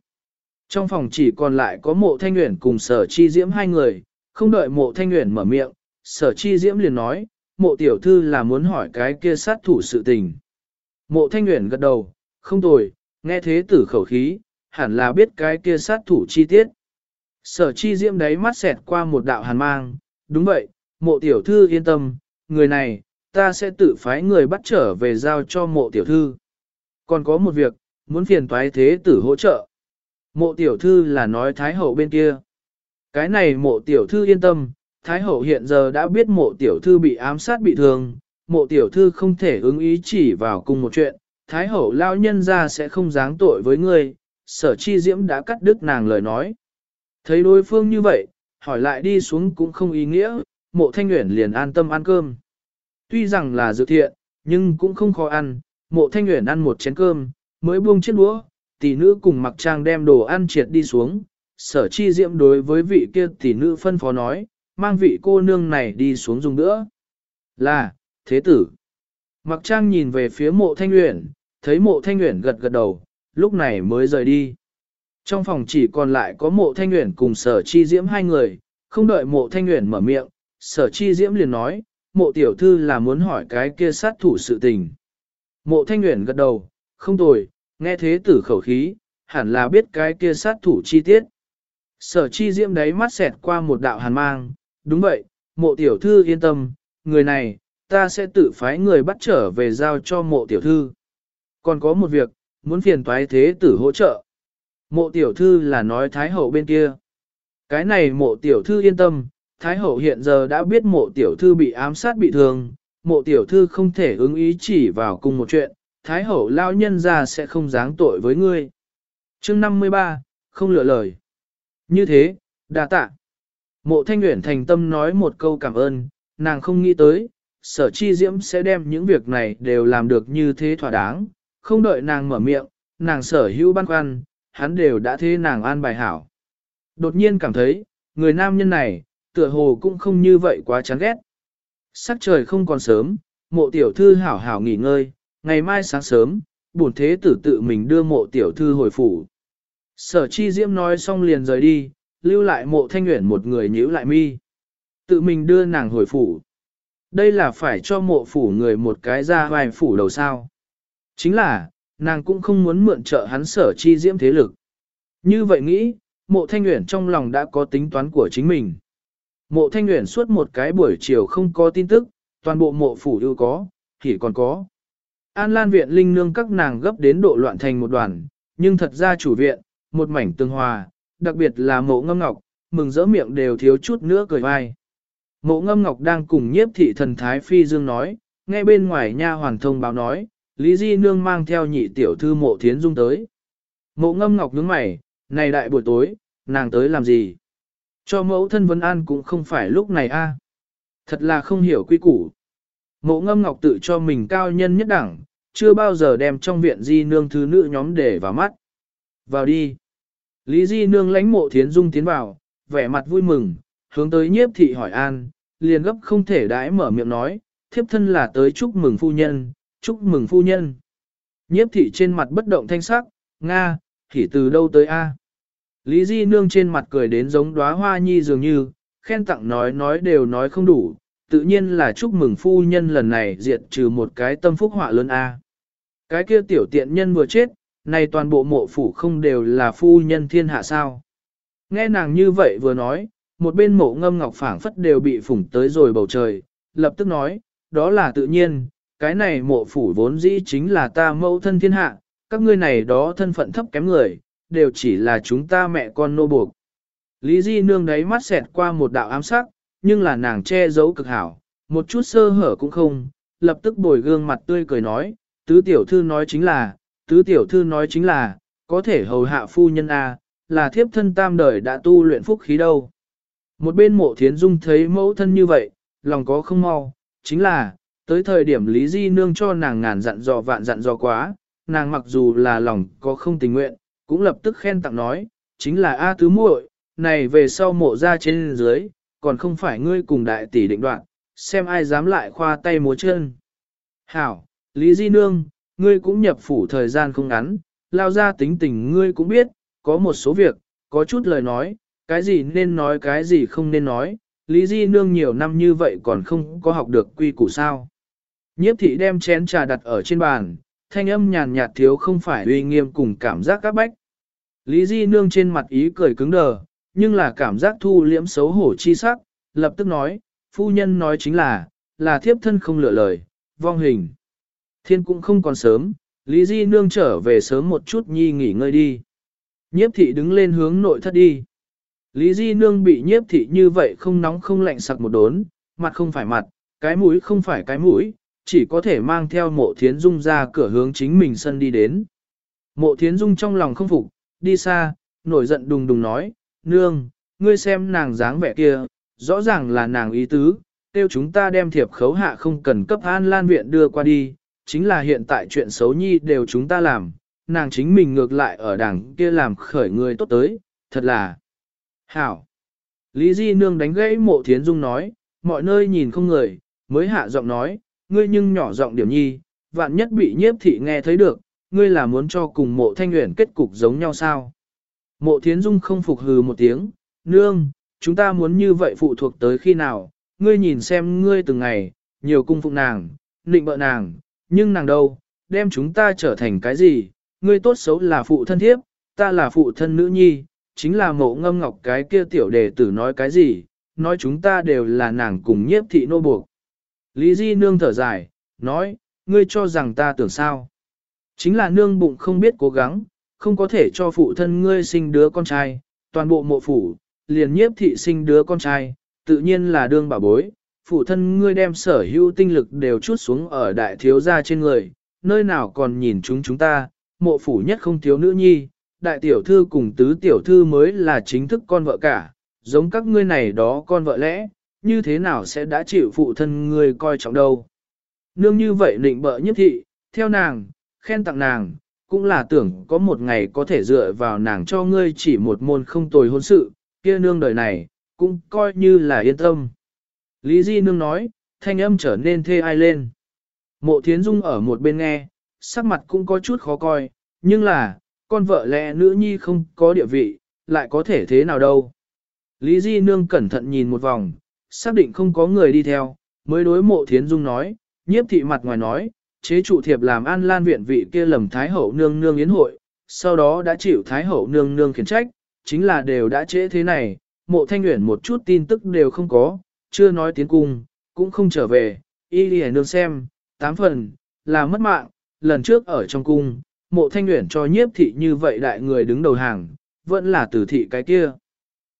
Trong phòng chỉ còn lại có mộ thanh nguyện cùng sở chi diễm hai người, không đợi mộ thanh nguyện mở miệng, sở chi diễm liền nói, mộ tiểu thư là muốn hỏi cái kia sát thủ sự tình. Mộ thanh nguyện gật đầu, không tồi, nghe thế tử khẩu khí, hẳn là biết cái kia sát thủ chi tiết. Sở chi diễm đấy mắt xẹt qua một đạo hàn mang, đúng vậy, mộ tiểu thư yên tâm, người này, ta sẽ tự phái người bắt trở về giao cho mộ tiểu thư. Còn có một việc, muốn phiền toái thế tử hỗ trợ. Mộ tiểu thư là nói thái hậu bên kia. Cái này mộ tiểu thư yên tâm, thái hậu hiện giờ đã biết mộ tiểu thư bị ám sát bị thương, mộ tiểu thư không thể ứng ý chỉ vào cùng một chuyện, thái hậu lao nhân ra sẽ không giáng tội với ngươi, sở chi diễm đã cắt đứt nàng lời nói. Thấy đối phương như vậy, hỏi lại đi xuống cũng không ý nghĩa, mộ thanh nguyện liền an tâm ăn cơm. Tuy rằng là dự thiện, nhưng cũng không khó ăn, mộ thanh nguyện ăn một chén cơm, mới buông chiếc đũa, tỷ nữ cùng mặc trang đem đồ ăn triệt đi xuống, sở chi diễm đối với vị kia tỷ nữ phân phó nói, mang vị cô nương này đi xuống dùng nữa. Là, thế tử. Mặc trang nhìn về phía mộ thanh nguyện, thấy mộ thanh nguyện gật gật đầu, lúc này mới rời đi. Trong phòng chỉ còn lại có mộ thanh nguyện cùng sở chi diễm hai người, không đợi mộ thanh nguyện mở miệng, sở chi diễm liền nói, mộ tiểu thư là muốn hỏi cái kia sát thủ sự tình. Mộ thanh nguyện gật đầu, không tồi, nghe thế tử khẩu khí, hẳn là biết cái kia sát thủ chi tiết. Sở chi diễm đấy mắt xẹt qua một đạo hàn mang, đúng vậy, mộ tiểu thư yên tâm, người này, ta sẽ tự phái người bắt trở về giao cho mộ tiểu thư. Còn có một việc, muốn phiền toái thế tử hỗ trợ. Mộ tiểu thư là nói Thái Hậu bên kia. Cái này mộ tiểu thư yên tâm, Thái Hậu hiện giờ đã biết mộ tiểu thư bị ám sát bị thương, mộ tiểu thư không thể ứng ý chỉ vào cùng một chuyện, Thái Hậu lao nhân ra sẽ không giáng tội với ngươi. chương 53, không lựa lời. Như thế, đa tạ. Mộ thanh nguyện thành tâm nói một câu cảm ơn, nàng không nghĩ tới, sở chi diễm sẽ đem những việc này đều làm được như thế thỏa đáng, không đợi nàng mở miệng, nàng sở hữu băn khoăn, hắn đều đã thế nàng an bài hảo. Đột nhiên cảm thấy, người nam nhân này, tựa hồ cũng không như vậy quá chán ghét. Sắc trời không còn sớm, mộ tiểu thư hảo hảo nghỉ ngơi, ngày mai sáng sớm, bổn thế tử tự mình đưa mộ tiểu thư hồi phủ. Sở chi diễm nói xong liền rời đi, lưu lại mộ thanh nguyện một người nhíu lại mi. Tự mình đưa nàng hồi phủ. Đây là phải cho mộ phủ người một cái ra vài phủ đầu sao. Chính là, nàng cũng không muốn mượn trợ hắn sở chi diễm thế lực. Như vậy nghĩ, mộ thanh nguyện trong lòng đã có tính toán của chính mình. Mộ thanh nguyện suốt một cái buổi chiều không có tin tức, toàn bộ mộ phủ ưu có, thì còn có. An Lan viện linh nương các nàng gấp đến độ loạn thành một đoàn, nhưng thật ra chủ viện, một mảnh tương hòa, đặc biệt là mộ ngâm ngọc, mừng rỡ miệng đều thiếu chút nữa cười vai. Mộ ngâm ngọc đang cùng nhiếp thị thần Thái Phi Dương nói, nghe bên ngoài nha hoàn thông báo nói, Lý Di Nương mang theo nhị tiểu thư mộ thiến dung tới. Mộ ngâm ngọc nhướng mày, này đại buổi tối, nàng tới làm gì? Cho mẫu thân vấn an cũng không phải lúc này a. Thật là không hiểu quy củ. Mộ ngâm ngọc tự cho mình cao nhân nhất đẳng, chưa bao giờ đem trong viện di nương thứ nữ nhóm để vào mắt. Vào đi. Lý di nương lãnh mộ thiến dung tiến vào, vẻ mặt vui mừng, hướng tới nhiếp thị hỏi an, liền gấp không thể đãi mở miệng nói, thiếp thân là tới chúc mừng phu nhân, chúc mừng phu nhân. Nhiếp thị trên mặt bất động thanh sắc, Nga, thì từ đâu tới A. Lý Di Nương trên mặt cười đến giống đóa hoa nhi dường như, khen tặng nói nói đều nói không đủ, tự nhiên là chúc mừng phu nhân lần này diệt trừ một cái tâm phúc họa lớn A. Cái kia tiểu tiện nhân vừa chết, này toàn bộ mộ phủ không đều là phu nhân thiên hạ sao. Nghe nàng như vậy vừa nói, một bên mộ ngâm ngọc phảng phất đều bị phủng tới rồi bầu trời, lập tức nói, đó là tự nhiên, cái này mộ phủ vốn dĩ chính là ta mẫu thân thiên hạ, các ngươi này đó thân phận thấp kém người, đều chỉ là chúng ta mẹ con nô buộc. Lý Di nương đấy mắt xẹt qua một đạo ám sắc, nhưng là nàng che giấu cực hảo, một chút sơ hở cũng không, lập tức bồi gương mặt tươi cười nói, tứ tiểu thư nói chính là, tứ tiểu thư nói chính là, có thể hầu hạ phu nhân A, là thiếp thân tam đời đã tu luyện phúc khí đâu. Một bên mộ thiến dung thấy mẫu thân như vậy, lòng có không mau, chính là, tới thời điểm Lý Di Nương cho nàng ngàn dặn dò vạn dặn dò quá, nàng mặc dù là lòng có không tình nguyện, cũng lập tức khen tặng nói, chính là A tứ muội, này về sau mộ ra trên dưới, còn không phải ngươi cùng đại tỷ định đoạn, xem ai dám lại khoa tay múa chân. Hảo, Lý Di Nương, ngươi cũng nhập phủ thời gian không ngắn, lao ra tính tình ngươi cũng biết, có một số việc, có chút lời nói, cái gì nên nói cái gì không nên nói, Lý Di Nương nhiều năm như vậy còn không có học được quy củ sao. Nhiếp thị đem chén trà đặt ở trên bàn, thanh âm nhàn nhạt thiếu không phải uy nghiêm cùng cảm giác các bách. Lý Di Nương trên mặt ý cười cứng đờ, nhưng là cảm giác thu liễm xấu hổ chi sắc, lập tức nói, phu nhân nói chính là, là thiếp thân không lựa lời, vong hình. Thiên cũng không còn sớm, Lý Di Nương trở về sớm một chút nhi nghỉ ngơi đi. Nhiếp thị đứng lên hướng nội thất đi. Lý Di Nương bị nhiếp thị như vậy không nóng không lạnh sặc một đốn, mặt không phải mặt, cái mũi không phải cái mũi, chỉ có thể mang theo mộ thiến dung ra cửa hướng chính mình sân đi đến. Mộ thiến dung trong lòng không phục, đi xa, nổi giận đùng đùng nói, nương, ngươi xem nàng dáng vẻ kia, rõ ràng là nàng ý tứ, tiêu chúng ta đem thiệp khấu hạ không cần cấp an lan viện đưa qua đi, chính là hiện tại chuyện xấu nhi đều chúng ta làm, nàng chính mình ngược lại ở đảng kia làm khởi người tốt tới, thật là hảo. Lý Di Nương đánh gãy mộ thiến dung nói, mọi nơi nhìn không người, mới hạ giọng nói, ngươi nhưng nhỏ giọng điểm nhi, vạn nhất bị nhiếp thị nghe thấy được, ngươi là muốn cho cùng mộ thanh nguyện kết cục giống nhau sao. Mộ thiến dung không phục hừ một tiếng, nương, chúng ta muốn như vậy phụ thuộc tới khi nào, ngươi nhìn xem ngươi từng ngày, nhiều cung phụng nàng, nịnh bợ nàng, nhưng nàng đâu, đem chúng ta trở thành cái gì, ngươi tốt xấu là phụ thân thiếp, ta là phụ thân nữ nhi, chính là mộ ngâm ngọc cái kia tiểu đề tử nói cái gì, nói chúng ta đều là nàng cùng nhiếp thị nô buộc. Lý Di nương thở dài, nói, ngươi cho rằng ta tưởng sao. Chính là nương bụng không biết cố gắng, không có thể cho phụ thân ngươi sinh đứa con trai, toàn bộ mộ phủ, liền nhiếp thị sinh đứa con trai, tự nhiên là đương bà bối, phụ thân ngươi đem sở hữu tinh lực đều chút xuống ở đại thiếu gia trên người, nơi nào còn nhìn chúng chúng ta, mộ phủ nhất không thiếu nữ nhi, đại tiểu thư cùng tứ tiểu thư mới là chính thức con vợ cả, giống các ngươi này đó con vợ lẽ, như thế nào sẽ đã chịu phụ thân ngươi coi trọng đâu. Nương như vậy định bợ nhất thị, theo nàng, khen tặng nàng, cũng là tưởng có một ngày có thể dựa vào nàng cho ngươi chỉ một môn không tồi hôn sự, kia nương đời này, cũng coi như là yên tâm. Lý Di Nương nói, thanh âm trở nên thê ai lên. Mộ Thiến Dung ở một bên nghe, sắc mặt cũng có chút khó coi, nhưng là, con vợ lẽ nữ nhi không có địa vị, lại có thể thế nào đâu. Lý Di Nương cẩn thận nhìn một vòng, xác định không có người đi theo, mới đối mộ Thiến Dung nói, nhiếp thị mặt ngoài nói, chế trụ thiệp làm an lan viện vị kia lầm Thái Hậu nương nương yến hội, sau đó đã chịu Thái Hậu nương nương khiển trách, chính là đều đã trễ thế này, mộ thanh nguyện một chút tin tức đều không có, chưa nói tiến cung, cũng không trở về, y đi nương xem, tám phần, là mất mạng, lần trước ở trong cung, mộ thanh nguyện cho nhiếp thị như vậy đại người đứng đầu hàng, vẫn là tử thị cái kia.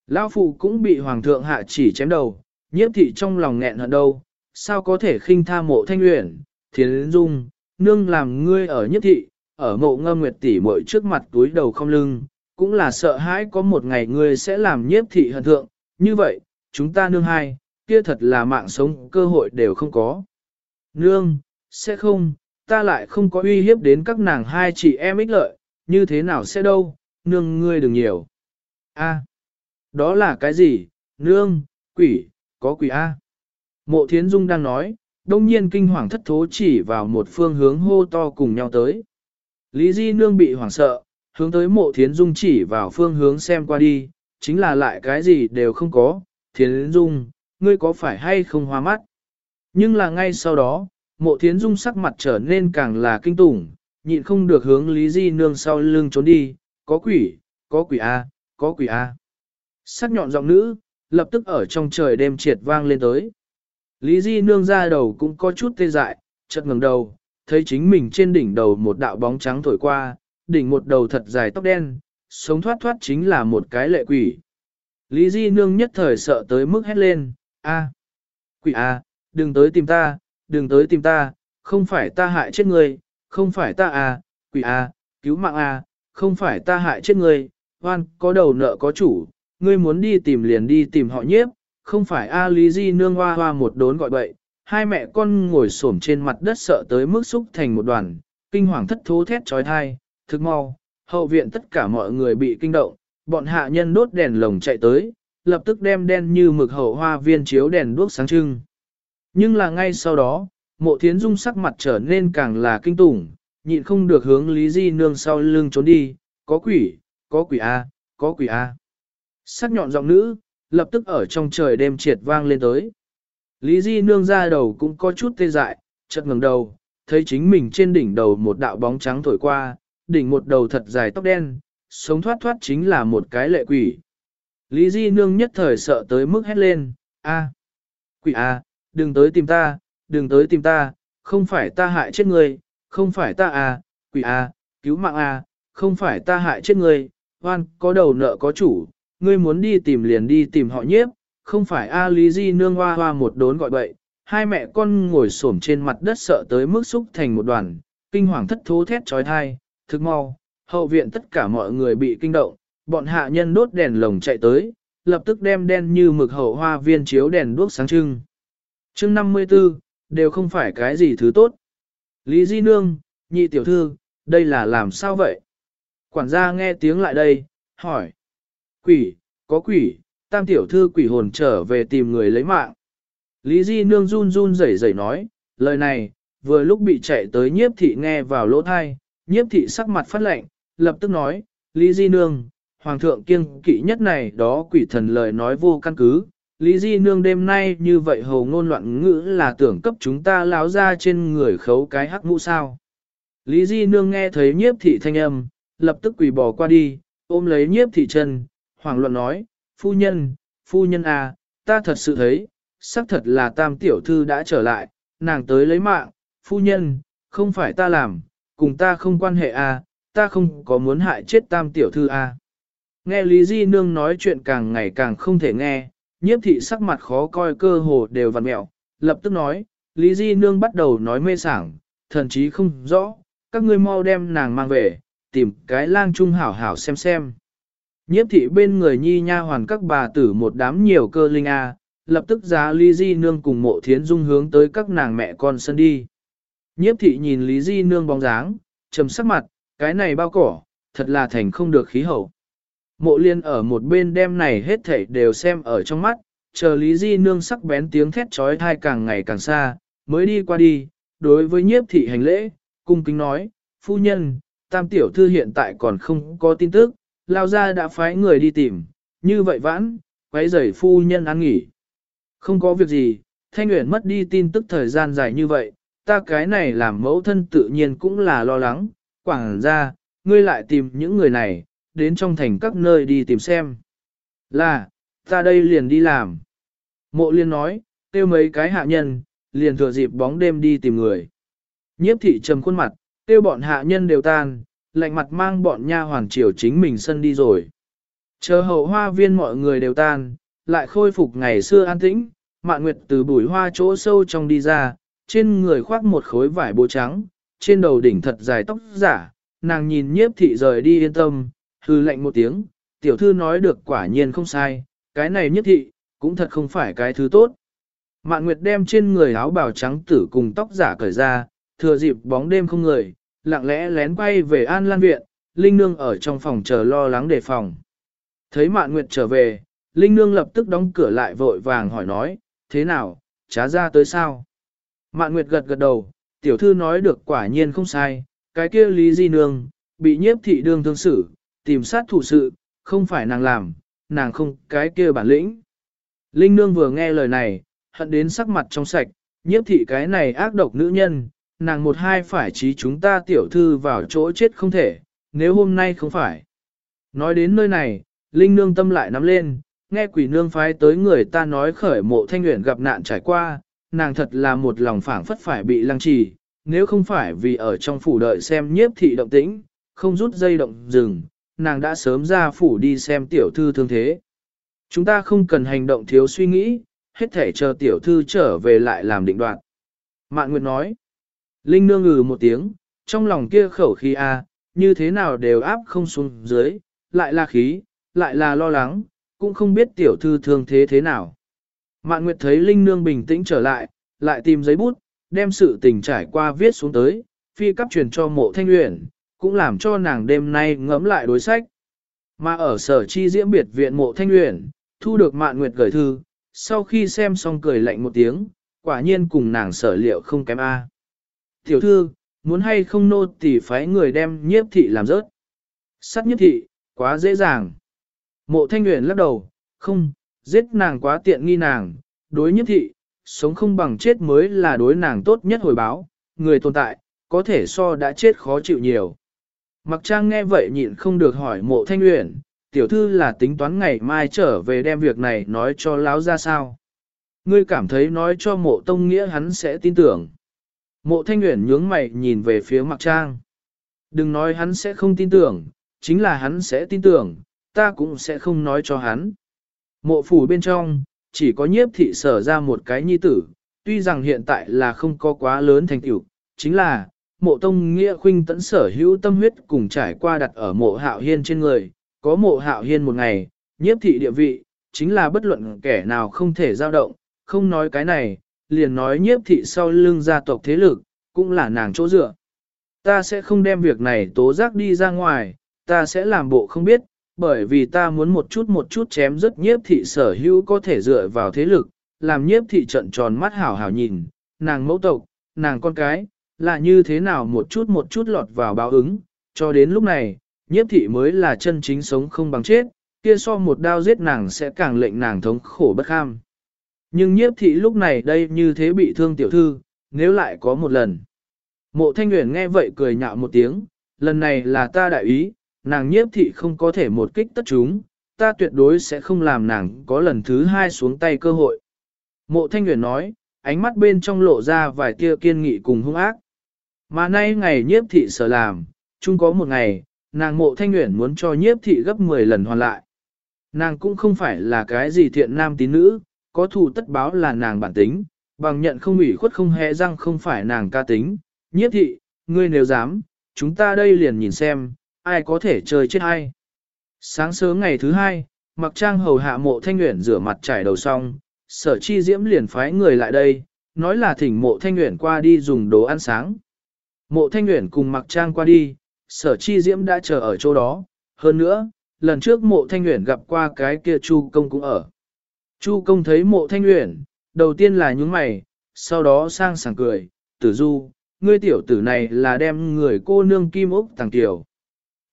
Lão phụ cũng bị hoàng thượng hạ chỉ chém đầu, nhiếp thị trong lòng nghẹn hận đâu, sao có thể khinh tha mộ thanh nguyện, thiến dung, nương làm ngươi ở nhất thị, ở mộ ngâm nguyệt tỷ muội trước mặt túi đầu không lưng, cũng là sợ hãi có một ngày ngươi sẽ làm nhiếp thị hận thượng, như vậy, chúng ta nương hai, kia thật là mạng sống cơ hội đều không có. Nương, sẽ không, ta lại không có uy hiếp đến các nàng hai chị em ích lợi, như thế nào sẽ đâu, nương ngươi đừng nhiều. A, đó là cái gì, nương, quỷ, có quỷ A. Mộ thiến dung đang nói, đông nhiên kinh hoàng thất thố chỉ vào một phương hướng hô to cùng nhau tới. Lý Di Nương bị hoảng sợ, hướng tới mộ thiến dung chỉ vào phương hướng xem qua đi, chính là lại cái gì đều không có, thiến dung, ngươi có phải hay không hoa mắt? Nhưng là ngay sau đó, mộ thiến dung sắc mặt trở nên càng là kinh tủng, nhịn không được hướng Lý Di Nương sau lưng trốn đi, có quỷ, có quỷ A, có quỷ A. Sắc nhọn giọng nữ, lập tức ở trong trời đêm triệt vang lên tới. Lý Di Nương ra đầu cũng có chút tê dại, chợt ngẩng đầu, thấy chính mình trên đỉnh đầu một đạo bóng trắng thổi qua, đỉnh một đầu thật dài tóc đen, sống thoát thoát chính là một cái lệ quỷ. Lý Di Nương nhất thời sợ tới mức hét lên, a, quỷ a, đừng tới tìm ta, đừng tới tìm ta, không phải ta hại chết người, không phải ta a, quỷ a, cứu mạng a, không phải ta hại chết người, hoan, có đầu nợ có chủ, ngươi muốn đi tìm liền đi tìm họ nhiếp, không phải a Lý Di Nương hoa hoa một đốn gọi bậy, hai mẹ con ngồi xổm trên mặt đất sợ tới mức xúc thành một đoàn, kinh hoàng thất thố thét trói thai, thực mau, hậu viện tất cả mọi người bị kinh động, bọn hạ nhân đốt đèn lồng chạy tới, lập tức đem đen như mực hậu hoa viên chiếu đèn đuốc sáng trưng. Nhưng là ngay sau đó, mộ thiến dung sắc mặt trở nên càng là kinh tủng, nhịn không được hướng Lý Di Nương sau lưng trốn đi, có quỷ, có quỷ A, có quỷ A. Sắc nhọn giọng nữ, lập tức ở trong trời đêm triệt vang lên tới. Lý Di Nương ra đầu cũng có chút tê dại, chợt ngẩng đầu, thấy chính mình trên đỉnh đầu một đạo bóng trắng thổi qua, đỉnh một đầu thật dài tóc đen, sống thoát thoát chính là một cái lệ quỷ. Lý Di Nương nhất thời sợ tới mức hét lên, a, quỷ a, đừng tới tìm ta, đừng tới tìm ta, không phải ta hại chết người, không phải ta a, quỷ a, cứu mạng a, không phải ta hại chết người, hoan, có đầu nợ có chủ, ngươi muốn đi tìm liền đi tìm họ nhiếp, không phải a Lý Di Nương hoa hoa một đốn gọi bậy, hai mẹ con ngồi xổm trên mặt đất sợ tới mức xúc thành một đoàn, kinh hoàng thất thố thét trói thai, thức mau, hậu viện tất cả mọi người bị kinh động, bọn hạ nhân đốt đèn lồng chạy tới, lập tức đem đen như mực hậu hoa viên chiếu đèn đuốc sáng trưng. chương 54, đều không phải cái gì thứ tốt. Lý Di Nương, nhị tiểu thư, đây là làm sao vậy? Quản gia nghe tiếng lại đây, hỏi. Quỷ, có quỷ, tam tiểu thư quỷ hồn trở về tìm người lấy mạng. Lý Di Nương run run rẩy rẩy nói, lời này, vừa lúc bị chạy tới nhiếp thị nghe vào lỗ thai, nhiếp thị sắc mặt phát lệnh, lập tức nói, Lý Di Nương, Hoàng thượng kiêng kỵ nhất này đó quỷ thần lời nói vô căn cứ. Lý Di Nương đêm nay như vậy hầu ngôn loạn ngữ là tưởng cấp chúng ta láo ra trên người khấu cái hắc mũ sao. Lý Di Nương nghe thấy nhiếp thị thanh âm, lập tức quỳ bò qua đi, ôm lấy nhiếp thị chân, hoàng luận nói, phu nhân, phu nhân à, ta thật sự thấy, xác thật là tam tiểu thư đã trở lại, nàng tới lấy mạng, phu nhân, không phải ta làm, cùng ta không quan hệ à, ta không có muốn hại chết tam tiểu thư à. Nghe Lý Di Nương nói chuyện càng ngày càng không thể nghe, nhiếp thị sắc mặt khó coi cơ hồ đều vặn mẹo, lập tức nói, Lý Di Nương bắt đầu nói mê sảng, thần chí không rõ, các ngươi mau đem nàng mang về, tìm cái lang trung hảo hảo xem xem. Nhiếp thị bên người nhi nha hoàn các bà tử một đám nhiều cơ linh a, lập tức giá Lý Di Nương cùng mộ thiến dung hướng tới các nàng mẹ con sân đi. Nhiếp thị nhìn Lý Di Nương bóng dáng, trầm sắc mặt, cái này bao cỏ, thật là thành không được khí hậu. Mộ liên ở một bên đêm này hết thảy đều xem ở trong mắt, chờ Lý Di Nương sắc bén tiếng thét trói thai càng ngày càng xa, mới đi qua đi, đối với nhiếp thị hành lễ, cung kính nói, phu nhân, tam tiểu thư hiện tại còn không có tin tức, lao ra đã phái người đi tìm, như vậy vãn, quấy rầy phu nhân ăn nghỉ. Không có việc gì, thanh uyển mất đi tin tức thời gian dài như vậy, ta cái này làm mẫu thân tự nhiên cũng là lo lắng, quảng ra, ngươi lại tìm những người này, đến trong thành các nơi đi tìm xem. Là, ta đây liền đi làm. Mộ liên nói, tiêu mấy cái hạ nhân, liền thừa dịp bóng đêm đi tìm người. Nhiếp thị trầm khuôn mặt, tiêu bọn hạ nhân đều tan, lạnh mặt mang bọn nha hoàn triều chính mình sân đi rồi. Chờ hậu hoa viên mọi người đều tan, lại khôi phục ngày xưa an tĩnh, mạn nguyệt từ bụi hoa chỗ sâu trong đi ra, trên người khoác một khối vải bố trắng, trên đầu đỉnh thật dài tóc giả, nàng nhìn nhiếp thị rời đi yên tâm, hư lệnh một tiếng, tiểu thư nói được quả nhiên không sai, cái này nhiếp thị, cũng thật không phải cái thứ tốt. Mạn Nguyệt đem trên người áo bào trắng tử cùng tóc giả cởi ra, thừa dịp bóng đêm không người, lặng lẽ lén quay về An Lan Viện, Linh Nương ở trong phòng chờ lo lắng đề phòng. Thấy Mạn Nguyệt trở về, Linh Nương lập tức đóng cửa lại vội vàng hỏi nói, thế nào, trá ra tới sao? Mạn Nguyệt gật gật đầu, tiểu thư nói được quả nhiên không sai, cái kia Lý Di Nương, bị nhiếp thị đương thương xử, tìm sát thủ sự, không phải nàng làm, nàng không cái kia bản lĩnh. Linh Nương vừa nghe lời này, hận đến sắc mặt trong sạch, nhiếp thị cái này ác độc nữ nhân, nàng một hai phải trí chúng ta tiểu thư vào chỗ chết không thể, nếu hôm nay không phải. Nói đến nơi này, Linh Nương tâm lại nắm lên, nghe quỷ nương phái tới người ta nói khởi mộ thanh nguyện gặp nạn trải qua, nàng thật là một lòng phảng phất phải bị lăng trì, nếu không phải vì ở trong phủ đợi xem nhiếp thị động tĩnh, không rút dây động rừng, nàng đã sớm ra phủ đi xem tiểu thư thương thế. Chúng ta không cần hành động thiếu suy nghĩ, hết thể chờ tiểu thư trở về lại làm định đoạn. Mạn Nguyệt nói, Linh nương ngừ một tiếng, trong lòng kia khẩu khí a, như thế nào đều áp không xuống dưới, lại là khí, lại là lo lắng, cũng không biết tiểu thư thương thế thế nào. Mạn Nguyệt thấy Linh nương bình tĩnh trở lại, lại tìm giấy bút, đem sự tình trải qua viết xuống tới, phi cấp truyền cho mộ thanh luyện, cũng làm cho nàng đêm nay ngẫm lại đối sách. Mà ở sở chi diễm biệt viện mộ thanh luyện, thu được mạn nguyệt gửi thư, sau khi xem xong cười lạnh một tiếng, quả nhiên cùng nàng sở liệu không kém A. Tiểu thư, muốn hay không nô tỳ phái người đem nhiếp thị làm rớt. Sát nhiếp thị, quá dễ dàng. Mộ thanh nguyện lắc đầu, không, giết nàng quá tiện nghi nàng, đối nhiếp thị, sống không bằng chết mới là đối nàng tốt nhất hồi báo, người tồn tại, có thể so đã chết khó chịu nhiều. Mặc trang nghe vậy nhịn không được hỏi mộ thanh nguyện, tiểu thư là tính toán ngày mai trở về đem việc này nói cho láo ra sao. Ngươi cảm thấy nói cho mộ tông nghĩa hắn sẽ tin tưởng. Mộ thanh luyện nhướng mày nhìn về phía mặc trang. Đừng nói hắn sẽ không tin tưởng, chính là hắn sẽ tin tưởng, ta cũng sẽ không nói cho hắn. Mộ phủ bên trong, chỉ có nhiếp thị sở ra một cái nhi tử, tuy rằng hiện tại là không có quá lớn thành tựu, chính là, mộ tông nghĩa khuynh tẫn sở hữu tâm huyết cùng trải qua đặt ở mộ hạo hiên trên người, có mộ hạo hiên một ngày, nhiếp thị địa vị, chính là bất luận kẻ nào không thể dao động, không nói cái này, liền nói nhiếp thị sau lưng gia tộc thế lực, cũng là nàng chỗ dựa. Ta sẽ không đem việc này tố giác đi ra ngoài, ta sẽ làm bộ không biết, bởi vì ta muốn một chút một chút chém rất nhiếp thị sở hữu có thể dựa vào thế lực, làm nhiếp thị trận tròn mắt hảo hảo nhìn, nàng mẫu tộc, nàng con cái, là như thế nào một chút một chút lọt vào báo ứng, cho đến lúc này, nhiếp thị mới là chân chính sống không bằng chết, kia so một đao giết nàng sẽ càng lệnh nàng thống khổ bất kham. Nhưng nhiếp thị lúc này đây như thế bị thương tiểu thư, nếu lại có một lần. Mộ thanh nguyện nghe vậy cười nhạo một tiếng, lần này là ta đại ý, nàng nhiếp thị không có thể một kích tất chúng, ta tuyệt đối sẽ không làm nàng có lần thứ hai xuống tay cơ hội. Mộ thanh nguyện nói, ánh mắt bên trong lộ ra vài tia kiên nghị cùng hung ác. Mà nay ngày nhiếp thị sở làm, chung có một ngày, nàng mộ thanh nguyện muốn cho nhiếp thị gấp 10 lần hoàn lại. Nàng cũng không phải là cái gì thiện nam tín nữ, có thù tất báo là nàng bản tính, bằng nhận không ủy khuất không hề răng không phải nàng ca tính. Nhiếp thị, ngươi nếu dám, chúng ta đây liền nhìn xem, ai có thể chơi chết ai. Sáng sớm ngày thứ hai, mặc trang hầu hạ mộ thanh nguyện rửa mặt trải đầu xong, sở chi diễm liền phái người lại đây, nói là thỉnh mộ thanh nguyện qua đi dùng đồ ăn sáng. Mộ thanh nguyện cùng mặc trang qua đi, sở chi diễm đã chờ ở chỗ đó, hơn nữa, lần trước mộ thanh nguyện gặp qua cái kia chu công cũng ở. Chu công thấy mộ thanh uyển, đầu tiên là nhúng mày, sau đó sang sảng cười, tử du, ngươi tiểu tử này là đem người cô nương kim ốc tàng tiểu.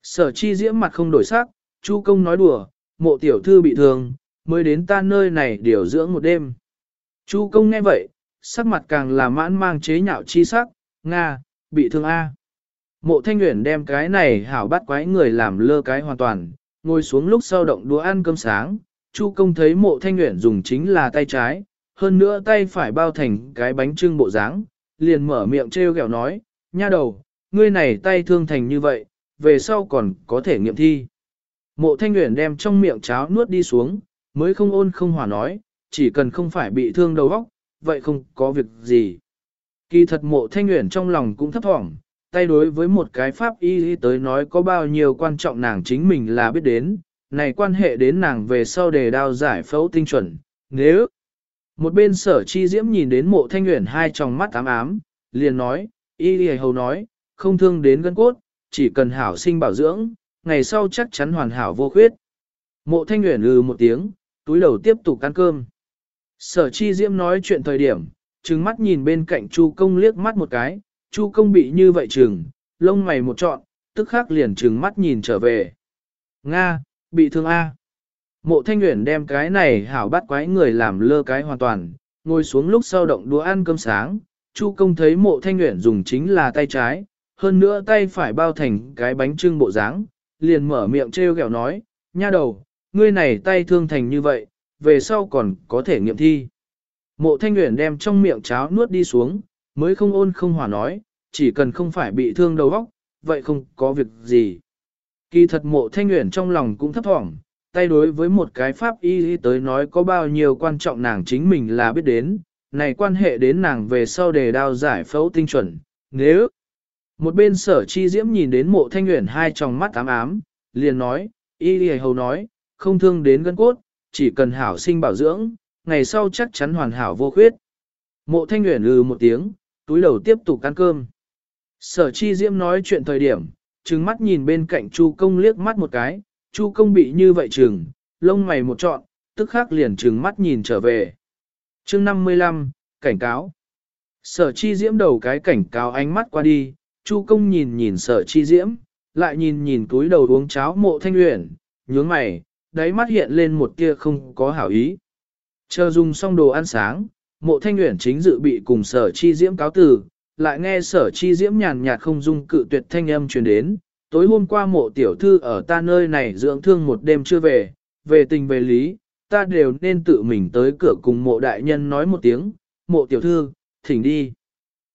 Sở chi diễm mặt không đổi sắc, chu công nói đùa, mộ tiểu thư bị thương, mới đến ta nơi này điều dưỡng một đêm. Chu công nghe vậy, sắc mặt càng là mãn mang chế nhạo chi sắc, Nga, bị thương A. Mộ thanh nguyện đem cái này hảo bắt quái người làm lơ cái hoàn toàn, ngồi xuống lúc sau động đũa ăn cơm sáng, Chu công thấy mộ thanh nguyện dùng chính là tay trái, hơn nữa tay phải bao thành cái bánh trưng bộ dáng, liền mở miệng trêu ghẹo nói, nha đầu, ngươi này tay thương thành như vậy, về sau còn có thể nghiệm thi. Mộ thanh nguyện đem trong miệng cháo nuốt đi xuống, mới không ôn không hòa nói, chỉ cần không phải bị thương đầu óc, vậy không có việc gì. Kỳ thật mộ thanh nguyện trong lòng cũng thấp thỏm, tay đối với một cái pháp y tới nói có bao nhiêu quan trọng nàng chính mình là biết đến, này quan hệ đến nàng về sau đề đao giải phẫu tinh chuẩn, nếu một bên sở chi diễm nhìn đến mộ thanh nguyện hai tròng mắt ám ám, liền nói, y đi hầu nói, không thương đến gân cốt, chỉ cần hảo sinh bảo dưỡng, ngày sau chắc chắn hoàn hảo vô khuyết. Mộ thanh nguyện lừ một tiếng, túi đầu tiếp tục ăn cơm. Sở chi diễm nói chuyện thời điểm, trừng mắt nhìn bên cạnh chu công liếc mắt một cái, chu công bị như vậy trừng, lông mày một trọn, tức khắc liền trừng mắt nhìn trở về. Nga, bị thương A. Mộ thanh nguyện đem cái này hảo bắt quái người làm lơ cái hoàn toàn, ngồi xuống lúc sau động đũa ăn cơm sáng, chu công thấy mộ thanh nguyện dùng chính là tay trái, hơn nữa tay phải bao thành cái bánh trưng bộ dáng, liền mở miệng trêu ghẹo nói, nha đầu, ngươi này tay thương thành như vậy, về sau còn có thể nghiệm thi. Mộ thanh nguyện đem trong miệng cháo nuốt đi xuống, mới không ôn không hòa nói, chỉ cần không phải bị thương đầu óc, vậy không có việc gì. Kỳ thật mộ thanh nguyện trong lòng cũng thấp thỏm, tay đối với một cái pháp y tới nói có bao nhiêu quan trọng nàng chính mình là biết đến, này quan hệ đến nàng về sau đề đao giải phẫu tinh chuẩn, nếu một bên sở chi diễm nhìn đến mộ thanh nguyện hai tròng mắt ám ám, liền nói, y đi hầu nói, không thương đến gân cốt, chỉ cần hảo sinh bảo dưỡng, ngày sau chắc chắn hoàn hảo vô khuyết. Mộ thanh nguyện lừ một tiếng, túi đầu tiếp tục ăn cơm. Sở chi diễm nói chuyện thời điểm, trừng mắt nhìn bên cạnh chu công liếc mắt một cái, Chu công bị như vậy trừng, lông mày một trọn, tức khắc liền trừng mắt nhìn trở về. chương 55, cảnh cáo. Sở chi diễm đầu cái cảnh cáo ánh mắt qua đi, Chu công nhìn nhìn sở chi diễm, lại nhìn nhìn túi đầu uống cháo mộ thanh luyện, nhướng mày, đáy mắt hiện lên một tia không có hảo ý. Chờ dùng xong đồ ăn sáng, mộ thanh luyện chính dự bị cùng sở chi diễm cáo từ, lại nghe sở chi diễm nhàn nhạt không dung cự tuyệt thanh âm truyền đến. Tối hôm qua mộ tiểu thư ở ta nơi này dưỡng thương một đêm chưa về, về tình về lý, ta đều nên tự mình tới cửa cùng mộ đại nhân nói một tiếng, mộ tiểu thư, thỉnh đi.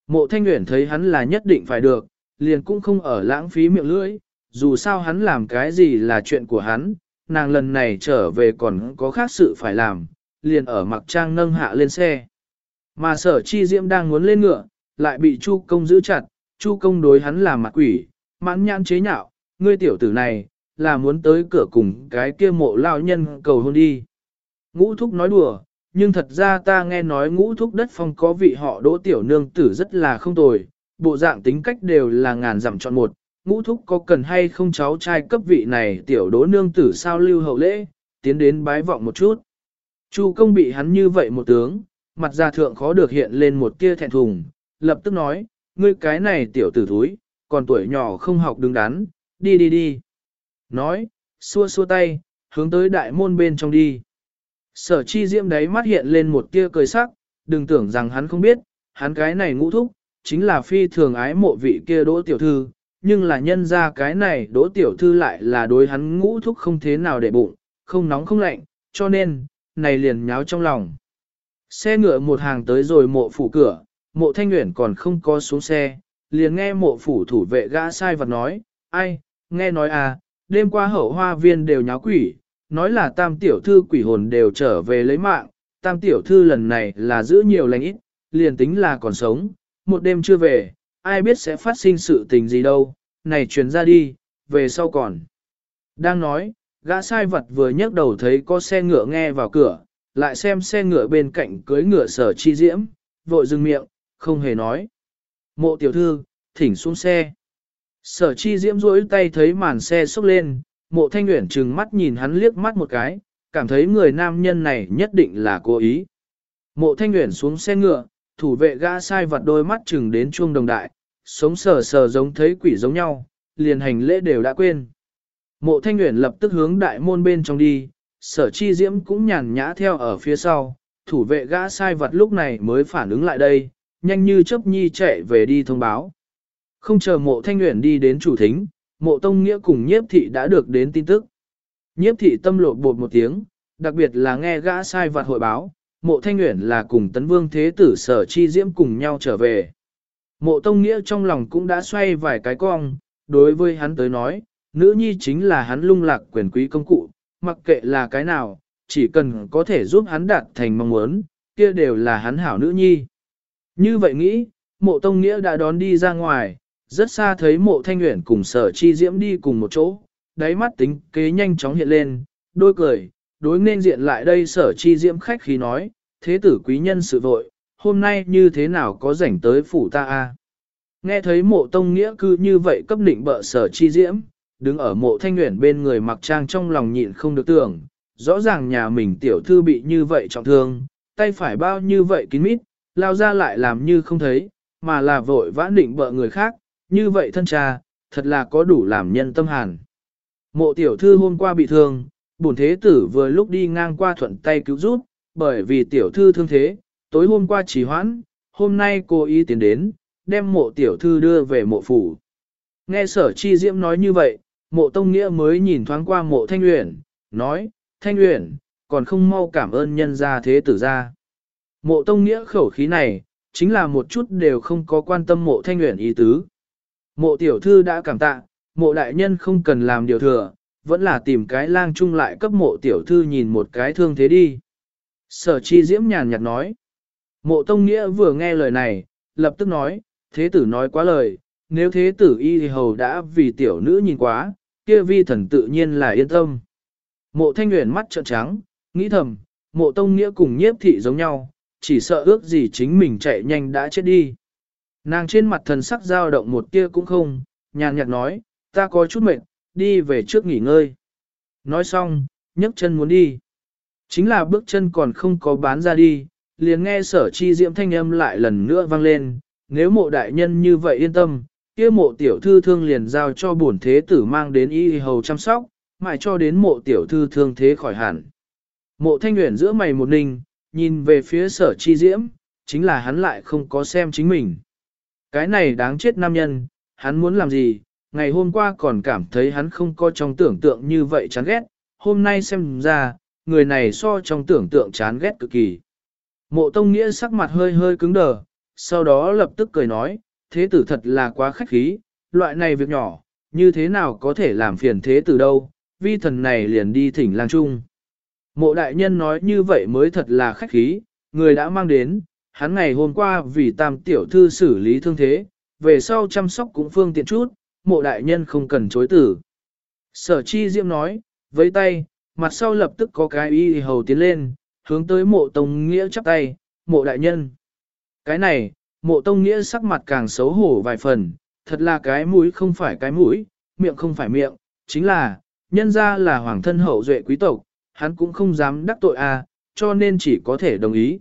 Mộ thanh nguyện thấy hắn là nhất định phải được, liền cũng không ở lãng phí miệng lưỡi, dù sao hắn làm cái gì là chuyện của hắn, nàng lần này trở về còn có khác sự phải làm, liền ở mặc trang nâng hạ lên xe. Mà sở chi diễm đang muốn lên ngựa, lại bị chu công giữ chặt, chu công đối hắn là mặt quỷ, mãn nhãn chế nhạo, ngươi tiểu tử này, là muốn tới cửa cùng cái kia mộ lao nhân cầu hôn đi. Ngũ thúc nói đùa, nhưng thật ra ta nghe nói ngũ thúc đất phong có vị họ đỗ tiểu nương tử rất là không tồi, bộ dạng tính cách đều là ngàn dặm chọn một, ngũ thúc có cần hay không cháu trai cấp vị này tiểu đỗ nương tử sao lưu hậu lễ, tiến đến bái vọng một chút. Chu công bị hắn như vậy một tướng, mặt ra thượng khó được hiện lên một tia thẹn thùng, lập tức nói, ngươi cái này tiểu tử thúi, còn tuổi nhỏ không học đứng đắn, đi đi đi. Nói, xua xua tay, hướng tới đại môn bên trong đi. Sở chi diễm đấy mắt hiện lên một tia cười sắc, đừng tưởng rằng hắn không biết, hắn cái này ngũ thúc, chính là phi thường ái mộ vị kia đỗ tiểu thư, nhưng là nhân ra cái này đỗ tiểu thư lại là đối hắn ngũ thúc không thế nào để bụng, không nóng không lạnh, cho nên, này liền nháo trong lòng. Xe ngựa một hàng tới rồi mộ phủ cửa, mộ thanh nguyện còn không có xuống xe, liền nghe mộ phủ thủ vệ gã sai vật nói, ai, nghe nói à, đêm qua hậu hoa viên đều nháo quỷ, nói là tam tiểu thư quỷ hồn đều trở về lấy mạng, tam tiểu thư lần này là giữ nhiều lành ít, liền tính là còn sống, một đêm chưa về, ai biết sẽ phát sinh sự tình gì đâu, này truyền ra đi, về sau còn. Đang nói, gã sai vật vừa nhấc đầu thấy có xe ngựa nghe vào cửa, lại xem xe ngựa bên cạnh cưới ngựa sở chi diễm, vội dừng miệng, không hề nói. Mộ tiểu thư, thỉnh xuống xe. Sở chi diễm rỗi tay thấy màn xe sốc lên, mộ thanh nguyện trừng mắt nhìn hắn liếc mắt một cái, cảm thấy người nam nhân này nhất định là cố ý. Mộ thanh nguyện xuống xe ngựa, thủ vệ gã sai vặt đôi mắt chừng đến chuông đồng đại, sống sờ sờ giống thấy quỷ giống nhau, liền hành lễ đều đã quên. Mộ thanh nguyện lập tức hướng đại môn bên trong đi, sở chi diễm cũng nhàn nhã theo ở phía sau, thủ vệ gã sai vật lúc này mới phản ứng lại đây, nhanh như chớp nhi chạy về đi thông báo. Không chờ mộ thanh nguyện đi đến chủ thính, mộ tông nghĩa cùng nhiếp thị đã được đến tin tức. Nhiếp thị tâm lộ bột một tiếng, đặc biệt là nghe gã sai vặt hội báo, mộ thanh nguyện là cùng tấn vương thế tử sở chi diễm cùng nhau trở về. Mộ tông nghĩa trong lòng cũng đã xoay vài cái cong, đối với hắn tới nói, nữ nhi chính là hắn lung lạc quyền quý công cụ, mặc kệ là cái nào, chỉ cần có thể giúp hắn đạt thành mong muốn, kia đều là hắn hảo nữ nhi. Như vậy nghĩ, mộ tông nghĩa đã đón đi ra ngoài, rất xa thấy mộ thanh nguyện cùng sở chi diễm đi cùng một chỗ, đáy mắt tính kế nhanh chóng hiện lên, đôi cười, đối nên diện lại đây sở chi diễm khách khí nói, thế tử quý nhân sự vội, hôm nay như thế nào có rảnh tới phủ ta a? Nghe thấy mộ tông nghĩa cư như vậy cấp định bợ sở chi diễm, đứng ở mộ thanh nguyện bên người mặc trang trong lòng nhịn không được tưởng, rõ ràng nhà mình tiểu thư bị như vậy trọng thương, tay phải bao như vậy kín mít, lao ra lại làm như không thấy, mà là vội vã định bợ người khác, như vậy thân cha, thật là có đủ làm nhân tâm hàn. Mộ tiểu thư hôm qua bị thương, bổn thế tử vừa lúc đi ngang qua thuận tay cứu giúp, bởi vì tiểu thư thương thế, tối hôm qua chỉ hoãn, hôm nay cô ý tiến đến, đem mộ tiểu thư đưa về mộ phủ. Nghe sở chi diễm nói như vậy, mộ tông nghĩa mới nhìn thoáng qua mộ thanh uyển, nói, thanh uyển, còn không mau cảm ơn nhân gia thế tử gia. Mộ tông nghĩa khẩu khí này, chính là một chút đều không có quan tâm mộ thanh nguyện ý tứ. Mộ tiểu thư đã cảm tạ, mộ đại nhân không cần làm điều thừa, vẫn là tìm cái lang chung lại cấp mộ tiểu thư nhìn một cái thương thế đi. Sở chi diễm nhàn nhạt nói. Mộ tông nghĩa vừa nghe lời này, lập tức nói, thế tử nói quá lời, nếu thế tử y thì hầu đã vì tiểu nữ nhìn quá, kia vi thần tự nhiên là yên tâm. Mộ thanh nguyện mắt trợn trắng, nghĩ thầm, mộ tông nghĩa cùng nhiếp thị giống nhau, chỉ sợ ước gì chính mình chạy nhanh đã chết đi. Nàng trên mặt thần sắc dao động một tia cũng không, nhàn nhạt nói, ta có chút mệt, đi về trước nghỉ ngơi. Nói xong, nhấc chân muốn đi. Chính là bước chân còn không có bán ra đi, liền nghe sở chi diễm thanh âm lại lần nữa vang lên, nếu mộ đại nhân như vậy yên tâm, kia mộ tiểu thư thương liền giao cho bổn thế tử mang đến y hầu chăm sóc, mãi cho đến mộ tiểu thư thương thế khỏi hẳn. Mộ thanh nguyện giữa mày một ninh, nhìn về phía sở chi diễm, chính là hắn lại không có xem chính mình. Cái này đáng chết nam nhân, hắn muốn làm gì, ngày hôm qua còn cảm thấy hắn không có trong tưởng tượng như vậy chán ghét, hôm nay xem ra, người này so trong tưởng tượng chán ghét cực kỳ. Mộ Tông Nghĩa sắc mặt hơi hơi cứng đờ, sau đó lập tức cười nói, thế tử thật là quá khách khí, loại này việc nhỏ, như thế nào có thể làm phiền thế tử đâu, vi thần này liền đi thỉnh lang trung. Mộ đại nhân nói như vậy mới thật là khách khí, người đã mang đến, hắn ngày hôm qua vì tam tiểu thư xử lý thương thế, về sau chăm sóc cũng phương tiện chút, mộ đại nhân không cần chối tử. Sở chi diễm nói, với tay, mặt sau lập tức có cái y hầu tiến lên, hướng tới mộ tông nghĩa chắp tay, mộ đại nhân. Cái này, mộ tông nghĩa sắc mặt càng xấu hổ vài phần, thật là cái mũi không phải cái mũi, miệng không phải miệng, chính là, nhân ra là hoàng thân hậu duệ quý tộc, hắn cũng không dám đắc tội a, cho nên chỉ có thể đồng ý.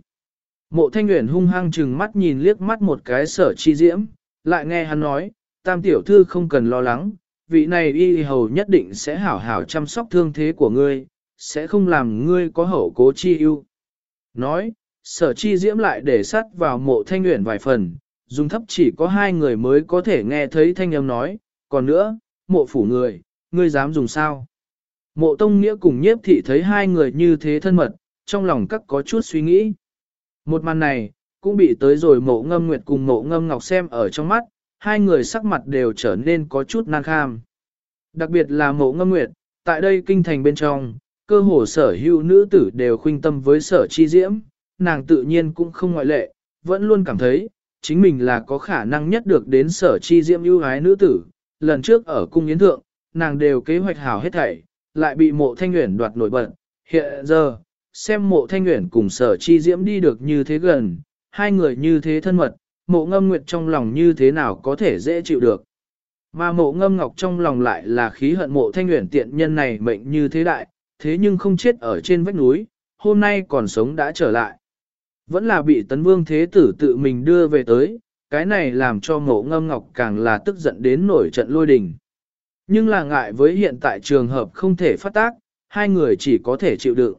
Mộ thanh nguyện hung hăng chừng mắt nhìn liếc mắt một cái sở chi diễm, lại nghe hắn nói, tam tiểu thư không cần lo lắng, vị này y hầu nhất định sẽ hảo hảo chăm sóc thương thế của ngươi, sẽ không làm ngươi có hậu cố chi ưu. Nói, sở chi diễm lại để sắt vào mộ thanh nguyện vài phần, dùng thấp chỉ có hai người mới có thể nghe thấy thanh âm nói, còn nữa, mộ phủ người, ngươi dám dùng sao? Mộ tông nghĩa cùng nhiếp thị thấy hai người như thế thân mật, trong lòng các có chút suy nghĩ. Một màn này, cũng bị tới rồi mộ ngâm nguyệt cùng mộ ngâm ngọc xem ở trong mắt, hai người sắc mặt đều trở nên có chút nan kham. Đặc biệt là mộ ngâm nguyệt, tại đây kinh thành bên trong, cơ hồ sở hữu nữ tử đều khuynh tâm với sở chi diễm, nàng tự nhiên cũng không ngoại lệ, vẫn luôn cảm thấy, chính mình là có khả năng nhất được đến sở chi diễm ưu ái nữ tử. Lần trước ở cung yến thượng, nàng đều kế hoạch hảo hết thảy, lại bị mộ thanh nguyện đoạt nổi bật. Hiện giờ, xem mộ thanh nguyện cùng sở chi diễm đi được như thế gần, hai người như thế thân mật, mộ ngâm nguyệt trong lòng như thế nào có thể dễ chịu được. Mà mộ ngâm ngọc trong lòng lại là khí hận mộ thanh nguyện tiện nhân này mệnh như thế đại, thế nhưng không chết ở trên vách núi, hôm nay còn sống đã trở lại. Vẫn là bị tấn vương thế tử tự mình đưa về tới, cái này làm cho mộ ngâm ngọc càng là tức giận đến nổi trận lôi đình. Nhưng là ngại với hiện tại trường hợp không thể phát tác, hai người chỉ có thể chịu đựng.